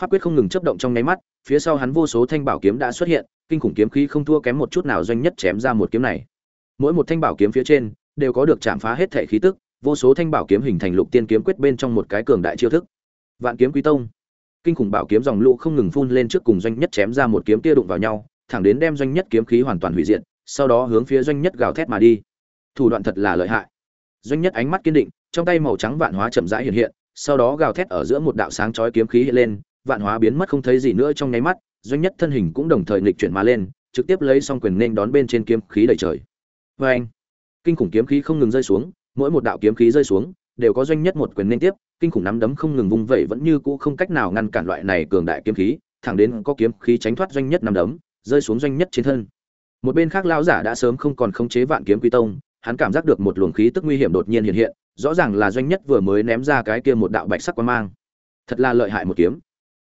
Pháp quyết không ngừng chấp động trong nháy mắt, phía sau hắn vô số thanh bảo kiếm đã xuất hiện, kinh khủng kiếm khí không thua kém một chút nào doanh nhất chém ra một kiếm này. Mỗi một thanh bảo kiếm phía trên, đều có được chạm phá hết thể khí tức, vô số thanh bảo kiếm hình thành lục tiên kiếm quyết bên trong một cái cường đại chiêu thức. Vạn kiếm quý tông kinh khủng bảo kiếm dòng lũ không ngừng phun lên trước cùng doanh nhất chém ra một kiếm kia đụng vào nhau, thẳng đến đem doanh nhất kiếm khí hoàn toàn hủy diệt, sau đó hướng phía doanh nhất gào thét mà đi. Thủ đoạn thật là lợi hại. Doanh nhất ánh mắt kiên định, trong tay màu trắng vạn hóa chậm rãi hiện hiện, sau đó gào thét ở giữa một đạo sáng chói kiếm khí hiện lên, vạn hóa biến mất không thấy gì nữa trong nháy mắt, doanh nhất thân hình cũng đồng thời nghịch chuyển mà lên, trực tiếp lấy xong quyền nên đón bên trên kiếm khí đầy trời. Vê anh kinh khủng kiếm khí không ngừng rơi xuống, mỗi một đạo kiếm khí rơi xuống, đều có doanh nhất một quyền nên tiếp kinh khủng nắm đấm không ngừng vung vẩy vẫn như cũ không cách nào ngăn cản loại này cường đại kiếm khí, thẳng đến có kiếm khí tránh thoát doanh nhất nắm đấm, rơi xuống doanh nhất trên thân. Một bên khác lão giả đã sớm không còn khống chế vạn kiếm quy tông, hắn cảm giác được một luồng khí tức nguy hiểm đột nhiên hiện hiện, rõ ràng là doanh nhất vừa mới ném ra cái kia một đạo bạch sắc quang mang. Thật là lợi hại một kiếm.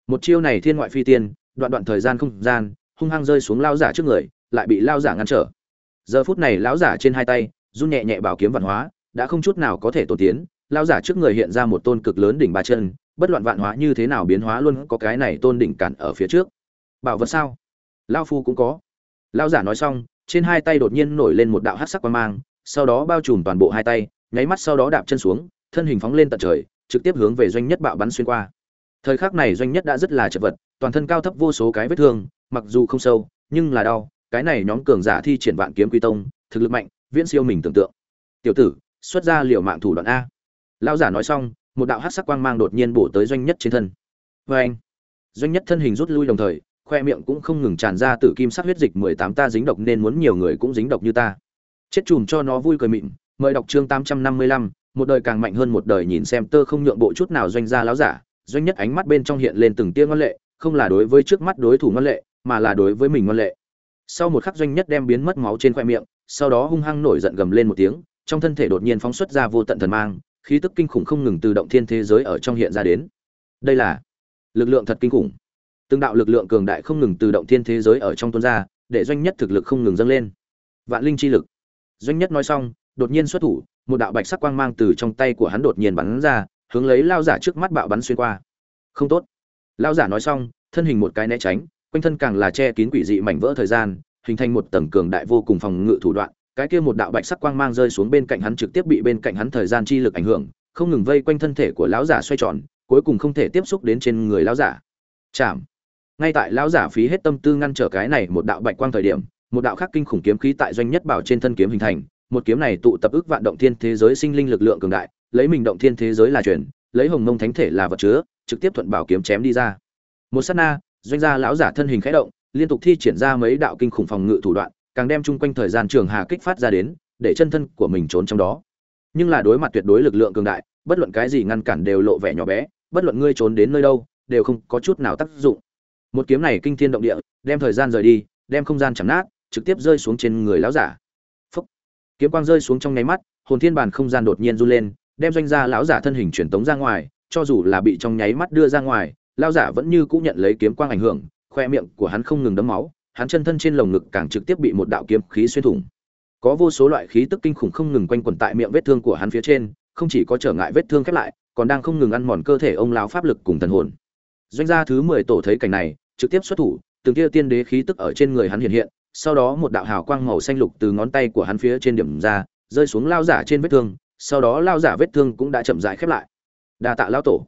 Một chiêu này thiên ngoại phi tiên, đoạn đoạn thời gian không gian, hung hăng rơi xuống lão giả trước người, lại bị lão giả ngăn trở. Giờ phút này lão giả trên hai tay, run nhẹ nhẹ bảo kiếm văn hóa, đã không chút nào có thể tổn tiến lao giả trước người hiện ra một tôn cực lớn đỉnh ba chân, bất loạn vạn hóa như thế nào biến hóa luôn có cái này tôn đỉnh cản ở phía trước. Bảo vật sao? Lao phu cũng có. Lao giả nói xong, trên hai tay đột nhiên nổi lên một đạo hát sắc quan mang, sau đó bao trùm toàn bộ hai tay, nháy mắt sau đó đạp chân xuống, thân hình phóng lên tận trời, trực tiếp hướng về doanh nhất bạo bắn xuyên qua. Thời khắc này doanh nhất đã rất là chật vật, toàn thân cao thấp vô số cái vết thương, mặc dù không sâu, nhưng là đau, cái này nhóm cường giả thi triển vạn kiếm quy tông, thực lực mạnh, viễn siêu mình tưởng tượng. Tiểu tử, xuất ra liều mạng thủ đoạn a lão giả nói xong, một đạo hát sắc quang mang đột nhiên bổ tới doanh nhất trên thân. Vê anh doanh nhất thân hình rút lui đồng thời, khoe miệng cũng không ngừng tràn ra từ kim sắc huyết dịch mười tám ta dính độc nên muốn nhiều người cũng dính độc như ta. Chết chùm cho nó vui cười mịn, mời đọc chương tám trăm năm mươi lăm, một đời càng mạnh hơn một đời nhìn xem tơ không nhượng bộ chút nào doanh gia lão giả. Doanh nhất ánh mắt bên trong hiện lên từng tia ngân lệ, không là đối với trước mắt đối thủ ngân lệ, mà là đối với mình ngân lệ. Sau một khắc doanh nhất đem biến mất máu trên khoe miệng, sau đó hung hăng nổi giận gầm lên một tiếng, trong thân thể đột nhiên phóng xuất ra vô tận thần mang khí tức kinh khủng không ngừng từ động thiên thế giới ở trong hiện ra đến. Đây là lực lượng thật kinh khủng. Từng đạo lực lượng cường đại không ngừng từ động thiên thế giới ở trong tuôn ra, để doanh nhất thực lực không ngừng dâng lên. Vạn linh chi lực. Doanh nhất nói xong, đột nhiên xuất thủ, một đạo bạch sắc quang mang từ trong tay của hắn đột nhiên bắn ra, hướng lấy lao giả trước mắt bạo bắn xuyên qua. Không tốt. Lao giả nói xong, thân hình một cái né tránh, quanh thân càng là che kín quỷ dị mảnh vỡ thời gian, hình thành một tầng cường đại vô cùng phòng ngự thủ đoạn cái kia một đạo bạch sắc quang mang rơi xuống bên cạnh hắn trực tiếp bị bên cạnh hắn thời gian chi lực ảnh hưởng, không ngừng vây quanh thân thể của lão giả xoay tròn, cuối cùng không thể tiếp xúc đến trên người lão giả. Chạm. Ngay tại lão giả phí hết tâm tư ngăn trở cái này một đạo bạch quang thời điểm, một đạo khắc kinh khủng kiếm khí tại doanh nhất bảo trên thân kiếm hình thành, một kiếm này tụ tập ức vạn động thiên thế giới sinh linh lực lượng cường đại, lấy mình động thiên thế giới là chuyển lấy hồng mông thánh thể là vật chứa, trực tiếp thuận bảo kiếm chém đi ra. Một sát na, doanh gia lão giả thân hình khẽ động, liên tục thi triển ra mấy đạo kinh khủng phòng ngự thủ đoạn càng đem chung quanh thời gian trường hà kích phát ra đến, để chân thân của mình trốn trong đó. Nhưng là đối mặt tuyệt đối lực lượng cường đại, bất luận cái gì ngăn cản đều lộ vẻ nhỏ bé, bất luận ngươi trốn đến nơi đâu, đều không có chút nào tác dụng. Một kiếm này kinh thiên động địa, đem thời gian rời đi, đem không gian chầm nát, trực tiếp rơi xuống trên người lão giả. Phúc. kiếm quang rơi xuống trong nháy mắt, hồn thiên bàn không gian đột nhiên run lên, đem doanh gia lão giả thân hình truyền tống ra ngoài, cho dù là bị trong nháy mắt đưa ra ngoài, lão giả vẫn như cũ nhận lấy kiếm quang ảnh hưởng, khoe miệng của hắn không ngừng đấm máu hắn chân thân trên lồng ngực càng trực tiếp bị một đạo kiếm khí xuyên thủng. Có vô số loại khí tức kinh khủng không ngừng quanh quẩn tại miệng vết thương của hắn phía trên, không chỉ có trở ngại vết thương khép lại, còn đang không ngừng ăn mòn cơ thể ông lão pháp lực cùng thần hồn. Doanh gia thứ mười tổ thấy cảnh này, trực tiếp xuất thủ, từng kia tiên đế khí tức ở trên người hắn hiện hiện, sau đó một đạo hào quang màu xanh lục từ ngón tay của hắn phía trên điểm ra, rơi xuống lao giả trên vết thương, sau đó lao giả vết thương cũng đã chậm rãi khép lại. Đa tạ lao tổ.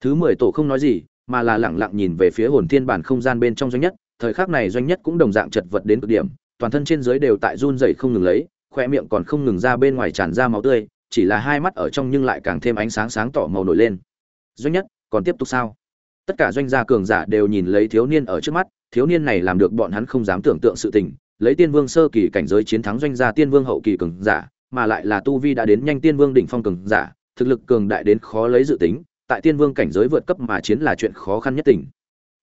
Thứ mười tổ không nói gì, mà là lẳng lặng nhìn về phía hồn thiên bản không gian bên trong doanh nhất thời khắc này doanh nhất cũng đồng dạng chật vật đến cực điểm, toàn thân trên dưới đều tại run rẩy không ngừng lấy, khoe miệng còn không ngừng ra bên ngoài tràn ra máu tươi, chỉ là hai mắt ở trong nhưng lại càng thêm ánh sáng sáng tỏ màu nổi lên. Doanh nhất, còn tiếp tục sao? Tất cả doanh gia cường giả đều nhìn lấy thiếu niên ở trước mắt, thiếu niên này làm được bọn hắn không dám tưởng tượng sự tình, lấy tiên vương sơ kỳ cảnh giới chiến thắng doanh gia tiên vương hậu kỳ cường giả, mà lại là tu vi đã đến nhanh tiên vương đỉnh phong cường giả, thực lực cường đại đến khó lấy dự tính, tại tiên vương cảnh giới vượt cấp mà chiến là chuyện khó khăn nhất tỉnh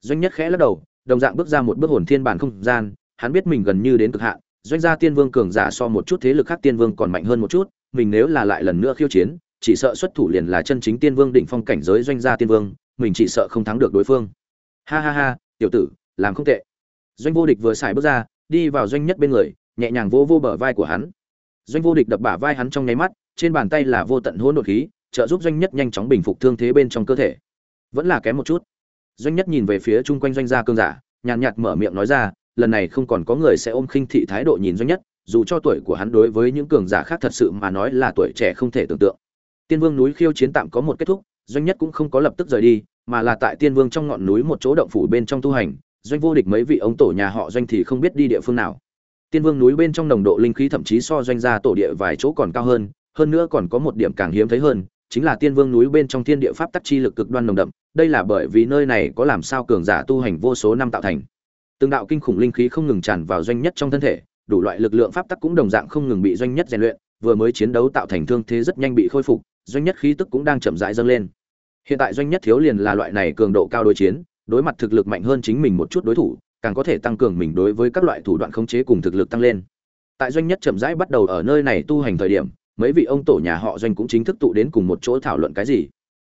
doanh nhất khẽ lắc đầu đồng dạng bước ra một bước hồn thiên bản không gian, hắn biết mình gần như đến cực hạn, doanh gia tiên vương cường giả so một chút thế lực khác tiên vương còn mạnh hơn một chút, mình nếu là lại lần nữa khiêu chiến, chỉ sợ xuất thủ liền là chân chính tiên vương đỉnh phong cảnh giới doanh gia tiên vương, mình chỉ sợ không thắng được đối phương. Ha ha ha, tiểu tử, làm không tệ. Doanh vô địch vừa xài bước ra, đi vào doanh nhất bên người, nhẹ nhàng vô vô bờ vai của hắn. Doanh vô địch đập bả vai hắn trong nháy mắt, trên bàn tay là vô tận hỗn độn khí, trợ giúp doanh nhất nhanh chóng bình phục thương thế bên trong cơ thể. Vẫn là kém một chút doanh nhất nhìn về phía chung quanh doanh gia cương giả, nhàn nhạt mở miệng nói ra, lần này không còn có người sẽ ôm khinh thị thái độ nhìn doanh nhất, dù cho tuổi của hắn đối với những cường giả khác thật sự mà nói là tuổi trẻ không thể tưởng tượng. Tiên vương núi khiêu chiến tạm có một kết thúc, doanh nhất cũng không có lập tức rời đi, mà là tại tiên vương trong ngọn núi một chỗ động phủ bên trong tu hành, doanh vô địch mấy vị ông tổ nhà họ doanh thì không biết đi địa phương nào. Tiên vương núi bên trong nồng độ linh khí thậm chí so doanh gia tổ địa vài chỗ còn cao hơn hơn nữa còn có một điểm càng hiếm thấy hơn chính là tiên vương núi bên trong thiên địa pháp tắc chi lực cực đoan nồng đậm, đây là bởi vì nơi này có làm sao cường giả tu hành vô số năm tạo thành. Từng đạo kinh khủng linh khí không ngừng tràn vào doanh nhất trong thân thể, đủ loại lực lượng pháp tắc cũng đồng dạng không ngừng bị doanh nhất rèn luyện, vừa mới chiến đấu tạo thành thương thế rất nhanh bị khôi phục, doanh nhất khí tức cũng đang chậm rãi dâng lên. Hiện tại doanh nhất thiếu liền là loại này cường độ cao đối chiến, đối mặt thực lực mạnh hơn chính mình một chút đối thủ, càng có thể tăng cường mình đối với các loại thủ đoạn khống chế cùng thực lực tăng lên. Tại doanh nhất chậm rãi bắt đầu ở nơi này tu hành thời điểm mấy vị ông tổ nhà họ doanh cũng chính thức tụ đến cùng một chỗ thảo luận cái gì.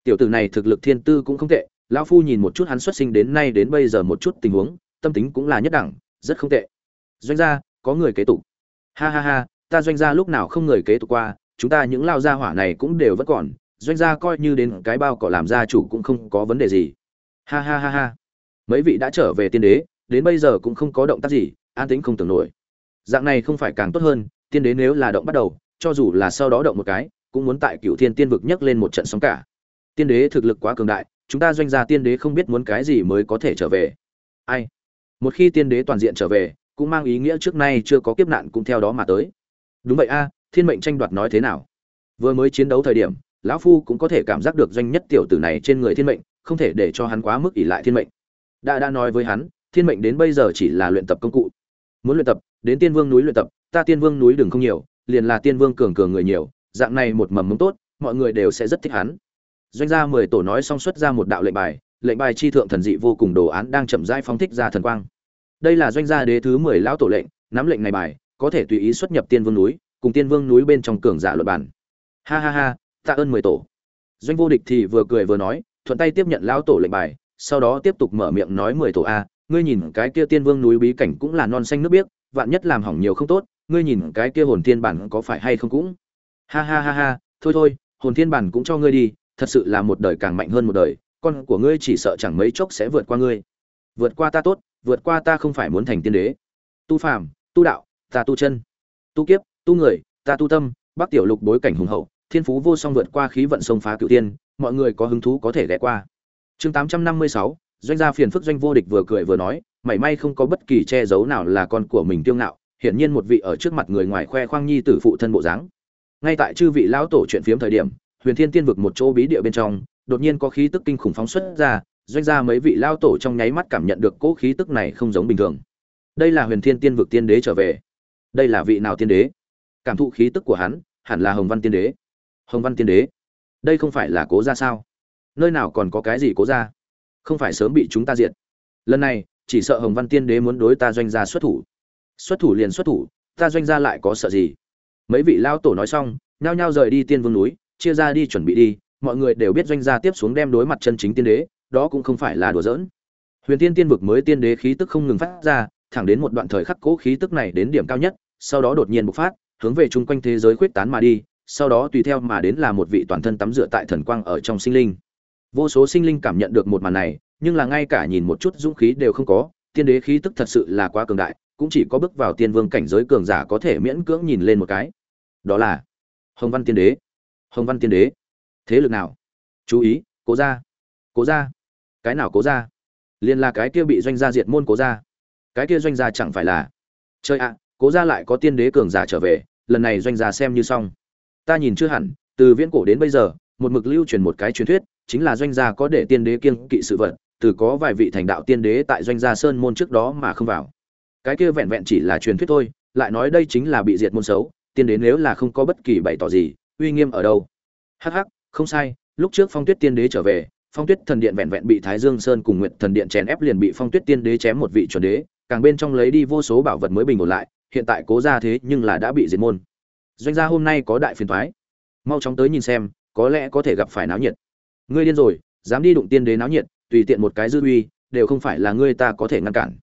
Tiểu tử này thực lực thiên tư cũng không tệ, lão phu nhìn một chút hắn xuất sinh đến nay đến bây giờ một chút tình huống, tâm tính cũng là nhất đẳng, rất không tệ. Doanh gia, có người kế tục. Ha ha ha, ta doanh gia lúc nào không người kế tục qua, chúng ta những lao gia hỏa này cũng đều vẫn còn, doanh gia coi như đến cái bao cỏ làm gia chủ cũng không có vấn đề gì. Ha ha ha ha. Mấy vị đã trở về tiên đế, đến bây giờ cũng không có động tác gì, an tĩnh không tưởng nổi. Dạng này không phải càng tốt hơn, tiên đế nếu là động bắt đầu cho dù là sau đó động một cái, cũng muốn tại cựu thiên tiên vực nhấc lên một trận sóng cả. Tiên đế thực lực quá cường đại, chúng ta doanh gia tiên đế không biết muốn cái gì mới có thể trở về. Ai? Một khi tiên đế toàn diện trở về, cũng mang ý nghĩa trước nay chưa có kiếp nạn cũng theo đó mà tới. Đúng vậy a, thiên mệnh tranh đoạt nói thế nào? Vừa mới chiến đấu thời điểm, lão phu cũng có thể cảm giác được doanh nhất tiểu tử này trên người thiên mệnh, không thể để cho hắn quá mức ỷ lại thiên mệnh. Đã đã nói với hắn, thiên mệnh đến bây giờ chỉ là luyện tập công cụ. Muốn luyện tập, đến tiên vương núi luyện tập, ta tiên vương núi đừng không nhiều liền là tiên vương cường cường người nhiều, dạng này một mầm mống tốt, mọi người đều sẽ rất thích hắn. Doanh gia mười tổ nói xong xuất ra một đạo lệnh bài lệnh bài chi thượng thần dị vô cùng đồ án đang chậm rãi phóng thích ra thần quang. Đây là doanh gia đế thứ mười lão tổ lệnh, nắm lệnh này bài, có thể tùy ý xuất nhập tiên vương núi, cùng tiên vương núi bên trong cường giả luật bản ha ha ha, tạ ơn mười tổ. Doanh vô địch thì vừa cười vừa nói, thuận tay tiếp nhận lão tổ lệnh bài, sau đó tiếp tục mở miệng nói mười tổ a, ngươi nhìn cái kia tiên vương núi bí cảnh cũng là non xanh nước biếc, vạn nhất làm hỏng nhiều không tốt ngươi nhìn cái kia hồn thiên bản có phải hay không cũng. Ha ha ha ha, thôi thôi, hồn thiên bản cũng cho ngươi đi, thật sự là một đời càng mạnh hơn một đời, con của ngươi chỉ sợ chẳng mấy chốc sẽ vượt qua ngươi. Vượt qua ta tốt, vượt qua ta không phải muốn thành tiên đế. Tu phàm, tu đạo, ta tu chân. Tu kiếp, tu người, ta tu tâm, bắc tiểu lục bối cảnh hùng hậu, thiên phú vô song vượt qua khí vận sông phá cựu tiên, mọi người có hứng thú có thể ghé qua. Chương tám trăm năm mươi sáu, doanh gia phiền phức doanh vô địch vừa cười vừa nói, mảy may không có bất kỳ che giấu nào là con của mình tiêu ngạo hiển nhiên một vị ở trước mặt người ngoài khoe khoang nhi tử phụ thân bộ dáng. Ngay tại chư vị lão tổ chuyện phiếm thời điểm, huyền thiên tiên vực một chỗ bí địa bên trong, đột nhiên có khí tức kinh khủng phóng xuất ra, doanh gia mấy vị lão tổ trong nháy mắt cảm nhận được cỗ khí tức này không giống bình thường. Đây là huyền thiên tiên vực tiên đế trở về. Đây là vị nào tiên đế? Cảm thụ khí tức của hắn, hẳn là hồng văn tiên đế. Hồng văn tiên đế? Đây không phải là cố gia sao? Nơi nào còn có cái gì cố gia? Không phải sớm bị chúng ta diệt. Lần này, chỉ sợ hồng văn tiên đế muốn đối ta doanh gia xuất thủ xuất thủ liền xuất thủ, ta doanh gia lại có sợ gì? Mấy vị lao tổ nói xong, nhao nhao rời đi tiên vương núi, chia ra đi chuẩn bị đi, mọi người đều biết doanh gia tiếp xuống đem đối mặt chân chính tiên đế, đó cũng không phải là đùa giỡn. Huyền tiên tiên vực mới tiên đế khí tức không ngừng phát ra, thẳng đến một đoạn thời khắc cố khí tức này đến điểm cao nhất, sau đó đột nhiên bộc phát, hướng về chung quanh thế giới khuyết tán mà đi, sau đó tùy theo mà đến là một vị toàn thân tắm rửa tại thần quang ở trong sinh linh. Vô số sinh linh cảm nhận được một màn này, nhưng là ngay cả nhìn một chút dũng khí đều không có, tiên đế khí tức thật sự là quá cường đại cũng chỉ có bước vào tiên vương cảnh giới cường giả có thể miễn cưỡng nhìn lên một cái. Đó là hồng văn tiên đế. Hồng văn tiên đế. Thế lực nào? Chú ý, cố ra cố ra cái nào cố ra liền là cái kia bị doanh gia diệt môn cố ra cái kia doanh gia chẳng phải là chơi ạ, cố ra lại có tiên đế cường giả trở về, lần này doanh gia xem như xong. Ta nhìn chưa hẳn, từ viễn cổ đến bây giờ, một mực lưu truyền một cái truyền thuyết, chính là doanh gia có để tiên đế kiêng kỵ sự vật, từ có vài vị thành đạo tiên đế tại doanh gia sơn môn trước đó mà không vào cái kia vẹn vẹn chỉ là truyền thuyết thôi, lại nói đây chính là bị diệt môn xấu, tiên đế nếu là không có bất kỳ bày tỏ gì, uy nghiêm ở đâu? Hắc hắc, không sai, lúc trước phong tuyết tiên đế trở về, phong tuyết thần điện vẹn vẹn bị thái dương sơn cùng nguyện thần điện chèn ép liền bị phong tuyết tiên đế chém một vị chuẩn đế, càng bên trong lấy đi vô số bảo vật mới bình ổn lại, hiện tại cố ra thế nhưng là đã bị diệt môn. Doanh gia hôm nay có đại phiền thoái mau chóng tới nhìn xem, có lẽ có thể gặp phải náo nhiệt. Ngươi điên rồi, dám đi đụng tiên đế náo nhiệt, tùy tiện một cái dư uy, đều không phải là ngươi ta có thể ngăn cản.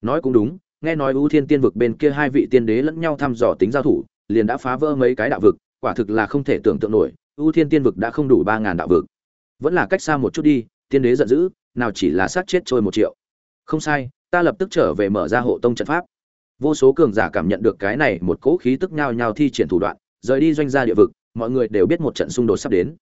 Nói cũng đúng nghe nói ưu thiên tiên vực bên kia hai vị tiên đế lẫn nhau thăm dò tính giao thủ, liền đã phá vỡ mấy cái đạo vực, quả thực là không thể tưởng tượng nổi, ưu thiên tiên vực đã không đủ ba ngàn đạo vực. Vẫn là cách xa một chút đi, tiên đế giận dữ, nào chỉ là sát chết trôi một triệu. Không sai, ta lập tức trở về mở ra hộ tông trận pháp. Vô số cường giả cảm nhận được cái này một cỗ khí tức nhao nhao thi triển thủ đoạn, rời đi doanh gia địa vực, mọi người đều biết một trận xung đột sắp đến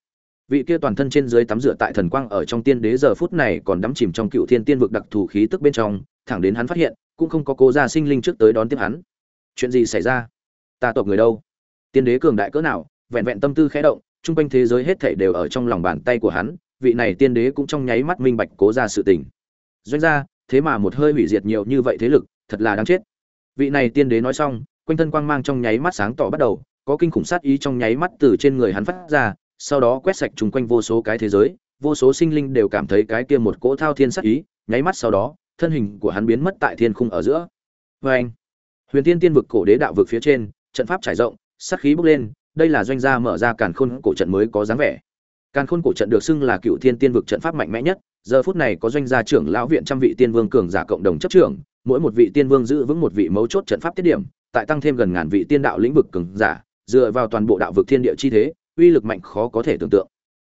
vị kia toàn thân trên dưới tắm rửa tại thần quang ở trong tiên đế giờ phút này còn đắm chìm trong cựu thiên tiên vực đặc thù khí tức bên trong, thẳng đến hắn phát hiện, cũng không có cố gia sinh linh trước tới đón tiếp hắn. Chuyện gì xảy ra? Ta tộc người đâu? Tiên đế cường đại cỡ nào, vẹn vẹn tâm tư khẽ động trung quanh thế giới hết thảy đều ở trong lòng bàn tay của hắn, vị này tiên đế cũng trong nháy mắt minh bạch cố ra sự tình. Doanh gia, thế mà một hơi hủy diệt nhiều như vậy thế lực, thật là đáng chết. Vị này tiên đế nói xong, quanh thân quang mang trong nháy mắt sáng tỏ bắt đầu, có kinh khủng sát ý trong nháy mắt từ trên người hắn phát ra sau đó quét sạch chung quanh vô số cái thế giới, vô số sinh linh đều cảm thấy cái kia một cỗ thao thiên sát ý, nháy mắt sau đó, thân hình của hắn biến mất tại thiên khung ở giữa. Vê anh, huyền tiên tiên vực cổ đế đạo vực phía trên, trận pháp trải rộng, sát khí bốc lên, đây là doanh gia mở ra càn khôn cổ trận mới có dáng vẻ. Càn khôn cổ trận được xưng là cựu thiên tiên vực trận pháp mạnh mẽ nhất, giờ phút này có doanh gia trưởng lão viện trăm vị tiên vương cường giả cộng đồng chấp trưởng, mỗi một vị tiên vương giữ vững một vị mấu chốt trận pháp tiết điểm, tại tăng thêm gần ngàn vị tiên đạo lĩnh vực cường giả, dựa vào toàn bộ đạo vực thiên địa chi thế uy lực mạnh khó có thể tưởng tượng.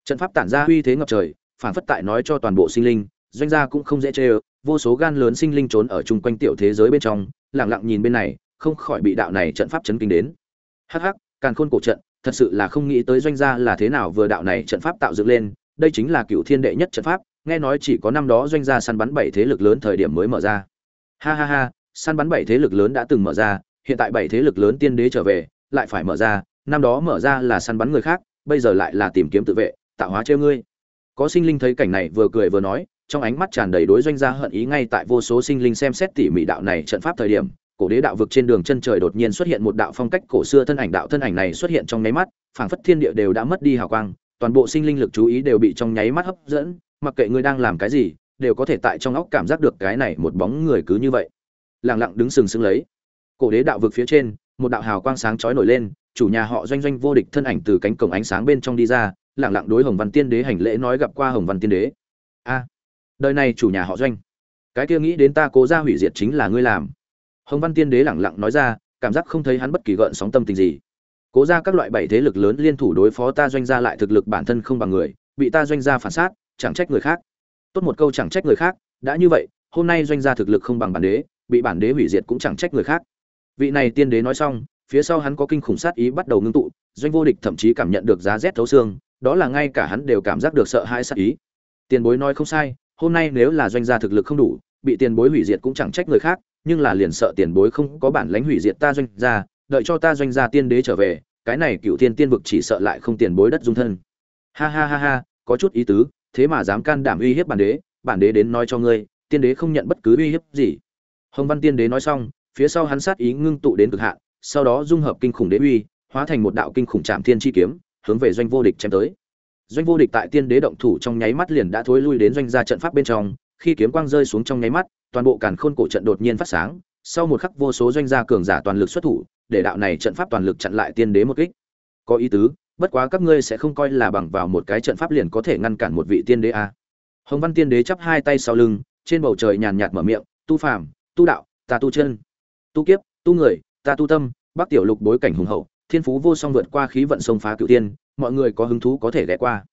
Trận pháp tản ra uy thế ngập trời, phản phất tại nói cho toàn bộ sinh linh, doanh gia cũng không dễ chơi vô số gan lớn sinh linh trốn ở chung quanh tiểu thế giới bên trong, lặng lặng nhìn bên này, không khỏi bị đạo này trận pháp chấn kinh đến. Hắc hắc, càn khôn cổ trận, thật sự là không nghĩ tới doanh gia là thế nào vừa đạo này trận pháp tạo dựng lên, đây chính là cựu thiên đệ nhất trận pháp, nghe nói chỉ có năm đó doanh gia săn bắn bảy thế lực lớn thời điểm mới mở ra. Ha ha ha, săn bắn bảy thế lực lớn đã từng mở ra, hiện tại bảy thế lực lớn tiên đế trở về, lại phải mở ra năm đó mở ra là săn bắn người khác, bây giờ lại là tìm kiếm tự vệ, tạo hóa chơi ngươi. Có sinh linh thấy cảnh này vừa cười vừa nói, trong ánh mắt tràn đầy đối doanh gia hận ý ngay tại vô số sinh linh xem xét tỉ mỉ đạo này trận pháp thời điểm, cổ đế đạo vực trên đường chân trời đột nhiên xuất hiện một đạo phong cách cổ xưa thân ảnh, đạo thân ảnh này xuất hiện trong nháy mắt, phảng phất thiên địa đều đã mất đi hào quang, toàn bộ sinh linh lực chú ý đều bị trong nháy mắt hấp dẫn, mặc kệ ngươi đang làm cái gì, đều có thể tại trong óc cảm giác được cái này một bóng người cứ như vậy. Lặng lặng đứng sừng sững lấy. Cổ đế đạo vực phía trên, một đạo hào quang sáng chói nổi lên chủ nhà họ doanh doanh vô địch thân ảnh từ cánh cổng ánh sáng bên trong đi ra lẳng lặng đối hồng văn tiên đế hành lễ nói gặp qua hồng văn tiên đế. A, đời này chủ nhà họ doanh, cái kia nghĩ đến ta cố ra hủy diệt chính là ngươi làm. Hồng văn tiên đế lẳng lặng nói ra, cảm giác không thấy hắn bất kỳ gợn sóng tâm tình gì. Cố ra các loại bảy thế lực lớn liên thủ đối phó ta doanh gia lại thực lực bản thân không bằng người, bị ta doanh gia phản sát, chẳng trách người khác. Tốt một câu chẳng trách người khác, đã như vậy, hôm nay doanh gia thực lực không bằng bản đế, bị bản đế hủy diệt cũng chẳng trách người khác. Vị này tiên đế nói xong phía sau hắn có kinh khủng sát ý bắt đầu ngưng tụ, doanh vô địch thậm chí cảm nhận được giá rét thấu xương, đó là ngay cả hắn đều cảm giác được sợ hãi sát ý. Tiền bối nói không sai, hôm nay nếu là doanh gia thực lực không đủ, bị tiền bối hủy diệt cũng chẳng trách người khác, nhưng là liền sợ tiền bối không có bản lãnh hủy diệt ta doanh gia, đợi cho ta doanh gia tiên đế trở về, cái này cựu thiên tiên vực chỉ sợ lại không tiền bối đất dung thân. Ha ha ha ha, có chút ý tứ, thế mà dám can đảm uy hiếp bản đế bản đế đến nói cho ngươi, tiên đế không nhận bất cứ uy hiếp gì. Hồng văn tiên đế nói xong, phía sau hắn sát ý ngưng tụ đến cực hạn sau đó dung hợp kinh khủng đế uy, hóa thành một đạo kinh khủng chạm thiên chi kiếm, hướng về doanh vô địch chém tới. Doanh vô địch tại tiên đế động thủ trong nháy mắt liền đã thối lui đến doanh gia trận pháp bên trong, khi kiếm quang rơi xuống trong nháy mắt, toàn bộ càn khôn cổ trận đột nhiên phát sáng, sau một khắc vô số doanh gia cường giả toàn lực xuất thủ, để đạo này trận pháp toàn lực chặn lại tiên đế một kích. Có ý tứ, bất quá các ngươi sẽ không coi là bằng vào một cái trận pháp liền có thể ngăn cản một vị tiên đế a hồng văn tiên đế chắp hai tay sau lưng, trên bầu trời nhàn nhạt mở miệng, tu phàm, tu đạo, ta tu chân. Tu kiếp, tu người ta tu tâm, bắc tiểu lục bối cảnh hùng hậu, thiên phú vô song vượt qua khí vận sông phá cựu tiên, mọi người có hứng thú có thể ghé qua.